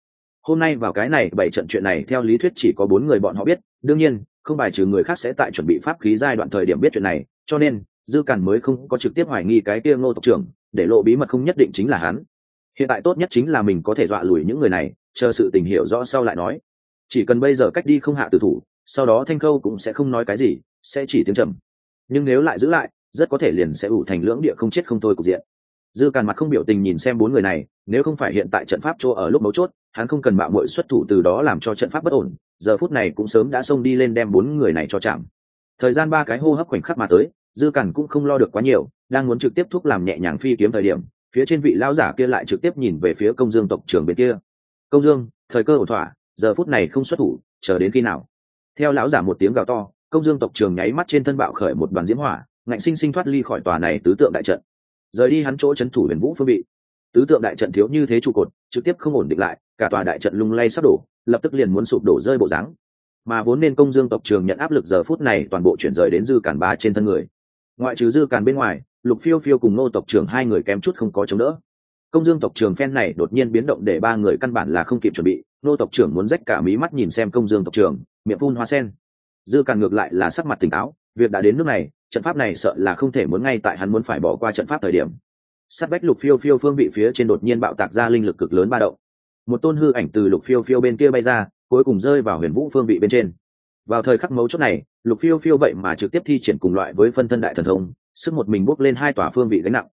hôm nay vào cái này, bảy trận chuyện này, theo lý thuyết chỉ có bốn người bọn họ biết, đương nhiên, không bài trừ người khác sẽ tại chuẩn bị pháp khí giai đoạn thời điểm biết chuyện này, cho nên, dư càn mới không có trực tiếp hoài nghi cái kia ngô tộc trưởng, để lộ bí mật không nhất định chính là hắn. Hiện tại tốt nhất chính là mình có thể dọa lùi những người này, chờ sự tình hiểu rõ sau lại nói. Chỉ cần bây giờ cách đi không hạ tử thủ, sau đó thanh khâu cũng sẽ không nói cái gì, sẽ chỉ tiếng trầm. Nhưng nếu lại giữ lại, rất có thể liền sẽ ủ thành lưỡng địa không chết không thôi cục diện. Dư càn mặt không biểu tình nhìn xem bốn người này, nếu không phải hiện tại trận pháp chỗ ở lúc mấu chốt hắn không cần mạo muội xuất thủ từ đó làm cho trận pháp bất ổn, giờ phút này cũng sớm đã xông đi lên đem bốn người này cho chạm. Thời gian ba cái hô hấp khoảnh khắc mà tới, dư càn cũng không lo được quá nhiều, đang muốn trực tiếp thuốc làm nhẹ nhàng phi kiếm thời điểm, phía trên vị lão giả kia lại trực tiếp nhìn về phía công dương tộc trưởng bên kia. Công dương, thời cơ ổn thỏa, giờ phút này không xuất thủ, chờ đến khi nào? Theo lão giả một tiếng gào to, công dương tộc trưởng nháy mắt trên thân bạo khởi một đoàn diễm hỏa, ngạnh sinh sinh thoát ly khỏi tòa này tứ tượng đại trận. Rời đi hắn chỗ trấn thủ huyền vũ phương vị tứ tượng đại trận thiếu như thế trụ cột, trực tiếp không ổn định lại, cả tòa đại trận lung lay sắp đổ, lập tức liền muốn sụp đổ rơi bộ dáng. Mà vốn nên công dương tộc trường nhận áp lực giờ phút này toàn bộ chuyển rời đến dư cản ba trên thân người. Ngoại trừ dư cản bên ngoài, lục phiêu phiêu cùng nô tộc trường hai người kém chút không có chống đỡ. Công dương tộc trường phen này đột nhiên biến động để ba người căn bản là không kịp chuẩn bị nô tộc trưởng muốn rách cả mí mắt nhìn xem công dương tộc trường miệng phun hoa sen. Dư cản ngược lại là sắc mặt tỉnh táo, việc đã đến nước này, trận pháp này sợ là không thể muốn ngay tại hắn muốn phải bỏ qua trận pháp thời điểm sát bách lục phiêu phiêu phương vị phía trên đột nhiên bạo tạc ra linh lực cực lớn ba động. Một tôn hư ảnh từ lục phiêu phiêu bên kia bay ra, cuối cùng rơi vào huyền vũ phương vị bên trên. Vào thời khắc mấu chốt này, lục phiêu phiêu vậy mà trực tiếp thi triển cùng loại với phân thân đại thần thông, sức một mình bốc lên hai tòa phương vị gánh nặng.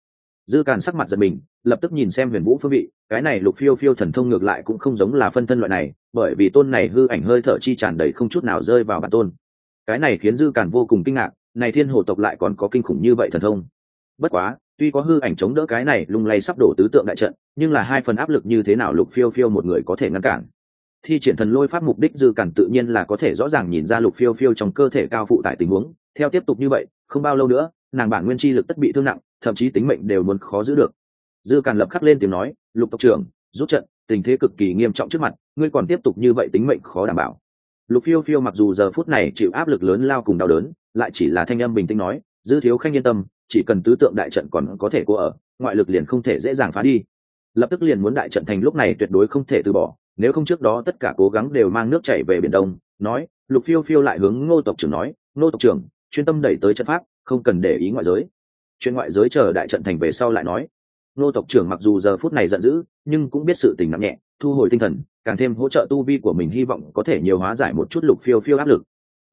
Dư càn sắc mặt giật mình, lập tức nhìn xem huyền vũ phương vị, cái này lục phiêu phiêu thần thông ngược lại cũng không giống là phân thân loại này, bởi vì tôn này hư ảnh hơi thở chi tràn đầy không chút nào rơi vào bản tôn. Cái này khiến dư càn vô cùng kinh ngạc, này thiên hồ tộc lại còn có kinh khủng như vậy thần thông. Bất quá tuy có hư ảnh chống đỡ cái này lung lay sắp đổ tứ tượng đại trận, nhưng là hai phần áp lực như thế nào lục phiêu phiêu một người có thể ngăn cản? Thi triển thần lôi pháp mục đích dư cản tự nhiên là có thể rõ ràng nhìn ra lục phiêu phiêu trong cơ thể cao phụ tại tình huống. Theo tiếp tục như vậy, không bao lâu nữa, nàng bản nguyên chi lực tất bị thương nặng, thậm chí tính mệnh đều muốn khó giữ được. Dư cản lập khắc lên tiếng nói, lục tộc trưởng, rút trận, tình thế cực kỳ nghiêm trọng trước mặt, ngươi còn tiếp tục như vậy tính mệnh khó đảm bảo. Lục phiêu phiêu mặc dù giờ phút này chịu áp lực lớn lao cùng đau đớn, lại chỉ là thanh âm bình tĩnh nói, dư thiếu khanh yên tâm chỉ cần tứ tượng đại trận còn có thể cô ở, ngoại lực liền không thể dễ dàng phá đi. Lập tức liền muốn đại trận thành lúc này tuyệt đối không thể từ bỏ, nếu không trước đó tất cả cố gắng đều mang nước chảy về biển đông, nói, lục phiêu phiêu lại hướng ngô tộc trưởng nói, ngô tộc trưởng, chuyên tâm đẩy tới trận pháp, không cần để ý ngoại giới. Chuyện ngoại giới chờ đại trận thành về sau lại nói. Ngô tộc trưởng mặc dù giờ phút này giận dữ, nhưng cũng biết sự tình nặng nhẹ, thu hồi tinh thần, càng thêm hỗ trợ tu vi của mình hy vọng có thể nhiều hóa giải một chút lục phiêu phiêu áp lực.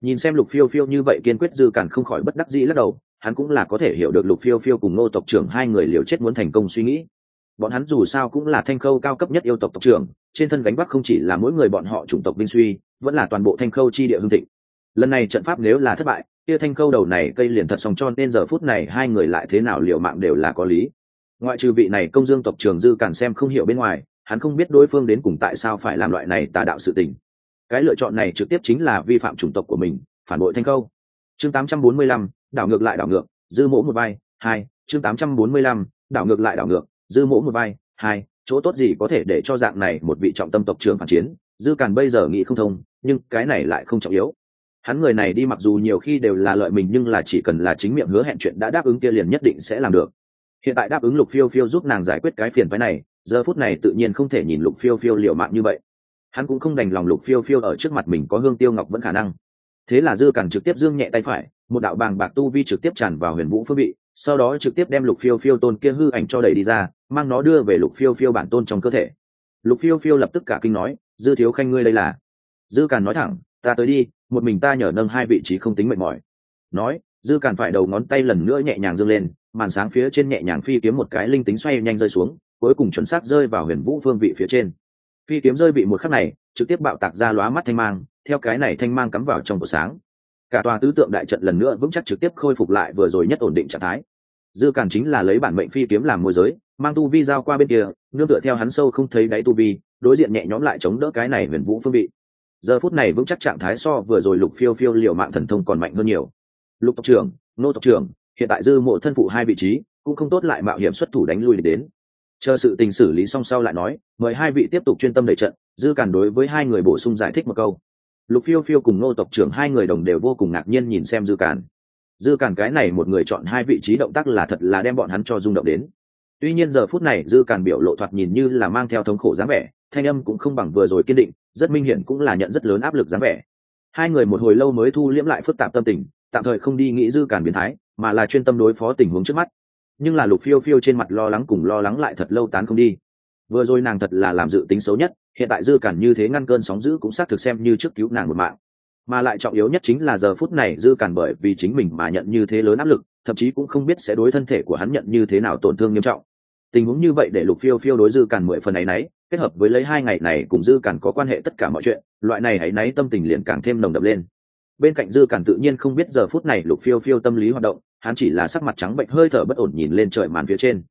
Nhìn xem lục phiêu phiêu như vậy kiên quyết dư càng không khỏi bất đắc dĩ lắc đầu hắn cũng là có thể hiểu được lục phiêu phiêu cùng ngô tộc trưởng hai người liều chết muốn thành công suy nghĩ. Bọn hắn dù sao cũng là thanh khâu cao cấp nhất yêu tộc tộc trưởng trên thân gánh bắc không chỉ là mỗi người bọn họ chủng tộc binh suy vẫn là toàn bộ thanh khâu chi địa hương thịnh. Lần này trận pháp nếu là thất bại kia thanh khâu đầu này cây liền thật sòng cho nên giờ phút này hai người lại thế nào liệu mạng đều là có lý. Ngoại trừ vị này công dương tộc trường dư càn xem không hiểu bên ngoài hắn không biết đối phương đến cùng tại sao phải làm loại này tà đạo sự tình. Cái lựa chọn này trực tiếp chính là vi phạm chủng tộc của mình phản bội thanh khâu. Chương 845, đảo ngược lại đảo ngược dư mỗ một vai hai chương 845, đảo ngược lại đảo ngược dư mỗ một vai hai chỗ tốt gì có thể để cho dạng này một vị trọng tâm tộc trưởng phản chiến dư càn bây giờ nghĩ không thông nhưng cái này lại không trọng yếu. Hắn người này đi mặc dù nhiều khi đều là lợi mình nhưng là chỉ cần là chính miệng hứa hẹn chuyện đã đáp ứng kia liền nhất định sẽ làm được. Hiện tại đáp ứng lục phiêu phiêu giúp nàng giải quyết cái phiền phái này giờ phút này tự nhiên không thể nhìn lục phiêu phiêu liệu mạng như vậy. Hắn cũng không đành lòng lục phiêu phiêu ở trước mặt mình có hương tiêu ngọc vẫn khả năng. Thế là dư càn trực tiếp dương nhẹ tay phải một đạo bàng bạc tu vi trực tiếp tràn vào huyền vũ phương vị, sau đó trực tiếp đem lục phiêu phiêu tôn kia hư ảnh cho đẩy đi ra, mang nó đưa về lục phiêu phiêu bản tôn trong cơ thể. Lục phiêu phiêu lập tức cả kinh nói, dư thiếu khanh ngươi đây là? Dư càn nói thẳng, ta tới đi, một mình ta nhờ nâng hai vị trí không tính mệt mỏi. Nói, dư càn phải đầu ngón tay lần nữa nhẹ nhàng dâng lên, màn sáng phía trên nhẹ nhàng phi kiếm một cái linh tính xoay nhanh rơi xuống, cuối cùng chuẩn xác rơi vào huyền vũ phương vị phía trên. Phi kiếm rơi bị một khắc này, trực tiếp bạo tạc ra lóa mắt thanh mang, theo cái này thanh mang cắm vào trong cổ sáng cả tòa tứ tượng đại trận lần nữa vững chắc trực tiếp khôi phục lại vừa rồi nhất ổn định trạng thái. Dư càn chính là lấy bản mệnh phi kiếm làm môi giới, mang tu vi giao qua bên kia, nương tựa theo hắn sâu không thấy đáy tu vi, đối diện nhẹ nhõm lại chống đỡ cái này huyền vũ phương vị. Giờ phút này vững chắc trạng thái so vừa rồi lục phiêu phiêu liệu mạng thần thông còn mạnh hơn nhiều. Lục tộc trưởng, nô tộc trưởng, hiện tại dư mộ thân phụ hai vị trí, cũng không tốt lại mạo hiểm xuất thủ đánh lui để đến. Chờ sự tình xử lý xong sau lại nói, mời hai vị tiếp tục chuyên tâm đẩy trận, dư càn đối với hai người bổ sung giải thích một câu lục phiêu phiêu cùng nô tộc trưởng hai người đồng đều vô cùng ngạc nhiên nhìn xem dư càn. Dư càn cái này một người chọn hai vị trí động tác là thật là đem bọn hắn cho rung động đến. Tuy nhiên giờ phút này, dư càn biểu lộ thoạt nhìn như là mang theo thống khổ dáng vẻ, thanh âm cũng không bằng vừa rồi kiên định, rất minh hiển cũng là nhận rất lớn áp lực dáng vẻ. Hai người một hồi lâu mới thu liễm lại phức tạp tâm tình, tạm thời không đi nghĩ dư càn biến thái, mà là chuyên tâm đối phó tình huống trước mắt. Nhưng là lục phiêu phiêu trên mặt lo lắng cùng lo lắng lại thật lâu tán không đi. Vừa rồi nàng thật là làm dự tính xấu nhất hiện tại dư cản như thế ngăn cơn sóng dữ cũng xác thực xem như trước cứu nàng một mạng. Mà lại trọng yếu nhất chính là giờ phút này dư cản bởi vì chính mình mà nhận như thế lớn áp lực, thậm chí cũng không biết sẽ đối thân thể của hắn nhận như thế nào tổn thương nghiêm trọng. Tình huống như vậy để lục phiêu phiêu đối dư cản mười phần ấy nấy kết hợp với lấy hai ngày này cùng dư cản có quan hệ tất cả mọi chuyện, loại này ấy nấy tâm tình liền càng thêm nồng đậm lên. Bên cạnh dư cản tự nhiên không biết giờ phút này lục phiêu phiêu tâm lý hoạt động, hắn chỉ là sắc mặt trắng bệnh hơi thở bất ổn nhìn lên trời màn phía trên.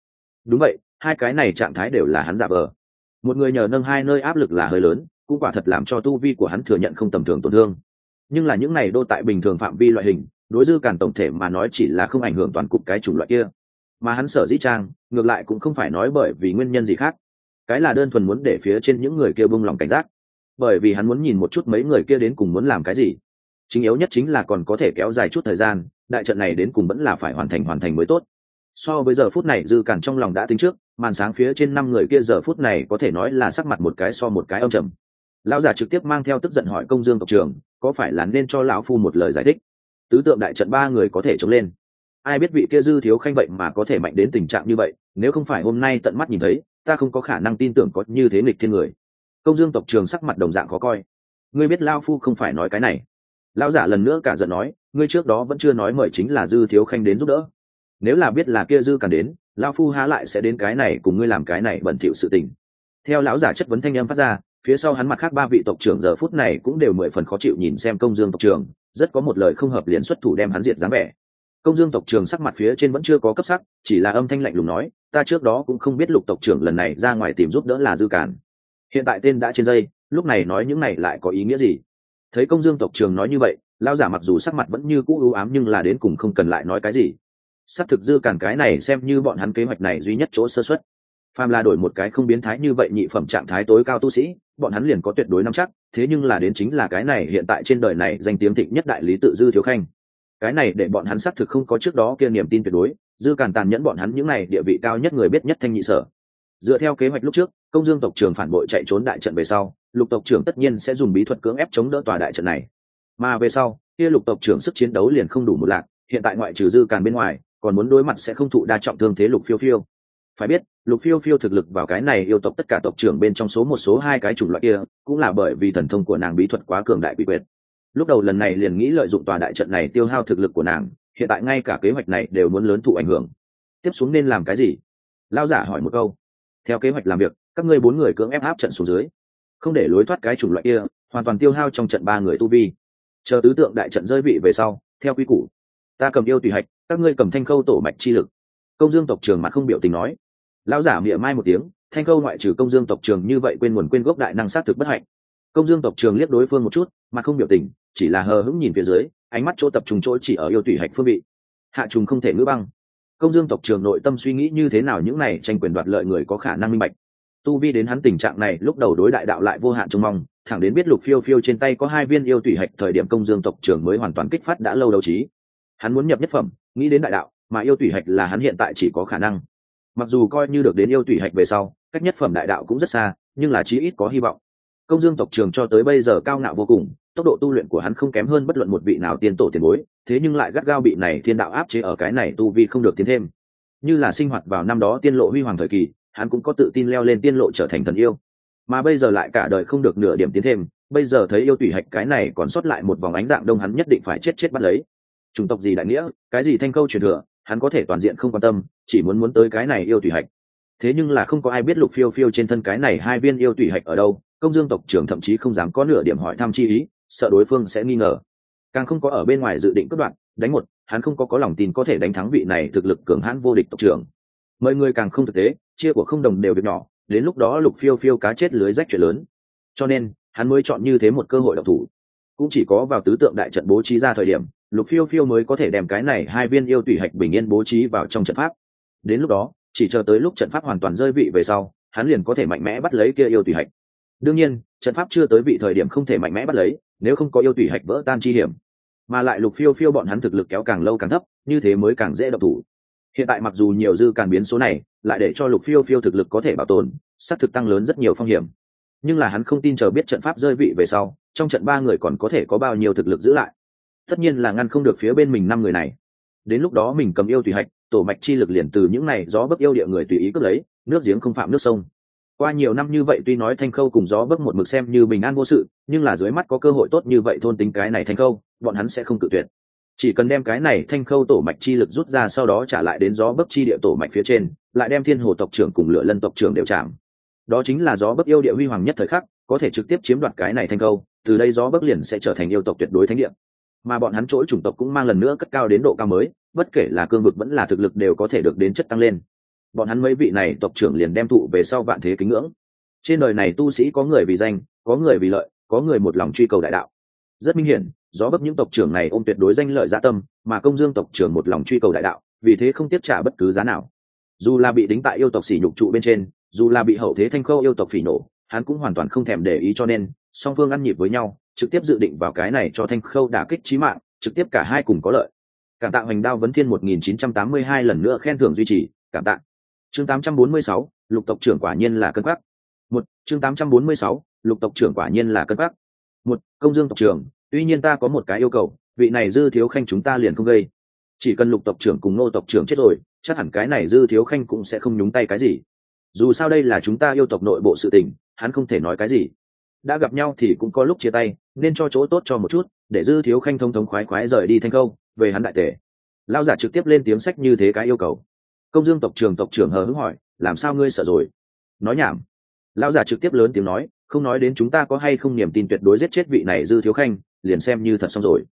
Đúng vậy, hai cái này trạng thái đều là hắn giả vờ một người nhờ nâng hai nơi áp lực là hơi lớn, cũng quả thật làm cho tu vi của hắn thừa nhận không tầm thường tổn thương. Nhưng là những này đô tại bình thường phạm vi loại hình, đối dư càn tổng thể mà nói chỉ là không ảnh hưởng toàn cục cái chủng loại kia. Mà hắn sở dĩ trang, ngược lại cũng không phải nói bởi vì nguyên nhân gì khác. Cái là đơn thuần muốn để phía trên những người kia bung lòng cảnh giác. Bởi vì hắn muốn nhìn một chút mấy người kia đến cùng muốn làm cái gì. Chính yếu nhất chính là còn có thể kéo dài chút thời gian, đại trận này đến cùng vẫn là phải hoàn thành hoàn thành mới tốt so với giờ phút này dư cản trong lòng đã tính trước, màn sáng phía trên năm người kia giờ phút này có thể nói là sắc mặt một cái so một cái âm trầm. Lão giả trực tiếp mang theo tức giận hỏi công dương tộc trưởng, có phải là nên cho lão phu một lời giải thích? Tứ tượng đại trận ba người có thể chống lên. Ai biết vị kia dư thiếu khanh vậy mà có thể mạnh đến tình trạng như vậy, nếu không phải hôm nay tận mắt nhìn thấy, ta không có khả năng tin tưởng có như thế nghịch thiên người. Công dương tộc trường sắc mặt đồng dạng khó coi. Ngươi biết lao phu không phải nói cái này. Lão giả lần nữa cả giận nói, ngươi trước đó vẫn chưa nói mời chính là dư thiếu khanh đến giúp đỡ nếu là biết là kia dư càn đến, lão phu há lại sẽ đến cái này cùng ngươi làm cái này bẩn thỉu sự tình. Theo lão giả chất vấn thanh âm phát ra, phía sau hắn mặt khác ba vị tộc trưởng giờ phút này cũng đều mười phần khó chịu nhìn xem công dương tộc trưởng, rất có một lời không hợp liền xuất thủ đem hắn diệt dáng vẻ. Công dương tộc trưởng sắc mặt phía trên vẫn chưa có cấp sắc, chỉ là âm thanh lạnh lùng nói, ta trước đó cũng không biết lục tộc trưởng lần này ra ngoài tìm giúp đỡ là dư cản. Hiện tại tên đã trên dây, lúc này nói những này lại có ý nghĩa gì? Thấy công dương tộc trưởng nói như vậy lao giả mặc dù sắc mặt vẫn như cũ ưu ám nhưng là đến cùng không cần lại nói cái gì xác thực dư cản cái này xem như bọn hắn kế hoạch này duy nhất chỗ sơ xuất phàm là đổi một cái không biến thái như vậy nhị phẩm trạng thái tối cao tu sĩ, bọn hắn liền có tuyệt đối nắm chắc, thế nhưng là đến chính là cái này hiện tại trên đời này danh tiếng thịnh nhất đại lý tự dư thiếu khanh. Cái này để bọn hắn xác thực không có trước đó kia niềm tin tuyệt đối, dư cản tàn nhẫn bọn hắn những này địa vị cao nhất người biết nhất thanh nhị sở. Dựa theo kế hoạch lúc trước, công dương tộc trưởng phản bội chạy trốn đại trận về sau, lục tộc trưởng tất nhiên sẽ dùng bí thuật cưỡng ép chống đỡ tòa đại trận này. Mà về sau, kia lục tộc trưởng sức chiến đấu liền không đủ một lạc hiện tại ngoại trừ dư càn bên ngoài còn muốn đối mặt sẽ không thụ đa trọng thương thế lục phiêu phiêu. Phải biết, lục phiêu phiêu thực lực vào cái này yêu tộc tất cả tộc trưởng bên trong số một số hai cái chủng loại kia, cũng là bởi vì thần thông của nàng bí thuật quá cường đại bị quyệt lúc đầu lần này liền nghĩ lợi dụng tòa đại trận này tiêu hao thực lực của nàng, hiện tại ngay cả kế hoạch này đều muốn lớn thụ ảnh hưởng. Tiếp xuống nên làm cái gì? Lao giả hỏi một câu. Theo kế hoạch làm việc, các ngươi bốn người cưỡng ép áp trận xuống dưới. Không để lối thoát cái chủng loại kia, hoàn toàn tiêu hao trong trận ba người tu vi. Chờ tứ tượng đại trận rơi vị về sau, theo quy củ ta cầm yêu tùy hạch, các ngươi cầm thanh khâu tổ mạch chi lực. Công dương tộc trường mặt không biểu tình nói. Lão giả mỉa mai một tiếng, thanh khâu ngoại trừ công dương tộc trường như vậy quên nguồn quên gốc đại năng sát thực bất hạnh. Công dương tộc trường liếc đối phương một chút mà không biểu tình, chỉ là hờ hững nhìn phía dưới, ánh mắt chỗ tập trung chỗ chỉ ở yêu tùy hạch phương vị. Hạ trùng không thể ngữ băng. Công dương tộc trường nội tâm suy nghĩ như thế nào những này tranh quyền đoạt lợi người có khả năng minh bạch. Tu vi đến hắn tình trạng này, lúc đầu đối đại đạo lại vô hạn trông mong, thẳng đến biết lục phiêu phiêu trên tay có hai viên yêu tùy hạch thời điểm công dương tộc trường mới hoàn toàn kích phát đã lâu đầu trí hắn muốn nhập nhất phẩm, nghĩ đến đại đạo, mà yêu tủy hạch là hắn hiện tại chỉ có khả năng. Mặc dù coi như được đến yêu tủy hạch về sau, cách nhất phẩm đại đạo cũng rất xa, nhưng là chí ít có hy vọng. Công dương tộc trường cho tới bây giờ cao ngạo vô cùng, tốc độ tu luyện của hắn không kém hơn bất luận một vị nào tiên tổ tiền bối, thế nhưng lại gắt gao bị này thiên đạo áp chế ở cái này tu vi không được tiến thêm. Như là sinh hoạt vào năm đó tiên lộ huy hoàng thời kỳ, hắn cũng có tự tin leo lên tiên lộ trở thành thần yêu. Mà bây giờ lại cả đời không được nửa điểm tiến thêm, bây giờ thấy yêu tủy hạch cái này còn sót lại một vòng ánh dạng đông hắn nhất định phải chết chết bắt lấy chủng tộc gì đại nghĩa, cái gì thanh câu truyền thừa, hắn có thể toàn diện không quan tâm, chỉ muốn muốn tới cái này yêu thủy hạch. Thế nhưng là không có ai biết lục phiêu phiêu trên thân cái này hai viên yêu thủy hạch ở đâu, công dương tộc trưởng thậm chí không dám có nửa điểm hỏi thăm chi ý, sợ đối phương sẽ nghi ngờ. Càng không có ở bên ngoài dự định cất đoạn đánh một, hắn không có có lòng tin có thể đánh thắng vị này thực lực cường hãn vô địch tộc trưởng. Mọi người càng không thực tế, chia của không đồng đều việc nhỏ, đến lúc đó lục phiêu phiêu cá chết lưới rách chuyện lớn. Cho nên, hắn mới chọn như thế một cơ hội độc thủ. Cũng chỉ có vào tứ tượng đại trận bố trí ra thời điểm lục phiêu phiêu mới có thể đem cái này hai viên yêu tủy hạch bình yên bố trí vào trong trận pháp. Đến lúc đó, chỉ chờ tới lúc trận pháp hoàn toàn rơi vị về sau, hắn liền có thể mạnh mẽ bắt lấy kia yêu tủy hạch. Đương nhiên, trận pháp chưa tới vị thời điểm không thể mạnh mẽ bắt lấy, nếu không có yêu tủy hạch vỡ tan chi hiểm. Mà lại lục phiêu phiêu bọn hắn thực lực kéo càng lâu càng thấp, như thế mới càng dễ độc thủ. Hiện tại mặc dù nhiều dư càng biến số này, lại để cho lục phiêu phiêu thực lực có thể bảo tồn s á t thực tăng lớn rất nhiều phong hiểm. Nhưng là hắn không tin chờ biết trận pháp rơi vị về sau, trong trận ba người còn có thể có bao nhiêu thực lực giữ lại tất nhiên là ngăn không được phía bên mình năm người này. Đến lúc đó mình cầm yêu tùy hạch, tổ mạch chi lực liền từ những này gió bấc yêu địa người tùy ý cướp lấy, nước giếng không phạm nước sông. Qua nhiều năm như vậy tuy nói thanh khâu cùng gió bấc một mực xem như bình an vô sự, nhưng là dưới mắt có cơ hội tốt như vậy thôn tính cái này thanh khâu, bọn hắn sẽ không cự tuyệt. Chỉ cần đem cái này thanh khâu tổ mạch chi lực rút ra sau đó trả lại đến gió bấc chi địa tổ mạch phía trên, lại đem thiên hồ tộc trưởng cùng lửa lân tộc trưởng đều chạm. Đó chính là gió bấc yêu địa huy hoàng nhất thời khắc, có thể trực tiếp chiếm đoạt cái này thanh khâu, từ đây gió bấc liền sẽ trở thành yêu tộc tuyệt đối thánh địa mà bọn hắn chỗ chủng tộc cũng mang lần nữa cất cao đến độ cao mới, bất kể là cương vực vẫn là thực lực đều có thể được đến chất tăng lên. Bọn hắn mấy vị này tộc trưởng liền đem thụ về sau vạn thế kính ngưỡng. Trên đời này tu sĩ có người vì danh, có người vì lợi, có người một lòng truy cầu đại đạo. Rất minh hiển, gió bấp những tộc trưởng này ôm tuyệt đối danh lợi gia tâm, mà công dương tộc trưởng một lòng truy cầu đại đạo, vì thế không tiếp trả bất cứ giá nào. Dù là bị đính tại yêu tộc xỉ nhục trụ bên trên, dù là bị hậu thế thanh khâu yêu tộc phỉ nổ, hắn cũng hoàn toàn không thèm để ý cho nên, song phương ăn nhịp với nhau trực tiếp dự định vào cái này cho thanh khâu đả kích trí mạng trực tiếp cả hai cùng có lợi. Cảm tạ hoành đao vấn thiên 1982 lần nữa khen thưởng duy trì cảm tạ. Chương 846, lục tộc trưởng quả nhiên là cân bắc một chương 846, lục tộc trưởng quả nhiên là cân bắc một công dương tộc trưởng tuy nhiên ta có một cái yêu cầu vị này dư thiếu khanh chúng ta liền không gây. Chỉ cần lục tộc trưởng cùng nô tộc trưởng chết rồi chắc hẳn cái này dư thiếu khanh cũng sẽ không nhúng tay cái gì. Dù sao đây là chúng ta yêu tộc nội bộ sự tình hắn không thể nói cái gì đã gặp nhau thì cũng có lúc chia tay, nên cho chỗ tốt cho một chút, để dư thiếu khanh thông thống khoái khoái rời đi thanh câu, về hắn đại tể. Lao giả trực tiếp lên tiếng sách như thế cái yêu cầu. Công dương tộc trường tộc trưởng hờ hững hỏi, làm sao ngươi sợ rồi? Nói nhảm. Lao giả trực tiếp lớn tiếng nói, không nói đến chúng ta có hay không niềm tin tuyệt đối giết chết vị này dư thiếu khanh, liền xem như thật xong rồi.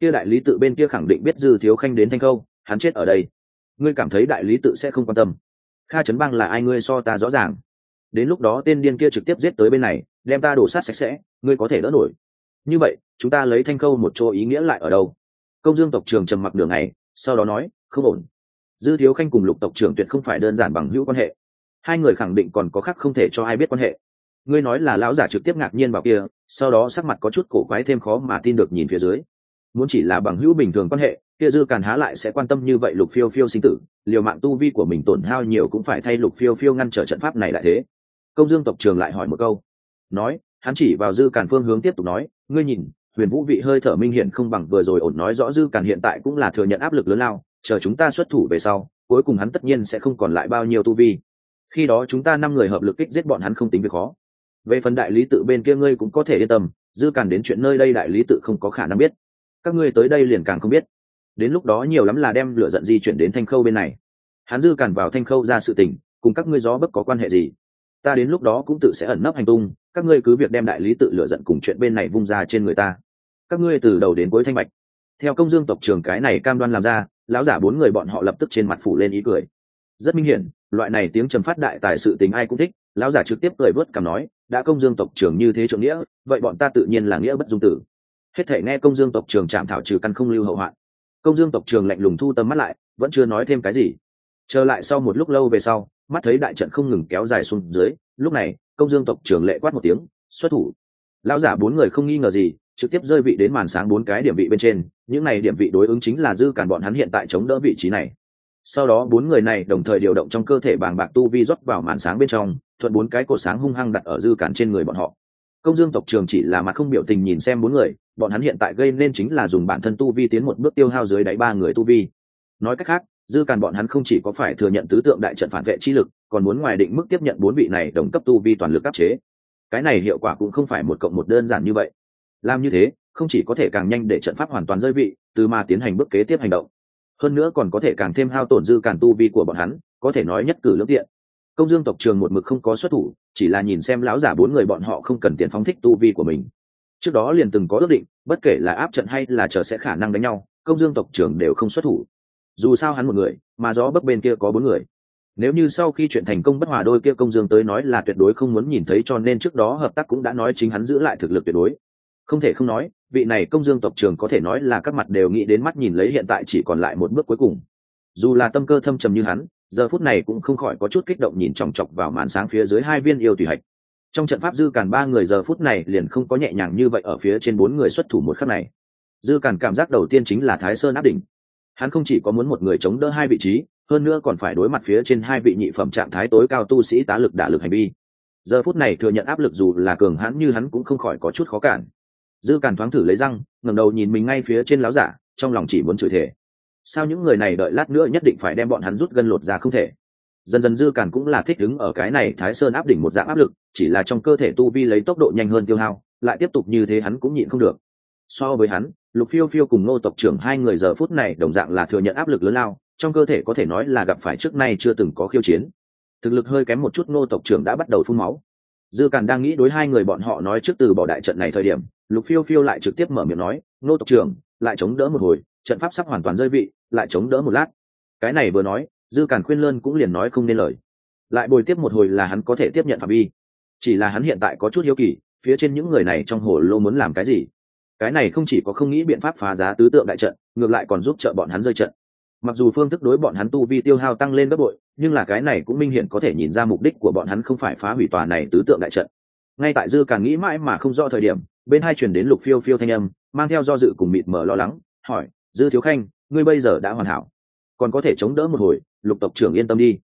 Kia đại lý tự bên kia khẳng định biết dư thiếu khanh đến thanh câu, hắn chết ở đây. Ngươi cảm thấy đại lý tự sẽ không quan tâm. Kha trấn bang là ai ngươi so ta rõ ràng? Đến lúc đó tên điên kia trực tiếp giết tới bên này đem ta đổ sát sạch sẽ, ngươi có thể đỡ nổi. Như vậy, chúng ta lấy thanh khâu một chỗ ý nghĩa lại ở đâu? Công dương tộc trường trầm mặc đường này sau đó nói, không ổn. Dư thiếu khanh cùng lục tộc trưởng tuyệt không phải đơn giản bằng hữu quan hệ. Hai người khẳng định còn có khác không thể cho ai biết quan hệ. Ngươi nói là lão giả trực tiếp ngạc nhiên vào kia, sau đó sắc mặt có chút cổ quái thêm khó mà tin được nhìn phía dưới. Muốn chỉ là bằng hữu bình thường quan hệ, kia dư càn há lại sẽ quan tâm như vậy lục phiêu phiêu sinh tử, liều mạng tu vi của mình tổn hao nhiều cũng phải thay lục phiêu phiêu ngăn trở trận pháp này lại thế. Công dương tộc trường lại hỏi một câu nói, hắn chỉ vào dư càn phương hướng tiếp tục nói, ngươi nhìn, huyền vũ vị hơi thở minh hiện không bằng vừa rồi ổn nói rõ dư càn hiện tại cũng là thừa nhận áp lực lớn lao, chờ chúng ta xuất thủ về sau, cuối cùng hắn tất nhiên sẽ không còn lại bao nhiêu tu vi. Khi đó chúng ta năm người hợp lực kích giết bọn hắn không tính việc khó. Về phần đại lý tự bên kia ngươi cũng có thể yên tâm, dư càn đến chuyện nơi đây đại lý tự không có khả năng biết. Các ngươi tới đây liền càng không biết. Đến lúc đó nhiều lắm là đem lửa giận di chuyển đến thanh khâu bên này. Hắn dư càn vào thanh khâu ra sự tình, cùng các ngươi gió bất có quan hệ gì? Ta đến lúc đó cũng tự sẽ ẩn nấp hành tung, các ngươi cứ việc đem đại lý tự lựa giận cùng chuyện bên này vung ra trên người ta. Các ngươi từ đầu đến cuối thanh bạch. Theo công dương tộc trường cái này cam đoan làm ra, lão giả bốn người bọn họ lập tức trên mặt phủ lên ý cười. Rất minh hiển, loại này tiếng trầm phát đại tài sự tình ai cũng thích, lão giả trực tiếp cười vớt cảm nói, đã công dương tộc trường như thế trưởng nghĩa, vậy bọn ta tự nhiên là nghĩa bất dung tử. Hết thể nghe công dương tộc trường chạm thảo trừ căn không lưu hậu hoạn. Công dương tộc trường lạnh lùng thu tầm mắt lại, vẫn chưa nói thêm cái gì. Trở lại sau một lúc lâu về sau mắt thấy đại trận không ngừng kéo dài xuống dưới, lúc này, công dương tộc trường lệ quát một tiếng, xuất thủ. Lão giả bốn người không nghi ngờ gì, trực tiếp rơi vị đến màn sáng bốn cái điểm vị bên trên, những này điểm vị đối ứng chính là dư cản bọn hắn hiện tại chống đỡ vị trí này. Sau đó bốn người này đồng thời điều động trong cơ thể bàng bạc tu vi rót vào màn sáng bên trong, thuận bốn cái cột sáng hung hăng đặt ở dư cản trên người bọn họ. Công dương tộc trường chỉ là mặt không biểu tình nhìn xem bốn người, bọn hắn hiện tại gây nên chính là dùng bản thân tu vi tiến một bước tiêu hao dưới đáy ba người tu vi. Nói cách khác dư càn bọn hắn không chỉ có phải thừa nhận tứ tượng đại trận phản vệ chi lực, còn muốn ngoài định mức tiếp nhận bốn vị này đồng cấp tu vi toàn lực áp chế. Cái này hiệu quả cũng không phải một cộng một đơn giản như vậy. Làm như thế, không chỉ có thể càng nhanh để trận pháp hoàn toàn rơi vị, từ mà tiến hành bước kế tiếp hành động. Hơn nữa còn có thể càng thêm hao tổn dư càn tu vi của bọn hắn, có thể nói nhất cử lưỡng tiện. Công dương tộc trường một mực không có xuất thủ, chỉ là nhìn xem lão giả bốn người bọn họ không cần tiền phóng thích tu vi của mình. Trước đó liền từng có ước định, bất kể là áp trận hay là chờ sẽ khả năng đánh nhau, công dương tộc trưởng đều không xuất thủ dù sao hắn một người, mà gió bấc bên kia có bốn người. Nếu như sau khi chuyện thành công bất hòa đôi kia công dương tới nói là tuyệt đối không muốn nhìn thấy cho nên trước đó hợp tác cũng đã nói chính hắn giữ lại thực lực tuyệt đối. Không thể không nói, vị này công dương tộc trường có thể nói là các mặt đều nghĩ đến mắt nhìn lấy hiện tại chỉ còn lại một bước cuối cùng. Dù là tâm cơ thâm trầm như hắn, giờ phút này cũng không khỏi có chút kích động nhìn chòng chọc vào màn sáng phía dưới hai viên yêu tùy hạch. Trong trận pháp dư càn ba người giờ phút này liền không có nhẹ nhàng như vậy ở phía trên bốn người xuất thủ một khắc này. Dư càn cảm giác đầu tiên chính là thái sơn áp đỉnh hắn không chỉ có muốn một người chống đỡ hai vị trí, hơn nữa còn phải đối mặt phía trên hai vị nhị phẩm trạng thái tối cao tu sĩ tá lực đả lực hành vi. Giờ phút này thừa nhận áp lực dù là cường hãn như hắn cũng không khỏi có chút khó cản. Dư càn thoáng thử lấy răng, ngẩng đầu nhìn mình ngay phía trên láo giả, trong lòng chỉ muốn chửi thể sao những người này đợi lát nữa nhất định phải đem bọn hắn rút gân lột ra không thể? Dần dần dư càn cũng là thích ứng ở cái này thái sơn áp đỉnh một dạng áp lực, chỉ là trong cơ thể tu vi lấy tốc độ nhanh hơn tiêu hao, lại tiếp tục như thế hắn cũng nhịn không được. So với hắn lục phiêu phiêu cùng ngô tộc trưởng hai người giờ phút này đồng dạng là thừa nhận áp lực lớn lao, trong cơ thể có thể nói là gặp phải trước nay chưa từng có khiêu chiến. Thực lực hơi kém một chút, ngô tộc trưởng đã bắt đầu phun máu. Dư càn đang nghĩ đối hai người bọn họ nói trước từ bỏ đại trận này thời điểm, lục phiêu phiêu lại trực tiếp mở miệng nói, ngô tộc trưởng, lại chống đỡ một hồi, trận pháp sắp hoàn toàn rơi vị, lại chống đỡ một lát. Cái này vừa nói, dư càn khuyên lơn cũng liền nói không nên lời. Lại bồi tiếp một hồi là hắn có thể tiếp nhận phạm vi. Chỉ là hắn hiện tại có chút hiếu kỳ, phía trên những người này trong hồ lô muốn làm cái gì? Cái này không chỉ có không nghĩ biện pháp phá giá tứ tượng đại trận, ngược lại còn giúp trợ bọn hắn rơi trận. Mặc dù phương thức đối bọn hắn tu vi tiêu hao tăng lên gấp bội, nhưng là cái này cũng minh hiện có thể nhìn ra mục đích của bọn hắn không phải phá hủy tòa này tứ tượng đại trận. Ngay tại dư càng nghĩ mãi mà không rõ thời điểm, bên hai truyền đến lục phiêu phiêu thanh âm, mang theo do dự cùng mịt mờ lo lắng, hỏi, dư thiếu khanh, ngươi bây giờ đã hoàn hảo? Còn có thể chống đỡ một hồi, lục tộc trưởng yên tâm đi.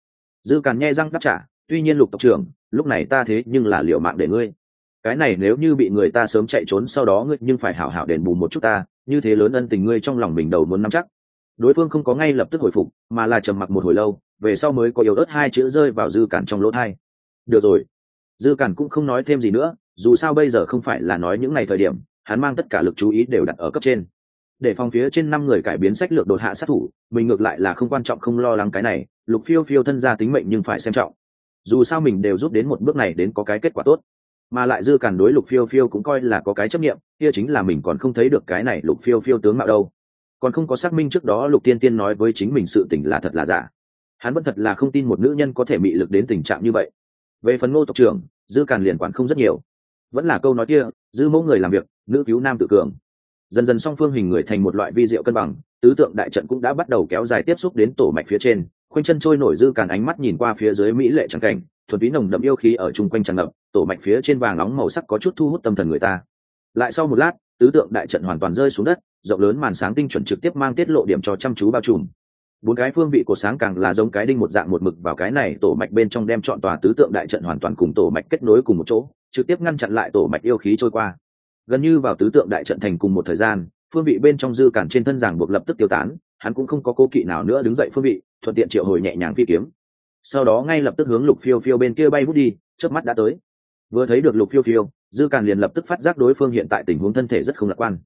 Dư càng nghe răng đáp trả, tuy nhiên lục tộc trưởng, lúc này ta thế nhưng là liệu mạng để ngươi cái này nếu như bị người ta sớm chạy trốn sau đó ngươi nhưng phải hảo hảo đền bù một chút ta, như thế lớn ân tình ngươi trong lòng mình đầu muốn nắm chắc. Đối phương không có ngay lập tức hồi phục, mà là trầm mặc một hồi lâu, về sau mới có yếu ớt hai chữ rơi vào dư cản trong lỗ thai được rồi. Dư cản cũng không nói thêm gì nữa, dù sao bây giờ không phải là nói những ngày thời điểm, hắn mang tất cả lực chú ý đều đặt ở cấp trên. Để phòng phía trên năm người cải biến sách lược đột hạ sát thủ, mình ngược lại là không quan trọng không lo lắng cái này, lục phiêu phiêu thân ra tính mệnh nhưng phải xem trọng. Dù sao mình đều rút đến một bước này đến có cái kết quả tốt mà lại dư càn đối lục phiêu phiêu cũng coi là có cái chấp nghiệm kia chính là mình còn không thấy được cái này lục phiêu phiêu tướng mạo đâu. Còn không có xác minh trước đó lục tiên tiên nói với chính mình sự tình là thật là giả. Hắn vẫn thật là không tin một nữ nhân có thể bị lực đến tình trạng như vậy. Về phần ngô tộc trưởng, dư càn liền quản không rất nhiều. Vẫn là câu nói kia, dư mẫu người làm việc, nữ cứu nam tự cường. Dần dần song phương hình người thành một loại vi diệu cân bằng, tứ tượng đại trận cũng đã bắt đầu kéo dài tiếp xúc đến tổ mạch phía trên, khoanh chân trôi nổi dư càn ánh mắt nhìn qua phía dưới mỹ lệ trắng cảnh, thuần túy nồng đậm yêu khí ở chung quanh tràn ngập tổ mạch phía trên vàng nóng màu sắc có chút thu hút tâm thần người ta. Lại sau một lát, tứ tượng đại trận hoàn toàn rơi xuống đất, rộng lớn màn sáng tinh chuẩn trực tiếp mang tiết lộ điểm cho chăm chú bao trùm. Bốn cái phương vị của sáng càng là giống cái đinh một dạng một mực vào cái này, tổ mạch bên trong đem chọn tòa tứ tượng đại trận hoàn toàn cùng tổ mạch kết nối cùng một chỗ, trực tiếp ngăn chặn lại tổ mạch yêu khí trôi qua. Gần như vào tứ tượng đại trận thành cùng một thời gian, phương vị bên trong dư cản trên thân giảng buộc lập tức tiêu tán, hắn cũng không có cố kỵ nào nữa đứng dậy phương vị, thuận tiện triệu hồi nhẹ nhàng phi kiếm. Sau đó ngay lập tức hướng lục phiêu phiêu bên kia bay vút đi trước mắt đã tới vừa thấy được lục phiêu phiêu, dư càn liền lập tức phát giác đối phương hiện tại tình huống thân thể rất không lạc quan.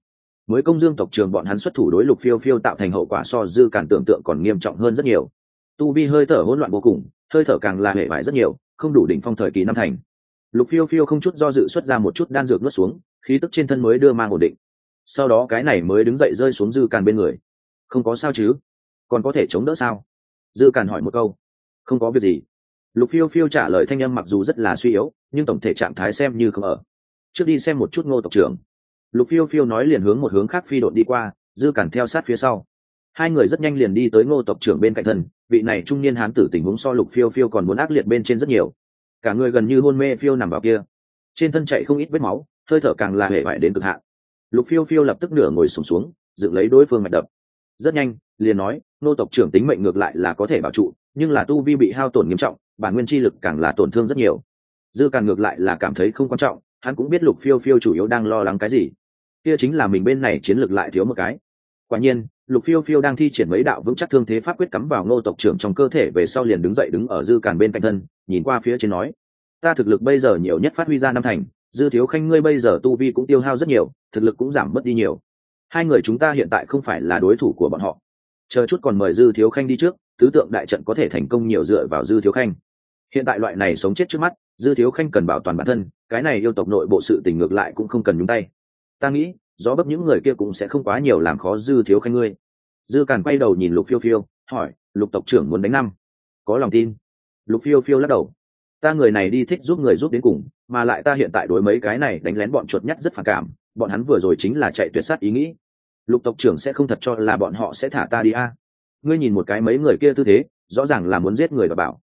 Mới công dương tộc trường bọn hắn xuất thủ đối lục phiêu phiêu tạo thành hậu quả so dư càn tưởng tượng còn nghiêm trọng hơn rất nhiều. Tu vi hơi thở hỗn loạn vô cùng, hơi thở càng là hệ vải rất nhiều, không đủ đỉnh phong thời kỳ năm thành. Lục phiêu phiêu không chút do dự xuất ra một chút đan dược nuốt xuống, khí tức trên thân mới đưa mang ổn định. Sau đó cái này mới đứng dậy rơi xuống dư càn bên người. Không có sao chứ? Còn có thể chống đỡ sao? Dư càn hỏi một câu. Không có việc gì. Lục phiêu phiêu trả lời thanh âm mặc dù rất là suy yếu nhưng tổng thể trạng thái xem như không ở. Trước đi xem một chút ngô tộc trưởng. Lục phiêu phiêu nói liền hướng một hướng khác phi đội đi qua dư cản theo sát phía sau. Hai người rất nhanh liền đi tới ngô tộc trưởng bên cạnh thân vị này trung niên hán tử tình huống so lục phiêu phiêu còn muốn ác liệt bên trên rất nhiều. Cả người gần như hôn mê phiêu nằm vào kia. Trên thân chạy không ít vết máu hơi thở càng là hệ vải đến cực hạn. Lục phiêu phiêu lập tức nửa ngồi sùng xuống, xuống dựng lấy đối phương mạch đập. Rất nhanh liền nói Ngô tộc trưởng tính mệnh ngược lại là có thể bảo trụ nhưng là tu vi bị hao tổn nghiêm trọng bản nguyên chi lực càng là tổn thương rất nhiều dư Càn ngược lại là cảm thấy không quan trọng, hắn cũng biết lục phiêu phiêu chủ yếu đang lo lắng cái gì. Kia chính là mình bên này chiến lược lại thiếu một cái. Quả nhiên, lục phiêu phiêu đang thi triển mấy đạo vững chắc thương thế pháp quyết cắm vào ngô tộc trưởng trong cơ thể về sau liền đứng dậy đứng ở dư càn bên cạnh thân, nhìn qua phía trên nói, ta thực lực bây giờ nhiều nhất phát huy ra năm thành, dư thiếu khanh ngươi bây giờ tu vi cũng tiêu hao rất nhiều, thực lực cũng giảm mất đi nhiều. Hai người chúng ta hiện tại không phải là đối thủ của bọn họ. Chờ chút còn mời dư thiếu khanh đi trước tứ tượng đại trận có thể thành công nhiều dựa vào dư thiếu khanh. Hiện tại loại này sống chết trước mắt dư thiếu khanh cần bảo toàn bản thân, cái này yêu tộc nội bộ sự tình ngược lại cũng không cần nhúng tay. Ta nghĩ, gió bấp những người kia cũng sẽ không quá nhiều làm khó dư thiếu khanh ngươi. Dư càn quay đầu nhìn lục phiêu phiêu, hỏi, lục tộc trưởng muốn đánh năm? Có lòng tin. Lục phiêu phiêu lắc đầu. Ta người này đi thích giúp người giúp đến cùng, mà lại ta hiện tại đối mấy cái này đánh lén bọn chuột nhắt rất phản cảm, bọn hắn vừa rồi chính là chạy tuyệt sát ý nghĩ. Lục tộc trưởng sẽ không thật cho là bọn họ sẽ thả ta đi a? Ngươi nhìn một cái mấy người kia tư thế, rõ ràng là muốn giết người và bảo.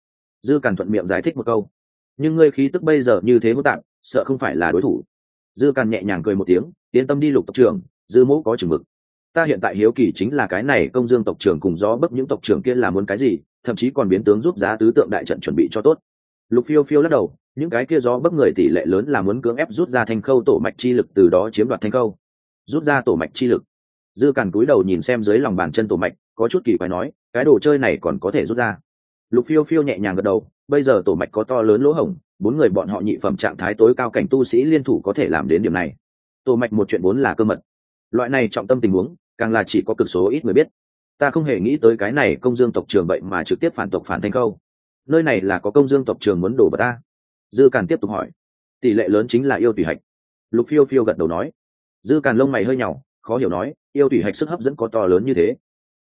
Dư càn thuận miệng giải thích một câu nhưng ngươi khí tức bây giờ như thế hỗn tạp, sợ không phải là đối thủ. Dư càn nhẹ nhàng cười một tiếng, yên tâm đi lục tộc trưởng, dư mẫu có chừng mực. Ta hiện tại hiếu kỳ chính là cái này công dương tộc trưởng cùng gió bấp những tộc trưởng kia là muốn cái gì, thậm chí còn biến tướng giúp giá tứ tượng đại trận chuẩn bị cho tốt. Lục phiêu phiêu lắc đầu, những cái kia gió bấp người tỷ lệ lớn là muốn cưỡng ép rút ra thanh khâu tổ mạch chi lực từ đó chiếm đoạt thanh khâu. Rút ra tổ mạch chi lực. Dư càn cúi đầu nhìn xem dưới lòng bàn chân tổ mạch, có chút kỳ quái nói, cái đồ chơi này còn có thể rút ra. Lục phiêu phiêu nhẹ nhàng gật đầu bây giờ tổ mạch có to lớn lỗ hổng, bốn người bọn họ nhị phẩm trạng thái tối cao cảnh tu sĩ liên thủ có thể làm đến điểm này. Tổ mạch một chuyện vốn là cơ mật. Loại này trọng tâm tình huống, càng là chỉ có cực số ít người biết. Ta không hề nghĩ tới cái này công dương tộc trường vậy mà trực tiếp phản tộc phản thanh khâu. Nơi này là có công dương tộc trường muốn đổ vào ta? Dư càn tiếp tục hỏi. Tỷ lệ lớn chính là yêu tùy hạch. Lục phiêu phiêu gật đầu nói. Dư càn lông mày hơi nhỏ khó hiểu nói, yêu tùy hạch sức hấp dẫn có to lớn như thế.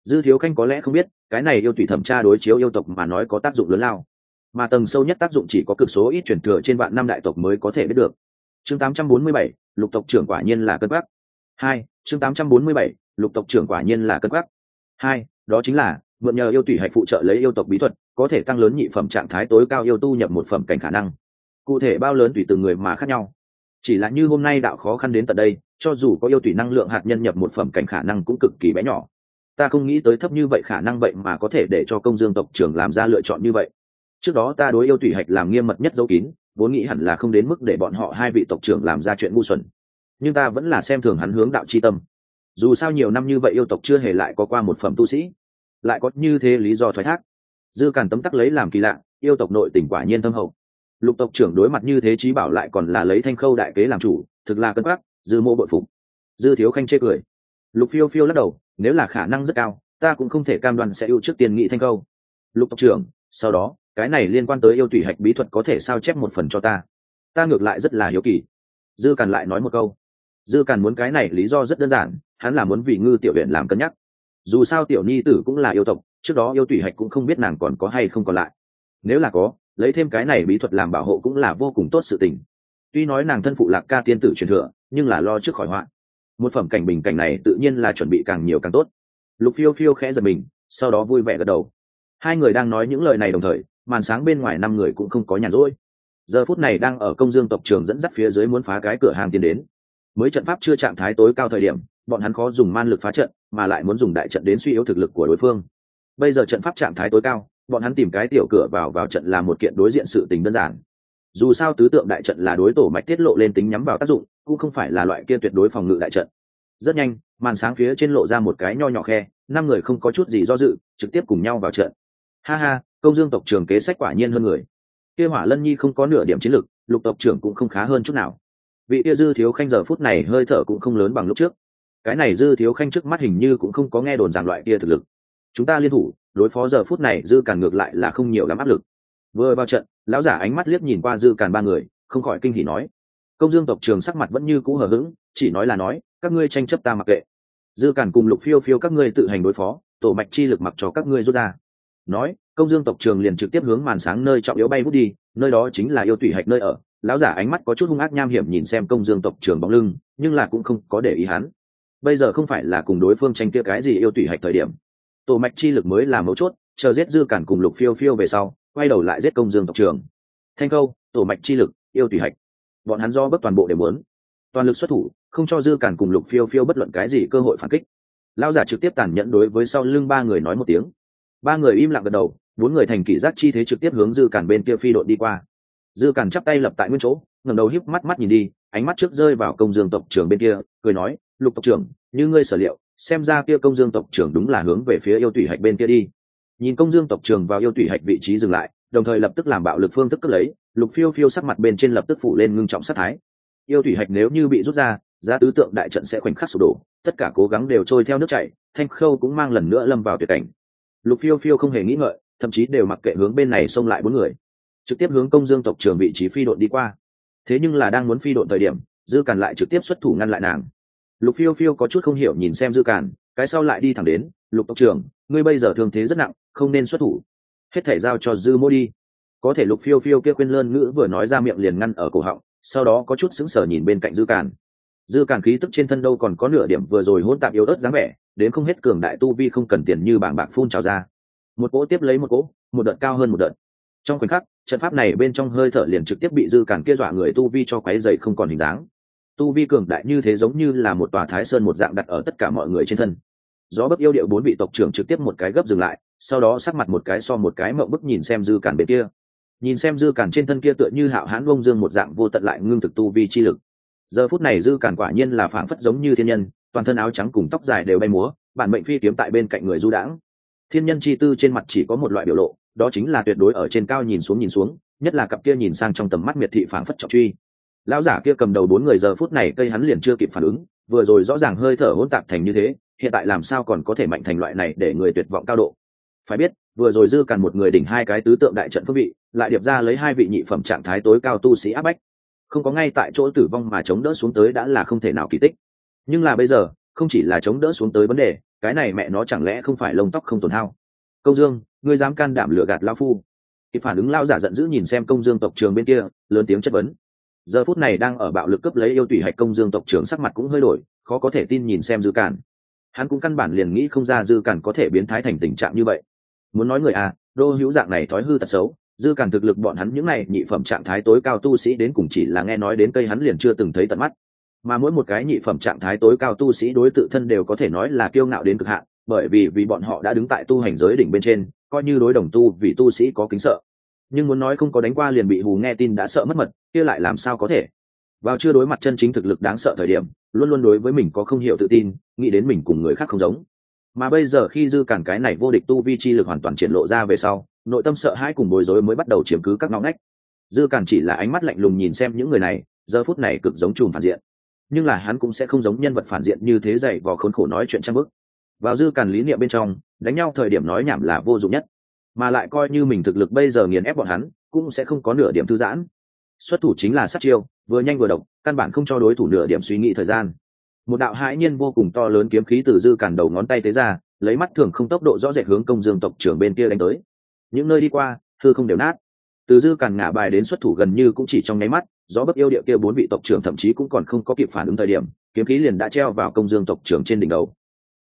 Dư thiếu khanh có lẽ không biết, cái này yêu tùy thẩm tra đối chiếu yêu tộc mà nói có tác dụng lớn lao mà tầng sâu nhất tác dụng chỉ có cực số ít truyền thừa trên vạn năm đại tộc mới có thể biết được. Chương 847, lục tộc trưởng quả nhiên là cân quắc. hai chương 847, lục tộc trưởng quả nhiên là cân quắc. hai đó chính là mượn nhờ yêu tùy hạch phụ trợ lấy yêu tộc bí thuật có thể tăng lớn nhị phẩm trạng thái tối cao yêu tu nhập một phẩm cảnh khả năng. Cụ thể bao lớn tùy từng người mà khác nhau. Chỉ là như hôm nay đạo khó khăn đến tận đây cho dù có yêu tùy năng lượng hạt nhân nhập một phẩm cảnh khả năng cũng cực kỳ bé nhỏ. Ta không nghĩ tới thấp như vậy khả năng vậy mà có thể để cho công dương tộc trưởng làm ra lựa chọn như vậy trước đó ta đối yêu tùy hạch làm nghiêm mật nhất dấu kín, vốn nghĩ hẳn là không đến mức để bọn họ hai vị tộc trưởng làm ra chuyện ngu xuẩn. Nhưng ta vẫn là xem thường hắn hướng đạo c h i tâm. Dù sao nhiều năm như vậy yêu tộc chưa hề lại có qua một phẩm tu sĩ, lại có như thế lý do thoái thác. Dư càn tấm tắc lấy làm kỳ lạ, yêu tộc nội tỉnh quả nhiên thâm hậu. Lục tộc trưởng đối mặt như thế trí bảo lại còn là lấy thanh khâu đại kế làm chủ, thực là cân quắc, dư mô bội phục. Dư thiếu khanh chê cười. Lục phiêu phiêu lắc đầu, nếu là khả năng rất cao, ta cũng không thể cam đoan sẽ ưu trước tiền nghị thanh khâu. Lục tộc trưởng, sau đó cái này liên quan tới yêu thủy hạch bí thuật có thể sao chép một phần cho ta? Ta ngược lại rất là hiếu kỳ. Dư càn lại nói một câu. Dư càn muốn cái này lý do rất đơn giản, hắn là muốn vì ngư tiểu huyện làm cân nhắc. Dù sao tiểu nhi tử cũng là yêu tộc, trước đó yêu thủy hạch cũng không biết nàng còn có hay không còn lại. Nếu là có, lấy thêm cái này bí thuật làm bảo hộ cũng là vô cùng tốt sự tình. Tuy nói nàng thân phụ lạc ca tiên tử truyền thừa, nhưng là lo trước khỏi họa. Một phẩm cảnh bình cảnh này tự nhiên là chuẩn bị càng nhiều càng tốt. Lục phiêu phiêu khẽ giật mình, sau đó vui vẻ gật đầu. Hai người đang nói những lời này đồng thời màn sáng bên ngoài năm người cũng không có nhàn rỗi. Giờ phút này đang ở công dương tộc trường dẫn dắt phía dưới muốn phá cái cửa hàng tiến đến. Mới trận pháp chưa trạng thái tối cao thời điểm, bọn hắn khó dùng man lực phá trận, mà lại muốn dùng đại trận đến suy yếu thực lực của đối phương. Bây giờ trận pháp trạng thái tối cao, bọn hắn tìm cái tiểu cửa vào vào trận là một kiện đối diện sự tình đơn giản. Dù sao tứ tượng đại trận là đối tổ mạch tiết lộ lên tính nhắm vào tác dụng, cũng không phải là loại kia tuyệt đối phòng ngự đại trận. Rất nhanh, màn sáng phía trên lộ ra một cái nho nhỏ khe, năm người không có chút gì do dự, trực tiếp cùng nhau vào trận. Ha ha công dương tộc trưởng kế sách quả nhiên hơn người. Kia hỏa lân nhi không có nửa điểm chiến lực, lục tộc trưởng cũng không khá hơn chút nào. Vị kia dư thiếu khanh giờ phút này hơi thở cũng không lớn bằng lúc trước. Cái này dư thiếu khanh trước mắt hình như cũng không có nghe đồn rằng loại kia thực lực. Chúng ta liên thủ, đối phó giờ phút này dư càn ngược lại là không nhiều lắm áp lực. Vừa vào trận, lão giả ánh mắt liếc nhìn qua dư càn ba người, không khỏi kinh hỉ nói. Công dương tộc trường sắc mặt vẫn như cũ hờ hững, chỉ nói là nói, các ngươi tranh chấp ta mặc kệ. Dư càn cùng lục phiêu phiêu các ngươi tự hành đối phó, tổ mạch chi lực mặc cho các ngươi rút ra nói, công dương tộc trường liền trực tiếp hướng màn sáng nơi trọng yếu bay vút đi, nơi đó chính là yêu tủy hạch nơi ở. Lão giả ánh mắt có chút hung ác nham hiểm nhìn xem công dương tộc trường bóng lưng, nhưng là cũng không có để ý hắn. Bây giờ không phải là cùng đối phương tranh kia cái gì yêu tủy hạch thời điểm. Tổ mạch chi lực mới là mấu chốt, chờ giết dư cản cùng lục phiêu phiêu về sau, quay đầu lại giết công dương tộc trường. Thanh câu, tổ mạch chi lực, yêu tủy hạch. Bọn hắn do bất toàn bộ đều muốn. Toàn lực xuất thủ, không cho dư cản cùng lục phiêu phiêu bất luận cái gì cơ hội phản kích. Lao giả trực tiếp tàn nhẫn đối với sau lưng ba người nói một tiếng ba người im lặng gật đầu, bốn người thành kỷ giác chi thế trực tiếp hướng dư cản bên kia phi đội đi qua. Dư cản chắp tay lập tại nguyên chỗ, ngẩng đầu híp mắt mắt nhìn đi, ánh mắt trước rơi vào công dương tộc trưởng bên kia, cười nói, lục tộc trưởng, như ngươi sở liệu, xem ra kia công dương tộc trưởng đúng là hướng về phía yêu thủy hạch bên kia đi. Nhìn công dương tộc trưởng vào yêu thủy hạch vị trí dừng lại, đồng thời lập tức làm bạo lực phương thức cất lấy, lục phiêu phiêu sắc mặt bên trên lập tức phủ lên ngưng trọng sát thái. Yêu thủy hạch nếu như bị rút ra, giá tứ tượng đại trận sẽ khoảnh khắc sụp đổ, tất cả cố gắng đều trôi theo nước chảy, thanh khâu cũng mang lần nữa lâm vào tuyệt cảnh lục phiêu phiêu không hề nghĩ ngợi, thậm chí đều mặc kệ hướng bên này xông lại bốn người. Trực tiếp hướng công dương tộc trưởng vị trí phi đội đi qua. Thế nhưng là đang muốn phi đội thời điểm, dư càn lại trực tiếp xuất thủ ngăn lại nàng. Lục phiêu phiêu có chút không hiểu nhìn xem dư càn, cái sau lại đi thẳng đến, lục tộc trưởng, ngươi bây giờ thương thế rất nặng, không nên xuất thủ. Hết thể giao cho dư mô đi. Có thể lục phiêu phiêu kia quên lơn ngữ vừa nói ra miệng liền ngăn ở cổ họng, sau đó có chút sững sờ nhìn bên cạnh dư càn dư càn khí tức trên thân đâu còn có nửa điểm vừa rồi hôn tạp yếu ớt dáng vẻ, đến không hết cường đại tu vi không cần tiền như bảng bạc phun trào ra. Một cỗ tiếp lấy một cỗ, một đợt cao hơn một đợt. Trong khoảnh khắc, trận pháp này bên trong hơi thở liền trực tiếp bị dư càn kia dọa người tu vi cho quáy dày không còn hình dáng. Tu vi cường đại như thế giống như là một tòa thái sơn một dạng đặt ở tất cả mọi người trên thân. Gió bấc yêu điệu bốn vị tộc trưởng trực tiếp một cái gấp dừng lại, sau đó sắc mặt một cái so một cái mộng bức nhìn xem dư càn bên kia. Nhìn xem dư càn trên thân kia tựa như hạo hãn bông dương một dạng vô tận lại ngưng thực tu vi chi lực giờ phút này dư cản quả nhiên là phảng phất giống như thiên nhân, toàn thân áo trắng cùng tóc dài đều bay múa, bản mệnh phi kiếm tại bên cạnh người du đãng. Thiên nhân chi tư trên mặt chỉ có một loại biểu lộ, đó chính là tuyệt đối ở trên cao nhìn xuống nhìn xuống, nhất là cặp kia nhìn sang trong tầm mắt miệt thị phảng phất trọng truy. Lão giả kia cầm đầu bốn người giờ phút này cây hắn liền chưa kịp phản ứng, vừa rồi rõ ràng hơi thở hỗn tạp thành như thế, hiện tại làm sao còn có thể mạnh thành loại này để người tuyệt vọng cao độ. Phải biết, vừa rồi dư càn một người đỉnh hai cái tứ tượng đại trận phước vị, lại điệp ra lấy hai vị nhị phẩm trạng thái tối cao tu sĩ áp bách không có ngay tại chỗ tử vong mà chống đỡ xuống tới đã là không thể nào kỳ tích. Nhưng là bây giờ, không chỉ là chống đỡ xuống tới vấn đề, cái này mẹ nó chẳng lẽ không phải lông tóc không tổn hao? Công dương, ngươi dám can đảm lựa gạt lao phu? Thì phản ứng lao giả giận dữ nhìn xem công dương tộc trường bên kia, lớn tiếng chất vấn. Giờ phút này đang ở bạo lực cấp lấy yêu tủy hạch công dương tộc trưởng sắc mặt cũng hơi đổi, khó có thể tin nhìn xem dư cản. Hắn cũng căn bản liền nghĩ không ra dư cản có thể biến thái thành tình trạng như vậy. Muốn nói người à đô hữu dạng này thói hư tật xấu dư cản thực lực bọn hắn những này nhị phẩm trạng thái tối cao tu sĩ đến cùng chỉ là nghe nói đến cây hắn liền chưa từng thấy tận mắt. Mà mỗi một cái nhị phẩm trạng thái tối cao tu sĩ đối tự thân đều có thể nói là kiêu ngạo đến cực hạn, bởi vì vì bọn họ đã đứng tại tu hành giới đỉnh bên trên, coi như đối đồng tu vì tu sĩ có kính sợ. Nhưng muốn nói không có đánh qua liền bị hù nghe tin đã sợ mất mật, kia lại làm sao có thể? Vào chưa đối mặt chân chính thực lực đáng sợ thời điểm, luôn luôn đối với mình có không hiểu tự tin, nghĩ đến mình cùng người khác không giống. Mà bây giờ khi dư cản cái này vô địch tu vi chi lực hoàn toàn triển lộ ra về sau nội tâm sợ hãi cùng bối rối mới bắt đầu chiếm cứ các ngõ ngách. Dư cản chỉ là ánh mắt lạnh lùng nhìn xem những người này, giờ phút này cực giống chùm phản diện. Nhưng là hắn cũng sẽ không giống nhân vật phản diện như thế dạy vò khốn khổ nói chuyện trang bức vào dư cản lý niệm bên trong, đánh nhau thời điểm nói nhảm là vô dụng nhất. Mà lại coi như mình thực lực bây giờ nghiền ép bọn hắn, cũng sẽ không có nửa điểm thư giãn. Xuất thủ chính là sát chiêu, vừa nhanh vừa độc, căn bản không cho đối thủ nửa điểm suy nghĩ thời gian. Một đạo hãi nhiên vô cùng to lớn kiếm khí từ dư cản đầu ngón tay tế ra, lấy mắt thường không tốc độ rõ rệt hướng công dương tộc trưởng bên kia đánh tới những nơi đi qua thư không đều nát. Từ dư càn ngả bài đến xuất thủ gần như cũng chỉ trong nháy mắt, gió bấc yêu địa kia bốn vị tộc trưởng thậm chí cũng còn không có kịp phản ứng thời điểm, kiếm khí liền đã treo vào công dương tộc trưởng trên đỉnh đầu.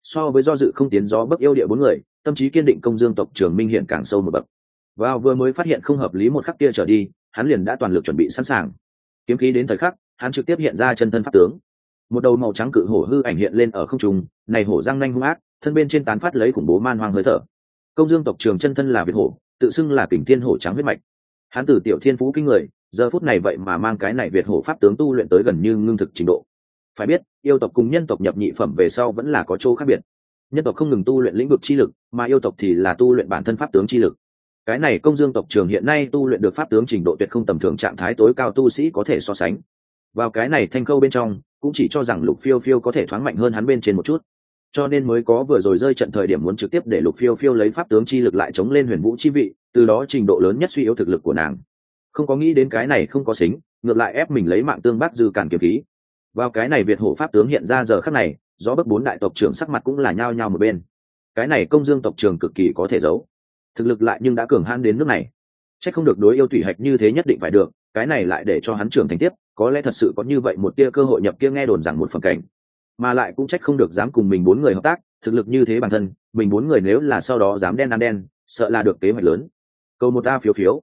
So với do dự không tiến gió bấc yêu địa bốn người, tâm trí kiên định công dương tộc trưởng minh hiện càng sâu một bậc. Vào vừa mới phát hiện không hợp lý một khắc kia trở đi, hắn liền đã toàn lực chuẩn bị sẵn sàng. Kiếm khí đến thời khắc, hắn trực tiếp hiện ra chân thân pháp tướng. Một đầu màu trắng cự hổ hư ảnh hiện lên ở không trung, này hổ răng nanh hung ác, thân bên trên tán phát lấy khủng bố man hoang hơi thở. Công dương tộc trường chân thân là việt hổ tự xưng là kình thiên hổ trắng huyết mạch. Hắn từ tiểu thiên phú kinh người, giờ phút này vậy mà mang cái này việt hổ pháp tướng tu luyện tới gần như ngưng thực trình độ. Phải biết, yêu tộc cùng nhân tộc nhập nhị phẩm về sau vẫn là có chỗ khác biệt. Nhân tộc không ngừng tu luyện lĩnh vực chi lực, mà yêu tộc thì là tu luyện bản thân pháp tướng chi lực. Cái này công dương tộc trường hiện nay tu luyện được pháp tướng trình độ tuyệt không tầm thường trạng thái tối cao tu sĩ có thể so sánh. Vào cái này thanh khâu bên trong, cũng chỉ cho rằng lục phiêu phiêu có thể thoáng mạnh hơn hắn bên trên một chút cho nên mới có vừa rồi rơi trận thời điểm muốn trực tiếp để lục phiêu phiêu lấy pháp tướng chi lực lại chống lên huyền vũ chi vị, từ đó trình độ lớn nhất suy yếu thực lực của nàng. Không có nghĩ đến cái này không có xính, ngược lại ép mình lấy mạng tương bắt dư cản kiềm khí. Vào cái này việt hổ pháp tướng hiện ra giờ khắc này do bất bốn đại tộc trưởng sắc mặt cũng là nhao nhao một bên. Cái này công dương tộc trưởng cực kỳ có thể giấu. Thực lực lại nhưng đã cường hãn đến nước này. Chắc không được đối yêu thủy hạch như thế nhất định phải được, cái này lại để cho hắn trưởng thành tiếp, có lẽ thật sự có như vậy một tia cơ hội nhập kia nghe đồn rằng một phần cảnh mà lại cũng trách không được dám cùng mình bốn người hợp tác, thực lực như thế bản thân, mình bốn người nếu là sau đó dám đen ăn đen, sợ là được kế hoạch lớn. Câu một a phiếu phiếu.